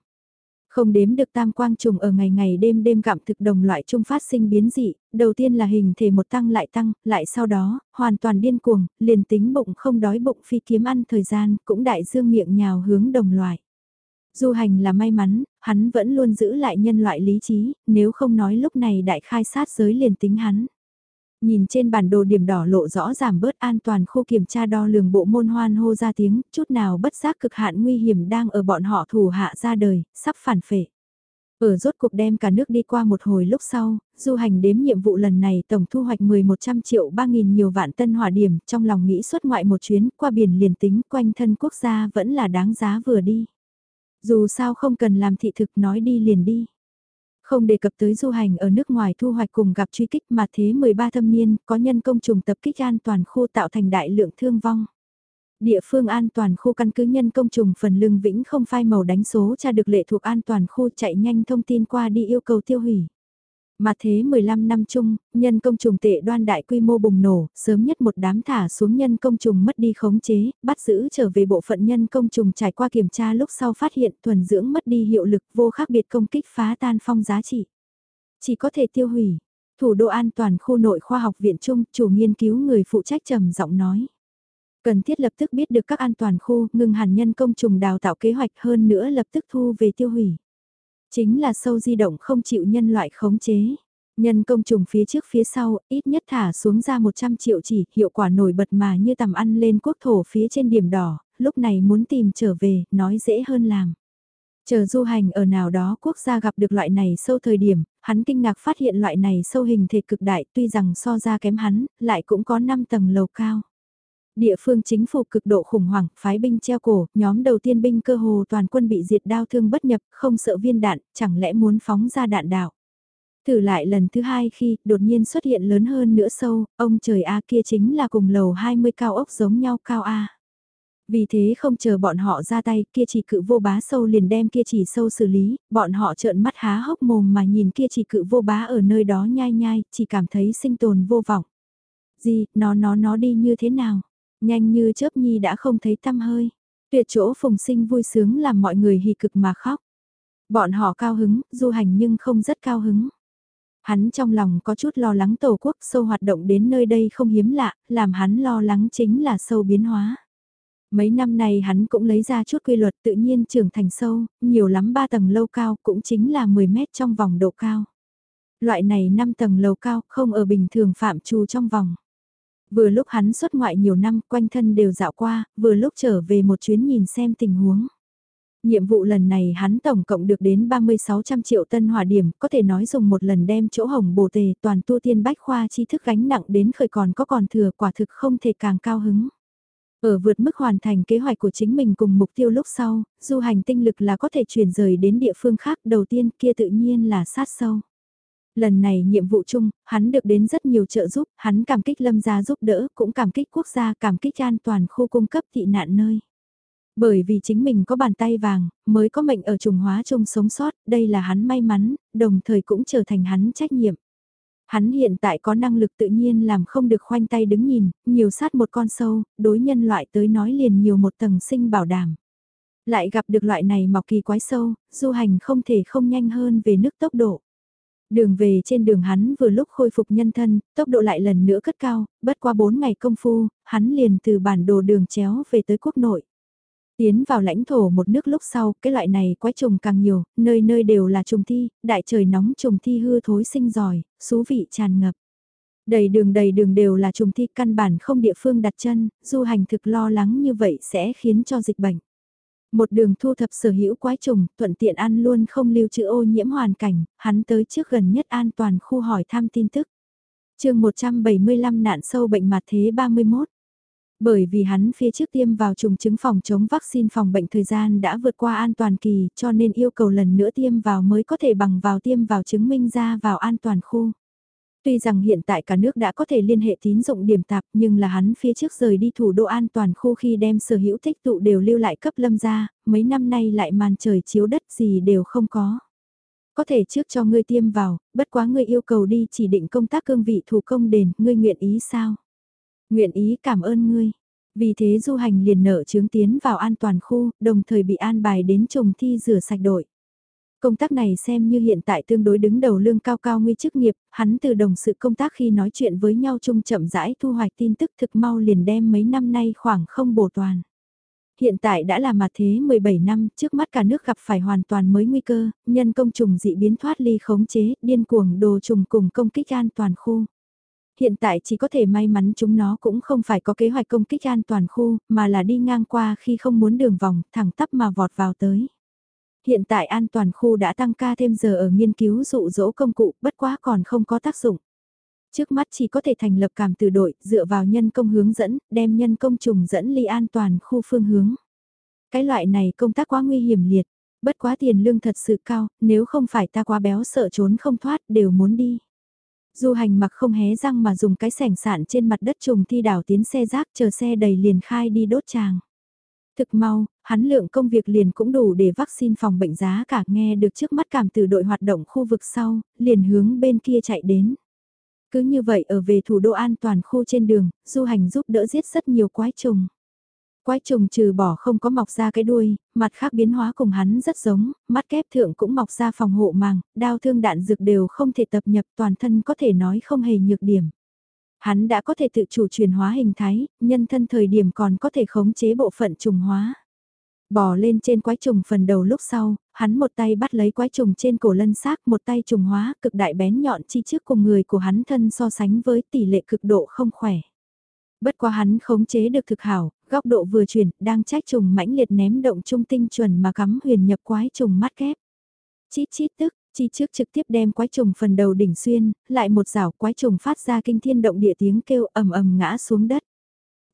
Không đếm được tam quang trùng ở ngày ngày đêm đêm gặm thực đồng loại trung phát sinh biến dị, đầu tiên là hình thể một tăng lại tăng, lại sau đó, hoàn toàn điên cuồng, liền tính bụng không đói bụng phi kiếm ăn thời gian, cũng đại dương miệng nhào hướng đồng loại. Du hành là may mắn, hắn vẫn luôn giữ lại nhân loại lý trí, nếu không nói lúc này đại khai sát giới liền tính hắn. Nhìn trên bản đồ điểm đỏ lộ rõ giảm bớt an toàn khu kiểm tra đo lường bộ môn hoan hô ra tiếng, chút nào bất giác cực hạn nguy hiểm đang ở bọn họ thủ hạ ra đời, sắp phản phệ. Ở rốt cuộc đem cả nước đi qua một hồi lúc sau, du hành đếm nhiệm vụ lần này tổng thu hoạch 1100 triệu 3.000 nhiều vạn tân hỏa điểm, trong lòng nghĩ xuất ngoại một chuyến qua biển liền tính quanh thân quốc gia vẫn là đáng giá vừa đi. Dù sao không cần làm thị thực nói đi liền đi. Không đề cập tới du hành ở nước ngoài thu hoạch cùng gặp truy kích mà thế 13 thâm niên, có nhân công trùng tập kích an toàn khu tạo thành đại lượng thương vong. Địa phương an toàn khu căn cứ nhân công trùng phần lưng vĩnh không phai màu đánh số tra được lệ thuộc an toàn khu chạy nhanh thông tin qua đi yêu cầu tiêu hủy. Mà thế 15 năm chung, nhân công trùng tệ đoan đại quy mô bùng nổ, sớm nhất một đám thả xuống nhân công trùng mất đi khống chế, bắt giữ trở về bộ phận nhân công trùng trải qua kiểm tra lúc sau phát hiện thuần dưỡng mất đi hiệu lực vô khác biệt công kích phá tan phong giá trị. Chỉ có thể tiêu hủy. Thủ đô an toàn khu nội khoa học viện trung, chủ nghiên cứu người phụ trách trầm giọng nói. Cần thiết lập tức biết được các an toàn khu, ngừng hàn nhân công trùng đào tạo kế hoạch hơn nữa lập tức thu về tiêu hủy. Chính là sâu di động không chịu nhân loại khống chế. Nhân công trùng phía trước phía sau, ít nhất thả xuống ra 100 triệu chỉ, hiệu quả nổi bật mà như tầm ăn lên quốc thổ phía trên điểm đỏ, lúc này muốn tìm trở về, nói dễ hơn làm. Chờ du hành ở nào đó quốc gia gặp được loại này sâu thời điểm, hắn kinh ngạc phát hiện loại này sâu hình thể cực đại tuy rằng so ra kém hắn, lại cũng có 5 tầng lầu cao. Địa phương chính phủ cực độ khủng hoảng, phái binh treo cổ, nhóm đầu tiên binh cơ hồ toàn quân bị diệt đao thương bất nhập, không sợ viên đạn, chẳng lẽ muốn phóng ra đạn đạo. Thử lại lần thứ hai khi đột nhiên xuất hiện lớn hơn nữa sâu, ông trời A kia chính là cùng lầu 20 cao ốc giống nhau cao A. Vì thế không chờ bọn họ ra tay kia chỉ cự vô bá sâu liền đem kia chỉ sâu xử lý, bọn họ trợn mắt há hốc mồm mà nhìn kia chỉ cự vô bá ở nơi đó nhai nhai, chỉ cảm thấy sinh tồn vô vọng. Gì, nó nó nó đi như thế nào? Nhanh như chớp nhi đã không thấy tăm hơi. Tuyệt chỗ phùng sinh vui sướng làm mọi người hì cực mà khóc. Bọn họ cao hứng, du hành nhưng không rất cao hứng. Hắn trong lòng có chút lo lắng tổ quốc sâu hoạt động đến nơi đây không hiếm lạ, làm hắn lo lắng chính là sâu biến hóa. Mấy năm này hắn cũng lấy ra chút quy luật tự nhiên trưởng thành sâu, nhiều lắm 3 tầng lâu cao cũng chính là 10 mét trong vòng độ cao. Loại này 5 tầng lầu cao không ở bình thường phạm trù trong vòng. Vừa lúc hắn xuất ngoại nhiều năm quanh thân đều dạo qua, vừa lúc trở về một chuyến nhìn xem tình huống. Nhiệm vụ lần này hắn tổng cộng được đến 3600 triệu tân hỏa điểm, có thể nói dùng một lần đem chỗ hồng bổ tề toàn tu tiên bách khoa tri thức gánh nặng đến khởi còn có còn thừa quả thực không thể càng cao hứng. Ở vượt mức hoàn thành kế hoạch của chính mình cùng mục tiêu lúc sau, du hành tinh lực là có thể chuyển rời đến địa phương khác đầu tiên kia tự nhiên là sát sâu. Lần này nhiệm vụ chung, hắn được đến rất nhiều trợ giúp, hắn cảm kích lâm gia giúp đỡ, cũng cảm kích quốc gia, cảm kích an toàn khu cung cấp thị nạn nơi. Bởi vì chính mình có bàn tay vàng, mới có mệnh ở trùng hóa chung sống sót, đây là hắn may mắn, đồng thời cũng trở thành hắn trách nhiệm. Hắn hiện tại có năng lực tự nhiên làm không được khoanh tay đứng nhìn, nhiều sát một con sâu, đối nhân loại tới nói liền nhiều một tầng sinh bảo đảm. Lại gặp được loại này mọc kỳ quái sâu, du hành không thể không nhanh hơn về nước tốc độ. Đường về trên đường hắn vừa lúc khôi phục nhân thân, tốc độ lại lần nữa cất cao, bất qua 4 ngày công phu, hắn liền từ bản đồ đường chéo về tới quốc nội. Tiến vào lãnh thổ một nước lúc sau, cái loại này quái trùng càng nhiều, nơi nơi đều là trùng thi, đại trời nóng trùng thi hư thối sinh giỏi, xú vị tràn ngập. Đầy đường đầy đường đều là trùng thi căn bản không địa phương đặt chân, du hành thực lo lắng như vậy sẽ khiến cho dịch bệnh. Một đường thu thập sở hữu quái trùng, thuận tiện ăn luôn không lưu trữ ô nhiễm hoàn cảnh, hắn tới trước gần nhất an toàn khu hỏi thăm tin tức. chương 175 nạn sâu bệnh mặt thế 31 bởi vì hắn phía trước tiêm vào trùng chứng phòng chống vaccine phòng bệnh thời gian đã vượt qua an toàn kỳ cho nên yêu cầu lần nữa tiêm vào mới có thể bằng vào tiêm vào chứng minh ra vào an toàn khu. Tuy rằng hiện tại cả nước đã có thể liên hệ tín dụng điểm tạp nhưng là hắn phía trước rời đi thủ đô an toàn khu khi đem sở hữu tích tụ đều lưu lại cấp lâm ra, mấy năm nay lại màn trời chiếu đất gì đều không có. Có thể trước cho ngươi tiêm vào, bất quá ngươi yêu cầu đi chỉ định công tác cương vị thủ công đền, ngươi nguyện ý sao? Nguyện ý cảm ơn ngươi. Vì thế du hành liền nợ chứng tiến vào an toàn khu, đồng thời bị an bài đến trồng thi rửa sạch đội. Công tác này xem như hiện tại tương đối đứng đầu lương cao cao nguy chức nghiệp, hắn từ đồng sự công tác khi nói chuyện với nhau chung chậm rãi thu hoạch tin tức thực mau liền đem mấy năm nay khoảng không bổ toàn. Hiện tại đã là mặt thế 17 năm, trước mắt cả nước gặp phải hoàn toàn mới nguy cơ, nhân công trùng dị biến thoát ly khống chế, điên cuồng đồ trùng cùng công kích an toàn khu. Hiện tại chỉ có thể may mắn chúng nó cũng không phải có kế hoạch công kích an toàn khu, mà là đi ngang qua khi không muốn đường vòng, thẳng tắp mà vọt vào tới. Hiện tại an toàn khu đã tăng ca thêm giờ ở nghiên cứu dụ dỗ công cụ, bất quá còn không có tác dụng. Trước mắt chỉ có thể thành lập cảm từ đội, dựa vào nhân công hướng dẫn, đem nhân công trùng dẫn ly an toàn khu phương hướng. Cái loại này công tác quá nguy hiểm liệt, bất quá tiền lương thật sự cao, nếu không phải ta quá béo sợ trốn không thoát đều muốn đi. Du hành mặc không hé răng mà dùng cái sẻng sạn trên mặt đất trùng thi đảo tiến xe rác chờ xe đầy liền khai đi đốt tràng. Thực mau, hắn lượng công việc liền cũng đủ để vaccine phòng bệnh giá cả nghe được trước mắt cảm từ đội hoạt động khu vực sau, liền hướng bên kia chạy đến. Cứ như vậy ở về thủ đô an toàn khu trên đường, du hành giúp đỡ giết rất nhiều quái trùng. Quái trùng trừ bỏ không có mọc ra cái đuôi, mặt khác biến hóa cùng hắn rất giống, mắt kép thượng cũng mọc ra phòng hộ màng, đao thương đạn dược đều không thể tập nhập toàn thân có thể nói không hề nhược điểm. Hắn đã có thể tự chủ chuyển hóa hình thái, nhân thân thời điểm còn có thể khống chế bộ phận trùng hóa. Bò lên trên quái trùng phần đầu lúc sau, hắn một tay bắt lấy quái trùng trên cổ lân xác một tay trùng hóa cực đại bén nhọn chi trước cùng người của hắn thân so sánh với tỷ lệ cực độ không khỏe. Bất quá hắn khống chế được thực hảo, góc độ vừa chuyển, đang trách trùng mãnh liệt ném động trung tinh chuẩn mà cắm huyền nhập quái trùng mắt kép. Chít chít tức, chi trước trực tiếp đem quái trùng phần đầu đỉnh xuyên, lại một rào quái trùng phát ra kinh thiên động địa tiếng kêu ầm ầm ngã xuống đất.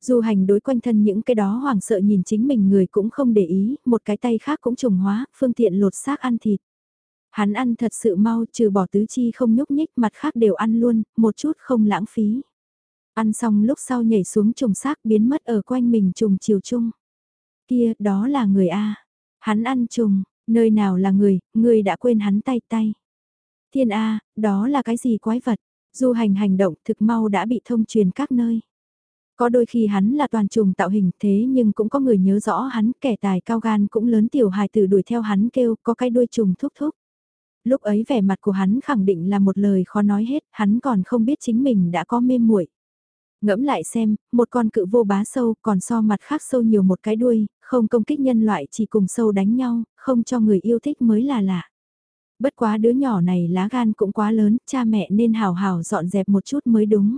Du hành đối quanh thân những cái đó hoảng sợ nhìn chính mình người cũng không để ý, một cái tay khác cũng trùng hóa, phương tiện lột xác ăn thịt. Hắn ăn thật sự mau trừ bỏ tứ chi không nhúc nhích mặt khác đều ăn luôn, một chút không lãng phí. Ăn xong lúc sau nhảy xuống trùng xác biến mất ở quanh mình trùng chiều chung. Kia, đó là người A. Hắn ăn trùng, nơi nào là người, người đã quên hắn tay tay. Thiên A, đó là cái gì quái vật? Du hành hành động thực mau đã bị thông truyền các nơi. Có đôi khi hắn là toàn trùng tạo hình thế nhưng cũng có người nhớ rõ hắn kẻ tài cao gan cũng lớn tiểu hài tử đuổi theo hắn kêu có cái đuôi trùng thúc thúc. Lúc ấy vẻ mặt của hắn khẳng định là một lời khó nói hết, hắn còn không biết chính mình đã có mê muội Ngẫm lại xem, một con cự vô bá sâu còn so mặt khác sâu nhiều một cái đuôi, không công kích nhân loại chỉ cùng sâu đánh nhau, không cho người yêu thích mới là lạ. Bất quá đứa nhỏ này lá gan cũng quá lớn, cha mẹ nên hào hào dọn dẹp một chút mới đúng.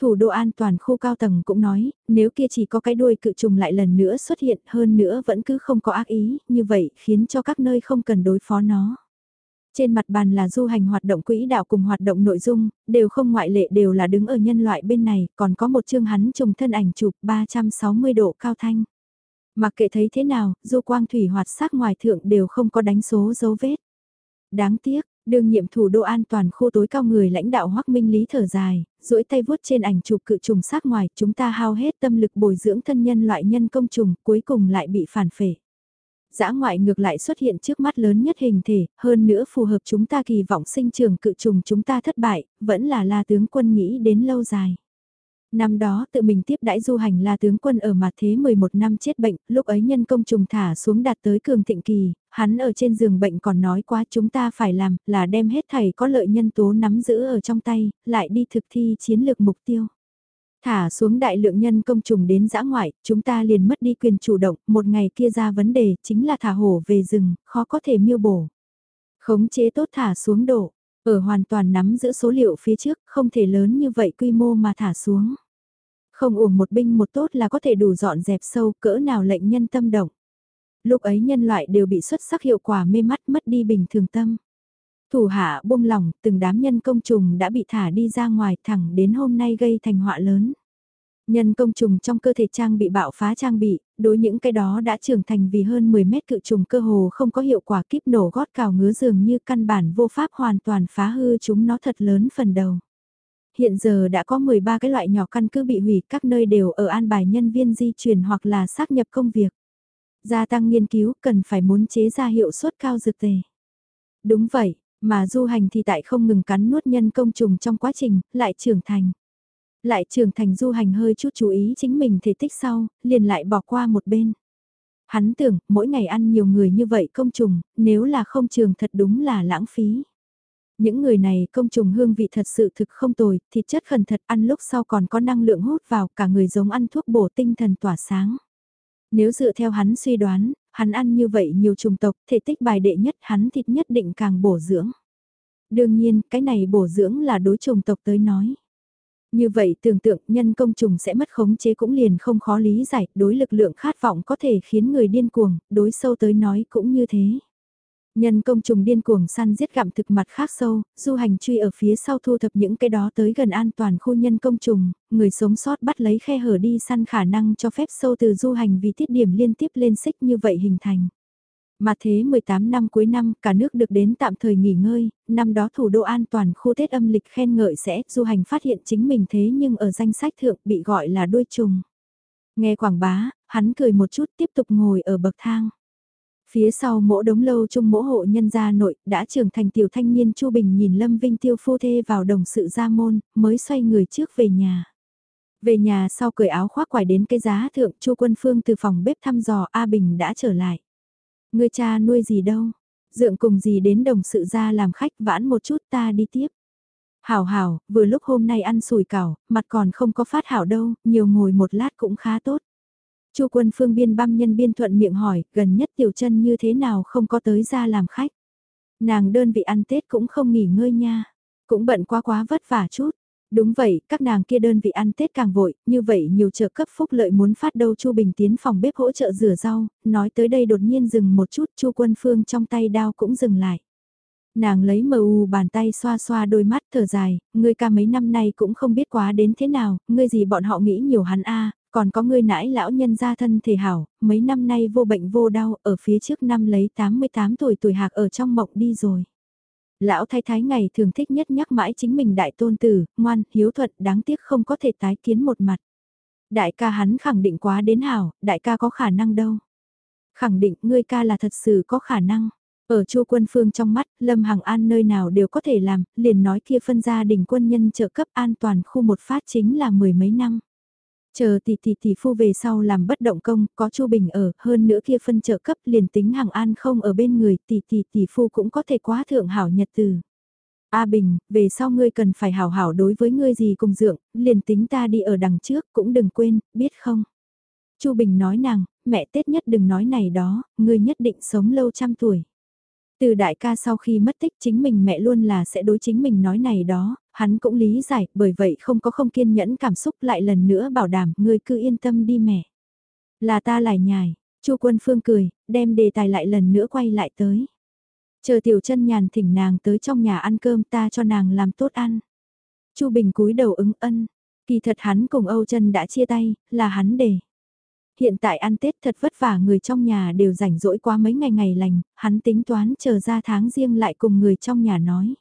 Thủ đô an toàn khu cao tầng cũng nói, nếu kia chỉ có cái đuôi cự trùng lại lần nữa xuất hiện hơn nữa vẫn cứ không có ác ý, như vậy khiến cho các nơi không cần đối phó nó. Trên mặt bàn là du hành hoạt động quỹ đạo cùng hoạt động nội dung, đều không ngoại lệ đều là đứng ở nhân loại bên này, còn có một chương hắn trùng thân ảnh chụp 360 độ cao thanh. Mặc kệ thấy thế nào, du quang thủy hoạt sắc ngoài thượng đều không có đánh số dấu vết. Đáng tiếc, Đương nhiệm thủ đô an toàn khu tối cao người lãnh đạo Hoắc Minh Lý thở dài, duỗi tay vuốt trên ảnh chụp cự trùng sát ngoài, chúng ta hao hết tâm lực bồi dưỡng thân nhân loại nhân công trùng, cuối cùng lại bị phản phệ. Dã ngoại ngược lại xuất hiện trước mắt lớn nhất hình thể, hơn nữa phù hợp chúng ta kỳ vọng sinh trường cự trùng chúng ta thất bại, vẫn là la tướng quân nghĩ đến lâu dài. Năm đó tự mình tiếp đãi du hành là tướng quân ở mặt thế 11 năm chết bệnh, lúc ấy nhân công trùng thả xuống đạt tới cường thịnh kỳ, hắn ở trên giường bệnh còn nói quá chúng ta phải làm là đem hết thầy có lợi nhân tố nắm giữ ở trong tay, lại đi thực thi chiến lược mục tiêu. Thả xuống đại lượng nhân công trùng đến giã ngoại, chúng ta liền mất đi quyền chủ động, một ngày kia ra vấn đề chính là thả hổ về rừng, khó có thể miêu bổ. Khống chế tốt thả xuống độ, ở hoàn toàn nắm giữ số liệu phía trước, không thể lớn như vậy quy mô mà thả xuống. Không uổng một binh một tốt là có thể đủ dọn dẹp sâu cỡ nào lệnh nhân tâm động. Lúc ấy nhân loại đều bị xuất sắc hiệu quả mê mắt mất đi bình thường tâm. Thủ hạ buông lỏng, từng đám nhân công trùng đã bị thả đi ra ngoài thẳng đến hôm nay gây thành họa lớn. Nhân công trùng trong cơ thể trang bị bạo phá trang bị, đối những cái đó đã trưởng thành vì hơn 10 mét cự trùng cơ hồ không có hiệu quả kíp nổ gót cào ngứa dường như căn bản vô pháp hoàn toàn phá hư chúng nó thật lớn phần đầu hiện giờ đã có 13 cái loại nhỏ căn cứ bị hủy các nơi đều ở an bài nhân viên di chuyển hoặc là xác nhập công việc. Gia tăng nghiên cứu cần phải muốn chế ra hiệu suất cao dược tề. Đúng vậy, mà du hành thì tại không ngừng cắn nuốt nhân công trùng trong quá trình, lại trưởng thành. Lại trưởng thành du hành hơi chút chú ý chính mình thể tích sau, liền lại bỏ qua một bên. Hắn tưởng, mỗi ngày ăn nhiều người như vậy công trùng, nếu là không trường thật đúng là lãng phí. Những người này công trùng hương vị thật sự thực không tồi, thịt chất khẩn thật ăn lúc sau còn có năng lượng hút vào cả người giống ăn thuốc bổ tinh thần tỏa sáng. Nếu dựa theo hắn suy đoán, hắn ăn như vậy nhiều trùng tộc, thể tích bài đệ nhất hắn thịt nhất định càng bổ dưỡng. Đương nhiên, cái này bổ dưỡng là đối trùng tộc tới nói. Như vậy tưởng tượng nhân công trùng sẽ mất khống chế cũng liền không khó lý giải, đối lực lượng khát vọng có thể khiến người điên cuồng, đối sâu tới nói cũng như thế. Nhân công trùng điên cuồng săn giết gặm thực mặt khác sâu, du hành truy ở phía sau thu thập những cái đó tới gần an toàn khu nhân công trùng, người sống sót bắt lấy khe hở đi săn khả năng cho phép sâu từ du hành vì tiết điểm liên tiếp lên xích như vậy hình thành. Mà thế 18 năm cuối năm, cả nước được đến tạm thời nghỉ ngơi, năm đó thủ đô an toàn khu Tết âm lịch khen ngợi sẽ, du hành phát hiện chính mình thế nhưng ở danh sách thượng bị gọi là đuôi trùng. Nghe quảng bá, hắn cười một chút tiếp tục ngồi ở bậc thang. Phía sau mỗ đống lâu chung mỗ hộ nhân gia nội, đã trưởng thành tiểu thanh niên Chu Bình nhìn Lâm Vinh tiêu phu thê vào đồng sự gia môn, mới xoay người trước về nhà. Về nhà sau cởi áo khoác quải đến cái giá thượng Chu Quân Phương từ phòng bếp thăm dò A Bình đã trở lại. Người cha nuôi gì đâu, dượng cùng gì đến đồng sự gia làm khách vãn một chút ta đi tiếp. Hảo hảo, vừa lúc hôm nay ăn sùi cảo, mặt còn không có phát hảo đâu, nhiều ngồi một lát cũng khá tốt. Chu quân phương biên băm nhân biên thuận miệng hỏi, gần nhất tiểu chân như thế nào không có tới ra làm khách. Nàng đơn vị ăn Tết cũng không nghỉ ngơi nha, cũng bận quá quá vất vả chút. Đúng vậy, các nàng kia đơn vị ăn Tết càng vội, như vậy nhiều trợ cấp phúc lợi muốn phát đâu Chu Bình tiến phòng bếp hỗ trợ rửa rau, nói tới đây đột nhiên dừng một chút, Chu Quân Phương trong tay đao cũng dừng lại. Nàng lấy mờ u bàn tay xoa xoa đôi mắt thở dài, ngươi ca mấy năm nay cũng không biết quá đến thế nào, ngươi gì bọn họ nghĩ nhiều hắn a còn có ngươi nãi lão nhân gia thân thể hảo, mấy năm nay vô bệnh vô đau, ở phía trước năm lấy 88 tuổi tuổi hạc ở trong mộng đi rồi. Lão thái thái ngày thường thích nhất nhắc mãi chính mình đại tôn tử, ngoan, hiếu thuận, đáng tiếc không có thể tái kiến một mặt. Đại ca hắn khẳng định quá đến hảo, đại ca có khả năng đâu. Khẳng định ngươi ca là thật sự có khả năng. Ở Chu Quân Phương trong mắt, Lâm Hằng An nơi nào đều có thể làm, liền nói kia phân gia đình quân nhân trợ cấp an toàn khu một phát chính là mười mấy năm. Chờ tỷ tỷ tỷ phu về sau làm bất động công, có Chu Bình ở, hơn nữa kia phân trợ cấp liền tính hàng an không ở bên người, tỷ tỷ tỷ phu cũng có thể quá thượng hảo nhật từ. A Bình, về sau ngươi cần phải hảo hảo đối với ngươi gì cùng dượng, liền tính ta đi ở đằng trước cũng đừng quên, biết không? Chu Bình nói nàng, mẹ Tết nhất đừng nói này đó, ngươi nhất định sống lâu trăm tuổi. Từ đại ca sau khi mất tích chính mình mẹ luôn là sẽ đối chính mình nói này đó, hắn cũng lý giải, bởi vậy không có không kiên nhẫn cảm xúc lại lần nữa bảo đảm, ngươi cứ yên tâm đi mẹ. Là ta lại nhài, Chu Quân Phương cười, đem đề tài lại lần nữa quay lại tới. Chờ tiểu chân nhàn thỉnh nàng tới trong nhà ăn cơm ta cho nàng làm tốt ăn. Chu Bình cúi đầu ứng ân, kỳ thật hắn cùng Âu chân đã chia tay, là hắn để. Hiện tại ăn Tết thật vất vả người trong nhà đều rảnh rỗi qua mấy ngày ngày lành, hắn tính toán chờ ra tháng riêng lại cùng người trong nhà nói.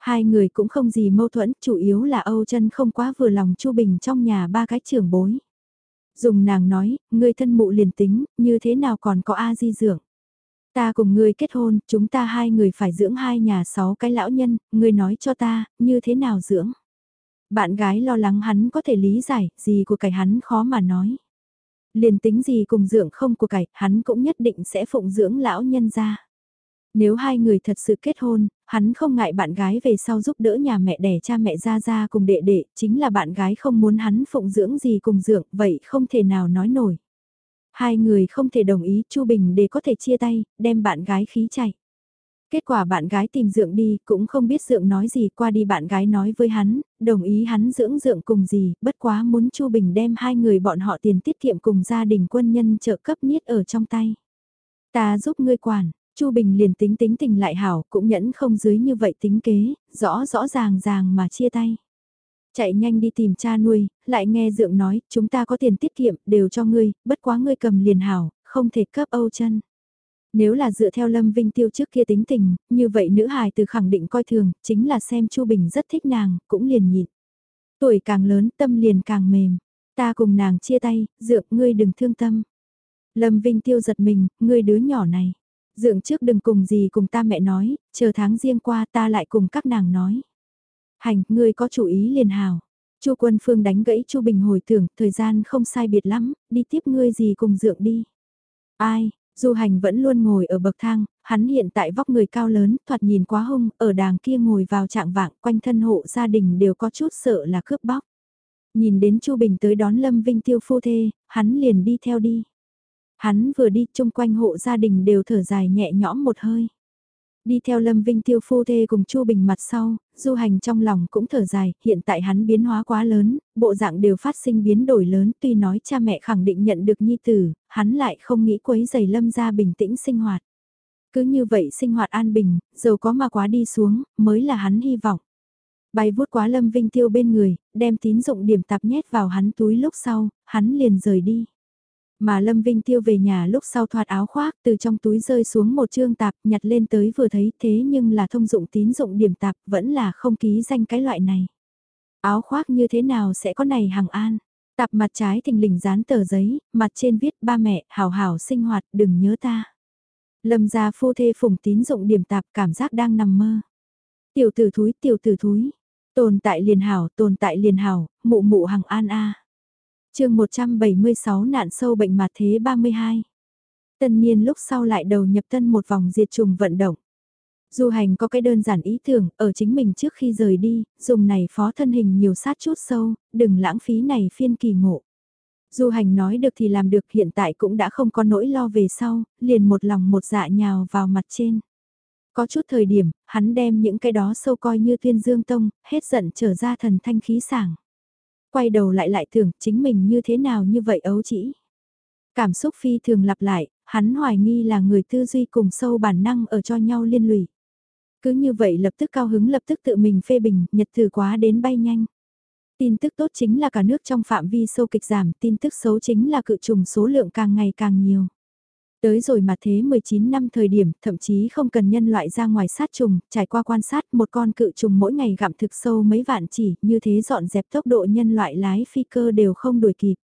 Hai người cũng không gì mâu thuẫn, chủ yếu là Âu chân không quá vừa lòng Chu Bình trong nhà ba cái trưởng bối. Dùng nàng nói, người thân mụ liền tính, như thế nào còn có A di dưỡng. Ta cùng ngươi kết hôn, chúng ta hai người phải dưỡng hai nhà sáu cái lão nhân, ngươi nói cho ta, như thế nào dưỡng. Bạn gái lo lắng hắn có thể lý giải, gì của cải hắn khó mà nói. Liền tính gì cùng dưỡng không của cải, hắn cũng nhất định sẽ phụng dưỡng lão nhân ra. Nếu hai người thật sự kết hôn, hắn không ngại bạn gái về sau giúp đỡ nhà mẹ đẻ cha mẹ ra ra cùng đệ đệ, chính là bạn gái không muốn hắn phụng dưỡng gì cùng dưỡng, vậy không thể nào nói nổi. Hai người không thể đồng ý Chu Bình để có thể chia tay, đem bạn gái khí chạy. Kết quả bạn gái tìm dưỡng đi, cũng không biết dưỡng nói gì, qua đi bạn gái nói với hắn, đồng ý hắn dưỡng dưỡng cùng gì, bất quá muốn Chu Bình đem hai người bọn họ tiền tiết kiệm cùng gia đình quân nhân trợ cấp niết ở trong tay. Ta giúp ngươi quản, Chu Bình liền tính tính tình lại hảo, cũng nhẫn không dưới như vậy tính kế, rõ rõ ràng ràng mà chia tay. Chạy nhanh đi tìm cha nuôi, lại nghe Dượng nói, chúng ta có tiền tiết kiệm, đều cho ngươi, bất quá ngươi cầm liền hảo, không thể cấp Âu chân. Nếu là dựa theo Lâm Vinh Tiêu trước kia tính tình, như vậy nữ hài từ khẳng định coi thường, chính là xem Chu Bình rất thích nàng, cũng liền nhịn. Tuổi càng lớn tâm liền càng mềm, ta cùng nàng chia tay, dược ngươi đừng thương tâm. Lâm Vinh Tiêu giật mình, ngươi đứa nhỏ này. Dượng trước đừng cùng gì cùng ta mẹ nói, chờ tháng riêng qua ta lại cùng các nàng nói. Hành, ngươi có chủ ý liền hào. Chu Quân Phương đánh gãy Chu Bình hồi tưởng, thời gian không sai biệt lắm, đi tiếp ngươi gì cùng dượng đi. Ai, Du Hành vẫn luôn ngồi ở bậc thang, hắn hiện tại vóc người cao lớn, thoạt nhìn quá hung, ở đàng kia ngồi vào trạng vạng, quanh thân hộ gia đình đều có chút sợ là cướp bóc. Nhìn đến Chu Bình tới đón Lâm Vinh Tiêu phu thê, hắn liền đi theo đi. Hắn vừa đi chung quanh hộ gia đình đều thở dài nhẹ nhõm một hơi. Đi theo Lâm Vinh Tiêu phu thê cùng Chu Bình mặt sau, du hành trong lòng cũng thở dài, hiện tại hắn biến hóa quá lớn, bộ dạng đều phát sinh biến đổi lớn tuy nói cha mẹ khẳng định nhận được nhi tử, hắn lại không nghĩ quấy giày Lâm ra bình tĩnh sinh hoạt. Cứ như vậy sinh hoạt an bình, dầu có mà quá đi xuống, mới là hắn hy vọng. Bay vút quá Lâm Vinh Tiêu bên người, đem tín dụng điểm tạp nhét vào hắn túi lúc sau, hắn liền rời đi. Mà Lâm Vinh Tiêu về nhà lúc sau thoạt áo khoác từ trong túi rơi xuống một chương tạp nhặt lên tới vừa thấy thế nhưng là thông dụng tín dụng điểm tạp vẫn là không ký danh cái loại này. Áo khoác như thế nào sẽ có này hàng an? Tạp mặt trái thình lình dán tờ giấy, mặt trên viết ba mẹ, hào hào sinh hoạt, đừng nhớ ta. Lâm gia phu thê phùng tín dụng điểm tạp cảm giác đang nằm mơ. Tiểu tử thúi, tiểu tử thúi. Tồn tại liền hảo, tồn tại liền hảo, mụ mụ hằng an a chương 176 nạn sâu bệnh mà thế 32. Tân niên lúc sau lại đầu nhập tân một vòng diệt trùng vận động. Du hành có cái đơn giản ý tưởng, ở chính mình trước khi rời đi, dùng này phó thân hình nhiều sát chút sâu, đừng lãng phí này phiên kỳ ngộ. Du hành nói được thì làm được hiện tại cũng đã không có nỗi lo về sau, liền một lòng một dạ nhào vào mặt trên. Có chút thời điểm, hắn đem những cái đó sâu coi như tuyên dương tông, hết giận trở ra thần thanh khí sảng quay đầu lại lại tưởng chính mình như thế nào như vậy ấu chỉ. Cảm xúc phi thường lặp lại, hắn hoài nghi là người tư duy cùng sâu bản năng ở cho nhau liên lụy. Cứ như vậy lập tức cao hứng lập tức tự mình phê bình, nhật thử quá đến bay nhanh. Tin tức tốt chính là cả nước trong phạm vi sâu kịch giảm, tin tức xấu chính là cự trùng số lượng càng ngày càng nhiều. Tới rồi mà thế 19 năm thời điểm, thậm chí không cần nhân loại ra ngoài sát trùng, trải qua quan sát một con cự trùng mỗi ngày gặm thực sâu mấy vạn chỉ, như thế dọn dẹp tốc độ nhân loại lái phi cơ đều không đuổi kịp.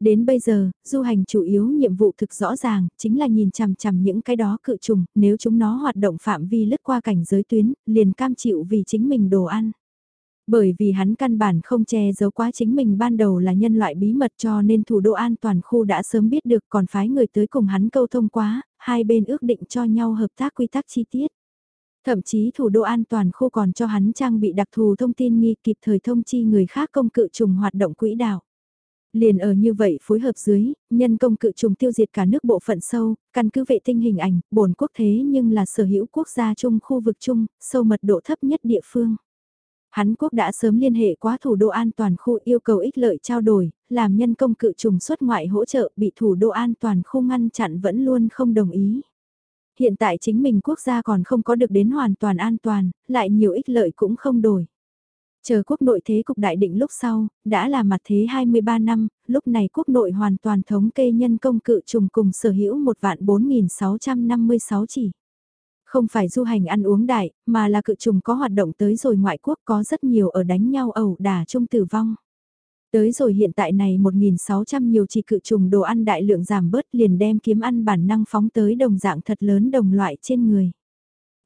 Đến bây giờ, du hành chủ yếu nhiệm vụ thực rõ ràng, chính là nhìn chằm chằm những cái đó cự trùng, nếu chúng nó hoạt động phạm vi lướt qua cảnh giới tuyến, liền cam chịu vì chính mình đồ ăn. Bởi vì hắn căn bản không che giấu quá chính mình ban đầu là nhân loại bí mật cho nên thủ đô an toàn khu đã sớm biết được còn phái người tới cùng hắn câu thông quá, hai bên ước định cho nhau hợp tác quy tắc chi tiết. Thậm chí thủ đô an toàn khu còn cho hắn trang bị đặc thù thông tin nghi kịp thời thông chi người khác công cự trùng hoạt động quỹ đạo. Liền ở như vậy phối hợp dưới, nhân công cự trùng tiêu diệt cả nước bộ phận sâu, căn cứ vệ tinh hình ảnh, bổn quốc thế nhưng là sở hữu quốc gia chung khu vực chung, sâu mật độ thấp nhất địa phương. Hắn quốc đã sớm liên hệ quá thủ đô an toàn khu yêu cầu ích lợi trao đổi, làm nhân công cự trùng xuất ngoại hỗ trợ bị thủ đô an toàn khu ngăn chặn vẫn luôn không đồng ý. Hiện tại chính mình quốc gia còn không có được đến hoàn toàn an toàn, lại nhiều ích lợi cũng không đổi. Chờ quốc nội thế cục đại định lúc sau, đã là mặt thế 23 năm, lúc này quốc nội hoàn toàn thống kê nhân công cự trùng cùng sở hữu một vạn 4.656 chỉ. Không phải du hành ăn uống đại, mà là cự trùng có hoạt động tới rồi ngoại quốc có rất nhiều ở đánh nhau ẩu đả chung tử vong. Tới rồi hiện tại này 1.600 nhiều chỉ cự trùng đồ ăn đại lượng giảm bớt liền đem kiếm ăn bản năng phóng tới đồng dạng thật lớn đồng loại trên người.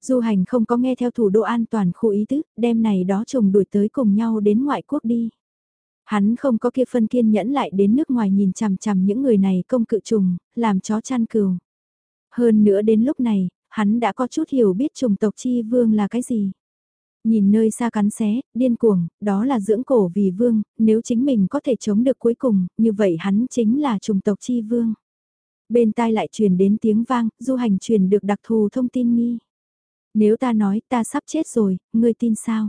Du hành không có nghe theo thủ đô an toàn khu ý tứ, đem này đó trùng đuổi tới cùng nhau đến ngoại quốc đi. Hắn không có kia phân kiên nhẫn lại đến nước ngoài nhìn chằm chằm những người này công cự trùng, làm chó chăn cừu. Hơn nữa đến lúc này, hắn đã có chút hiểu biết trùng tộc chi vương là cái gì. Nhìn nơi xa cắn xé, điên cuồng, đó là dưỡng cổ vì vương, nếu chính mình có thể chống được cuối cùng, như vậy hắn chính là trùng tộc chi vương. Bên tai lại truyền đến tiếng vang, du hành truyền được đặc thù thông tin nghi. Nếu ta nói ta sắp chết rồi, ngươi tin sao?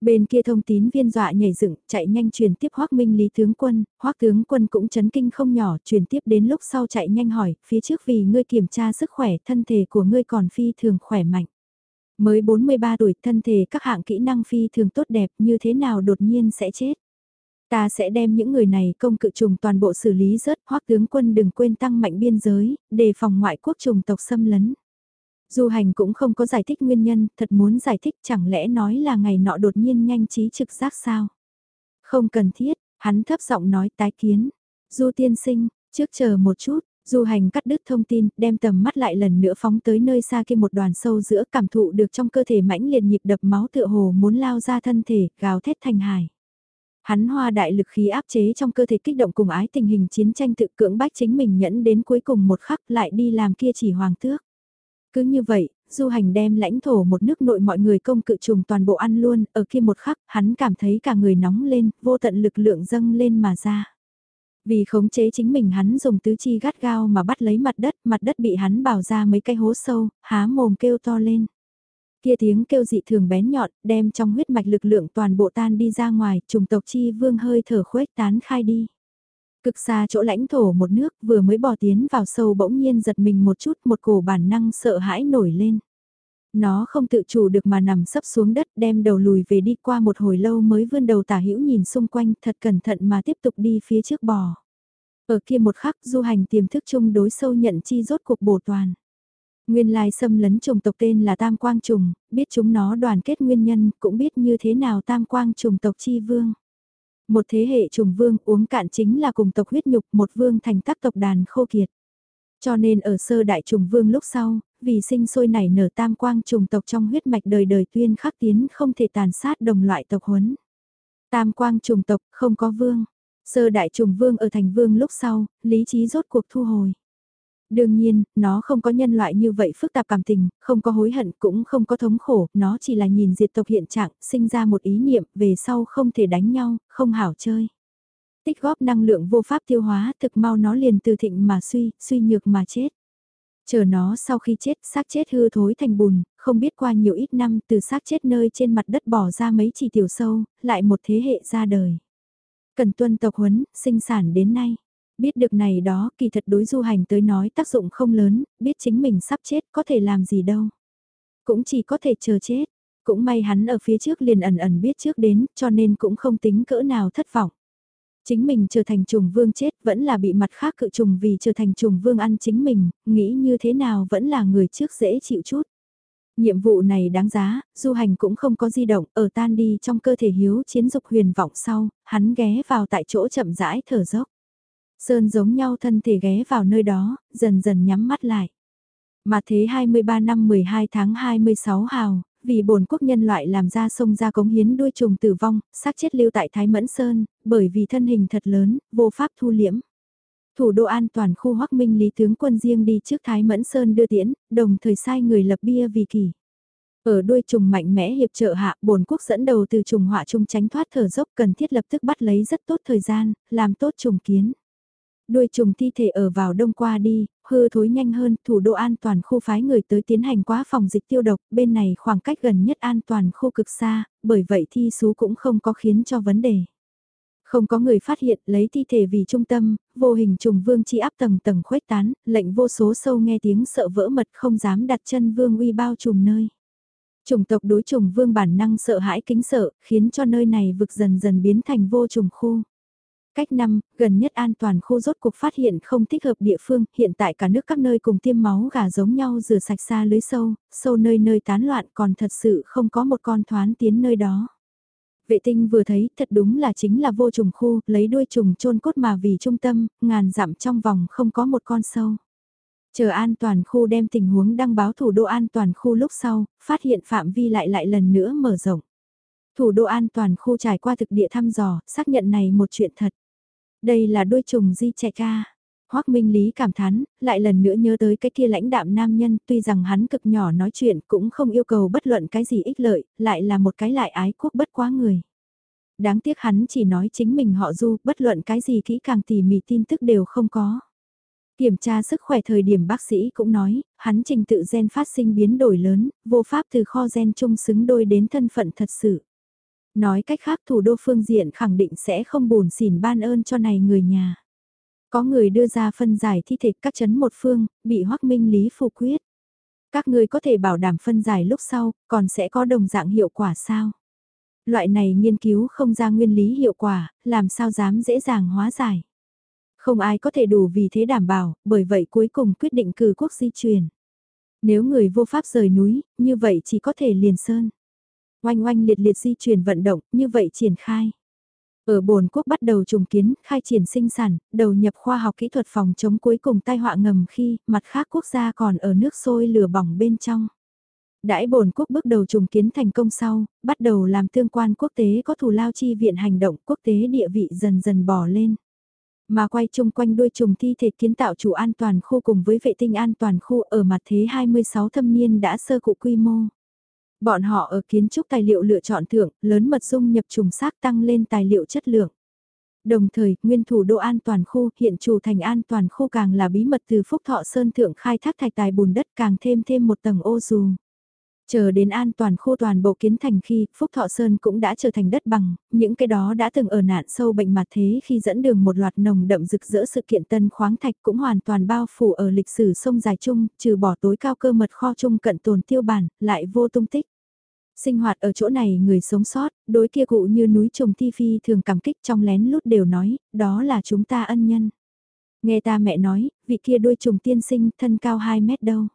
Bên kia thông tín viên dọa nhảy dựng, chạy nhanh truyền tiếp Hoắc Minh Lý tướng quân, Hoắc tướng quân cũng chấn kinh không nhỏ, truyền tiếp đến lúc sau chạy nhanh hỏi, phía trước vì ngươi kiểm tra sức khỏe, thân thể của ngươi còn phi thường khỏe mạnh. Mới 43 tuổi, thân thể các hạng kỹ năng phi thường tốt đẹp, như thế nào đột nhiên sẽ chết? Ta sẽ đem những người này công cự trùng toàn bộ xử lý rớt, Hoắc tướng quân đừng quên tăng mạnh biên giới, đề phòng ngoại quốc trùng tộc xâm lấn. Du hành cũng không có giải thích nguyên nhân, thật muốn giải thích chẳng lẽ nói là ngày nọ đột nhiên nhanh trí trực giác sao? Không cần thiết, hắn thấp giọng nói tái kiến. Du tiên sinh, trước chờ một chút, Du hành cắt đứt thông tin, đem tầm mắt lại lần nữa phóng tới nơi xa kia một đoàn sâu giữa cảm thụ được trong cơ thể mãnh liệt nhịp đập máu tựa hồ muốn lao ra thân thể, gào thét thành hải. Hắn hoa đại lực khí áp chế trong cơ thể kích động cùng ái tình hình chiến tranh tự cưỡng bách chính mình nhẫn đến cuối cùng một khắc lại đi làm kia chỉ hoàng tước. Cứ như vậy, du hành đem lãnh thổ một nước nội mọi người công cự trùng toàn bộ ăn luôn, ở kia một khắc, hắn cảm thấy cả người nóng lên, vô tận lực lượng dâng lên mà ra. Vì khống chế chính mình hắn dùng tứ chi gắt gao mà bắt lấy mặt đất, mặt đất bị hắn bảo ra mấy cái hố sâu, há mồm kêu to lên. Kia tiếng kêu dị thường bén nhọn, đem trong huyết mạch lực lượng toàn bộ tan đi ra ngoài, trùng tộc chi vương hơi thở khuếch tán khai đi. Cực xa chỗ lãnh thổ một nước vừa mới bỏ tiến vào sâu bỗng nhiên giật mình một chút một cổ bản năng sợ hãi nổi lên. Nó không tự chủ được mà nằm sấp xuống đất đem đầu lùi về đi qua một hồi lâu mới vươn đầu tả hữu nhìn xung quanh thật cẩn thận mà tiếp tục đi phía trước bò. Ở kia một khắc du hành tiềm thức chung đối sâu nhận chi rốt cuộc bổ toàn. Nguyên lai xâm lấn trùng tộc tên là Tam Quang Trùng, biết chúng nó đoàn kết nguyên nhân, cũng biết như thế nào Tam Quang Trùng tộc chi vương. Một thế hệ trùng vương uống cạn chính là cùng tộc huyết nhục một vương thành tác tộc đàn khô kiệt. Cho nên ở sơ đại trùng vương lúc sau, vì sinh sôi nảy nở tam quang trùng tộc trong huyết mạch đời đời tuyên khắc tiến không thể tàn sát đồng loại tộc huấn. Tam quang trùng tộc không có vương. Sơ đại trùng vương ở thành vương lúc sau, lý trí rốt cuộc thu hồi. Đương nhiên, nó không có nhân loại như vậy phức tạp cảm tình, không có hối hận cũng không có thống khổ, nó chỉ là nhìn diệt tộc hiện trạng, sinh ra một ý niệm về sau không thể đánh nhau, không hảo chơi. Tích góp năng lượng vô pháp tiêu hóa thực mau nó liền từ thịnh mà suy, suy nhược mà chết. Chờ nó sau khi chết, xác chết hư thối thành bùn, không biết qua nhiều ít năm từ xác chết nơi trên mặt đất bỏ ra mấy chỉ tiểu sâu, lại một thế hệ ra đời. Cần tuân tộc huấn, sinh sản đến nay. Biết được này đó, kỳ thật đối du hành tới nói tác dụng không lớn, biết chính mình sắp chết có thể làm gì đâu. Cũng chỉ có thể chờ chết. Cũng may hắn ở phía trước liền ẩn ẩn biết trước đến, cho nên cũng không tính cỡ nào thất vọng. Chính mình trở thành trùng vương chết vẫn là bị mặt khác cự trùng vì trở thành trùng vương ăn chính mình, nghĩ như thế nào vẫn là người trước dễ chịu chút. Nhiệm vụ này đáng giá, du hành cũng không có di động, ở tan đi trong cơ thể hiếu chiến dục huyền vọng sau, hắn ghé vào tại chỗ chậm rãi thở dốc. Sơn giống nhau thân thể ghé vào nơi đó, dần dần nhắm mắt lại. Mà thế 23 năm 12 tháng 26 hào, vì bổn quốc nhân loại làm ra sông ra cống hiến đuôi trùng tử vong, xác chết lưu tại Thái Mẫn Sơn, bởi vì thân hình thật lớn, vô pháp thu liễm. Thủ đô an toàn khu Hoắc Minh Lý tướng quân riêng đi trước Thái Mẫn Sơn đưa tiễn, đồng thời sai người lập bia vì kỳ. Ở đuôi trùng mạnh mẽ hiệp trợ hạ, bổn quốc dẫn đầu từ trùng họa trung tránh thoát thở dốc cần thiết lập tức bắt lấy rất tốt thời gian, làm tốt trùng kiến. Đuôi trùng thi thể ở vào đông qua đi, hư thối nhanh hơn, thủ đô an toàn khu phái người tới tiến hành quá phòng dịch tiêu độc, bên này khoảng cách gần nhất an toàn khu cực xa, bởi vậy thi số cũng không có khiến cho vấn đề. Không có người phát hiện lấy thi thể vì trung tâm, vô hình trùng vương chi áp tầng tầng khuếch tán, lệnh vô số sâu nghe tiếng sợ vỡ mật không dám đặt chân vương uy bao trùm nơi. Chủng tộc đối trùng vương bản năng sợ hãi kính sợ, khiến cho nơi này vực dần dần biến thành vô trùng khu. Cách năm, gần nhất an toàn khu rốt cuộc phát hiện không thích hợp địa phương, hiện tại cả nước các nơi cùng tiêm máu gà giống nhau rửa sạch xa lưới sâu, sâu nơi nơi tán loạn còn thật sự không có một con thoán tiến nơi đó. Vệ tinh vừa thấy thật đúng là chính là vô trùng khu, lấy đuôi trùng trôn cốt mà vì trung tâm, ngàn dặm trong vòng không có một con sâu. Chờ an toàn khu đem tình huống đăng báo thủ đô an toàn khu lúc sau, phát hiện phạm vi lại lại lần nữa mở rộng. Thủ đô an toàn khu trải qua thực địa thăm dò, xác nhận này một chuyện thật. Đây là đuôi trùng di trẻ ca. Hoác Minh Lý cảm thán, lại lần nữa nhớ tới cái kia lãnh đạm nam nhân, tuy rằng hắn cực nhỏ nói chuyện cũng không yêu cầu bất luận cái gì ích lợi, lại là một cái lại ái quốc bất quá người. Đáng tiếc hắn chỉ nói chính mình họ du, bất luận cái gì kỹ càng tỉ mỉ tin tức đều không có. Kiểm tra sức khỏe thời điểm bác sĩ cũng nói, hắn trình tự gen phát sinh biến đổi lớn, vô pháp từ kho gen chung xứng đôi đến thân phận thật sự. Nói cách khác thủ đô phương diện khẳng định sẽ không buồn xỉn ban ơn cho này người nhà. Có người đưa ra phân giải thi thể các chấn một phương, bị hoắc minh lý phủ quyết. Các người có thể bảo đảm phân giải lúc sau, còn sẽ có đồng dạng hiệu quả sao? Loại này nghiên cứu không ra nguyên lý hiệu quả, làm sao dám dễ dàng hóa giải. Không ai có thể đủ vì thế đảm bảo, bởi vậy cuối cùng quyết định cử quốc di chuyển. Nếu người vô pháp rời núi, như vậy chỉ có thể liền sơn. Oanh oanh liệt liệt di chuyển vận động, như vậy triển khai. Ở bồn quốc bắt đầu trùng kiến, khai triển sinh sản, đầu nhập khoa học kỹ thuật phòng chống cuối cùng tai họa ngầm khi mặt khác quốc gia còn ở nước sôi lửa bỏng bên trong. Đãi bồn quốc bước đầu trùng kiến thành công sau, bắt đầu làm tương quan quốc tế có thù lao chi viện hành động quốc tế địa vị dần dần bỏ lên. Mà quay chung quanh đuôi trùng thi thể kiến tạo chủ an toàn khu cùng với vệ tinh an toàn khu ở mặt thế 26 thâm niên đã sơ cụ quy mô. Bọn họ ở kiến trúc tài liệu lựa chọn thưởng, lớn mật dung nhập trùng xác tăng lên tài liệu chất lượng. Đồng thời, nguyên thủ đô an toàn khu, hiện chủ thành an toàn khu càng là bí mật từ Phúc Thọ Sơn Thượng khai thác thạch tài bùn đất càng thêm thêm một tầng ô dù. Chờ đến an toàn khu toàn bộ kiến thành khi Phúc Thọ Sơn cũng đã trở thành đất bằng, những cái đó đã từng ở nạn sâu bệnh mặt thế khi dẫn đường một loạt nồng đậm rực rỡ sự kiện tân khoáng thạch cũng hoàn toàn bao phủ ở lịch sử sông dài chung, trừ bỏ tối cao cơ mật kho chung cận tồn tiêu bản, lại vô tung tích. Sinh hoạt ở chỗ này người sống sót, đối kia cụ như núi trùng thi phi thường cảm kích trong lén lút đều nói, đó là chúng ta ân nhân. Nghe ta mẹ nói, vị kia đôi trùng tiên sinh thân cao 2 mét đâu.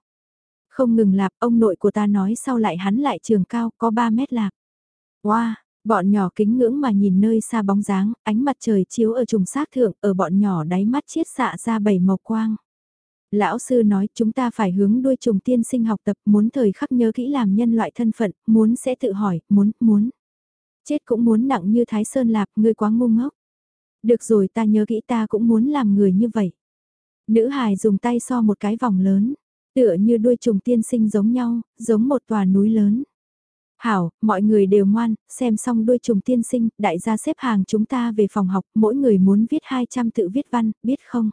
Không ngừng lạp, ông nội của ta nói sau lại hắn lại trường cao, có 3 mét lạp. Wow, bọn nhỏ kính ngưỡng mà nhìn nơi xa bóng dáng, ánh mặt trời chiếu ở trùng sát thượng, ở bọn nhỏ đáy mắt chiết xạ ra bảy màu quang. Lão sư nói chúng ta phải hướng đuôi trùng tiên sinh học tập, muốn thời khắc nhớ kỹ làm nhân loại thân phận, muốn sẽ tự hỏi, muốn, muốn. Chết cũng muốn nặng như Thái Sơn Lạp, ngươi quá ngu ngốc. Được rồi ta nhớ kỹ ta cũng muốn làm người như vậy. Nữ hài dùng tay so một cái vòng lớn. Tựa như đuôi trùng tiên sinh giống nhau, giống một tòa núi lớn. Hảo, mọi người đều ngoan, xem xong đuôi trùng tiên sinh, đại gia xếp hàng chúng ta về phòng học, mỗi người muốn viết 200 tự viết văn, biết không?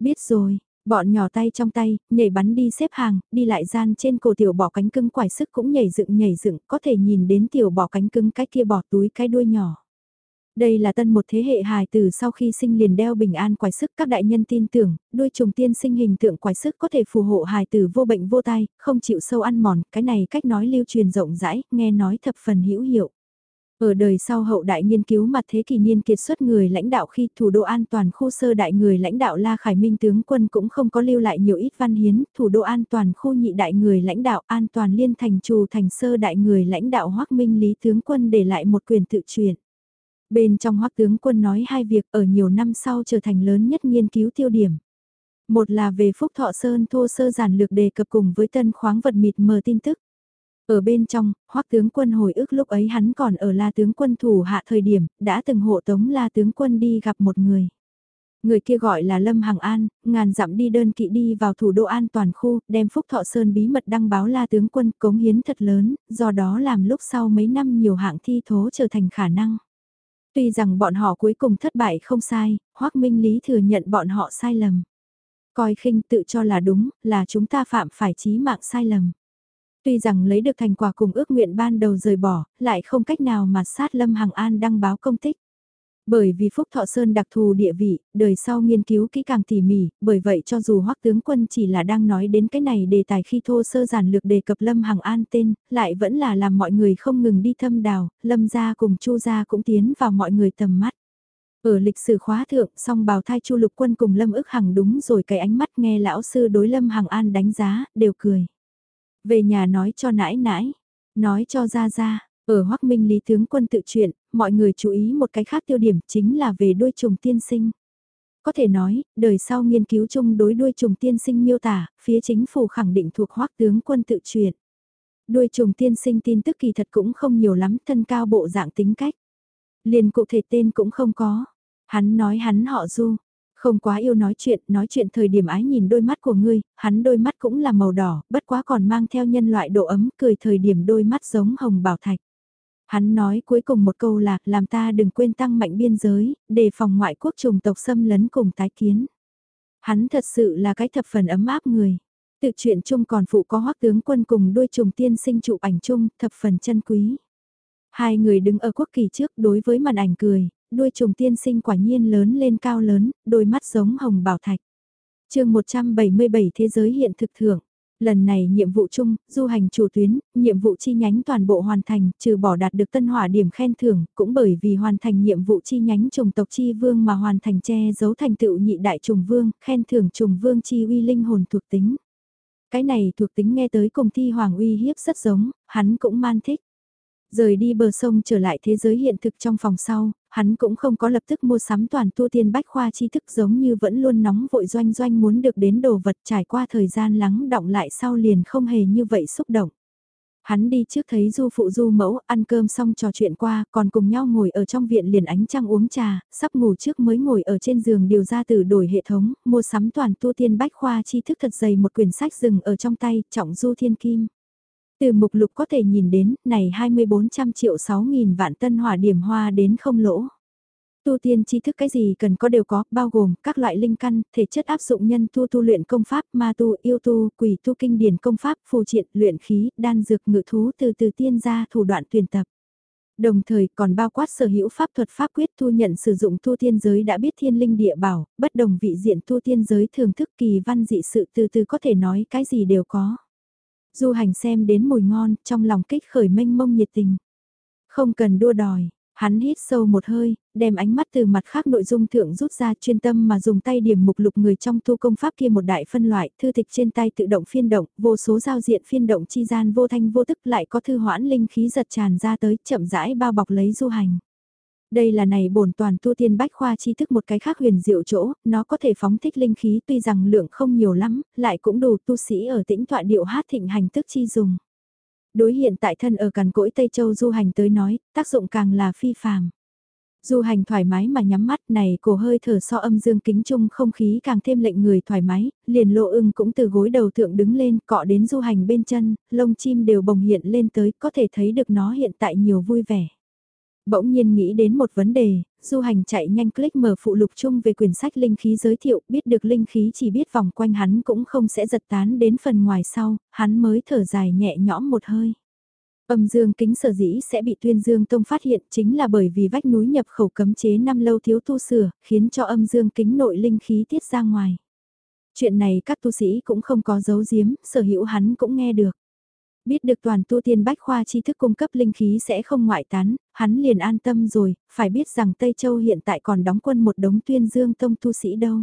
Biết rồi, bọn nhỏ tay trong tay, nhảy bắn đi xếp hàng, đi lại gian trên cổ tiểu bỏ cánh cưng quải sức cũng nhảy dựng nhảy dựng, có thể nhìn đến tiểu bỏ cánh cưng cái kia bỏ túi cái đuôi nhỏ. Đây là tân một thế hệ hài tử sau khi sinh liền đeo bình an quái sức các đại nhân tin tưởng, đuôi trùng tiên sinh hình tượng quái sức có thể phù hộ hài tử vô bệnh vô tai, không chịu sâu ăn mòn, cái này cách nói lưu truyền rộng rãi, nghe nói thập phần hữu hiệu. Ở đời sau hậu đại nghiên cứu mặt thế kỷ niên kiệt xuất người lãnh đạo khi thủ đô an toàn khu sơ đại người lãnh đạo La Khải Minh tướng quân cũng không có lưu lại nhiều ít văn hiến, thủ đô an toàn khu nhị đại người lãnh đạo an toàn liên thành trù thành sơ đại người lãnh đạo Hoác Minh Lý tướng quân để lại một quyền tự truyền. Bên trong hoắc tướng quân nói hai việc ở nhiều năm sau trở thành lớn nhất nghiên cứu tiêu điểm. Một là về Phúc Thọ Sơn thô sơ giản lược đề cập cùng với tân khoáng vật mịt mờ tin tức. Ở bên trong, hoắc tướng quân hồi ức lúc ấy hắn còn ở la tướng quân thủ hạ thời điểm, đã từng hộ tống la tướng quân đi gặp một người. Người kia gọi là Lâm Hằng An, ngàn dặm đi đơn kỵ đi vào thủ đô an toàn khu, đem Phúc Thọ Sơn bí mật đăng báo la tướng quân cống hiến thật lớn, do đó làm lúc sau mấy năm nhiều hạng thi thố trở thành khả năng. Tuy rằng bọn họ cuối cùng thất bại không sai, Hoác Minh Lý thừa nhận bọn họ sai lầm. Coi khinh tự cho là đúng, là chúng ta phạm phải chí mạng sai lầm. Tuy rằng lấy được thành quả cùng ước nguyện ban đầu rời bỏ, lại không cách nào mà sát Lâm Hằng An đăng báo công tích. Bởi vì Phúc Thọ Sơn đặc thù địa vị, đời sau nghiên cứu kỹ càng tỉ mỉ, bởi vậy cho dù Hoắc tướng quân chỉ là đang nói đến cái này đề tài khi thô sơ giản lược đề cập Lâm Hằng An tên, lại vẫn là làm mọi người không ngừng đi thâm đào, Lâm gia cùng Chu gia cũng tiến vào mọi người tầm mắt. Ở lịch sử khóa thượng, song bào thai Chu Lục Quân cùng Lâm ức hằng đúng rồi cái ánh mắt nghe lão sư đối Lâm Hằng An đánh giá, đều cười. Về nhà nói cho nãi nãi, nói cho ra ra, ở Hoắc Minh Lý tướng quân tự truyện, mọi người chú ý một cái khác tiêu điểm chính là về đuôi trùng tiên sinh. Có thể nói, đời sau nghiên cứu chung đối đuôi trùng tiên sinh miêu tả, phía chính phủ khẳng định thuộc Hoắc tướng quân tự truyện. Đuôi trùng tiên sinh tin tức kỳ thật cũng không nhiều lắm, thân cao bộ dạng tính cách. Liền cụ thể tên cũng không có. Hắn nói hắn họ Du, không quá yêu nói chuyện, nói chuyện thời điểm ái nhìn đôi mắt của ngươi, hắn đôi mắt cũng là màu đỏ, bất quá còn mang theo nhân loại độ ấm, cười thời điểm đôi mắt giống hồng bảo thạch. Hắn nói cuối cùng một câu là, làm ta đừng quên tăng mạnh biên giới, đề phòng ngoại quốc trùng tộc xâm lấn cùng tái kiến. Hắn thật sự là cái thập phần ấm áp người. Tự chuyện chung còn phụ có hoắc tướng quân cùng đôi trùng tiên sinh chụp ảnh chung, thập phần chân quý. Hai người đứng ở quốc kỳ trước đối với màn ảnh cười, đuôi trùng tiên sinh quả nhiên lớn lên cao lớn, đôi mắt giống hồng bảo thạch. chương 177 Thế giới hiện thực thưởng. Lần này nhiệm vụ chung, du hành chủ tuyến, nhiệm vụ chi nhánh toàn bộ hoàn thành, trừ bỏ đạt được tân hỏa điểm khen thưởng, cũng bởi vì hoàn thành nhiệm vụ chi nhánh trùng tộc chi vương mà hoàn thành che giấu thành tựu nhị đại trùng vương, khen thưởng trùng vương chi uy linh hồn thuộc tính. Cái này thuộc tính nghe tới cùng thi hoàng uy hiếp rất giống, hắn cũng man thích. Rời đi bờ sông trở lại thế giới hiện thực trong phòng sau, hắn cũng không có lập tức mua sắm toàn tu tiên bách khoa tri thức giống như vẫn luôn nóng vội doanh doanh muốn được đến đồ vật trải qua thời gian lắng động lại sau liền không hề như vậy xúc động. Hắn đi trước thấy du phụ du mẫu ăn cơm xong trò chuyện qua còn cùng nhau ngồi ở trong viện liền ánh trăng uống trà, sắp ngủ trước mới ngồi ở trên giường điều ra từ đổi hệ thống, mua sắm toàn tu tiên bách khoa tri thức thật dày một quyển sách rừng ở trong tay, trọng du thiên kim. Từ mục lục có thể nhìn đến, này 2400 triệu 6.000 vạn tân hỏa điểm hoa đến không lỗ. Tu tiên tri thức cái gì cần có đều có, bao gồm các loại linh căn, thể chất áp dụng nhân tu tu luyện công pháp, ma tu, yêu tu, quỷ tu kinh điển công pháp, phù triện, luyện khí, đan dược ngự thú từ từ tiên ra thủ đoạn tuyển tập. Đồng thời còn bao quát sở hữu pháp thuật pháp quyết thu nhận sử dụng tu tiên giới đã biết thiên linh địa bảo, bất đồng vị diện tu tiên giới thường thức kỳ văn dị sự từ từ có thể nói cái gì đều có. Du hành xem đến mùi ngon, trong lòng kích khởi mênh mông nhiệt tình. Không cần đua đòi, hắn hít sâu một hơi, đem ánh mắt từ mặt khác nội dung thượng rút ra chuyên tâm mà dùng tay điểm mục lục người trong tu công pháp kia một đại phân loại, thư tịch trên tay tự động phiên động, vô số giao diện phiên động chi gian vô thanh vô tức lại có thư hoãn linh khí giật tràn ra tới, chậm rãi bao bọc lấy du hành. Đây là này bổn toàn tu tiên bách khoa chi thức một cái khác huyền diệu chỗ, nó có thể phóng thích linh khí tuy rằng lượng không nhiều lắm, lại cũng đủ tu sĩ ở tĩnh tọa điệu hát thịnh hành tức chi dùng. Đối hiện tại thân ở cằn cỗi Tây Châu du hành tới nói, tác dụng càng là phi phàm. Du hành thoải mái mà nhắm mắt này cổ hơi thở so âm dương kính chung không khí càng thêm lệnh người thoải mái, liền lộ ưng cũng từ gối đầu thượng đứng lên cọ đến du hành bên chân, lông chim đều bồng hiện lên tới có thể thấy được nó hiện tại nhiều vui vẻ. Bỗng nhiên nghĩ đến một vấn đề, du hành chạy nhanh click mở phụ lục chung về quyển sách linh khí giới thiệu, biết được linh khí chỉ biết vòng quanh hắn cũng không sẽ giật tán đến phần ngoài sau, hắn mới thở dài nhẹ nhõm một hơi. Âm dương kính sở dĩ sẽ bị tuyên dương tông phát hiện chính là bởi vì vách núi nhập khẩu cấm chế năm lâu thiếu tu sửa, khiến cho âm dương kính nội linh khí tiết ra ngoài. Chuyện này các tu sĩ cũng không có giấu giếm, sở hữu hắn cũng nghe được. Biết được toàn tu tiên bách khoa tri thức cung cấp linh khí sẽ không ngoại tán, hắn liền an tâm rồi, phải biết rằng Tây Châu hiện tại còn đóng quân một đống tuyên dương tông tu sĩ đâu.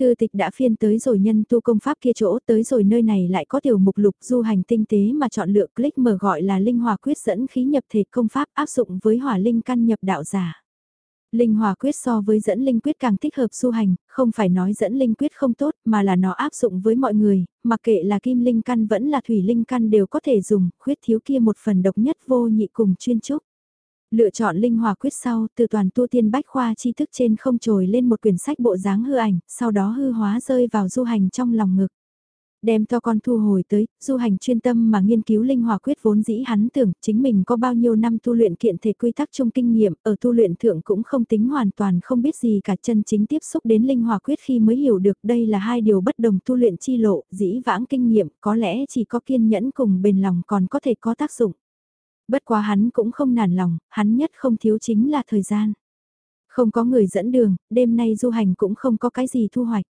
Thư tịch đã phiên tới rồi nhân tu công pháp kia chỗ tới rồi nơi này lại có tiểu mục lục du hành tinh tế mà chọn lựa click mở gọi là linh hòa quyết dẫn khí nhập thể công pháp áp dụng với hỏa linh căn nhập đạo giả. Linh hòa quyết so với dẫn linh quyết càng thích hợp du hành, không phải nói dẫn linh quyết không tốt mà là nó áp dụng với mọi người, mặc kệ là kim linh căn vẫn là thủy linh căn đều có thể dùng, khuyết thiếu kia một phần độc nhất vô nhị cùng chuyên trúc. Lựa chọn linh hòa quyết sau, từ toàn tu tiên bách khoa tri thức trên không trồi lên một quyển sách bộ dáng hư ảnh, sau đó hư hóa rơi vào du hành trong lòng ngực. Đem to con thu hồi tới, du hành chuyên tâm mà nghiên cứu linh hòa quyết vốn dĩ hắn tưởng chính mình có bao nhiêu năm tu luyện kiện thể quy tắc trong kinh nghiệm, ở tu luyện thượng cũng không tính hoàn toàn không biết gì cả chân chính tiếp xúc đến linh hòa quyết khi mới hiểu được đây là hai điều bất đồng tu luyện chi lộ, dĩ vãng kinh nghiệm có lẽ chỉ có kiên nhẫn cùng bền lòng còn có thể có tác dụng. Bất quá hắn cũng không nản lòng, hắn nhất không thiếu chính là thời gian. Không có người dẫn đường, đêm nay du hành cũng không có cái gì thu hoạch.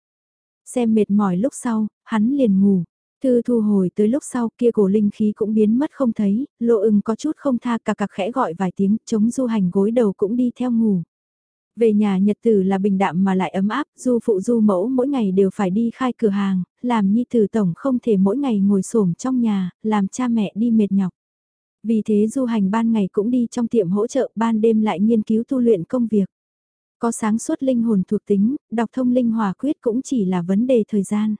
Xem mệt mỏi lúc sau, hắn liền ngủ. Thư thu hồi tới lúc sau kia cổ linh khí cũng biến mất không thấy, lộ ưng có chút không tha cà cà khẽ gọi vài tiếng, chống du hành gối đầu cũng đi theo ngủ. Về nhà nhật tử là bình đạm mà lại ấm áp, du phụ du mẫu mỗi ngày đều phải đi khai cửa hàng, làm nhi tử tổng không thể mỗi ngày ngồi xổm trong nhà, làm cha mẹ đi mệt nhọc. Vì thế du hành ban ngày cũng đi trong tiệm hỗ trợ, ban đêm lại nghiên cứu tu luyện công việc. Có sáng suốt linh hồn thuộc tính, đọc thông linh hòa quyết cũng chỉ là vấn đề thời gian.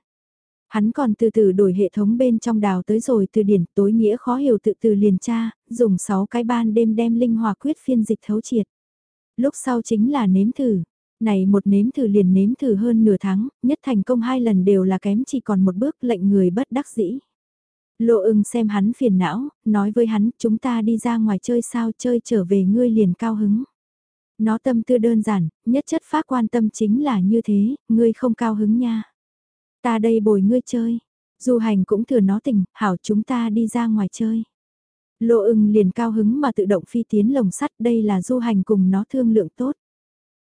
Hắn còn từ từ đổi hệ thống bên trong đào tới rồi từ điển tối nghĩa khó hiểu tự từ liền tra, dùng 6 cái ban đêm đem linh hòa quyết phiên dịch thấu triệt. Lúc sau chính là nếm thử. Này một nếm thử liền nếm thử hơn nửa tháng, nhất thành công hai lần đều là kém chỉ còn một bước lệnh người bất đắc dĩ. Lộ ưng xem hắn phiền não, nói với hắn chúng ta đi ra ngoài chơi sao chơi trở về ngươi liền cao hứng. Nó tâm tư đơn giản, nhất chất phát quan tâm chính là như thế, ngươi không cao hứng nha. Ta đây bồi ngươi chơi. Du hành cũng thừa nó tình, hảo chúng ta đi ra ngoài chơi. Lộ ưng liền cao hứng mà tự động phi tiến lồng sắt đây là du hành cùng nó thương lượng tốt.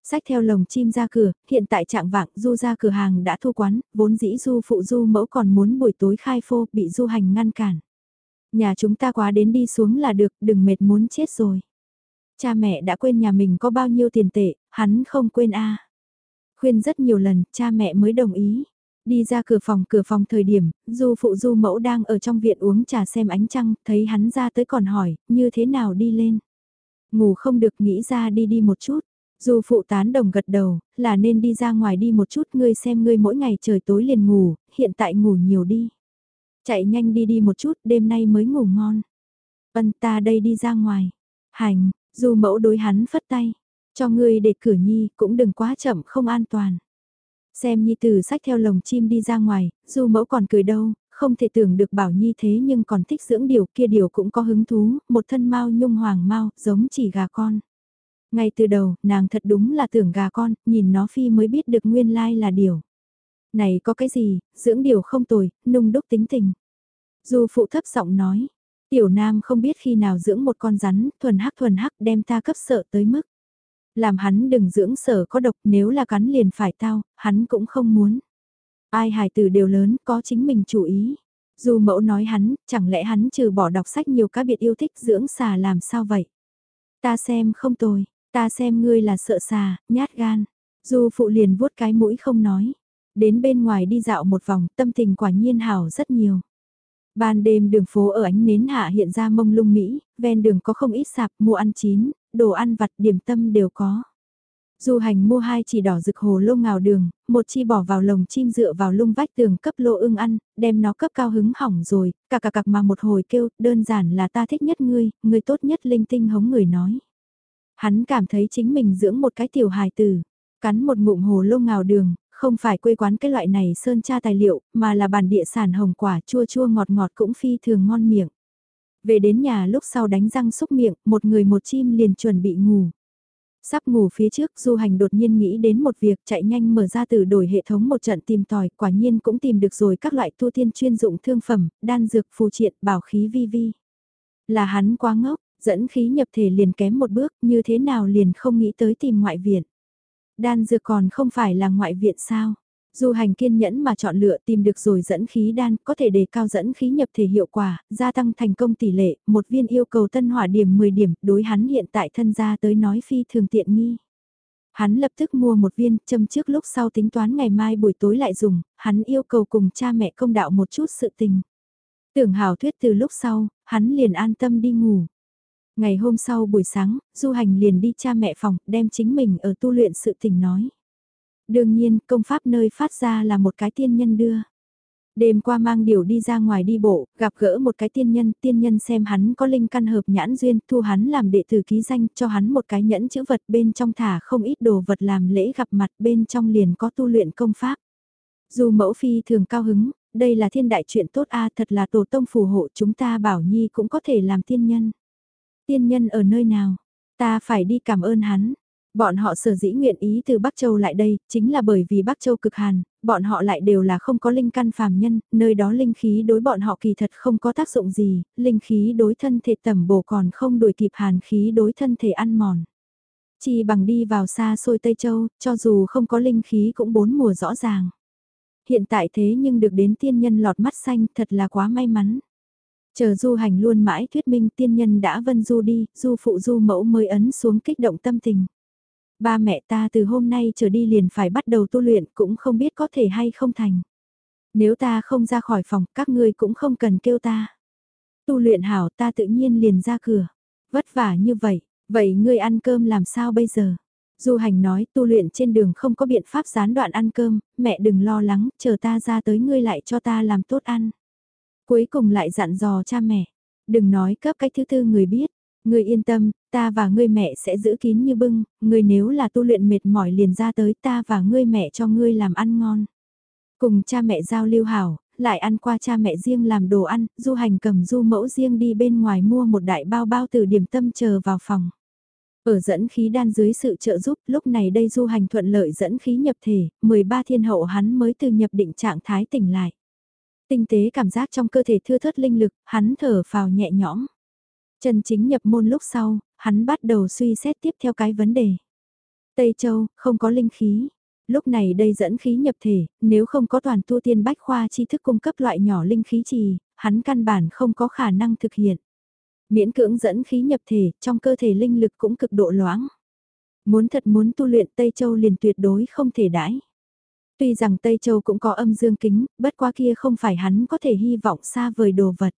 Sách theo lồng chim ra cửa, hiện tại trạng vạng du ra cửa hàng đã thu quán, vốn dĩ du phụ du mẫu còn muốn buổi tối khai phô, bị du hành ngăn cản. Nhà chúng ta quá đến đi xuống là được, đừng mệt muốn chết rồi. Cha mẹ đã quên nhà mình có bao nhiêu tiền tệ, hắn không quên a. Khuyên rất nhiều lần, cha mẹ mới đồng ý. Đi ra cửa phòng cửa phòng thời điểm, du phụ du mẫu đang ở trong viện uống trà xem ánh trăng, thấy hắn ra tới còn hỏi, như thế nào đi lên. Ngủ không được nghĩ ra đi đi một chút. Du phụ tán đồng gật đầu, là nên đi ra ngoài đi một chút ngươi xem ngươi mỗi ngày trời tối liền ngủ, hiện tại ngủ nhiều đi. Chạy nhanh đi đi một chút, đêm nay mới ngủ ngon. Vân ta đây đi ra ngoài. Hành, du mẫu đối hắn phất tay. Cho ngươi để cửa nhi, cũng đừng quá chậm không an toàn. Xem Nhi Tử sách theo lồng chim đi ra ngoài, dù mẫu còn cười đâu, không thể tưởng được bảo Nhi thế nhưng còn thích dưỡng điều kia điều cũng có hứng thú, một thân mau nhung hoàng mau, giống chỉ gà con. Ngay từ đầu, nàng thật đúng là tưởng gà con, nhìn nó phi mới biết được nguyên lai là điều. Này có cái gì, dưỡng điều không tồi, nung đúc tính tình. Dù phụ thấp giọng nói, tiểu nam không biết khi nào dưỡng một con rắn, thuần hắc thuần hắc đem ta cấp sợ tới mức. Làm hắn đừng dưỡng sở có độc nếu là cắn liền phải tao, hắn cũng không muốn. Ai hài tử đều lớn có chính mình chủ ý. Dù mẫu nói hắn, chẳng lẽ hắn trừ bỏ đọc sách nhiều các biệt yêu thích dưỡng xà làm sao vậy? Ta xem không tồi, ta xem ngươi là sợ xà, nhát gan. Dù phụ liền vuốt cái mũi không nói. Đến bên ngoài đi dạo một vòng, tâm tình quả nhiên hảo rất nhiều. Ban đêm đường phố ở ánh nến hạ hiện ra mông lung Mỹ, ven đường có không ít sạp mua ăn chín, đồ ăn vặt điểm tâm đều có. Du hành mua hai chỉ đỏ rực hồ lô ngào đường, một chi bỏ vào lồng chim dựa vào lung vách tường cấp lô ưng ăn, đem nó cấp cao hứng hỏng rồi, cà cà cặc mà một hồi kêu, đơn giản là ta thích nhất ngươi, ngươi tốt nhất linh tinh hống người nói. Hắn cảm thấy chính mình dưỡng một cái tiểu hài tử, cắn một ngụm hồ lô ngào đường, không phải quê quán cái loại này sơn tra tài liệu, mà là bản địa sản hồng quả chua chua ngọt ngọt cũng phi thường ngon miệng. Về đến nhà lúc sau đánh răng xúc miệng, một người một chim liền chuẩn bị ngủ. Sắp ngủ phía trước du hành đột nhiên nghĩ đến một việc chạy nhanh mở ra từ đổi hệ thống một trận tìm tòi quả nhiên cũng tìm được rồi các loại tu tiên chuyên dụng thương phẩm, đan dược phù triện, bảo khí vi vi. Là hắn quá ngốc, dẫn khí nhập thể liền kém một bước như thế nào liền không nghĩ tới tìm ngoại viện. Đan dược còn không phải là ngoại viện sao? Du hành kiên nhẫn mà chọn lựa tìm được rồi dẫn khí đan có thể đề cao dẫn khí nhập thể hiệu quả, gia tăng thành công tỷ lệ, một viên yêu cầu tân hỏa điểm 10 điểm, đối hắn hiện tại thân gia tới nói phi thường tiện nghi. Hắn lập tức mua một viên, châm trước lúc sau tính toán ngày mai buổi tối lại dùng, hắn yêu cầu cùng cha mẹ công đạo một chút sự tình. Tưởng hào thuyết từ lúc sau, hắn liền an tâm đi ngủ. Ngày hôm sau buổi sáng, du hành liền đi cha mẹ phòng, đem chính mình ở tu luyện sự tình nói. Đương nhiên, công pháp nơi phát ra là một cái tiên nhân đưa. Đêm qua mang điều đi ra ngoài đi bộ, gặp gỡ một cái tiên nhân, tiên nhân xem hắn có linh căn hợp nhãn duyên, thu hắn làm đệ tử ký danh, cho hắn một cái nhẫn chữ vật bên trong thả không ít đồ vật làm lễ gặp mặt bên trong liền có tu luyện công pháp. Dù mẫu phi thường cao hứng, đây là thiên đại chuyện tốt a thật là tổ tông phù hộ chúng ta bảo nhi cũng có thể làm tiên nhân. Tiên nhân ở nơi nào? Ta phải đi cảm ơn hắn. Bọn họ sở dĩ nguyện ý từ Bắc Châu lại đây, chính là bởi vì Bắc Châu cực hàn, bọn họ lại đều là không có linh căn phàm nhân, nơi đó linh khí đối bọn họ kỳ thật không có tác dụng gì, linh khí đối thân thể tẩm bổ còn không đuổi kịp hàn khí đối thân thể ăn mòn. Chỉ bằng đi vào xa xôi Tây Châu, cho dù không có linh khí cũng bốn mùa rõ ràng. Hiện tại thế nhưng được đến tiên nhân lọt mắt xanh thật là quá may mắn. Chờ du hành luôn mãi thuyết minh tiên nhân đã vân du đi, du phụ du mẫu mới ấn xuống kích động tâm tình. Ba mẹ ta từ hôm nay trở đi liền phải bắt đầu tu luyện cũng không biết có thể hay không thành. Nếu ta không ra khỏi phòng các ngươi cũng không cần kêu ta. Tu luyện hảo ta tự nhiên liền ra cửa. Vất vả như vậy, vậy ngươi ăn cơm làm sao bây giờ? Du hành nói tu luyện trên đường không có biện pháp gián đoạn ăn cơm, mẹ đừng lo lắng, chờ ta ra tới ngươi lại cho ta làm tốt ăn. Cuối cùng lại dặn dò cha mẹ, đừng nói cấp cách thứ tư người biết, người yên tâm, ta và ngươi mẹ sẽ giữ kín như bưng, người nếu là tu luyện mệt mỏi liền ra tới ta và ngươi mẹ cho ngươi làm ăn ngon. Cùng cha mẹ giao lưu hảo, lại ăn qua cha mẹ riêng làm đồ ăn, du hành cầm du mẫu riêng đi bên ngoài mua một đại bao bao từ điểm tâm chờ vào phòng. Ở dẫn khí đan dưới sự trợ giúp, lúc này đây du hành thuận lợi dẫn khí nhập thể, 13 thiên hậu hắn mới từ nhập định trạng thái tỉnh lại. Tinh tế cảm giác trong cơ thể thưa thớt linh lực, hắn thở phào nhẹ nhõm. Chân chính nhập môn lúc sau, hắn bắt đầu suy xét tiếp theo cái vấn đề. Tây Châu, không có linh khí. Lúc này đây dẫn khí nhập thể, nếu không có toàn tu tiên bách khoa tri thức cung cấp loại nhỏ linh khí trì, hắn căn bản không có khả năng thực hiện. Miễn cưỡng dẫn khí nhập thể, trong cơ thể linh lực cũng cực độ loãng. Muốn thật muốn tu luyện Tây Châu liền tuyệt đối không thể đãi. Tuy rằng Tây Châu cũng có âm dương kính, bất quá kia không phải hắn có thể hy vọng xa vời đồ vật.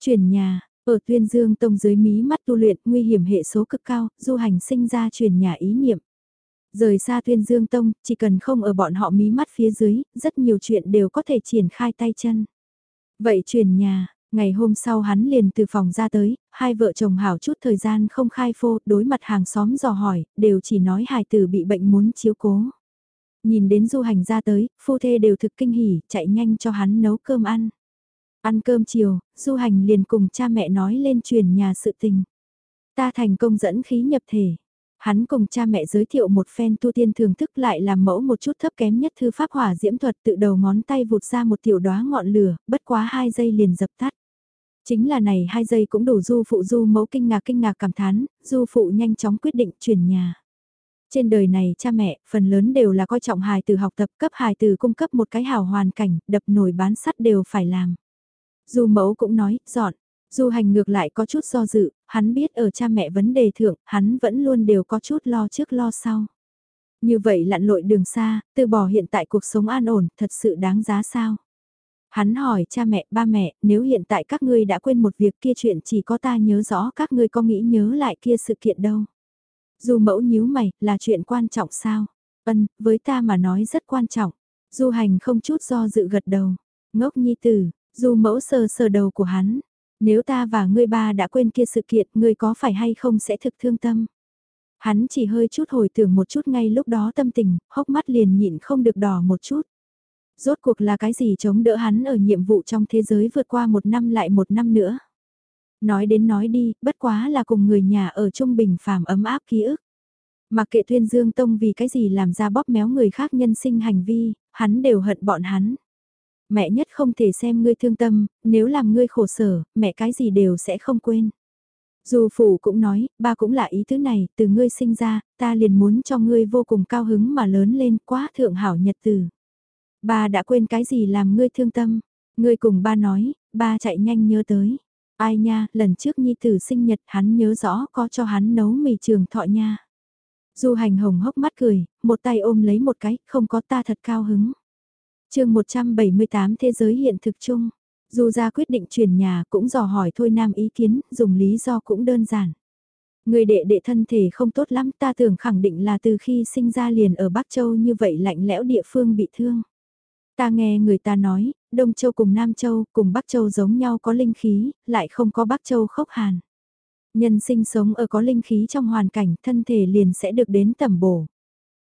Chuyển nhà, ở tuyên dương tông dưới mí mắt tu luyện nguy hiểm hệ số cực cao, du hành sinh ra chuyển nhà ý niệm. Rời xa tuyên dương tông, chỉ cần không ở bọn họ mí mắt phía dưới, rất nhiều chuyện đều có thể triển khai tay chân. Vậy chuyển nhà, Ngày hôm sau hắn liền từ phòng ra tới, hai vợ chồng hảo chút thời gian không khai phô, đối mặt hàng xóm dò hỏi, đều chỉ nói hài tử bị bệnh muốn chiếu cố. Nhìn đến du hành ra tới, phu thê đều thực kinh hỉ, chạy nhanh cho hắn nấu cơm ăn. Ăn cơm chiều, du hành liền cùng cha mẹ nói lên truyền nhà sự tình. Ta thành công dẫn khí nhập thể. Hắn cùng cha mẹ giới thiệu một phen tu tiên thường thức lại làm mẫu một chút thấp kém nhất thư pháp hỏa diễm thuật tự đầu ngón tay vụt ra một tiểu đóa ngọn lửa, bất quá hai giây liền dập tắt. Chính là này hai giây cũng đủ du phụ du mẫu kinh ngạc kinh ngạc cảm thán, du phụ nhanh chóng quyết định chuyển nhà. Trên đời này cha mẹ, phần lớn đều là coi trọng hài từ học tập cấp hài từ cung cấp một cái hào hoàn cảnh, đập nổi bán sắt đều phải làm. Du mẫu cũng nói, dọn. Du hành ngược lại có chút do dự, hắn biết ở cha mẹ vấn đề thượng, hắn vẫn luôn đều có chút lo trước lo sau. Như vậy lặn lội đường xa, từ bỏ hiện tại cuộc sống an ổn, thật sự đáng giá sao? Hắn hỏi cha mẹ, ba mẹ, nếu hiện tại các ngươi đã quên một việc kia chuyện chỉ có ta nhớ rõ các ngươi có nghĩ nhớ lại kia sự kiện đâu. Dù mẫu nhíu mày, là chuyện quan trọng sao? Ân, với ta mà nói rất quan trọng. Du hành không chút do dự gật đầu. Ngốc nhi tử, du mẫu sờ sờ đầu của hắn. Nếu ta và ngươi ba đã quên kia sự kiện, ngươi có phải hay không sẽ thực thương tâm? Hắn chỉ hơi chút hồi tưởng một chút ngay lúc đó tâm tình, hốc mắt liền nhịn không được đỏ một chút rốt cuộc là cái gì chống đỡ hắn ở nhiệm vụ trong thế giới vượt qua một năm lại một năm nữa. Nói đến nói đi, bất quá là cùng người nhà ở trung bình phàm ấm áp ký ức. Mặc kệ Thuyên Dương Tông vì cái gì làm ra bóp méo người khác nhân sinh hành vi, hắn đều hận bọn hắn. Mẹ nhất không thể xem ngươi thương tâm, nếu làm ngươi khổ sở, mẹ cái gì đều sẽ không quên. Dù phủ cũng nói, ba cũng là ý thứ này, từ ngươi sinh ra, ta liền muốn cho ngươi vô cùng cao hứng mà lớn lên quá thượng hảo nhật từ. Ba đã quên cái gì làm ngươi thương tâm. Ngươi cùng ba nói, ba chạy nhanh nhớ tới. Ai nha, lần trước nhi tử sinh nhật hắn nhớ rõ có cho hắn nấu mì trường thọ nha. Du hành hồng hốc mắt cười, một tay ôm lấy một cái, không có ta thật cao hứng. chương 178 Thế giới hiện thực chung. dù ra quyết định chuyển nhà cũng dò hỏi thôi nam ý kiến, dùng lý do cũng đơn giản. Người đệ đệ thân thể không tốt lắm ta tưởng khẳng định là từ khi sinh ra liền ở Bắc Châu như vậy lạnh lẽo địa phương bị thương. Ta nghe người ta nói, Đông Châu cùng Nam Châu cùng Bắc Châu giống nhau có linh khí, lại không có Bắc Châu khốc hàn. Nhân sinh sống ở có linh khí trong hoàn cảnh thân thể liền sẽ được đến tầm bổ.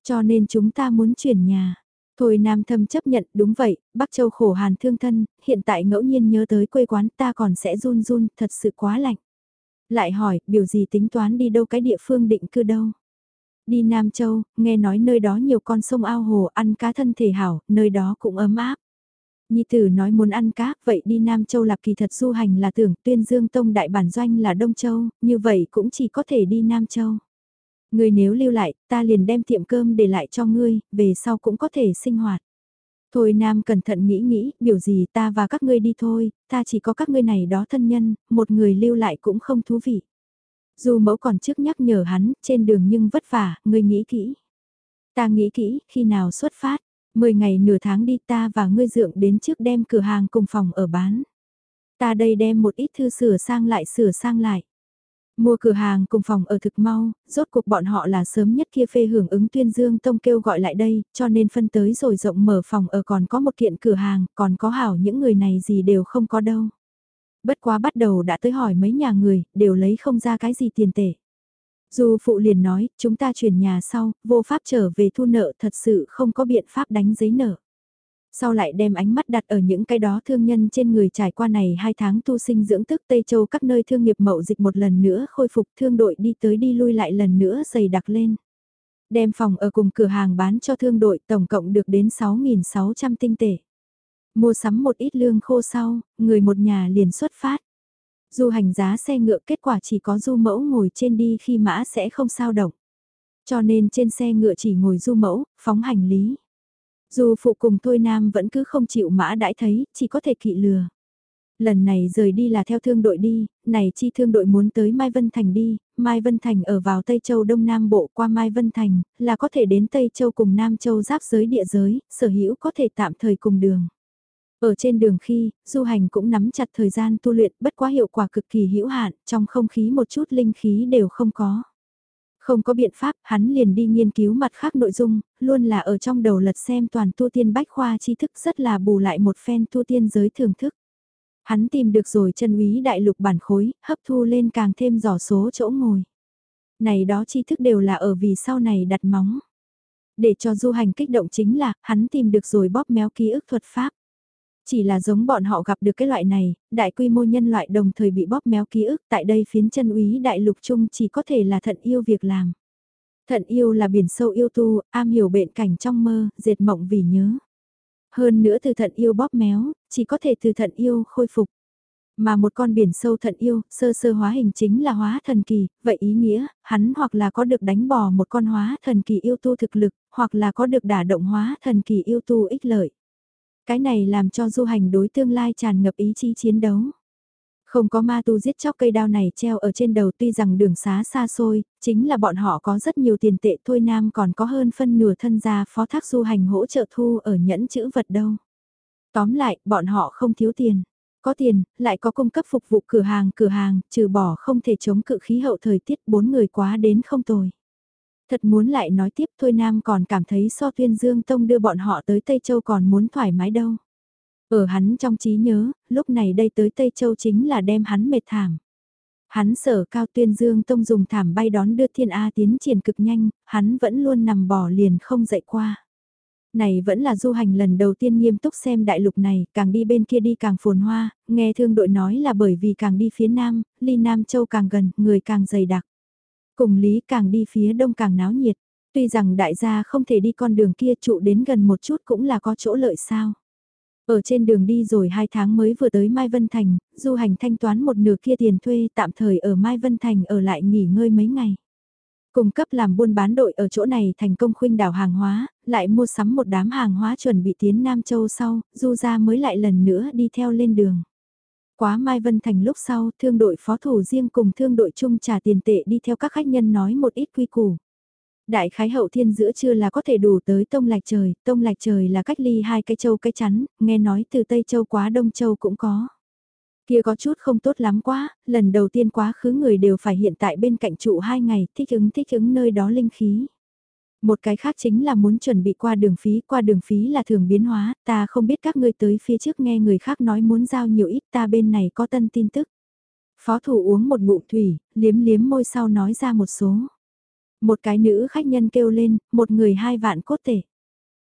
Cho nên chúng ta muốn chuyển nhà. Thôi Nam Thâm chấp nhận đúng vậy, Bắc Châu khổ hàn thương thân, hiện tại ngẫu nhiên nhớ tới quê quán ta còn sẽ run run, thật sự quá lạnh. Lại hỏi, biểu gì tính toán đi đâu cái địa phương định cư đâu. Đi Nam Châu, nghe nói nơi đó nhiều con sông ao hồ ăn cá thân thể hảo, nơi đó cũng ấm áp. Nhi tử nói muốn ăn cá, vậy đi Nam Châu lạc kỳ thật du hành là tưởng tuyên dương tông đại bản doanh là Đông Châu, như vậy cũng chỉ có thể đi Nam Châu. Ngươi nếu lưu lại, ta liền đem tiệm cơm để lại cho ngươi, về sau cũng có thể sinh hoạt. Thôi Nam cẩn thận nghĩ nghĩ, biểu gì ta và các ngươi đi thôi, ta chỉ có các ngươi này đó thân nhân, một người lưu lại cũng không thú vị. Dù mẫu còn trước nhắc nhở hắn, trên đường nhưng vất vả, ngươi nghĩ kỹ. Ta nghĩ kỹ, khi nào xuất phát, 10 ngày nửa tháng đi ta và ngươi dượng đến trước đem cửa hàng cùng phòng ở bán. Ta đây đem một ít thư sửa sang lại sửa sang lại. Mua cửa hàng cùng phòng ở thực mau, rốt cuộc bọn họ là sớm nhất kia phê hưởng ứng tuyên dương tông kêu gọi lại đây, cho nên phân tới rồi rộng mở phòng ở còn có một kiện cửa hàng, còn có hảo những người này gì đều không có đâu. Bất quá bắt đầu đã tới hỏi mấy nhà người, đều lấy không ra cái gì tiền tệ. Dù phụ liền nói, chúng ta chuyển nhà sau, vô pháp trở về thu nợ thật sự không có biện pháp đánh giấy nợ sau lại đem ánh mắt đặt ở những cái đó thương nhân trên người trải qua này hai tháng tu sinh dưỡng tức Tây Châu các nơi thương nghiệp mậu dịch một lần nữa khôi phục thương đội đi tới đi lui lại lần nữa dày đặc lên. Đem phòng ở cùng cửa hàng bán cho thương đội tổng cộng được đến 6.600 tinh tệ. Mua sắm một ít lương khô sau, người một nhà liền xuất phát. Du hành giá xe ngựa kết quả chỉ có du mẫu ngồi trên đi khi mã sẽ không sao động. Cho nên trên xe ngựa chỉ ngồi du mẫu, phóng hành lý. Dù phụ cùng Thôi Nam vẫn cứ không chịu mã đãi thấy, chỉ có thể kỵ lừa. Lần này rời đi là theo thương đội đi, này chi thương đội muốn tới Mai Vân Thành đi, Mai Vân Thành ở vào Tây Châu Đông Nam Bộ qua Mai Vân Thành, là có thể đến Tây Châu cùng Nam Châu giáp giới địa giới, sở hữu có thể tạm thời cùng đường. Ở trên đường khi, du hành cũng nắm chặt thời gian tu luyện bất quá hiệu quả cực kỳ hữu hạn, trong không khí một chút linh khí đều không có. Không có biện pháp, hắn liền đi nghiên cứu mặt khác nội dung, luôn là ở trong đầu lật xem toàn tu tiên bách khoa tri thức rất là bù lại một phen tu tiên giới thưởng thức. Hắn tìm được rồi chân úy đại lục bản khối, hấp thu lên càng thêm giỏ số chỗ ngồi. Này đó tri thức đều là ở vì sau này đặt móng. Để cho du hành kích động chính là, hắn tìm được rồi bóp méo ký ức thuật pháp. Chỉ là giống bọn họ gặp được cái loại này, đại quy mô nhân loại đồng thời bị bóp méo ký ức tại đây phiến chân úy đại lục chung chỉ có thể là thận yêu việc làm. Thận yêu là biển sâu yêu tu, am hiểu bệnh cảnh trong mơ, dệt mộng vì nhớ. Hơn nữa từ thận yêu bóp méo, chỉ có thể từ thận yêu khôi phục. Mà một con biển sâu thận yêu, sơ sơ hóa hình chính là hóa thần kỳ, vậy ý nghĩa, hắn hoặc là có được đánh bỏ một con hóa thần kỳ yêu tu thực lực, hoặc là có được đả động hóa thần kỳ yêu tu ích lợi. Cái này làm cho du hành đối tương lai tràn ngập ý chí chiến đấu. Không có ma tu giết chóc cây đao này treo ở trên đầu tuy rằng đường xá xa xôi, chính là bọn họ có rất nhiều tiền tệ thôi nam còn có hơn phân nửa thân gia phó thác du hành hỗ trợ thu ở nhẫn chữ vật đâu. Tóm lại, bọn họ không thiếu tiền. Có tiền, lại có cung cấp phục vụ cửa hàng cửa hàng, trừ bỏ không thể chống cự khí hậu thời tiết bốn người quá đến không tồi. Thật muốn lại nói tiếp thôi Nam còn cảm thấy so tuyên dương tông đưa bọn họ tới Tây Châu còn muốn thoải mái đâu. Ở hắn trong trí nhớ, lúc này đây tới Tây Châu chính là đem hắn mệt thảm. Hắn sở cao tuyên dương tông dùng thảm bay đón đưa thiên A tiến triển cực nhanh, hắn vẫn luôn nằm bỏ liền không dậy qua. Này vẫn là du hành lần đầu tiên nghiêm túc xem đại lục này, càng đi bên kia đi càng phồn hoa, nghe thương đội nói là bởi vì càng đi phía nam, ly Nam Châu càng gần, người càng dày đặc. Cùng lý càng đi phía đông càng náo nhiệt, tuy rằng đại gia không thể đi con đường kia trụ đến gần một chút cũng là có chỗ lợi sao. Ở trên đường đi rồi hai tháng mới vừa tới Mai Vân Thành, du hành thanh toán một nửa kia tiền thuê tạm thời ở Mai Vân Thành ở lại nghỉ ngơi mấy ngày. Cung cấp làm buôn bán đội ở chỗ này thành công khuynh đảo hàng hóa, lại mua sắm một đám hàng hóa chuẩn bị tiến Nam Châu sau, du ra mới lại lần nữa đi theo lên đường. Quá Mai Vân Thành lúc sau, thương đội phó thủ riêng cùng thương đội chung trả tiền tệ đi theo các khách nhân nói một ít quy củ. Đại khái hậu thiên giữa trưa là có thể đủ tới tông lạch trời, tông lạch trời là cách ly hai cái châu cái chắn, nghe nói từ Tây Châu quá Đông Châu cũng có. Kia có chút không tốt lắm quá, lần đầu tiên quá khứ người đều phải hiện tại bên cạnh trụ hai ngày, thích ứng thích ứng nơi đó linh khí. Một cái khác chính là muốn chuẩn bị qua đường phí, qua đường phí là thường biến hóa, ta không biết các ngươi tới phía trước nghe người khác nói muốn giao nhiều ít ta bên này có tân tin tức. Phó thủ uống một ngụm thủy, liếm liếm môi sau nói ra một số. Một cái nữ khách nhân kêu lên, một người hai vạn cốt tể.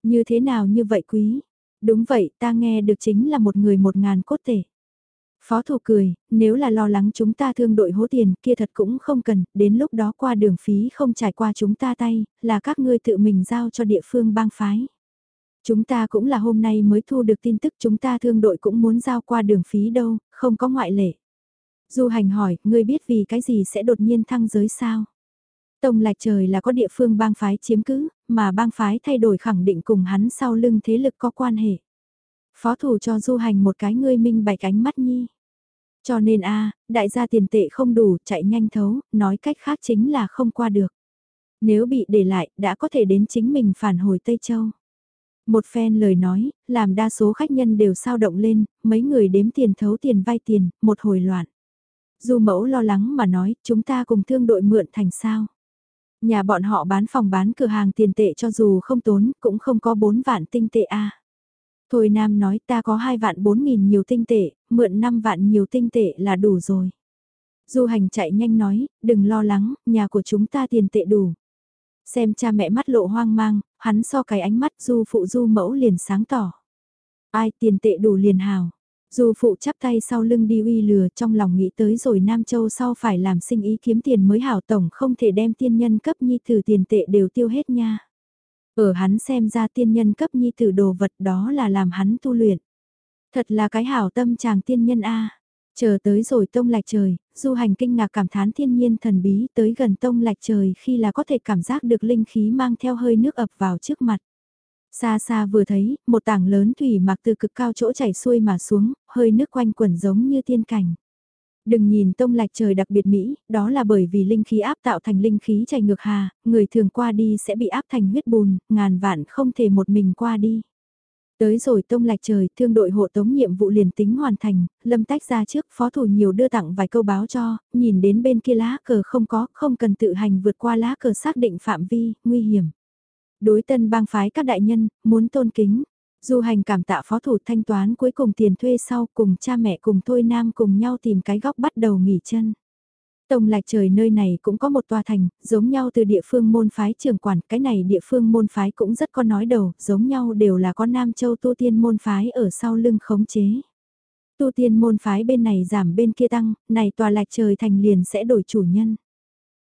Như thế nào như vậy quý? Đúng vậy, ta nghe được chính là một người một ngàn cốt tể. Phó thủ cười, nếu là lo lắng chúng ta thương đội hố tiền kia thật cũng không cần, đến lúc đó qua đường phí không trải qua chúng ta tay, là các ngươi tự mình giao cho địa phương bang phái. Chúng ta cũng là hôm nay mới thu được tin tức chúng ta thương đội cũng muốn giao qua đường phí đâu, không có ngoại lệ. Du hành hỏi, ngươi biết vì cái gì sẽ đột nhiên thăng giới sao? Tông Lạch Trời là có địa phương bang phái chiếm cứ, mà bang phái thay đổi khẳng định cùng hắn sau lưng thế lực có quan hệ. Phó thủ cho du hành một cái ngươi minh bạch ánh mắt nhi. Cho nên a đại gia tiền tệ không đủ, chạy nhanh thấu, nói cách khác chính là không qua được. Nếu bị để lại, đã có thể đến chính mình phản hồi Tây Châu. Một phen lời nói, làm đa số khách nhân đều sao động lên, mấy người đếm tiền thấu tiền vay tiền, một hồi loạn. Du mẫu lo lắng mà nói, chúng ta cùng thương đội mượn thành sao. Nhà bọn họ bán phòng bán cửa hàng tiền tệ cho dù không tốn, cũng không có 4 vạn tinh tệ a. Thôi Nam nói ta có 2 vạn 4 nghìn nhiều tinh tệ, mượn 5 vạn nhiều tinh tệ là đủ rồi. Du hành chạy nhanh nói, đừng lo lắng, nhà của chúng ta tiền tệ đủ. Xem cha mẹ mắt lộ hoang mang, hắn so cái ánh mắt du phụ du mẫu liền sáng tỏ. Ai tiền tệ đủ liền hào. Du phụ chắp tay sau lưng đi uy lừa trong lòng nghĩ tới rồi Nam Châu sau phải làm sinh ý kiếm tiền mới hảo tổng không thể đem tiên nhân cấp nhi từ tiền tệ đều tiêu hết nha. Ở hắn xem ra tiên nhân cấp nhi tử đồ vật đó là làm hắn tu luyện. Thật là cái hảo tâm chàng tiên nhân A. Chờ tới rồi tông lạch trời, du hành kinh ngạc cảm thán thiên nhiên thần bí tới gần tông lạch trời khi là có thể cảm giác được linh khí mang theo hơi nước ập vào trước mặt. Xa xa vừa thấy, một tảng lớn thủy mạc từ cực cao chỗ chảy xuôi mà xuống, hơi nước quanh quẩn giống như tiên cảnh. Đừng nhìn tông lạch trời đặc biệt Mỹ, đó là bởi vì linh khí áp tạo thành linh khí chảy ngược hà, người thường qua đi sẽ bị áp thành huyết bùn, ngàn vạn không thể một mình qua đi. Tới rồi tông lạch trời, thương đội hộ tống nhiệm vụ liền tính hoàn thành, lâm tách ra trước, phó thủ nhiều đưa tặng vài câu báo cho, nhìn đến bên kia lá cờ không có, không cần tự hành vượt qua lá cờ xác định phạm vi, nguy hiểm. Đối tân bang phái các đại nhân, muốn tôn kính. Du hành cảm tạ phó thủ thanh toán cuối cùng tiền thuê sau cùng cha mẹ cùng Thôi Nam cùng nhau tìm cái góc bắt đầu nghỉ chân. Tổng lạch trời nơi này cũng có một tòa thành, giống nhau từ địa phương môn phái trường quản, cái này địa phương môn phái cũng rất có nói đầu, giống nhau đều là có Nam Châu tu tiên môn phái ở sau lưng khống chế. Tu tiên môn phái bên này giảm bên kia tăng, này tòa lạch trời thành liền sẽ đổi chủ nhân.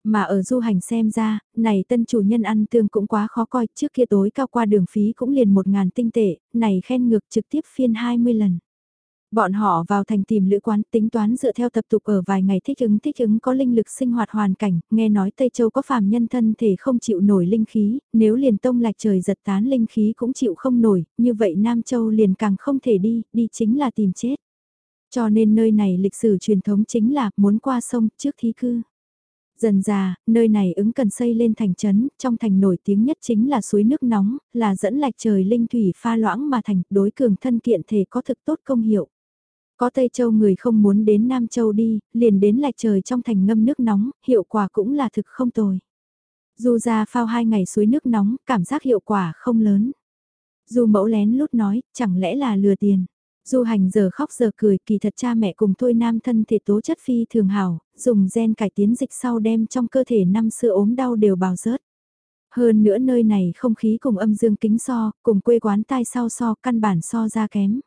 Mà ở du hành xem ra, này tân chủ nhân ăn tương cũng quá khó coi, trước kia tối cao qua đường phí cũng liền một ngàn tinh tệ, này khen ngược trực tiếp phiên 20 lần. Bọn họ vào thành tìm lữ quán tính toán dựa theo tập tục ở vài ngày thích ứng thích ứng có linh lực sinh hoạt hoàn cảnh, nghe nói Tây Châu có phàm nhân thân thể không chịu nổi linh khí, nếu liền tông lạch trời giật tán linh khí cũng chịu không nổi, như vậy Nam Châu liền càng không thể đi, đi chính là tìm chết. Cho nên nơi này lịch sử truyền thống chính là muốn qua sông trước thí cư. Dần già, nơi này ứng cần xây lên thành trấn, trong thành nổi tiếng nhất chính là suối nước nóng, là dẫn lạch trời linh thủy pha loãng mà thành đối cường thân kiện thể có thực tốt công hiệu. Có Tây Châu người không muốn đến Nam Châu đi, liền đến lạch trời trong thành ngâm nước nóng, hiệu quả cũng là thực không tồi. Dù ra phao hai ngày suối nước nóng, cảm giác hiệu quả không lớn. Dù mẫu lén lút nói, chẳng lẽ là lừa tiền. Du hành giờ khóc giờ cười, kỳ thật cha mẹ cùng thôi nam thân thể tố chất phi thường hảo, dùng gen cải tiến dịch sau đem trong cơ thể năm xưa ốm đau đều bào rớt. Hơn nữa nơi này không khí cùng âm dương kính so, cùng quê quán tai sau so, căn bản so ra kém.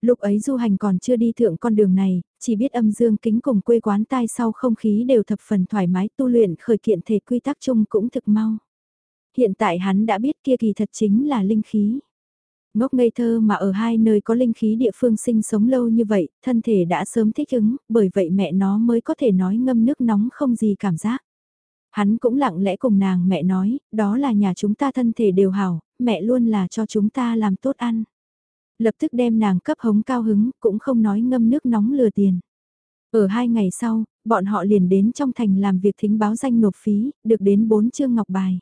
Lúc ấy du hành còn chưa đi thượng con đường này, chỉ biết âm dương kính cùng quê quán tai sau không khí đều thập phần thoải mái tu luyện khởi kiện thể quy tắc chung cũng thực mau. Hiện tại hắn đã biết kia kỳ thật chính là linh khí. Ngốc ngây thơ mà ở hai nơi có linh khí địa phương sinh sống lâu như vậy, thân thể đã sớm thích ứng, bởi vậy mẹ nó mới có thể nói ngâm nước nóng không gì cảm giác. Hắn cũng lặng lẽ cùng nàng mẹ nói, đó là nhà chúng ta thân thể đều hảo, mẹ luôn là cho chúng ta làm tốt ăn. Lập tức đem nàng cấp hống cao hứng, cũng không nói ngâm nước nóng lừa tiền. Ở hai ngày sau, bọn họ liền đến trong thành làm việc thính báo danh nộp phí, được đến bốn chương ngọc bài.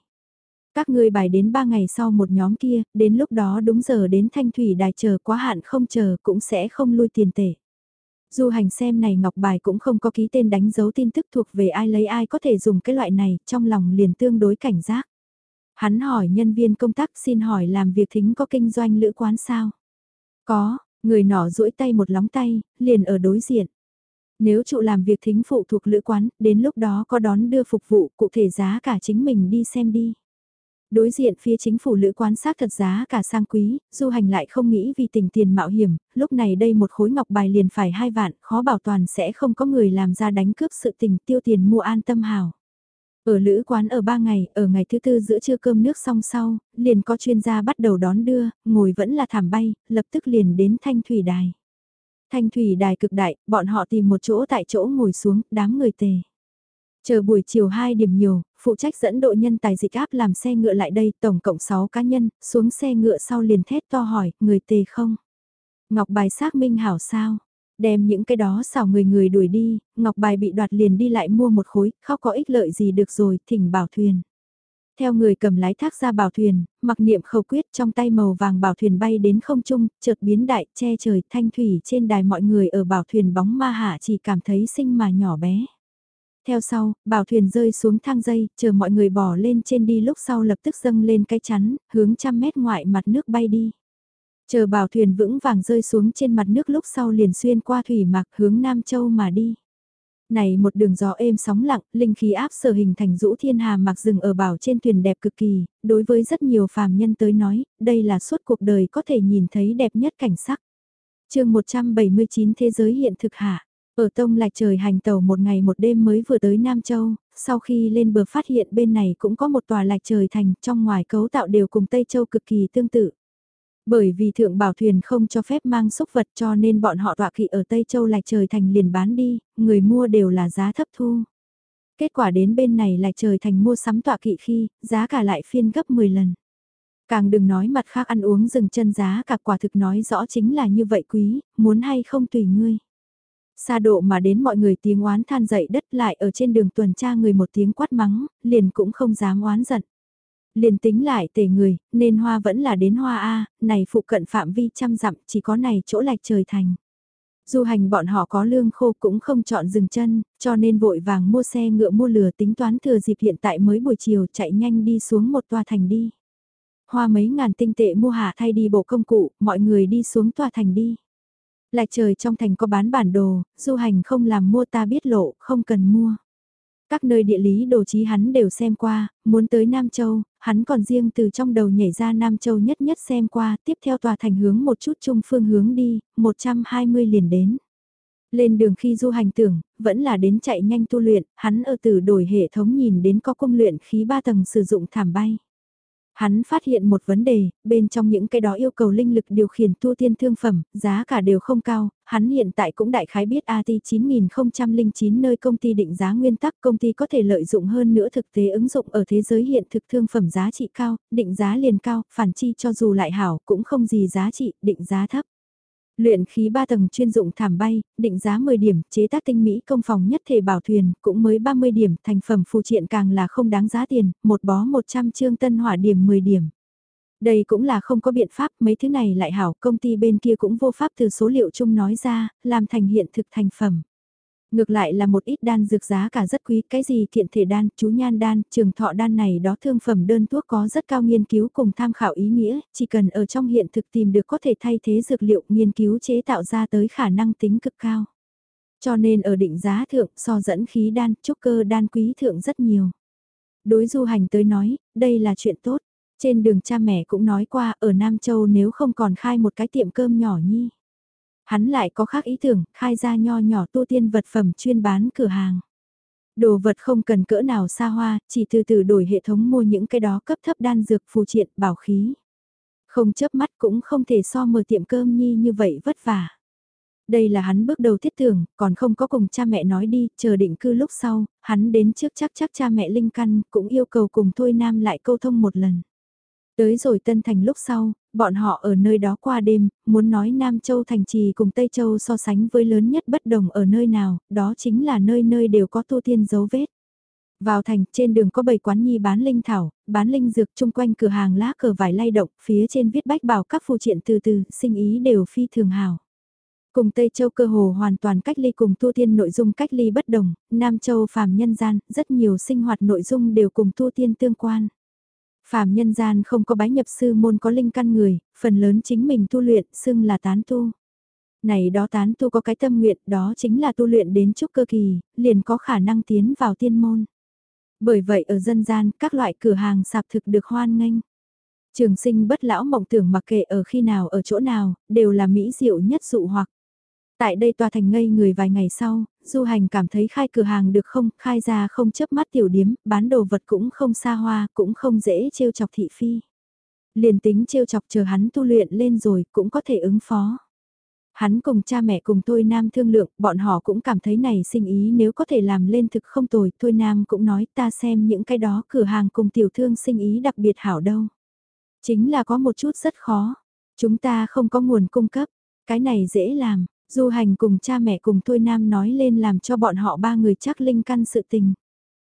Các ngươi bài đến ba ngày sau một nhóm kia, đến lúc đó đúng giờ đến thanh thủy đài chờ quá hạn không chờ cũng sẽ không lui tiền tệ. Du hành xem này ngọc bài cũng không có ký tên đánh dấu tin tức thuộc về ai lấy ai có thể dùng cái loại này, trong lòng liền tương đối cảnh giác. Hắn hỏi nhân viên công tác xin hỏi làm việc thính có kinh doanh lữ quán sao? Có, người nọ duỗi tay một lóng tay, liền ở đối diện. Nếu trụ làm việc thính phụ thuộc lữ quán, đến lúc đó có đón đưa phục vụ cụ thể giá cả chính mình đi xem đi. Đối diện phía chính phủ lữ quán sát thật giá cả sang quý, du hành lại không nghĩ vì tình tiền mạo hiểm, lúc này đây một khối ngọc bài liền phải hai vạn, khó bảo toàn sẽ không có người làm ra đánh cướp sự tình tiêu tiền mua an tâm hào. Ở lữ quán ở ba ngày, ở ngày thứ tư giữa trưa cơm nước xong sau, liền có chuyên gia bắt đầu đón đưa, ngồi vẫn là thảm bay, lập tức liền đến thanh thủy đài. Thanh thủy đài cực đại, bọn họ tìm một chỗ tại chỗ ngồi xuống, đám người tề. Chờ buổi chiều 2 điểm nhiều, phụ trách dẫn đội nhân tài dịch áp làm xe ngựa lại đây, tổng cộng 6 cá nhân, xuống xe ngựa sau liền thét to hỏi, người tề không? Ngọc bài xác minh hảo sao? Đem những cái đó xảo người người đuổi đi, Ngọc bài bị đoạt liền đi lại mua một khối, khóc có ích lợi gì được rồi, thỉnh bảo thuyền. Theo người cầm lái thác ra bảo thuyền, mặc niệm khẩu quyết trong tay màu vàng bảo thuyền bay đến không trung, chợt biến đại, che trời, thanh thủy trên đài mọi người ở bảo thuyền bóng ma hạ chỉ cảm thấy sinh mà nhỏ bé. Theo sau, bảo thuyền rơi xuống thang dây, chờ mọi người bỏ lên trên đi lúc sau lập tức dâng lên cái chắn, hướng trăm mét ngoại mặt nước bay đi. Chờ bảo thuyền vững vàng rơi xuống trên mặt nước lúc sau liền xuyên qua thủy mạc hướng Nam Châu mà đi. Này một đường gió êm sóng lặng, linh khí áp sở hình thành rũ thiên hà mặc rừng ở bảo trên thuyền đẹp cực kỳ, đối với rất nhiều phàm nhân tới nói, đây là suốt cuộc đời có thể nhìn thấy đẹp nhất cảnh sắc. chương 179 Thế giới hiện thực hạ, ở tông lạch trời hành tàu một ngày một đêm mới vừa tới Nam Châu, sau khi lên bờ phát hiện bên này cũng có một tòa lạch trời thành trong ngoài cấu tạo đều cùng Tây Châu cực kỳ tương tự. Bởi vì thượng bảo thuyền không cho phép mang xúc vật cho nên bọn họ tọa kỵ ở Tây Châu lạch trời thành liền bán đi, người mua đều là giá thấp thu. Kết quả đến bên này lạch trời thành mua sắm tọa kỵ khi, giá cả lại phiên gấp 10 lần. Càng đừng nói mặt khác ăn uống dừng chân giá cả quả thực nói rõ chính là như vậy quý, muốn hay không tùy ngươi. Xa độ mà đến mọi người tiếng oán than dậy đất lại ở trên đường tuần tra người một tiếng quát mắng, liền cũng không dám oán giận liền tính lại tề người, nên hoa vẫn là đến hoa A, này phụ cận phạm vi trăm dặm chỉ có này chỗ lạch trời thành. Du hành bọn họ có lương khô cũng không chọn dừng chân, cho nên vội vàng mua xe ngựa mua lừa tính toán thừa dịp hiện tại mới buổi chiều chạy nhanh đi xuống một tòa thành đi. Hoa mấy ngàn tinh tệ mua hạ thay đi bộ công cụ, mọi người đi xuống tòa thành đi lại trời trong thành có bán bản đồ, du hành không làm mua ta biết lộ, không cần mua. Các nơi địa lý đồ chí hắn đều xem qua, muốn tới Nam Châu, hắn còn riêng từ trong đầu nhảy ra Nam Châu nhất nhất xem qua, tiếp theo tòa thành hướng một chút trung phương hướng đi, 120 liền đến. Lên đường khi du hành tưởng, vẫn là đến chạy nhanh tu luyện, hắn ở từ đổi hệ thống nhìn đến có công luyện khí ba tầng sử dụng thảm bay. Hắn phát hiện một vấn đề, bên trong những cái đó yêu cầu linh lực điều khiển tu tiên thương phẩm, giá cả đều không cao, hắn hiện tại cũng đại khái biết AT 9009 nơi công ty định giá nguyên tắc công ty có thể lợi dụng hơn nữa thực tế ứng dụng ở thế giới hiện thực thương phẩm giá trị cao, định giá liền cao, phản chi cho dù lại hảo cũng không gì giá trị, định giá thấp. Luyện khí 3 tầng chuyên dụng thảm bay, định giá 10 điểm, chế tác tinh mỹ công phòng nhất thể bảo thuyền, cũng mới 30 điểm, thành phẩm phù triện càng là không đáng giá tiền, một bó 100 chương tân hỏa điểm 10 điểm. Đây cũng là không có biện pháp, mấy thứ này lại hảo, công ty bên kia cũng vô pháp từ số liệu chung nói ra, làm thành hiện thực thành phẩm. Ngược lại là một ít đan dược giá cả rất quý, cái gì kiện thể đan, chú nhan đan, trường thọ đan này đó thương phẩm đơn thuốc có rất cao nghiên cứu cùng tham khảo ý nghĩa, chỉ cần ở trong hiện thực tìm được có thể thay thế dược liệu nghiên cứu chế tạo ra tới khả năng tính cực cao. Cho nên ở định giá thượng so dẫn khí đan, trúc cơ đan quý thượng rất nhiều. Đối du hành tới nói, đây là chuyện tốt. Trên đường cha mẹ cũng nói qua ở Nam Châu nếu không còn khai một cái tiệm cơm nhỏ nhi. Hắn lại có khác ý tưởng, khai ra nho nhỏ tu tiên vật phẩm chuyên bán cửa hàng. Đồ vật không cần cỡ nào xa hoa, chỉ từ từ đổi hệ thống mua những cái đó cấp thấp đan dược phù triện, bảo khí. Không chớp mắt cũng không thể so mở tiệm cơm nhi như vậy vất vả. Đây là hắn bước đầu thiết tưởng, còn không có cùng cha mẹ nói đi, chờ định cư lúc sau, hắn đến trước chắc chắc cha mẹ Linh Căn cũng yêu cầu cùng Thôi Nam lại câu thông một lần. Tới rồi Tân Thành lúc sau, bọn họ ở nơi đó qua đêm, muốn nói Nam Châu Thành Trì cùng Tây Châu so sánh với lớn nhất bất đồng ở nơi nào, đó chính là nơi nơi đều có tu tiên dấu vết. Vào thành, trên đường có bầy quán nhi bán linh thảo, bán linh dược chung quanh cửa hàng lá cờ vải lay động, phía trên viết bách bảo các phù triện từ từ, sinh ý đều phi thường hào. Cùng Tây Châu cơ hồ hoàn toàn cách ly cùng tu tiên nội dung cách ly bất đồng, Nam Châu phàm nhân gian, rất nhiều sinh hoạt nội dung đều cùng tu tiên tương quan. Phàm nhân gian không có bái nhập sư môn có linh căn người, phần lớn chính mình tu luyện, xưng là tán tu. Này đó tán tu có cái tâm nguyện, đó chính là tu luyện đến trúc cơ kỳ, liền có khả năng tiến vào tiên môn. Bởi vậy ở dân gian, các loại cửa hàng sạp thực được hoan nghênh. Trường sinh bất lão mộng tưởng mặc kệ ở khi nào ở chỗ nào, đều là mỹ diệu nhất dụ hoặc. Tại đây tòa thành ngây người vài ngày sau, du hành cảm thấy khai cửa hàng được không, khai ra không chấp mắt tiểu điếm, bán đồ vật cũng không xa hoa, cũng không dễ trêu chọc thị phi. Liền tính trêu chọc chờ hắn tu luyện lên rồi cũng có thể ứng phó. Hắn cùng cha mẹ cùng tôi Nam thương lượng, bọn họ cũng cảm thấy này sinh ý nếu có thể làm lên thực không tồi. Tôi Nam cũng nói ta xem những cái đó cửa hàng cùng tiểu thương sinh ý đặc biệt hảo đâu. Chính là có một chút rất khó. Chúng ta không có nguồn cung cấp. Cái này dễ làm. Du hành cùng cha mẹ cùng Thôi Nam nói lên làm cho bọn họ ba người chắc linh căn sự tình.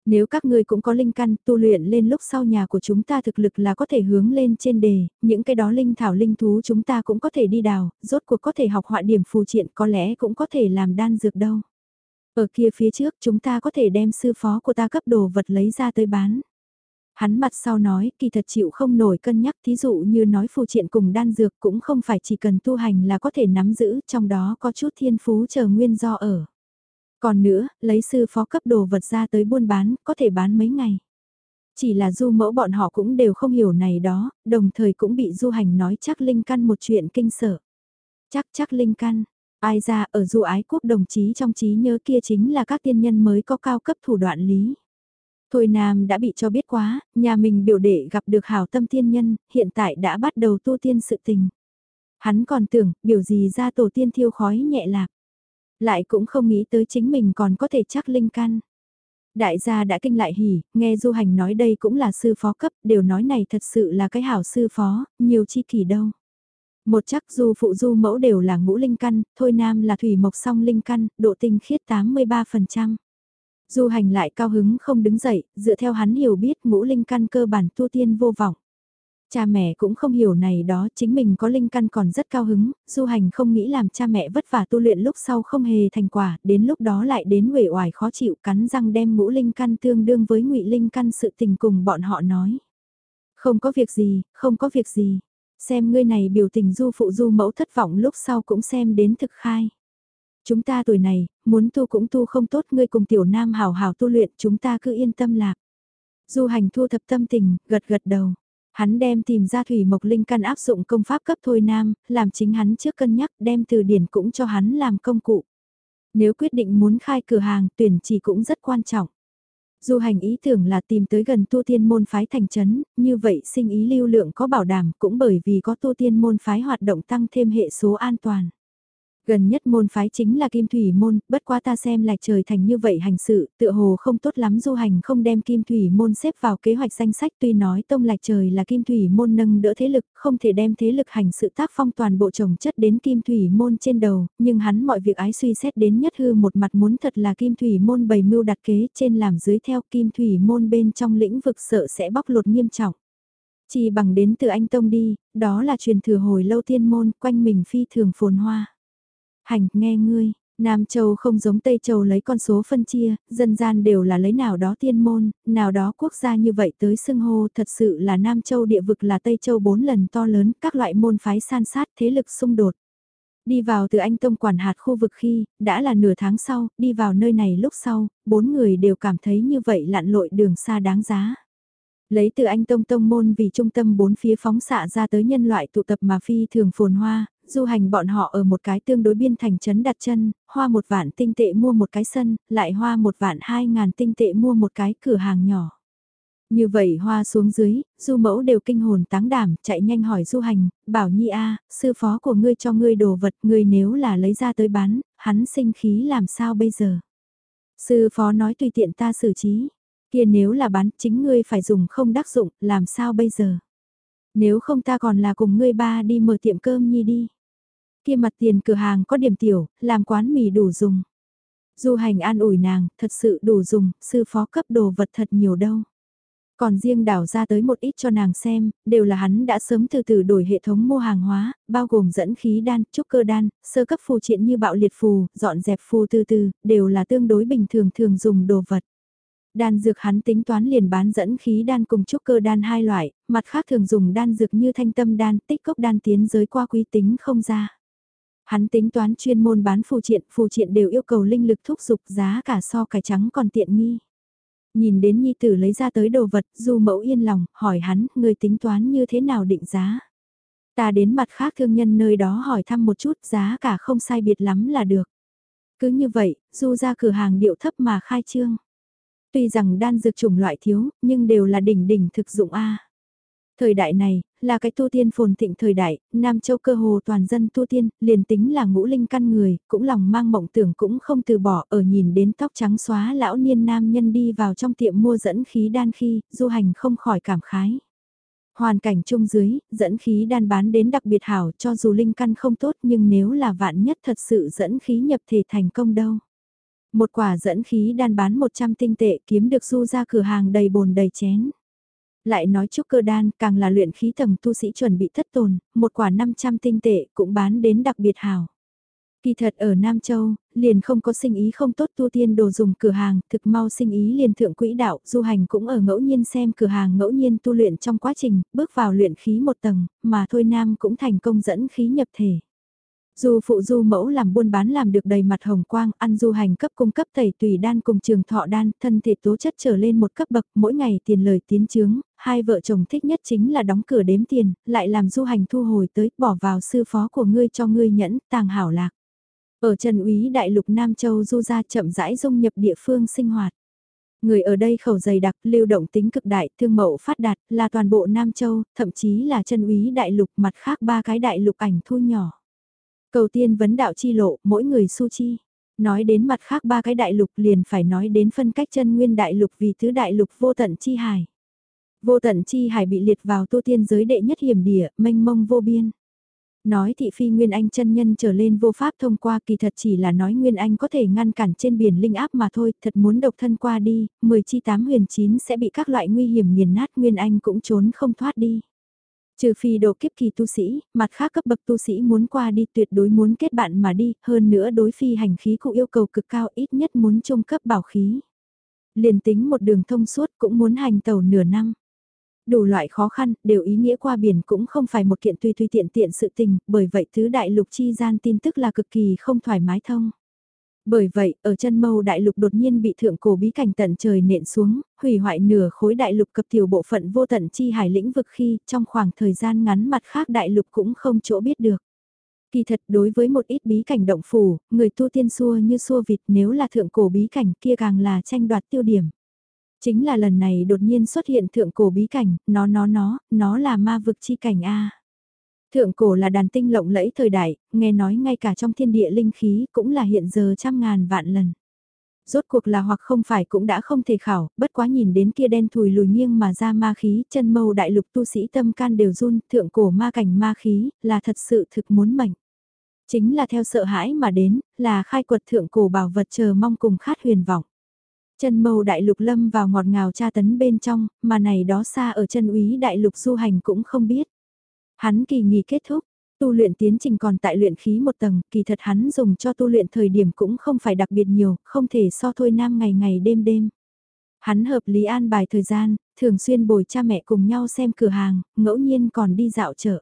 Nếu các ngươi cũng có linh căn tu luyện lên lúc sau nhà của chúng ta thực lực là có thể hướng lên trên đề, những cái đó linh thảo linh thú chúng ta cũng có thể đi đào, rốt cuộc có thể học họa điểm phù triện có lẽ cũng có thể làm đan dược đâu. Ở kia phía trước chúng ta có thể đem sư phó của ta cấp đồ vật lấy ra tới bán. Hắn mặt sau nói, kỳ thật chịu không nổi cân nhắc thí dụ như nói phù triện cùng đan dược cũng không phải chỉ cần tu hành là có thể nắm giữ, trong đó có chút thiên phú chờ nguyên do ở. Còn nữa, lấy sư phó cấp đồ vật ra tới buôn bán, có thể bán mấy ngày. Chỉ là du mẫu bọn họ cũng đều không hiểu này đó, đồng thời cũng bị du hành nói chắc linh căn một chuyện kinh sợ. Chắc chắc linh căn, ai ra ở du ái quốc đồng chí trong trí nhớ kia chính là các tiên nhân mới có cao cấp thủ đoạn lý. Thôi Nam đã bị cho biết quá, nhà mình biểu đệ gặp được hảo tâm tiên nhân, hiện tại đã bắt đầu tu tiên sự tình. Hắn còn tưởng, biểu gì ra tổ tiên thiêu khói nhẹ lạc. Lại cũng không nghĩ tới chính mình còn có thể chắc linh căn. Đại gia đã kinh lại hỉ, nghe du hành nói đây cũng là sư phó cấp, đều nói này thật sự là cái hảo sư phó, nhiều chi kỷ đâu. Một chắc du phụ du mẫu đều là ngũ linh căn, thôi nam là thủy mộc song linh căn, độ tinh khiết 83%. Du hành lại cao hứng không đứng dậy, dựa theo hắn hiểu biết ngũ linh căn cơ bản tu tiên vô vọng. Cha mẹ cũng không hiểu này đó, chính mình có linh căn còn rất cao hứng, du hành không nghĩ làm cha mẹ vất vả tu luyện lúc sau không hề thành quả, đến lúc đó lại đến uể oải khó chịu cắn răng đem ngũ linh căn tương đương với ngụy linh căn sự tình cùng bọn họ nói. Không có việc gì, không có việc gì, xem ngươi này biểu tình du phụ du mẫu thất vọng lúc sau cũng xem đến thực khai. Chúng ta tuổi này, muốn tu cũng tu không tốt ngươi cùng tiểu nam hào hào tu luyện chúng ta cứ yên tâm lạc. Du hành thu thập tâm tình, gật gật đầu. Hắn đem tìm ra thủy mộc linh căn áp dụng công pháp cấp thôi nam, làm chính hắn trước cân nhắc đem từ điển cũng cho hắn làm công cụ. Nếu quyết định muốn khai cửa hàng tuyển chỉ cũng rất quan trọng. Du hành ý tưởng là tìm tới gần tu tiên môn phái thành trấn, như vậy sinh ý lưu lượng có bảo đảm cũng bởi vì có tu tiên môn phái hoạt động tăng thêm hệ số an toàn. Gần nhất môn phái chính là kim thủy môn, bất quá ta xem lạch trời thành như vậy hành sự, tựa hồ không tốt lắm du hành không đem kim thủy môn xếp vào kế hoạch danh sách tuy nói tông lạch trời là kim thủy môn nâng đỡ thế lực, không thể đem thế lực hành sự tác phong toàn bộ trồng chất đến kim thủy môn trên đầu, nhưng hắn mọi việc ái suy xét đến nhất hư một mặt muốn thật là kim thủy môn bày mưu đặt kế trên làm dưới theo kim thủy môn bên trong lĩnh vực sợ sẽ bóc lột nghiêm trọng. Chỉ bằng đến từ anh Tông đi, đó là truyền thừa hồi lâu tiên môn quanh mình phi thường phồn hoa. Hành, nghe ngươi, Nam Châu không giống Tây Châu lấy con số phân chia, dân gian đều là lấy nào đó tiên môn, nào đó quốc gia như vậy tới xưng hô thật sự là Nam Châu địa vực là Tây Châu bốn lần to lớn, các loại môn phái san sát thế lực xung đột. Đi vào từ anh Tông quản hạt khu vực khi, đã là nửa tháng sau, đi vào nơi này lúc sau, bốn người đều cảm thấy như vậy lặn lội đường xa đáng giá. Lấy từ anh Tông Tông môn vì trung tâm bốn phía phóng xạ ra tới nhân loại tụ tập mà phi thường phồn hoa, du hành bọn họ ở một cái tương đối biên thành trấn đặt chân, hoa một vạn tinh tệ mua một cái sân, lại hoa một vạn hai ngàn tinh tệ mua một cái cửa hàng nhỏ. Như vậy hoa xuống dưới, du mẫu đều kinh hồn táng đảm, chạy nhanh hỏi du hành, bảo nhi a sư phó của ngươi cho ngươi đồ vật, ngươi nếu là lấy ra tới bán, hắn sinh khí làm sao bây giờ? Sư phó nói tùy tiện ta xử trí, kia nếu là bán chính ngươi phải dùng không đắc dụng, làm sao bây giờ? Nếu không ta còn là cùng ngươi ba đi mở tiệm cơm nhi đi kia mặt tiền cửa hàng có điểm tiểu, làm quán mì đủ dùng. Du hành an ủi nàng, thật sự đủ dùng, sư phó cấp đồ vật thật nhiều đâu. Còn riêng đảo ra tới một ít cho nàng xem, đều là hắn đã sớm từ từ đổi hệ thống mua hàng hóa, bao gồm dẫn khí đan, trúc cơ đan, sơ cấp phù triện như bạo liệt phù, dọn dẹp phù từ từ, đều là tương đối bình thường thường dùng đồ vật. Đan dược hắn tính toán liền bán dẫn khí đan cùng trúc cơ đan hai loại, mặt khác thường dùng đan dược như thanh tâm đan, tích cốc đan tiến giới qua quý tính không ra. Hắn tính toán chuyên môn bán phù triện, phù triện đều yêu cầu linh lực thúc dục giá cả so cải trắng còn tiện nghi. Nhìn đến nhi tử lấy ra tới đồ vật, du mẫu yên lòng, hỏi hắn, người tính toán như thế nào định giá. Ta đến mặt khác thương nhân nơi đó hỏi thăm một chút giá cả không sai biệt lắm là được. Cứ như vậy, du ra cửa hàng điệu thấp mà khai trương. Tuy rằng đan dược chủng loại thiếu, nhưng đều là đỉnh đỉnh thực dụng A. Thời đại này, là cái tu tiên phồn thịnh thời đại, Nam Châu cơ hồ toàn dân tu tiên, liền tính là ngũ linh căn người, cũng lòng mang mộng tưởng cũng không từ bỏ ở nhìn đến tóc trắng xóa lão niên nam nhân đi vào trong tiệm mua dẫn khí đan khi, du hành không khỏi cảm khái. Hoàn cảnh chung dưới, dẫn khí đan bán đến đặc biệt hảo cho dù linh căn không tốt nhưng nếu là vạn nhất thật sự dẫn khí nhập thể thành công đâu. Một quả dẫn khí đan bán 100 tinh tệ kiếm được du ra cửa hàng đầy bồn đầy chén. Lại nói trúc cơ đan càng là luyện khí tầng tu sĩ chuẩn bị thất tồn, một quả 500 tinh tệ cũng bán đến đặc biệt hảo. Kỳ thật ở Nam Châu, liền không có sinh ý không tốt tu tiên đồ dùng cửa hàng, thực mau sinh ý liền thượng quỹ đạo, du hành cũng ở ngẫu nhiên xem cửa hàng ngẫu nhiên tu luyện trong quá trình, bước vào luyện khí một tầng, mà thôi Nam cũng thành công dẫn khí nhập thể. Du phụ du mẫu làm buôn bán làm được đầy mặt hồng quang, ăn du hành cấp cung cấp tẩy tùy đan cùng trường thọ đan, thân thể tố chất trở lên một cấp bậc, mỗi ngày tiền lời tiến trướng, hai vợ chồng thích nhất chính là đóng cửa đếm tiền, lại làm du hành thu hồi tới, bỏ vào sư phó của ngươi cho ngươi nhẫn, tàng hảo lạc. Ở Trần Úy Đại Lục Nam Châu du ra chậm rãi dung nhập địa phương sinh hoạt. Người ở đây khẩu dày đặc, lưu động tính cực đại, thương mậu phát đạt, là toàn bộ Nam Châu, thậm chí là chân úy đại lục mặt khác ba cái đại lục ảnh thu nhỏ. Cầu tiên vấn đạo chi lộ, mỗi người su chi. Nói đến mặt khác ba cái đại lục liền phải nói đến phân cách chân nguyên đại lục vì thứ đại lục vô tận chi hải. Vô tận chi hải bị liệt vào tu tiên giới đệ nhất hiểm địa, mênh mông vô biên. Nói thị phi Nguyên Anh chân nhân trở lên vô pháp thông qua kỳ thật chỉ là nói Nguyên Anh có thể ngăn cản trên biển linh áp mà thôi, thật muốn độc thân qua đi, 10 chi 8 huyền 9 sẽ bị các loại nguy hiểm nghiền nát Nguyên Anh cũng trốn không thoát đi. Trừ phi độ kiếp kỳ tu sĩ, mặt khác cấp bậc tu sĩ muốn qua đi tuyệt đối muốn kết bạn mà đi, hơn nữa đối phi hành khí cụ yêu cầu cực cao ít nhất muốn trung cấp bảo khí. Liền tính một đường thông suốt cũng muốn hành tàu nửa năm. Đủ loại khó khăn, đều ý nghĩa qua biển cũng không phải một kiện tùy tùy tiện tiện sự tình, bởi vậy thứ đại lục chi gian tin tức là cực kỳ không thoải mái thông. Bởi vậy, ở chân mâu đại lục đột nhiên bị thượng cổ bí cảnh tận trời nện xuống, hủy hoại nửa khối đại lục cập tiểu bộ phận vô tận chi hải lĩnh vực khi trong khoảng thời gian ngắn mặt khác đại lục cũng không chỗ biết được. Kỳ thật đối với một ít bí cảnh động phủ, người tu tiên xua như xua vịt nếu là thượng cổ bí cảnh kia càng là tranh đoạt tiêu điểm. Chính là lần này đột nhiên xuất hiện thượng cổ bí cảnh, nó nó nó, nó là ma vực chi cảnh A. Thượng cổ là đàn tinh lộng lẫy thời đại, nghe nói ngay cả trong thiên địa linh khí cũng là hiện giờ trăm ngàn vạn lần. Rốt cuộc là hoặc không phải cũng đã không thể khảo, bất quá nhìn đến kia đen thùi lùi nghiêng mà ra ma khí, chân mâu đại lục tu sĩ tâm can đều run, thượng cổ ma cảnh ma khí, là thật sự thực muốn mệnh. Chính là theo sợ hãi mà đến, là khai quật thượng cổ bảo vật chờ mong cùng khát huyền vọng. Chân mâu đại lục lâm vào ngọt ngào tra tấn bên trong, mà này đó xa ở chân úy đại lục du hành cũng không biết. Hắn kỳ nghỉ kết thúc, tu luyện tiến trình còn tại luyện khí một tầng, kỳ thật hắn dùng cho tu luyện thời điểm cũng không phải đặc biệt nhiều, không thể so thôi nam ngày ngày đêm đêm. Hắn hợp lý an bài thời gian, thường xuyên bồi cha mẹ cùng nhau xem cửa hàng, ngẫu nhiên còn đi dạo chợ.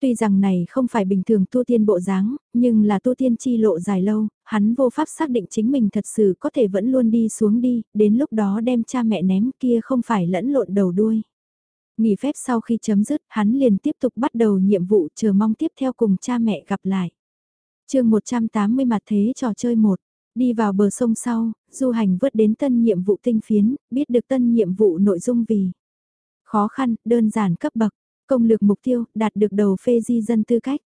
Tuy rằng này không phải bình thường tu tiên bộ dáng, nhưng là tu tiên chi lộ dài lâu, hắn vô pháp xác định chính mình thật sự có thể vẫn luôn đi xuống đi, đến lúc đó đem cha mẹ ném kia không phải lẫn lộn đầu đuôi. Nghỉ phép sau khi chấm dứt, hắn liền tiếp tục bắt đầu nhiệm vụ chờ mong tiếp theo cùng cha mẹ gặp lại. chương 180 mặt thế trò chơi 1. Đi vào bờ sông sau, du hành vớt đến tân nhiệm vụ tinh phiến, biết được tân nhiệm vụ nội dung vì khó khăn, đơn giản cấp bậc, công lược mục tiêu, đạt được đầu phê di dân tư cách.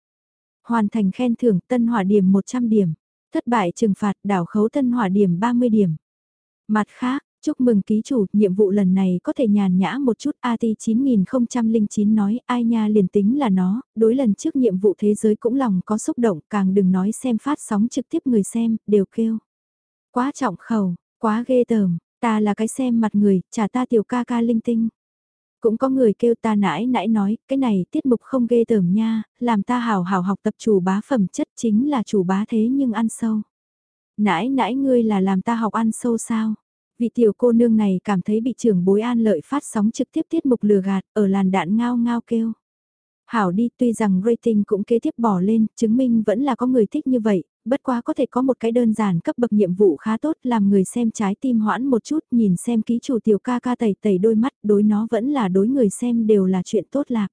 Hoàn thành khen thưởng tân hỏa điểm 100 điểm, thất bại trừng phạt đảo khấu tân hỏa điểm 30 điểm. Mặt khác, Chúc mừng ký chủ, nhiệm vụ lần này có thể nhàn nhã một chút AT 9009 nói ai nha liền tính là nó, đối lần trước nhiệm vụ thế giới cũng lòng có xúc động, càng đừng nói xem phát sóng trực tiếp người xem, đều kêu. Quá trọng khẩu, quá ghê tởm, ta là cái xem mặt người, trả ta tiểu ca ca linh tinh. Cũng có người kêu ta nãi nãi nói, cái này tiết mục không ghê tởm nha, làm ta hào hào học tập chủ bá phẩm chất chính là chủ bá thế nhưng ăn sâu. Nãi nãi ngươi là làm ta học ăn sâu sao? Vị tiểu cô nương này cảm thấy bị trưởng bối an lợi phát sóng trực tiếp tiết mục lừa gạt, ở làn đạn ngao ngao kêu. Hảo đi tuy rằng rating cũng kế tiếp bỏ lên, chứng minh vẫn là có người thích như vậy, bất quá có thể có một cái đơn giản cấp bậc nhiệm vụ khá tốt làm người xem trái tim hoãn một chút nhìn xem ký chủ tiểu ca ca tẩy tẩy đôi mắt đối nó vẫn là đối người xem đều là chuyện tốt lạc.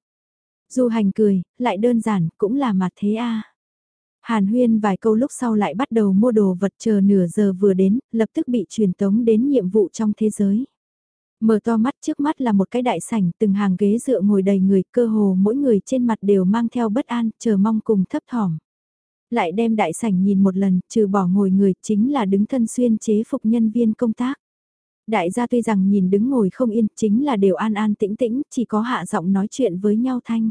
Du hành cười, lại đơn giản cũng là mặt thế a Hàn huyên vài câu lúc sau lại bắt đầu mua đồ vật chờ nửa giờ vừa đến, lập tức bị truyền tống đến nhiệm vụ trong thế giới. Mở to mắt trước mắt là một cái đại sảnh từng hàng ghế dựa ngồi đầy người cơ hồ mỗi người trên mặt đều mang theo bất an, chờ mong cùng thấp thỏm. Lại đem đại sảnh nhìn một lần, trừ bỏ ngồi người chính là đứng thân xuyên chế phục nhân viên công tác. Đại gia tuy rằng nhìn đứng ngồi không yên chính là đều an an tĩnh tĩnh, chỉ có hạ giọng nói chuyện với nhau thanh.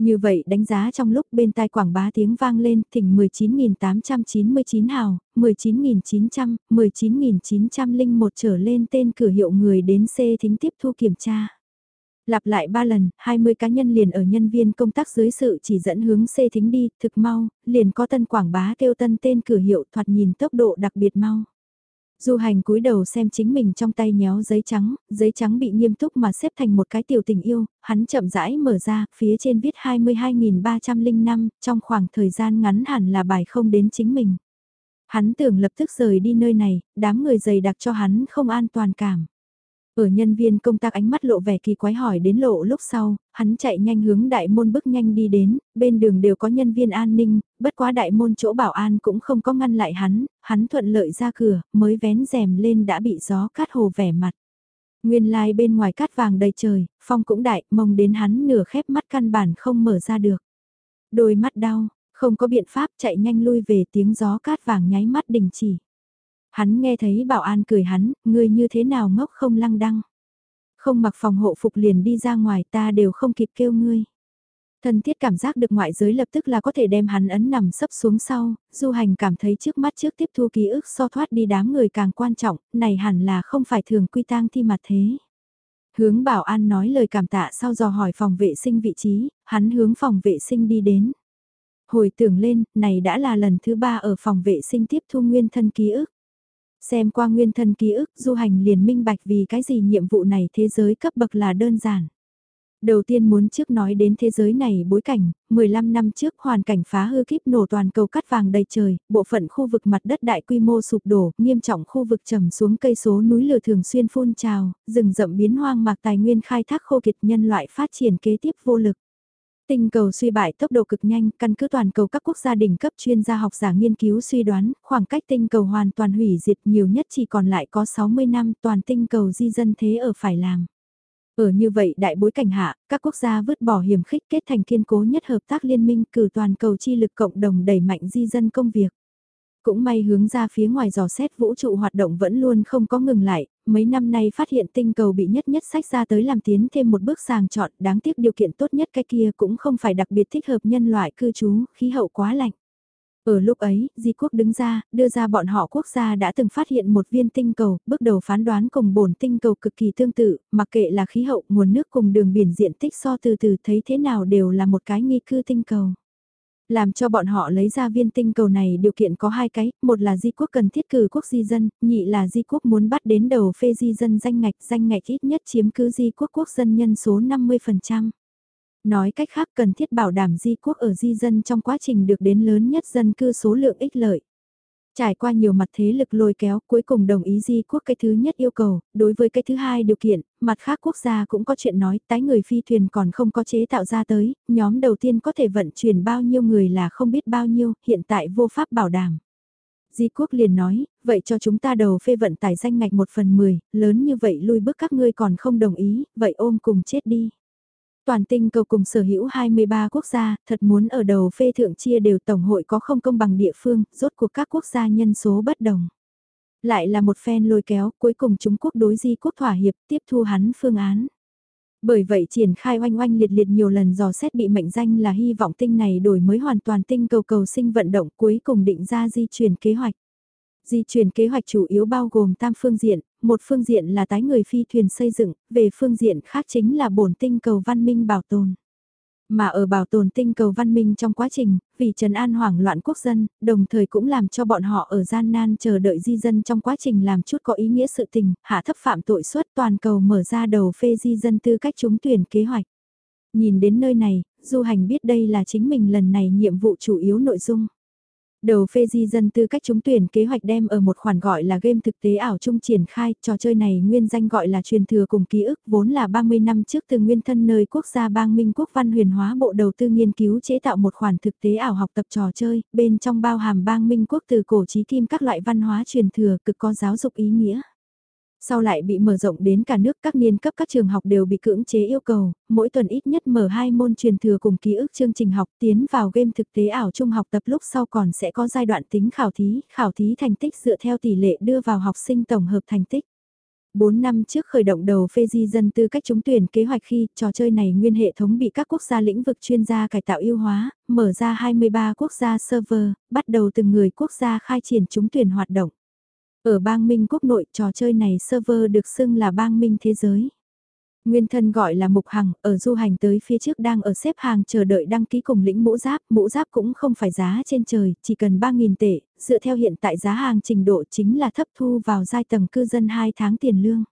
Như vậy đánh giá trong lúc bên tai quảng bá tiếng vang lên thỉnh 19.899 hào, 19.900, 19.901 trở lên tên cửa hiệu người đến C thính tiếp thu kiểm tra. Lặp lại 3 lần, 20 cá nhân liền ở nhân viên công tác dưới sự chỉ dẫn hướng C thính đi, thực mau, liền có tân quảng bá kêu tân tên cửa hiệu thoạt nhìn tốc độ đặc biệt mau. Du hành cúi đầu xem chính mình trong tay nhéo giấy trắng, giấy trắng bị nghiêm túc mà xếp thành một cái tiểu tình yêu, hắn chậm rãi mở ra, phía trên viết 22.305, trong khoảng thời gian ngắn hẳn là bài không đến chính mình. Hắn tưởng lập tức rời đi nơi này, đám người dày đặc cho hắn không an toàn cảm. Ở nhân viên công tác ánh mắt lộ vẻ kỳ quái hỏi đến lộ lúc sau, hắn chạy nhanh hướng đại môn bước nhanh đi đến, bên đường đều có nhân viên an ninh, bất quá đại môn chỗ bảo an cũng không có ngăn lại hắn, hắn thuận lợi ra cửa, mới vén rèm lên đã bị gió cát hồ vẻ mặt. Nguyên lai like bên ngoài cát vàng đầy trời, phong cũng đại, mông đến hắn nửa khép mắt căn bản không mở ra được. Đôi mắt đau, không có biện pháp chạy nhanh lui về tiếng gió cát vàng nháy mắt đình chỉ. Hắn nghe thấy bảo an cười hắn, ngươi như thế nào ngốc không lăng đăng. Không mặc phòng hộ phục liền đi ra ngoài ta đều không kịp kêu ngươi. Thân thiết cảm giác được ngoại giới lập tức là có thể đem hắn ấn nằm sấp xuống sau, du hành cảm thấy trước mắt trước tiếp thu ký ức so thoát đi đám người càng quan trọng, này hẳn là không phải thường quy tang thi mặt thế. Hướng bảo an nói lời cảm tạ sau dò hỏi phòng vệ sinh vị trí, hắn hướng phòng vệ sinh đi đến. Hồi tưởng lên, này đã là lần thứ ba ở phòng vệ sinh tiếp thu nguyên thân ký ức. Xem qua nguyên thân ký ức du hành liền minh bạch vì cái gì nhiệm vụ này thế giới cấp bậc là đơn giản. Đầu tiên muốn trước nói đến thế giới này bối cảnh, 15 năm trước hoàn cảnh phá hư kíp nổ toàn cầu cắt vàng đầy trời, bộ phận khu vực mặt đất đại quy mô sụp đổ, nghiêm trọng khu vực trầm xuống cây số núi lửa thường xuyên phun trào, rừng rậm biến hoang mạc tài nguyên khai thác khô kiệt nhân loại phát triển kế tiếp vô lực. Tinh cầu suy bại tốc độ cực nhanh, căn cứ toàn cầu các quốc gia đỉnh cấp chuyên gia học giả nghiên cứu suy đoán, khoảng cách tinh cầu hoàn toàn hủy diệt nhiều nhất chỉ còn lại có 60 năm toàn tinh cầu di dân thế ở phải làm. Ở như vậy đại bối cảnh hạ, các quốc gia vứt bỏ hiểm khích kết thành kiên cố nhất hợp tác liên minh cử toàn cầu chi lực cộng đồng đẩy mạnh di dân công việc. Cũng may hướng ra phía ngoài dò xét vũ trụ hoạt động vẫn luôn không có ngừng lại, mấy năm nay phát hiện tinh cầu bị nhất nhất sách ra tới làm tiến thêm một bước sàng chọn, đáng tiếc điều kiện tốt nhất cái kia cũng không phải đặc biệt thích hợp nhân loại cư trú, khí hậu quá lạnh. Ở lúc ấy, Di Quốc đứng ra, đưa ra bọn họ quốc gia đã từng phát hiện một viên tinh cầu, bước đầu phán đoán cùng bổn tinh cầu cực kỳ tương tự, mặc kệ là khí hậu, nguồn nước cùng đường biển diện tích so từ từ thấy thế nào đều là một cái nghi cư tinh cầu. Làm cho bọn họ lấy ra viên tinh cầu này điều kiện có hai cái, một là di quốc cần thiết cử quốc di dân, nhị là di quốc muốn bắt đến đầu phê di dân danh ngạch, danh ngạch ít nhất chiếm cứ di quốc quốc dân nhân số 50%. Nói cách khác cần thiết bảo đảm di quốc ở di dân trong quá trình được đến lớn nhất dân cư số lượng ích lợi. Trải qua nhiều mặt thế lực lôi kéo, cuối cùng đồng ý di quốc cái thứ nhất yêu cầu, đối với cái thứ hai điều kiện, mặt khác quốc gia cũng có chuyện nói, tái người phi thuyền còn không có chế tạo ra tới, nhóm đầu tiên có thể vận chuyển bao nhiêu người là không biết bao nhiêu, hiện tại vô pháp bảo đảm. Di quốc liền nói, vậy cho chúng ta đầu phê vận tải danh ngạch một phần mười, lớn như vậy lui bước các ngươi còn không đồng ý, vậy ôm cùng chết đi. Toàn tinh cầu cùng sở hữu 23 quốc gia, thật muốn ở đầu phê thượng chia đều tổng hội có không công bằng địa phương, rốt cuộc các quốc gia nhân số bất đồng. Lại là một phen lôi kéo, cuối cùng Trung Quốc đối di quốc thỏa hiệp tiếp thu hắn phương án. Bởi vậy triển khai oanh oanh liệt liệt nhiều lần dò xét bị mệnh danh là hy vọng tinh này đổi mới hoàn toàn tinh cầu cầu sinh vận động cuối cùng định ra di chuyển kế hoạch. Di chuyển kế hoạch chủ yếu bao gồm tam phương diện, một phương diện là tái người phi thuyền xây dựng, về phương diện khác chính là bổn tinh cầu văn minh bảo tồn. Mà ở bảo tồn tinh cầu văn minh trong quá trình, vì trần an hoảng loạn quốc dân, đồng thời cũng làm cho bọn họ ở gian nan chờ đợi di dân trong quá trình làm chút có ý nghĩa sự tình, hạ thấp phạm tội suất toàn cầu mở ra đầu phê di dân tư cách trúng tuyển kế hoạch. Nhìn đến nơi này, du hành biết đây là chính mình lần này nhiệm vụ chủ yếu nội dung. Đầu phê di dân tư cách trúng tuyển kế hoạch đem ở một khoản gọi là game thực tế ảo chung triển khai, trò chơi này nguyên danh gọi là truyền thừa cùng ký ức vốn là 30 năm trước từ nguyên thân nơi quốc gia bang Minh Quốc văn huyền hóa bộ đầu tư nghiên cứu chế tạo một khoản thực tế ảo học tập trò chơi, bên trong bao hàm bang Minh Quốc từ cổ chí kim các loại văn hóa truyền thừa cực có giáo dục ý nghĩa. Sau lại bị mở rộng đến cả nước các niên cấp các trường học đều bị cưỡng chế yêu cầu, mỗi tuần ít nhất mở hai môn truyền thừa cùng ký ức chương trình học tiến vào game thực tế ảo trung học tập lúc sau còn sẽ có giai đoạn tính khảo thí, khảo thí thành tích dựa theo tỷ lệ đưa vào học sinh tổng hợp thành tích. 4 năm trước khởi động đầu phê di dân tư cách trúng tuyển kế hoạch khi trò chơi này nguyên hệ thống bị các quốc gia lĩnh vực chuyên gia cải tạo ưu hóa, mở ra 23 quốc gia server, bắt đầu từng người quốc gia khai triển trúng tuyển hoạt động. Ở bang Minh quốc nội trò chơi này server được xưng là bang Minh thế giới. Nguyên thân gọi là Mục Hằng, ở du hành tới phía trước đang ở xếp hàng chờ đợi đăng ký cùng lĩnh mũ giáp, mũ giáp cũng không phải giá trên trời, chỉ cần 3.000 tệ, dựa theo hiện tại giá hàng trình độ chính là thấp thu vào giai tầng cư dân 2 tháng tiền lương.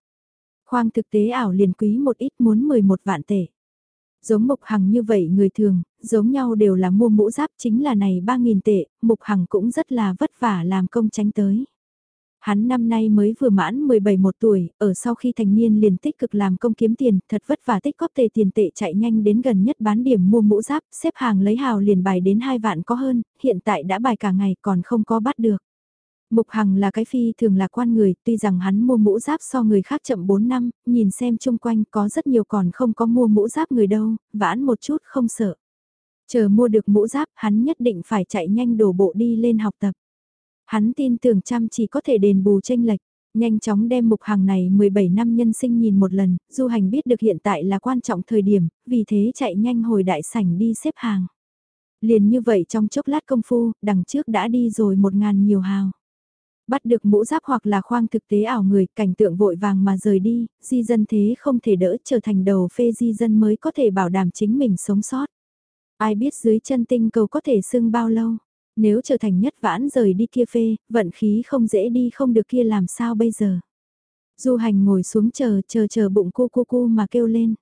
Khoang thực tế ảo liền quý một ít muốn 11 vạn tệ. Giống Mục Hằng như vậy người thường, giống nhau đều là mua mũ giáp chính là này 3.000 tệ, Mục Hằng cũng rất là vất vả làm công tránh tới. Hắn năm nay mới vừa mãn 17 một tuổi, ở sau khi thành niên liền tích cực làm công kiếm tiền, thật vất vả tích góp tề tiền tệ chạy nhanh đến gần nhất bán điểm mua mũ giáp, xếp hàng lấy hào liền bài đến 2 vạn có hơn, hiện tại đã bài cả ngày còn không có bắt được. Mục Hằng là cái phi thường là quan người, tuy rằng hắn mua mũ giáp so người khác chậm 4 năm, nhìn xem chung quanh có rất nhiều còn không có mua mũ giáp người đâu, vãn một chút không sợ. Chờ mua được mũ giáp, hắn nhất định phải chạy nhanh đổ bộ đi lên học tập. Hắn tin tưởng chăm chỉ có thể đền bù tranh lệch, nhanh chóng đem mục hàng này 17 năm nhân sinh nhìn một lần, du hành biết được hiện tại là quan trọng thời điểm, vì thế chạy nhanh hồi đại sảnh đi xếp hàng. Liền như vậy trong chốc lát công phu, đằng trước đã đi rồi một ngàn nhiều hào. Bắt được mũ giáp hoặc là khoang thực tế ảo người, cảnh tượng vội vàng mà rời đi, di dân thế không thể đỡ trở thành đầu phê di dân mới có thể bảo đảm chính mình sống sót. Ai biết dưới chân tinh cầu có thể sưng bao lâu. Nếu trở thành nhất vãn rời đi kia phê, vận khí không dễ đi không được kia làm sao bây giờ. Du hành ngồi xuống chờ, chờ chờ bụng cu cu cu mà kêu lên.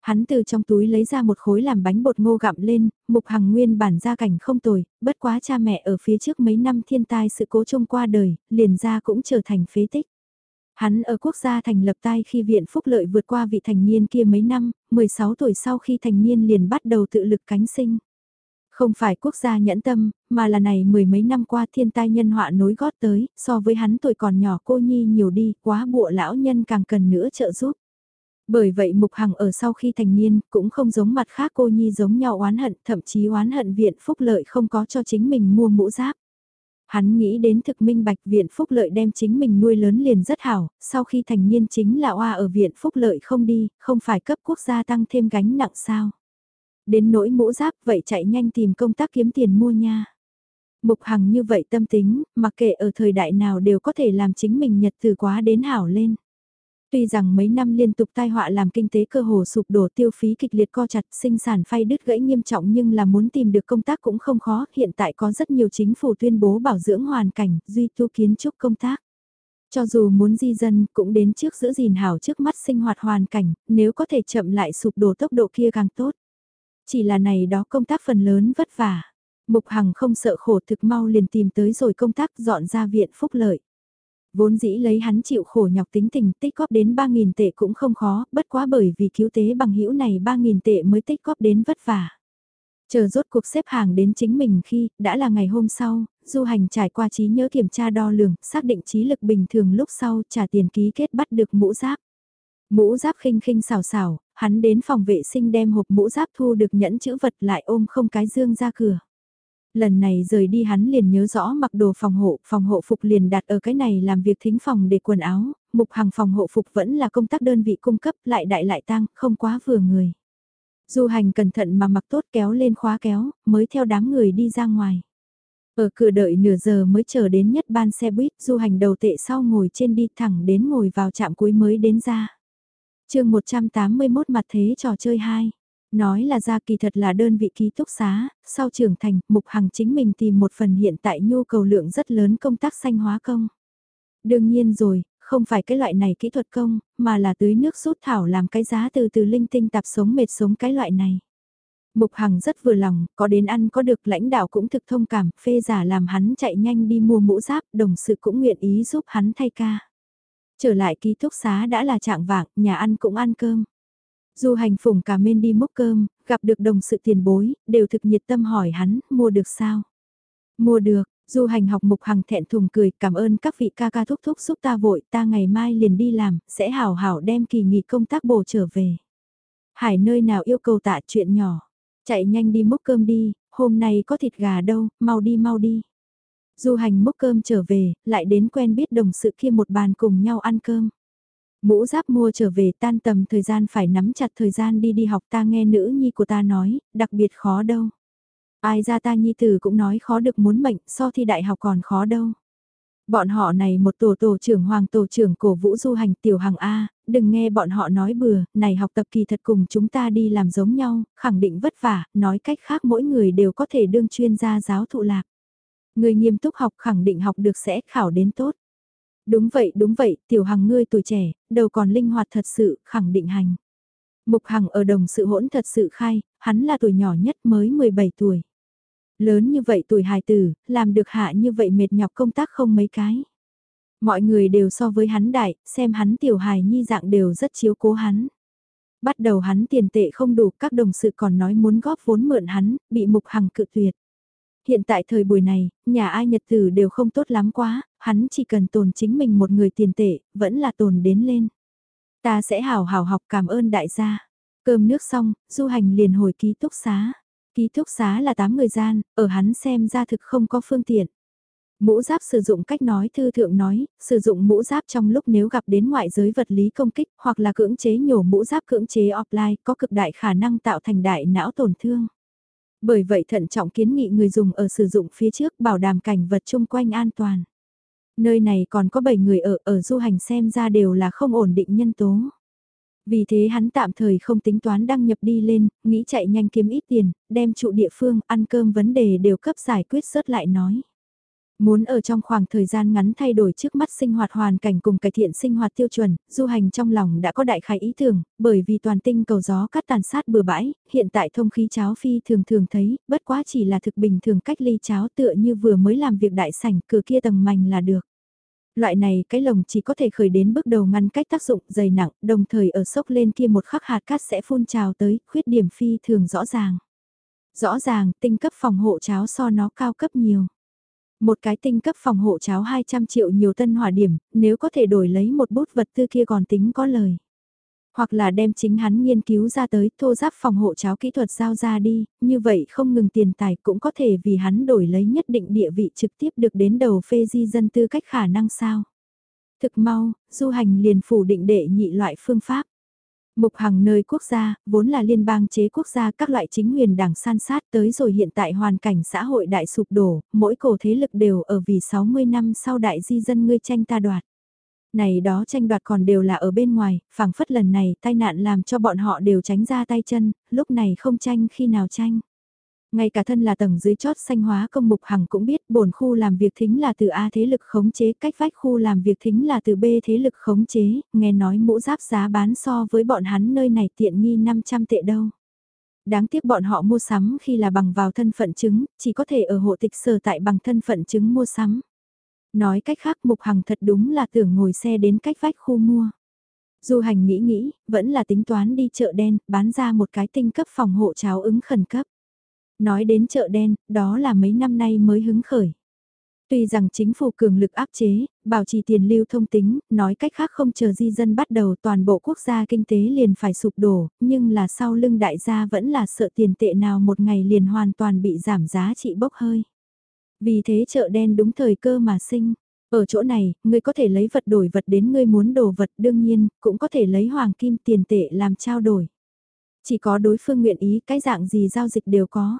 Hắn từ trong túi lấy ra một khối làm bánh bột ngô gặm lên, mục hằng nguyên bản gia cảnh không tồi, bất quá cha mẹ ở phía trước mấy năm thiên tai sự cố trông qua đời, liền ra cũng trở thành phế tích. Hắn ở quốc gia thành lập tai khi viện phúc lợi vượt qua vị thành niên kia mấy năm, 16 tuổi sau khi thành niên liền bắt đầu tự lực cánh sinh. Không phải quốc gia nhẫn tâm, mà là này mười mấy năm qua thiên tai nhân họa nối gót tới, so với hắn tuổi còn nhỏ cô nhi nhiều đi, quá bụa lão nhân càng cần nữa trợ giúp. Bởi vậy Mục Hằng ở sau khi thành niên cũng không giống mặt khác cô nhi giống nhau oán hận, thậm chí oán hận viện phúc lợi không có cho chính mình mua mũ giáp. Hắn nghĩ đến thực minh bạch viện phúc lợi đem chính mình nuôi lớn liền rất hảo, sau khi thành niên chính là oa ở viện phúc lợi không đi, không phải cấp quốc gia tăng thêm gánh nặng sao. Đến nỗi mũ giáp vậy chạy nhanh tìm công tác kiếm tiền mua nha. Mục Hằng như vậy tâm tính, mặc kệ ở thời đại nào đều có thể làm chính mình nhật từ quá đến hảo lên. Tuy rằng mấy năm liên tục tai họa làm kinh tế cơ hồ sụp đổ tiêu phí kịch liệt co chặt sinh sản phay đứt gãy nghiêm trọng nhưng là muốn tìm được công tác cũng không khó, hiện tại có rất nhiều chính phủ tuyên bố bảo dưỡng hoàn cảnh, duy tu kiến trúc công tác. Cho dù muốn di dân cũng đến trước giữ gìn hảo trước mắt sinh hoạt hoàn cảnh, nếu có thể chậm lại sụp đổ tốc độ kia càng tốt. Chỉ là này đó công tác phần lớn vất vả. Mục Hằng không sợ khổ thực mau liền tìm tới rồi công tác dọn ra viện phúc lợi. Vốn dĩ lấy hắn chịu khổ nhọc tính tình tích góp đến 3.000 tệ cũng không khó, bất quá bởi vì cứu tế bằng hữu này 3.000 tệ mới tích góp đến vất vả. Chờ rốt cuộc xếp hàng đến chính mình khi, đã là ngày hôm sau, du hành trải qua trí nhớ kiểm tra đo lường, xác định trí lực bình thường lúc sau trả tiền ký kết bắt được mũ giáp. Mũ giáp khinh khinh xào xào, hắn đến phòng vệ sinh đem hộp mũ giáp thu được nhẫn chữ vật lại ôm không cái dương ra cửa. Lần này rời đi hắn liền nhớ rõ mặc đồ phòng hộ, phòng hộ phục liền đặt ở cái này làm việc thính phòng để quần áo, mục hàng phòng hộ phục vẫn là công tác đơn vị cung cấp lại đại lại tăng, không quá vừa người. Du hành cẩn thận mà mặc tốt kéo lên khóa kéo, mới theo đám người đi ra ngoài. Ở cửa đợi nửa giờ mới chờ đến nhất ban xe buýt, du hành đầu tệ sau ngồi trên đi thẳng đến ngồi vào trạm cuối mới đến ra chương 181 mặt thế trò chơi 2. Nói là ra kỳ thật là đơn vị ký túc xá, sau trưởng thành, Mục Hằng chính mình tìm một phần hiện tại nhu cầu lượng rất lớn công tác xanh hóa công. Đương nhiên rồi, không phải cái loại này kỹ thuật công, mà là tưới nước rút thảo làm cái giá từ từ linh tinh tạp sống mệt sống cái loại này. Mục Hằng rất vừa lòng, có đến ăn có được lãnh đạo cũng thực thông cảm, phê giả làm hắn chạy nhanh đi mua mũ giáp, đồng sự cũng nguyện ý giúp hắn thay ca. Trở lại ký túc xá đã là trạng vạng, nhà ăn cũng ăn cơm. Du hành phùng cả men đi múc cơm, gặp được đồng sự tiền bối, đều thực nhiệt tâm hỏi hắn, mua được sao? Mua được, Du hành học mục hằng thẹn thùng cười cảm ơn các vị ca ca thúc thúc giúp ta vội ta ngày mai liền đi làm, sẽ hảo hảo đem kỳ nghỉ công tác bổ trở về. Hải nơi nào yêu cầu tạ chuyện nhỏ, chạy nhanh đi múc cơm đi, hôm nay có thịt gà đâu, mau đi mau đi. Du hành múc cơm trở về, lại đến quen biết đồng sự kia một bàn cùng nhau ăn cơm. Mũ giáp mua trở về tan tầm thời gian phải nắm chặt thời gian đi đi học ta nghe nữ nhi của ta nói, đặc biệt khó đâu. Ai ra ta nhi tử cũng nói khó được muốn mệnh, so thi đại học còn khó đâu. Bọn họ này một tổ tổ trưởng hoàng tổ trưởng cổ vũ du hành tiểu hàng A, đừng nghe bọn họ nói bừa, này học tập kỳ thật cùng chúng ta đi làm giống nhau, khẳng định vất vả, nói cách khác mỗi người đều có thể đương chuyên gia giáo thụ lạc. Người nghiêm túc học khẳng định học được sẽ khảo đến tốt. Đúng vậy, đúng vậy, tiểu hằng ngươi tuổi trẻ, đầu còn linh hoạt thật sự, khẳng định hành. Mục hằng ở đồng sự hỗn thật sự khai, hắn là tuổi nhỏ nhất mới 17 tuổi. Lớn như vậy tuổi hài tử, làm được hạ như vậy mệt nhọc công tác không mấy cái. Mọi người đều so với hắn đại, xem hắn tiểu hài nhi dạng đều rất chiếu cố hắn. Bắt đầu hắn tiền tệ không đủ, các đồng sự còn nói muốn góp vốn mượn hắn, bị mục hằng cự tuyệt. Hiện tại thời buổi này, nhà ai nhật tử đều không tốt lắm quá, hắn chỉ cần tồn chính mình một người tiền tệ, vẫn là tồn đến lên. Ta sẽ hào hào học cảm ơn đại gia. Cơm nước xong, du hành liền hồi ký túc xá. Ký túc xá là 8 người gian, ở hắn xem ra thực không có phương tiện. Mũ giáp sử dụng cách nói thư thượng nói, sử dụng mũ giáp trong lúc nếu gặp đến ngoại giới vật lý công kích hoặc là cưỡng chế nhổ mũ giáp cưỡng chế offline có cực đại khả năng tạo thành đại não tổn thương. Bởi vậy thận trọng kiến nghị người dùng ở sử dụng phía trước bảo đảm cảnh vật chung quanh an toàn. Nơi này còn có 7 người ở, ở du hành xem ra đều là không ổn định nhân tố. Vì thế hắn tạm thời không tính toán đăng nhập đi lên, nghĩ chạy nhanh kiếm ít tiền, đem trụ địa phương, ăn cơm vấn đề đều cấp giải quyết sớt lại nói. Muốn ở trong khoảng thời gian ngắn thay đổi trước mắt sinh hoạt hoàn cảnh cùng cải thiện sinh hoạt tiêu chuẩn, du hành trong lòng đã có đại khái ý tưởng, bởi vì toàn tinh cầu gió cắt tàn sát bừa bãi, hiện tại thông khí cháo phi thường thường thấy, bất quá chỉ là thực bình thường cách ly cháo tựa như vừa mới làm việc đại sảnh cửa kia tầng mảnh là được. Loại này cái lồng chỉ có thể khởi đến bước đầu ngăn cách tác dụng dày nặng, đồng thời ở sốc lên kia một khắc hạt cát sẽ phun trào tới, khuyết điểm phi thường rõ ràng. Rõ ràng, tinh cấp phòng hộ cháo so nó cao cấp nhiều. Một cái tinh cấp phòng hộ cháo 200 triệu nhiều tân hỏa điểm, nếu có thể đổi lấy một bút vật tư kia còn tính có lời. Hoặc là đem chính hắn nghiên cứu ra tới thô giáp phòng hộ cháo kỹ thuật giao ra đi, như vậy không ngừng tiền tài cũng có thể vì hắn đổi lấy nhất định địa vị trực tiếp được đến đầu phê di dân tư cách khả năng sao. Thực mau, du hành liền phủ định đệ nhị loại phương pháp. Mục Hằng nơi quốc gia, vốn là liên bang chế quốc gia các loại chính huyền đảng san sát tới rồi hiện tại hoàn cảnh xã hội đại sụp đổ, mỗi cổ thế lực đều ở vì 60 năm sau đại di dân ngươi tranh ta đoạt. Này đó tranh đoạt còn đều là ở bên ngoài, phảng phất lần này tai nạn làm cho bọn họ đều tránh ra tay chân, lúc này không tranh khi nào tranh. Ngay cả thân là tầng dưới chót xanh hóa công mục hằng cũng biết bổn khu làm việc thính là từ A thế lực khống chế, cách vách khu làm việc thính là từ B thế lực khống chế, nghe nói mũ giáp giá bán so với bọn hắn nơi này tiện nghi 500 tệ đâu. Đáng tiếc bọn họ mua sắm khi là bằng vào thân phận chứng, chỉ có thể ở hộ tịch sở tại bằng thân phận chứng mua sắm. Nói cách khác mục hằng thật đúng là tưởng ngồi xe đến cách vách khu mua. Du hành nghĩ nghĩ, vẫn là tính toán đi chợ đen, bán ra một cái tinh cấp phòng hộ cháo ứng khẩn cấp. Nói đến chợ đen, đó là mấy năm nay mới hứng khởi. Tuy rằng chính phủ cường lực áp chế, bảo trì tiền lưu thông tính, nói cách khác không chờ di dân bắt đầu toàn bộ quốc gia kinh tế liền phải sụp đổ, nhưng là sau lưng đại gia vẫn là sợ tiền tệ nào một ngày liền hoàn toàn bị giảm giá trị bốc hơi. Vì thế chợ đen đúng thời cơ mà sinh. Ở chỗ này, ngươi có thể lấy vật đổi vật đến ngươi muốn đồ vật đương nhiên, cũng có thể lấy hoàng kim tiền tệ làm trao đổi. Chỉ có đối phương nguyện ý cái dạng gì giao dịch đều có.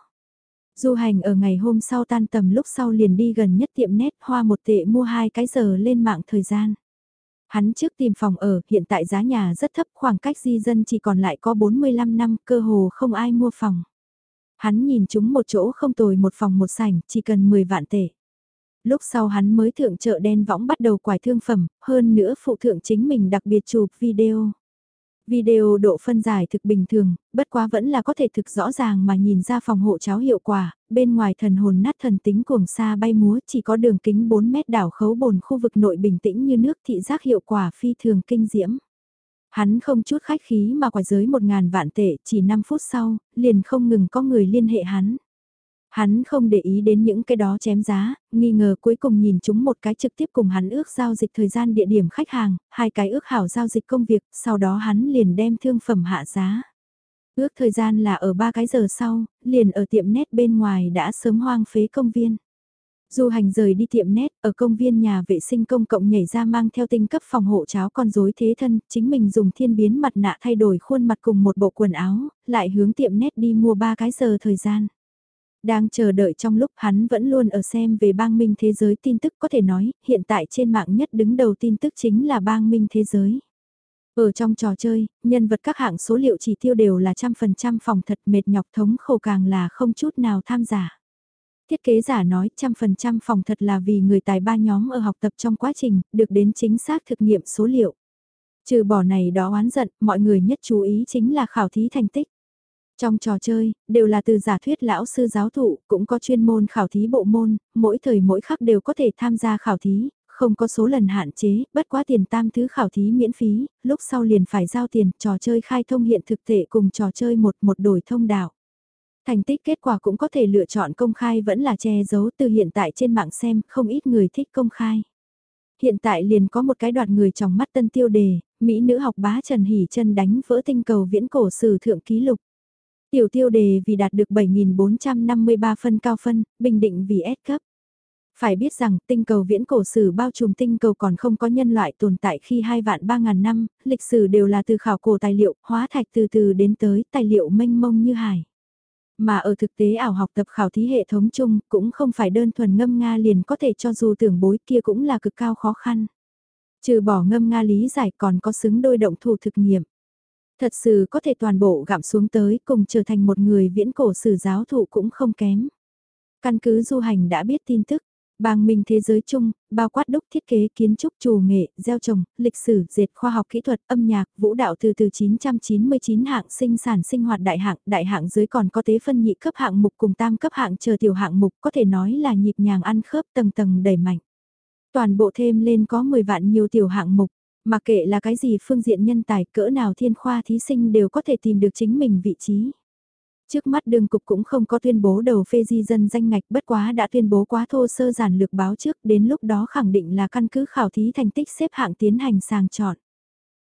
Du hành ở ngày hôm sau tan tầm lúc sau liền đi gần nhất tiệm nét hoa một tệ mua hai cái giờ lên mạng thời gian. Hắn trước tìm phòng ở, hiện tại giá nhà rất thấp khoảng cách di dân chỉ còn lại có 45 năm, cơ hồ không ai mua phòng. Hắn nhìn chúng một chỗ không tồi một phòng một sảnh, chỉ cần 10 vạn tệ. Lúc sau hắn mới thượng chợ đen võng bắt đầu quải thương phẩm, hơn nữa phụ thượng chính mình đặc biệt chụp video. Video độ phân giải thực bình thường, bất quá vẫn là có thể thực rõ ràng mà nhìn ra phòng hộ cháo hiệu quả, bên ngoài thần hồn nát thần tính cuồng xa bay múa chỉ có đường kính 4 mét đảo khấu bồn khu vực nội bình tĩnh như nước thị giác hiệu quả phi thường kinh diễm. Hắn không chút khách khí mà quải giới một ngàn vạn tệ chỉ 5 phút sau, liền không ngừng có người liên hệ hắn. Hắn không để ý đến những cái đó chém giá, nghi ngờ cuối cùng nhìn chúng một cái trực tiếp cùng hắn ước giao dịch thời gian địa điểm khách hàng, hai cái ước hảo giao dịch công việc, sau đó hắn liền đem thương phẩm hạ giá. Ước thời gian là ở ba cái giờ sau, liền ở tiệm nét bên ngoài đã sớm hoang phế công viên. Du hành rời đi tiệm nét, ở công viên nhà vệ sinh công cộng nhảy ra mang theo tinh cấp phòng hộ cháo con rối thế thân, chính mình dùng thiên biến mặt nạ thay đổi khuôn mặt cùng một bộ quần áo, lại hướng tiệm nét đi mua ba cái giờ thời gian. Đang chờ đợi trong lúc hắn vẫn luôn ở xem về bang minh thế giới tin tức có thể nói, hiện tại trên mạng nhất đứng đầu tin tức chính là bang minh thế giới. Ở trong trò chơi, nhân vật các hạng số liệu chỉ tiêu đều là trăm phần trăm phòng thật mệt nhọc thống khổ càng là không chút nào tham giả. Thiết kế giả nói trăm phần trăm phòng thật là vì người tài ba nhóm ở học tập trong quá trình, được đến chính xác thực nghiệm số liệu. Trừ bỏ này đó oán giận, mọi người nhất chú ý chính là khảo thí thành tích. Trong trò chơi, đều là từ giả thuyết lão sư giáo thụ, cũng có chuyên môn khảo thí bộ môn, mỗi thời mỗi khắc đều có thể tham gia khảo thí, không có số lần hạn chế, bất quá tiền tam thứ khảo thí miễn phí, lúc sau liền phải giao tiền, trò chơi khai thông hiện thực thể cùng trò chơi một một đổi thông đạo. Thành tích kết quả cũng có thể lựa chọn công khai vẫn là che giấu từ hiện tại trên mạng xem, không ít người thích công khai. Hiện tại liền có một cái đoạt người trong mắt tân tiêu đề, Mỹ nữ học bá Trần Hỷ chân đánh vỡ tinh cầu viễn cổ sử thượng ký lục. Tiểu tiêu đề vì đạt được 7.453 phân cao phân, bình định vì S cấp. Phải biết rằng tinh cầu viễn cổ sử bao trùm tinh cầu còn không có nhân loại tồn tại khi 2 vạn 3 ngàn năm, lịch sử đều là từ khảo cổ tài liệu, hóa thạch từ từ đến tới tài liệu mênh mông như hải. Mà ở thực tế ảo học tập khảo thí hệ thống chung cũng không phải đơn thuần ngâm Nga liền có thể cho dù tưởng bối kia cũng là cực cao khó khăn. Trừ bỏ ngâm Nga lý giải còn có xứng đôi động thủ thực nghiệm. Thật sự có thể toàn bộ gặm xuống tới cùng trở thành một người viễn cổ sử giáo thụ cũng không kém. Căn cứ du hành đã biết tin tức, Bang minh thế giới chung, bao quát đúc thiết kế kiến trúc trù nghệ, gieo trồng, lịch sử, dệt khoa học kỹ thuật, âm nhạc, vũ đạo từ từ 999 hạng sinh sản sinh hoạt đại hạng, đại hạng dưới còn có tế phân nhị cấp hạng mục cùng tam cấp hạng chờ tiểu hạng mục có thể nói là nhịp nhàng ăn khớp tầng tầng đẩy mạnh. Toàn bộ thêm lên có 10 vạn nhiều tiểu hạng mục, mà kệ là cái gì phương diện nhân tài cỡ nào thiên khoa thí sinh đều có thể tìm được chính mình vị trí. Trước mắt đường cục cũng không có tuyên bố đầu phê di dân danh ngạch bất quá đã tuyên bố quá thô sơ giản lược báo trước đến lúc đó khẳng định là căn cứ khảo thí thành tích xếp hạng tiến hành sàng chọn.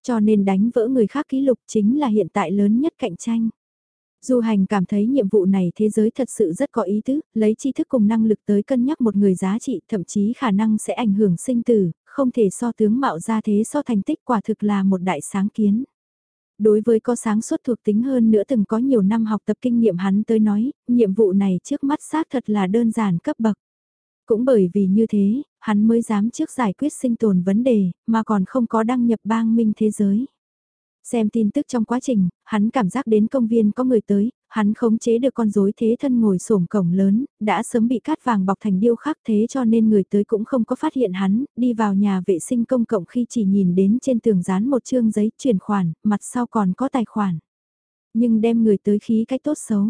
Cho nên đánh vỡ người khác ký lục chính là hiện tại lớn nhất cạnh tranh. Du hành cảm thấy nhiệm vụ này thế giới thật sự rất có ý tứ, lấy tri thức cùng năng lực tới cân nhắc một người giá trị thậm chí khả năng sẽ ảnh hưởng sinh tử, không thể so tướng mạo ra thế so thành tích quả thực là một đại sáng kiến. Đối với có sáng suốt thuộc tính hơn nữa từng có nhiều năm học tập kinh nghiệm hắn tới nói, nhiệm vụ này trước mắt xác thật là đơn giản cấp bậc. Cũng bởi vì như thế, hắn mới dám trước giải quyết sinh tồn vấn đề, mà còn không có đăng nhập bang minh thế giới. Xem tin tức trong quá trình, hắn cảm giác đến công viên có người tới, hắn khống chế được con rối thế thân ngồi sổm cổng lớn, đã sớm bị cát vàng bọc thành điêu khắc thế cho nên người tới cũng không có phát hiện hắn, đi vào nhà vệ sinh công cộng khi chỉ nhìn đến trên tường dán một chương giấy chuyển khoản, mặt sau còn có tài khoản. Nhưng đem người tới khí cách tốt xấu,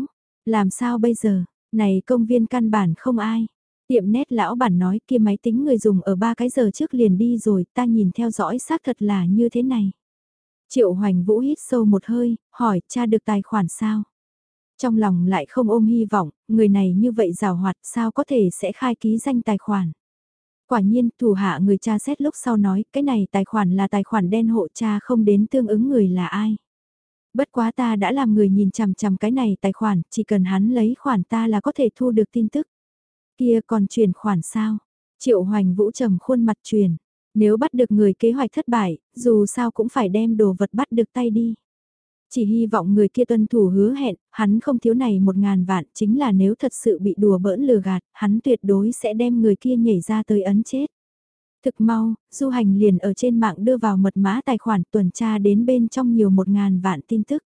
làm sao bây giờ, này công viên căn bản không ai. Tiệm nét lão bản nói kia máy tính người dùng ở ba cái giờ trước liền đi rồi, ta nhìn theo dõi xác thật là như thế này. Triệu Hoành Vũ hít sâu một hơi, hỏi cha được tài khoản sao? Trong lòng lại không ôm hy vọng, người này như vậy rào hoạt sao có thể sẽ khai ký danh tài khoản. Quả nhiên, thủ hạ người cha xét lúc sau nói, cái này tài khoản là tài khoản đen hộ cha không đến tương ứng người là ai. Bất quá ta đã làm người nhìn chằm chằm cái này tài khoản, chỉ cần hắn lấy khoản ta là có thể thu được tin tức. Kia còn chuyển khoản sao? Triệu Hoành Vũ trầm khuôn mặt truyền. Nếu bắt được người kế hoạch thất bại, dù sao cũng phải đem đồ vật bắt được tay đi. Chỉ hy vọng người kia tuân thủ hứa hẹn, hắn không thiếu này một ngàn vạn, chính là nếu thật sự bị đùa bỡn lừa gạt, hắn tuyệt đối sẽ đem người kia nhảy ra tới ấn chết. Thực mau, du hành liền ở trên mạng đưa vào mật mã tài khoản tuần tra đến bên trong nhiều một ngàn vạn tin tức.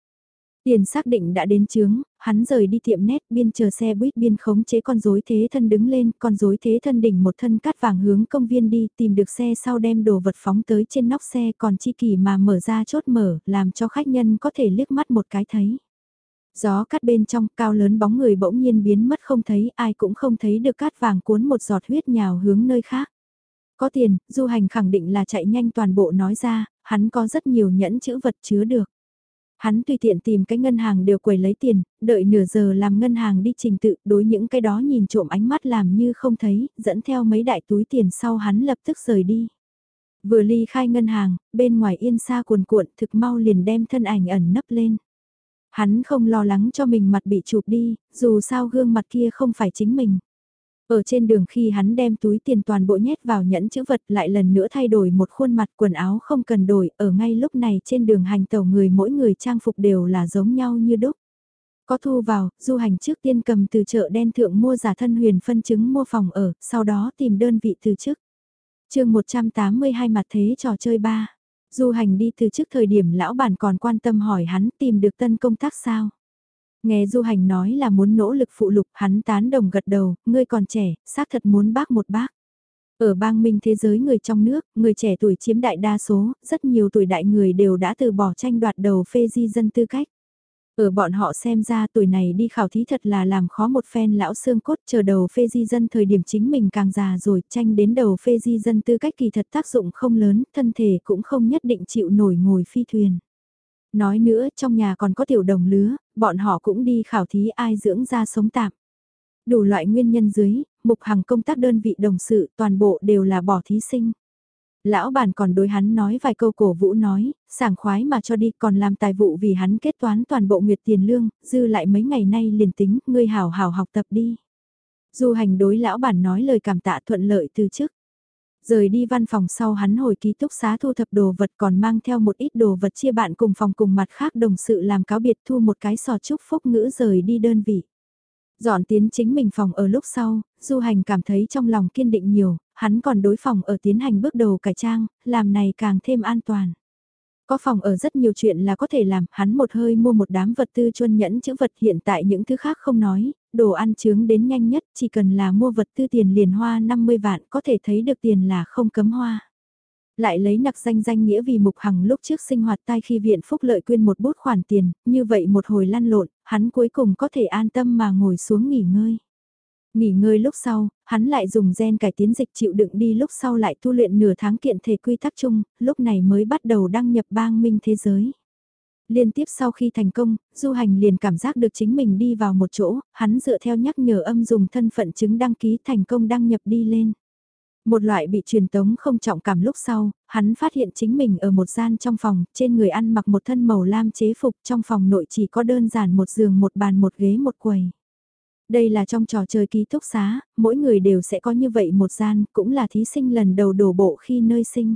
Tiền xác định đã đến chướng, hắn rời đi tiệm nét biên chờ xe buýt biên khống chế con rối thế thân đứng lên, con rối thế thân đỉnh một thân cát vàng hướng công viên đi, tìm được xe sau đem đồ vật phóng tới trên nóc xe còn chi kỳ mà mở ra chốt mở, làm cho khách nhân có thể liếc mắt một cái thấy. Gió cắt bên trong, cao lớn bóng người bỗng nhiên biến mất không thấy, ai cũng không thấy được cát vàng cuốn một giọt huyết nhào hướng nơi khác. Có tiền, du hành khẳng định là chạy nhanh toàn bộ nói ra, hắn có rất nhiều nhẫn chữ vật chứa được. Hắn tùy tiện tìm cái ngân hàng đều quầy lấy tiền, đợi nửa giờ làm ngân hàng đi trình tự đối những cái đó nhìn trộm ánh mắt làm như không thấy, dẫn theo mấy đại túi tiền sau hắn lập tức rời đi. Vừa ly khai ngân hàng, bên ngoài yên xa cuồn cuộn thực mau liền đem thân ảnh ẩn nấp lên. Hắn không lo lắng cho mình mặt bị chụp đi, dù sao gương mặt kia không phải chính mình. Ở trên đường khi hắn đem túi tiền toàn bộ nhét vào nhẫn chữ vật lại lần nữa thay đổi một khuôn mặt quần áo không cần đổi, ở ngay lúc này trên đường hành tàu người mỗi người trang phục đều là giống nhau như đúc. Có thu vào, du hành trước tiên cầm từ chợ đen thượng mua giả thân huyền phân chứng mua phòng ở, sau đó tìm đơn vị từ chức. chương 182 mặt thế trò chơi 3. Du hành đi từ trước thời điểm lão bản còn quan tâm hỏi hắn tìm được tân công tác sao. Nghe du hành nói là muốn nỗ lực phụ lục hắn tán đồng gật đầu, ngươi còn trẻ, xác thật muốn bác một bác. Ở bang minh thế giới người trong nước, người trẻ tuổi chiếm đại đa số, rất nhiều tuổi đại người đều đã từ bỏ tranh đoạt đầu phê di dân tư cách. Ở bọn họ xem ra tuổi này đi khảo thí thật là làm khó một phen lão xương cốt chờ đầu phê di dân thời điểm chính mình càng già rồi tranh đến đầu phê di dân tư cách kỳ thật tác dụng không lớn, thân thể cũng không nhất định chịu nổi ngồi phi thuyền. Nói nữa trong nhà còn có tiểu đồng lứa, bọn họ cũng đi khảo thí ai dưỡng ra sống tạm. Đủ loại nguyên nhân dưới, mục hàng công tác đơn vị đồng sự toàn bộ đều là bỏ thí sinh. Lão bản còn đối hắn nói vài câu cổ vũ nói, sảng khoái mà cho đi còn làm tài vụ vì hắn kết toán toàn bộ nguyệt tiền lương, dư lại mấy ngày nay liền tính, ngươi hảo hảo học tập đi. Du hành đối lão bản nói lời cảm tạ thuận lợi từ trước Rời đi văn phòng sau hắn hồi ký túc xá thu thập đồ vật còn mang theo một ít đồ vật chia bạn cùng phòng cùng mặt khác đồng sự làm cáo biệt thu một cái sò chúc phúc ngữ rời đi đơn vị. Dọn tiến chính mình phòng ở lúc sau, du hành cảm thấy trong lòng kiên định nhiều, hắn còn đối phòng ở tiến hành bước đầu cải trang, làm này càng thêm an toàn. Có phòng ở rất nhiều chuyện là có thể làm, hắn một hơi mua một đám vật tư chuân nhẫn chữ vật hiện tại những thứ khác không nói, đồ ăn chướng đến nhanh nhất chỉ cần là mua vật tư tiền liền hoa 50 vạn có thể thấy được tiền là không cấm hoa. Lại lấy nặc danh danh nghĩa vì mục hằng lúc trước sinh hoạt tai khi viện phúc lợi quyên một bút khoản tiền, như vậy một hồi lăn lộn, hắn cuối cùng có thể an tâm mà ngồi xuống nghỉ ngơi. Nghỉ ngơi lúc sau, hắn lại dùng gen cải tiến dịch chịu đựng đi lúc sau lại tu luyện nửa tháng kiện thể quy tắc chung, lúc này mới bắt đầu đăng nhập bang minh thế giới. Liên tiếp sau khi thành công, du hành liền cảm giác được chính mình đi vào một chỗ, hắn dựa theo nhắc nhở âm dùng thân phận chứng đăng ký thành công đăng nhập đi lên. Một loại bị truyền tống không trọng cảm lúc sau, hắn phát hiện chính mình ở một gian trong phòng, trên người ăn mặc một thân màu lam chế phục trong phòng nội chỉ có đơn giản một giường một bàn một ghế một quầy. Đây là trong trò chơi ký túc xá, mỗi người đều sẽ có như vậy một gian, cũng là thí sinh lần đầu đổ bộ khi nơi sinh.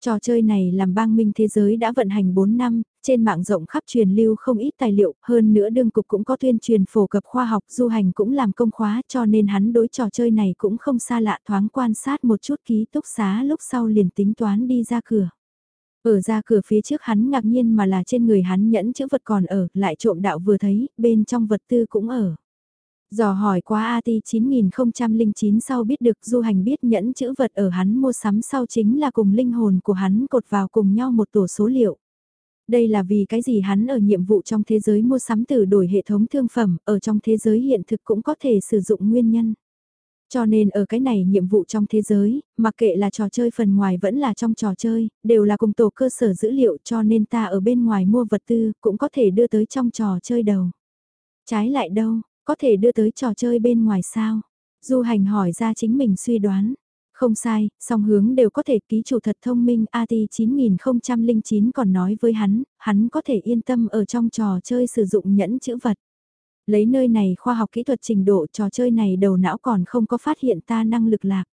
Trò chơi này làm bang minh thế giới đã vận hành 4 năm, trên mạng rộng khắp truyền lưu không ít tài liệu, hơn nữa đương cục cũng có tuyên truyền phổ cập khoa học du hành cũng làm công khóa cho nên hắn đối trò chơi này cũng không xa lạ thoáng quan sát một chút ký túc xá lúc sau liền tính toán đi ra cửa. Ở ra cửa phía trước hắn ngạc nhiên mà là trên người hắn nhẫn chữ vật còn ở, lại trộm đạo vừa thấy, bên trong vật tư cũng ở. Dò hỏi qua AT 9009 sau biết được du hành biết nhẫn chữ vật ở hắn mua sắm sau chính là cùng linh hồn của hắn cột vào cùng nhau một tổ số liệu. Đây là vì cái gì hắn ở nhiệm vụ trong thế giới mua sắm từ đổi hệ thống thương phẩm, ở trong thế giới hiện thực cũng có thể sử dụng nguyên nhân. Cho nên ở cái này nhiệm vụ trong thế giới, mặc kệ là trò chơi phần ngoài vẫn là trong trò chơi, đều là cùng tổ cơ sở dữ liệu cho nên ta ở bên ngoài mua vật tư cũng có thể đưa tới trong trò chơi đầu. Trái lại đâu, có thể đưa tới trò chơi bên ngoài sao? Du hành hỏi ra chính mình suy đoán. Không sai, song hướng đều có thể ký chủ thật thông minh AT 9009 còn nói với hắn, hắn có thể yên tâm ở trong trò chơi sử dụng nhẫn chữ vật. Lấy nơi này khoa học kỹ thuật trình độ trò chơi này đầu não còn không có phát hiện ta năng lực lạc.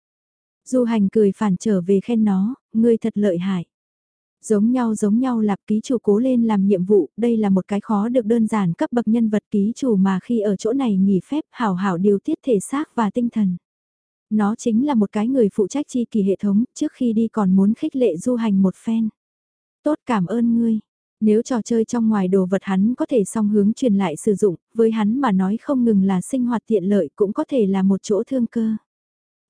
Du hành cười phản trở về khen nó, ngươi thật lợi hại. Giống nhau giống nhau lạp ký chủ cố lên làm nhiệm vụ, đây là một cái khó được đơn giản cấp bậc nhân vật ký chủ mà khi ở chỗ này nghỉ phép hảo hảo điều tiết thể xác và tinh thần. Nó chính là một cái người phụ trách chi kỳ hệ thống, trước khi đi còn muốn khích lệ du hành một phen. Tốt cảm ơn ngươi. Nếu trò chơi trong ngoài đồ vật hắn có thể song hướng truyền lại sử dụng, với hắn mà nói không ngừng là sinh hoạt tiện lợi cũng có thể là một chỗ thương cơ.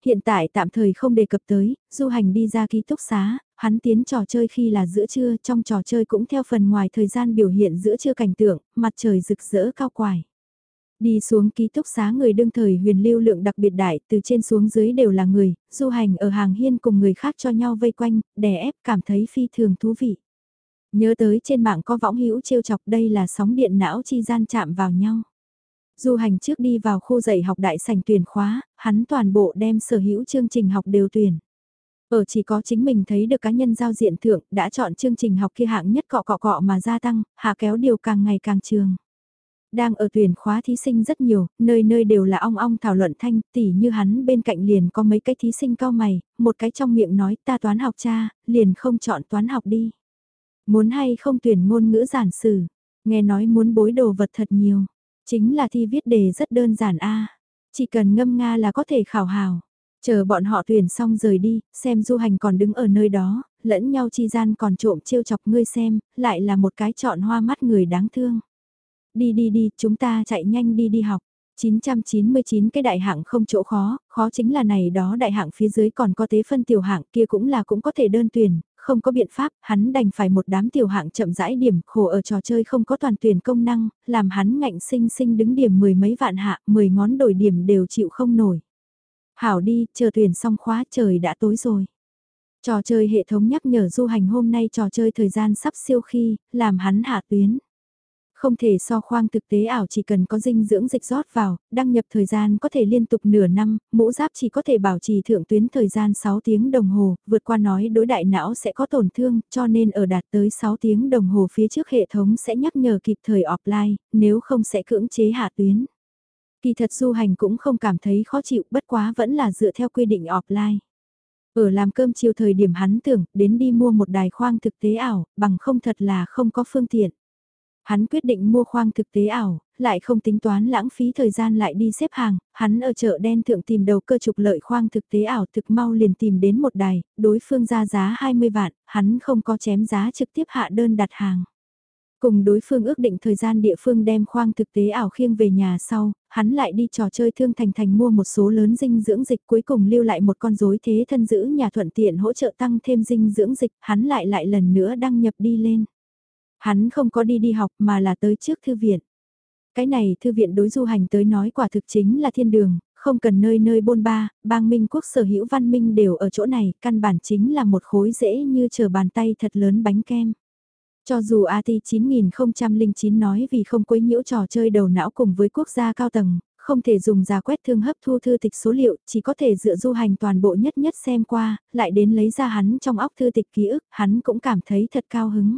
Hiện tại tạm thời không đề cập tới, du hành đi ra ký túc xá, hắn tiến trò chơi khi là giữa trưa, trong trò chơi cũng theo phần ngoài thời gian biểu hiện giữa trưa cảnh tượng, mặt trời rực rỡ cao quải. Đi xuống ký túc xá người đương thời huyền lưu lượng đặc biệt đại, từ trên xuống dưới đều là người, du hành ở hàng hiên cùng người khác cho nhau vây quanh, đè ép cảm thấy phi thường thú vị. Nhớ tới trên mạng có võng hữu trêu chọc đây là sóng điện não chi gian chạm vào nhau. Du hành trước đi vào khu dạy học đại sảnh tuyển khóa, hắn toàn bộ đem sở hữu chương trình học đều tuyển. Ở chỉ có chính mình thấy được cá nhân giao diện thượng đã chọn chương trình học kia hạng nhất cọ cọ cọ mà gia tăng, hạ kéo điều càng ngày càng trường. Đang ở tuyển khóa thí sinh rất nhiều, nơi nơi đều là ong ong thảo luận thanh, tỉ như hắn bên cạnh liền có mấy cái thí sinh cao mày, một cái trong miệng nói ta toán học cha, liền không chọn toán học đi. Muốn hay không tuyển ngôn ngữ giản sử, nghe nói muốn bối đồ vật thật nhiều, chính là thi viết đề rất đơn giản a chỉ cần ngâm nga là có thể khảo hào. Chờ bọn họ tuyển xong rời đi, xem du hành còn đứng ở nơi đó, lẫn nhau chi gian còn trộm trêu chọc ngươi xem, lại là một cái chọn hoa mắt người đáng thương. Đi đi đi, chúng ta chạy nhanh đi đi học. 999 cái đại hạng không chỗ khó, khó chính là này đó đại hạng phía dưới còn có tế phân tiểu hạng kia cũng là cũng có thể đơn tuyển, không có biện pháp, hắn đành phải một đám tiểu hạng chậm rãi điểm khổ ở trò chơi không có toàn tuyển công năng, làm hắn ngạnh sinh sinh đứng điểm mười mấy vạn hạ, mười ngón đổi điểm đều chịu không nổi. Hảo đi, chờ tuyển xong khóa trời đã tối rồi. Trò chơi hệ thống nhắc nhở du hành hôm nay trò chơi thời gian sắp siêu khi, làm hắn hạ tuyến. Không thể so khoang thực tế ảo chỉ cần có dinh dưỡng dịch rót vào, đăng nhập thời gian có thể liên tục nửa năm, mũ giáp chỉ có thể bảo trì thượng tuyến thời gian 6 tiếng đồng hồ, vượt qua nói đối đại não sẽ có tổn thương, cho nên ở đạt tới 6 tiếng đồng hồ phía trước hệ thống sẽ nhắc nhở kịp thời offline, nếu không sẽ cưỡng chế hạ tuyến. Kỳ thật du hành cũng không cảm thấy khó chịu bất quá vẫn là dựa theo quy định offline. Ở làm cơm chiều thời điểm hắn tưởng đến đi mua một đài khoang thực tế ảo, bằng không thật là không có phương tiện. Hắn quyết định mua khoang thực tế ảo, lại không tính toán lãng phí thời gian lại đi xếp hàng, hắn ở chợ đen thượng tìm đầu cơ trục lợi khoang thực tế ảo thực mau liền tìm đến một đài, đối phương ra giá 20 vạn, hắn không có chém giá trực tiếp hạ đơn đặt hàng. Cùng đối phương ước định thời gian địa phương đem khoang thực tế ảo khiêng về nhà sau, hắn lại đi trò chơi thương thành thành mua một số lớn dinh dưỡng dịch cuối cùng lưu lại một con rối thế thân giữ nhà thuận tiện hỗ trợ tăng thêm dinh dưỡng dịch, hắn lại lại lần nữa đăng nhập đi lên. Hắn không có đi đi học mà là tới trước thư viện. Cái này thư viện đối du hành tới nói quả thực chính là thiên đường, không cần nơi nơi bôn ba, bang minh quốc sở hữu văn minh đều ở chỗ này, căn bản chính là một khối dễ như chờ bàn tay thật lớn bánh kem. Cho dù AT 9009 nói vì không quấy nhiễu trò chơi đầu não cùng với quốc gia cao tầng, không thể dùng giả quét thương hấp thu thư tịch số liệu, chỉ có thể dựa du hành toàn bộ nhất nhất xem qua, lại đến lấy ra hắn trong óc thư tịch ký ức, hắn cũng cảm thấy thật cao hứng.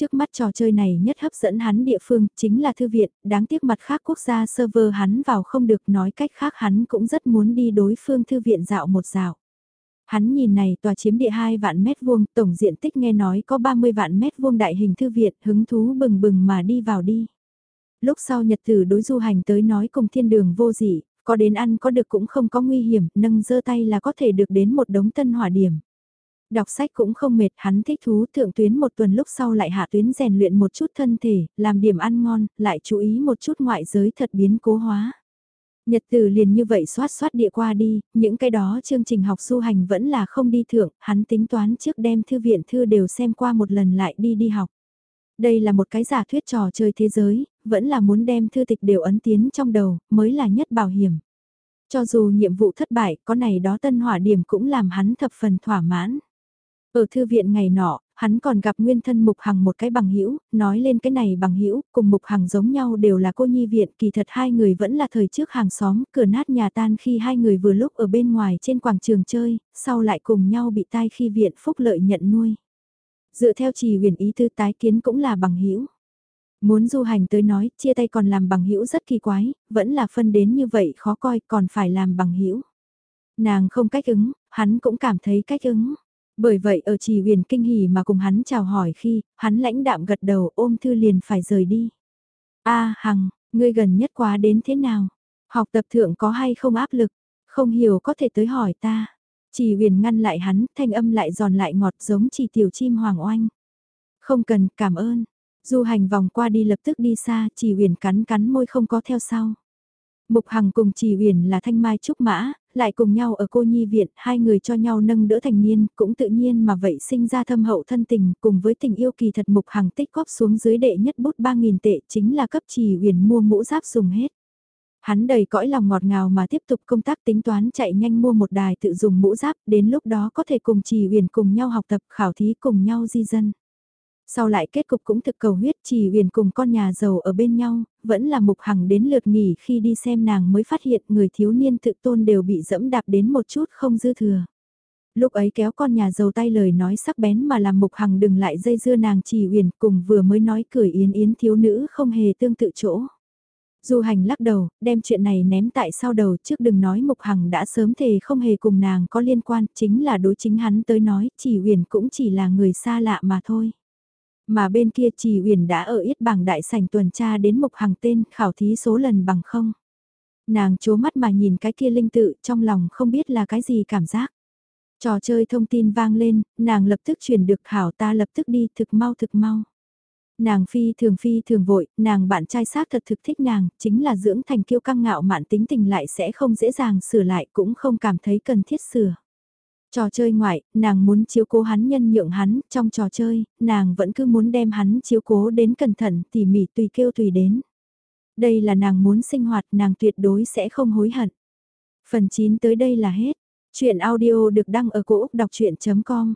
Trước mắt trò chơi này nhất hấp dẫn hắn địa phương chính là thư viện, đáng tiếc mặt khác quốc gia server hắn vào không được nói cách khác hắn cũng rất muốn đi đối phương thư viện dạo một dạo. Hắn nhìn này tòa chiếm địa 2 vạn mét vuông, tổng diện tích nghe nói có 30 vạn mét vuông đại hình thư viện, hứng thú bừng bừng mà đi vào đi. Lúc sau nhật tử đối du hành tới nói cùng thiên đường vô dị, có đến ăn có được cũng không có nguy hiểm, nâng giơ tay là có thể được đến một đống tân hỏa điểm. Đọc sách cũng không mệt, hắn thích thú thượng tuyến một tuần lúc sau lại hạ tuyến rèn luyện một chút thân thể, làm điểm ăn ngon, lại chú ý một chút ngoại giới thật biến cố hóa. Nhật từ liền như vậy xoát xoát địa qua đi, những cái đó chương trình học du hành vẫn là không đi thượng, hắn tính toán trước đem thư viện thư đều xem qua một lần lại đi đi học. Đây là một cái giả thuyết trò chơi thế giới, vẫn là muốn đem thư tịch đều ấn tiến trong đầu, mới là nhất bảo hiểm. Cho dù nhiệm vụ thất bại, có này đó tân hỏa điểm cũng làm hắn thập phần thỏa mãn. Ở thư viện ngày nọ, hắn còn gặp nguyên thân Mục Hằng một cái bằng hữu nói lên cái này bằng hữu cùng Mục Hằng giống nhau đều là cô nhi viện, kỳ thật hai người vẫn là thời trước hàng xóm, cửa nát nhà tan khi hai người vừa lúc ở bên ngoài trên quảng trường chơi, sau lại cùng nhau bị tai khi viện phúc lợi nhận nuôi. Dựa theo trì huyền ý tư tái kiến cũng là bằng hữu. Muốn du hành tới nói, chia tay còn làm bằng hữu rất kỳ quái, vẫn là phân đến như vậy khó coi còn phải làm bằng hữu. Nàng không cách ứng, hắn cũng cảm thấy cách ứng bởi vậy ở trì huyền kinh hỉ mà cùng hắn chào hỏi khi, hắn lãnh đạm gật đầu ôm thư liền phải rời đi. a Hằng, ngươi gần nhất quá đến thế nào? Học tập thượng có hay không áp lực? Không hiểu có thể tới hỏi ta. Trì huyền ngăn lại hắn, thanh âm lại giòn lại ngọt giống chỉ tiểu chim hoàng oanh. Không cần, cảm ơn. Du hành vòng qua đi lập tức đi xa, trì huyền cắn cắn môi không có theo sau. Mục Hằng cùng Trì Huyền là thanh mai trúc mã, lại cùng nhau ở cô nhi viện, hai người cho nhau nâng đỡ thành niên, cũng tự nhiên mà vậy sinh ra thâm hậu thân tình, cùng với tình yêu kỳ thật Mục hàng tích góp xuống dưới đệ nhất bút 3.000 tệ chính là cấp Trì Huyền mua mũ giáp dùng hết. Hắn đầy cõi lòng ngọt ngào mà tiếp tục công tác tính toán chạy nhanh mua một đài tự dùng mũ giáp, đến lúc đó có thể cùng Trì Huyền cùng nhau học tập khảo thí cùng nhau di dân. Sau lại kết cục cũng thực cầu huyết chỉ huyền cùng con nhà giàu ở bên nhau, vẫn là mục hằng đến lượt nghỉ khi đi xem nàng mới phát hiện người thiếu niên tự tôn đều bị dẫm đạp đến một chút không dư thừa. Lúc ấy kéo con nhà giàu tay lời nói sắc bén mà làm mục hằng đừng lại dây dưa nàng chỉ huyền cùng vừa mới nói cười yến yến thiếu nữ không hề tương tự chỗ. Du hành lắc đầu, đem chuyện này ném tại sau đầu trước đừng nói Mục Hằng đã sớm thề không hề cùng nàng có liên quan, chính là đối chính hắn tới nói, chỉ huyền cũng chỉ là người xa lạ mà thôi. Mà bên kia trì uyển đã ở ít bảng đại sảnh tuần tra đến Mục hàng tên khảo thí số lần bằng không. Nàng chố mắt mà nhìn cái kia linh tự trong lòng không biết là cái gì cảm giác. Trò chơi thông tin vang lên, nàng lập tức truyền được hảo ta lập tức đi thực mau thực mau. Nàng phi thường phi thường vội, nàng bạn trai xác thật thực thích nàng, chính là dưỡng thành kiêu căng ngạo mạn tính tình lại sẽ không dễ dàng sửa lại cũng không cảm thấy cần thiết sửa. Trò chơi ngoại, nàng muốn chiếu cố hắn nhân nhượng hắn, trong trò chơi, nàng vẫn cứ muốn đem hắn chiếu cố đến cẩn thận, tỉ mỉ tùy kêu tùy đến. Đây là nàng muốn sinh hoạt, nàng tuyệt đối sẽ không hối hận. Phần 9 tới đây là hết. Chuyện audio được đăng ở cổ Úc đọc chuyện.com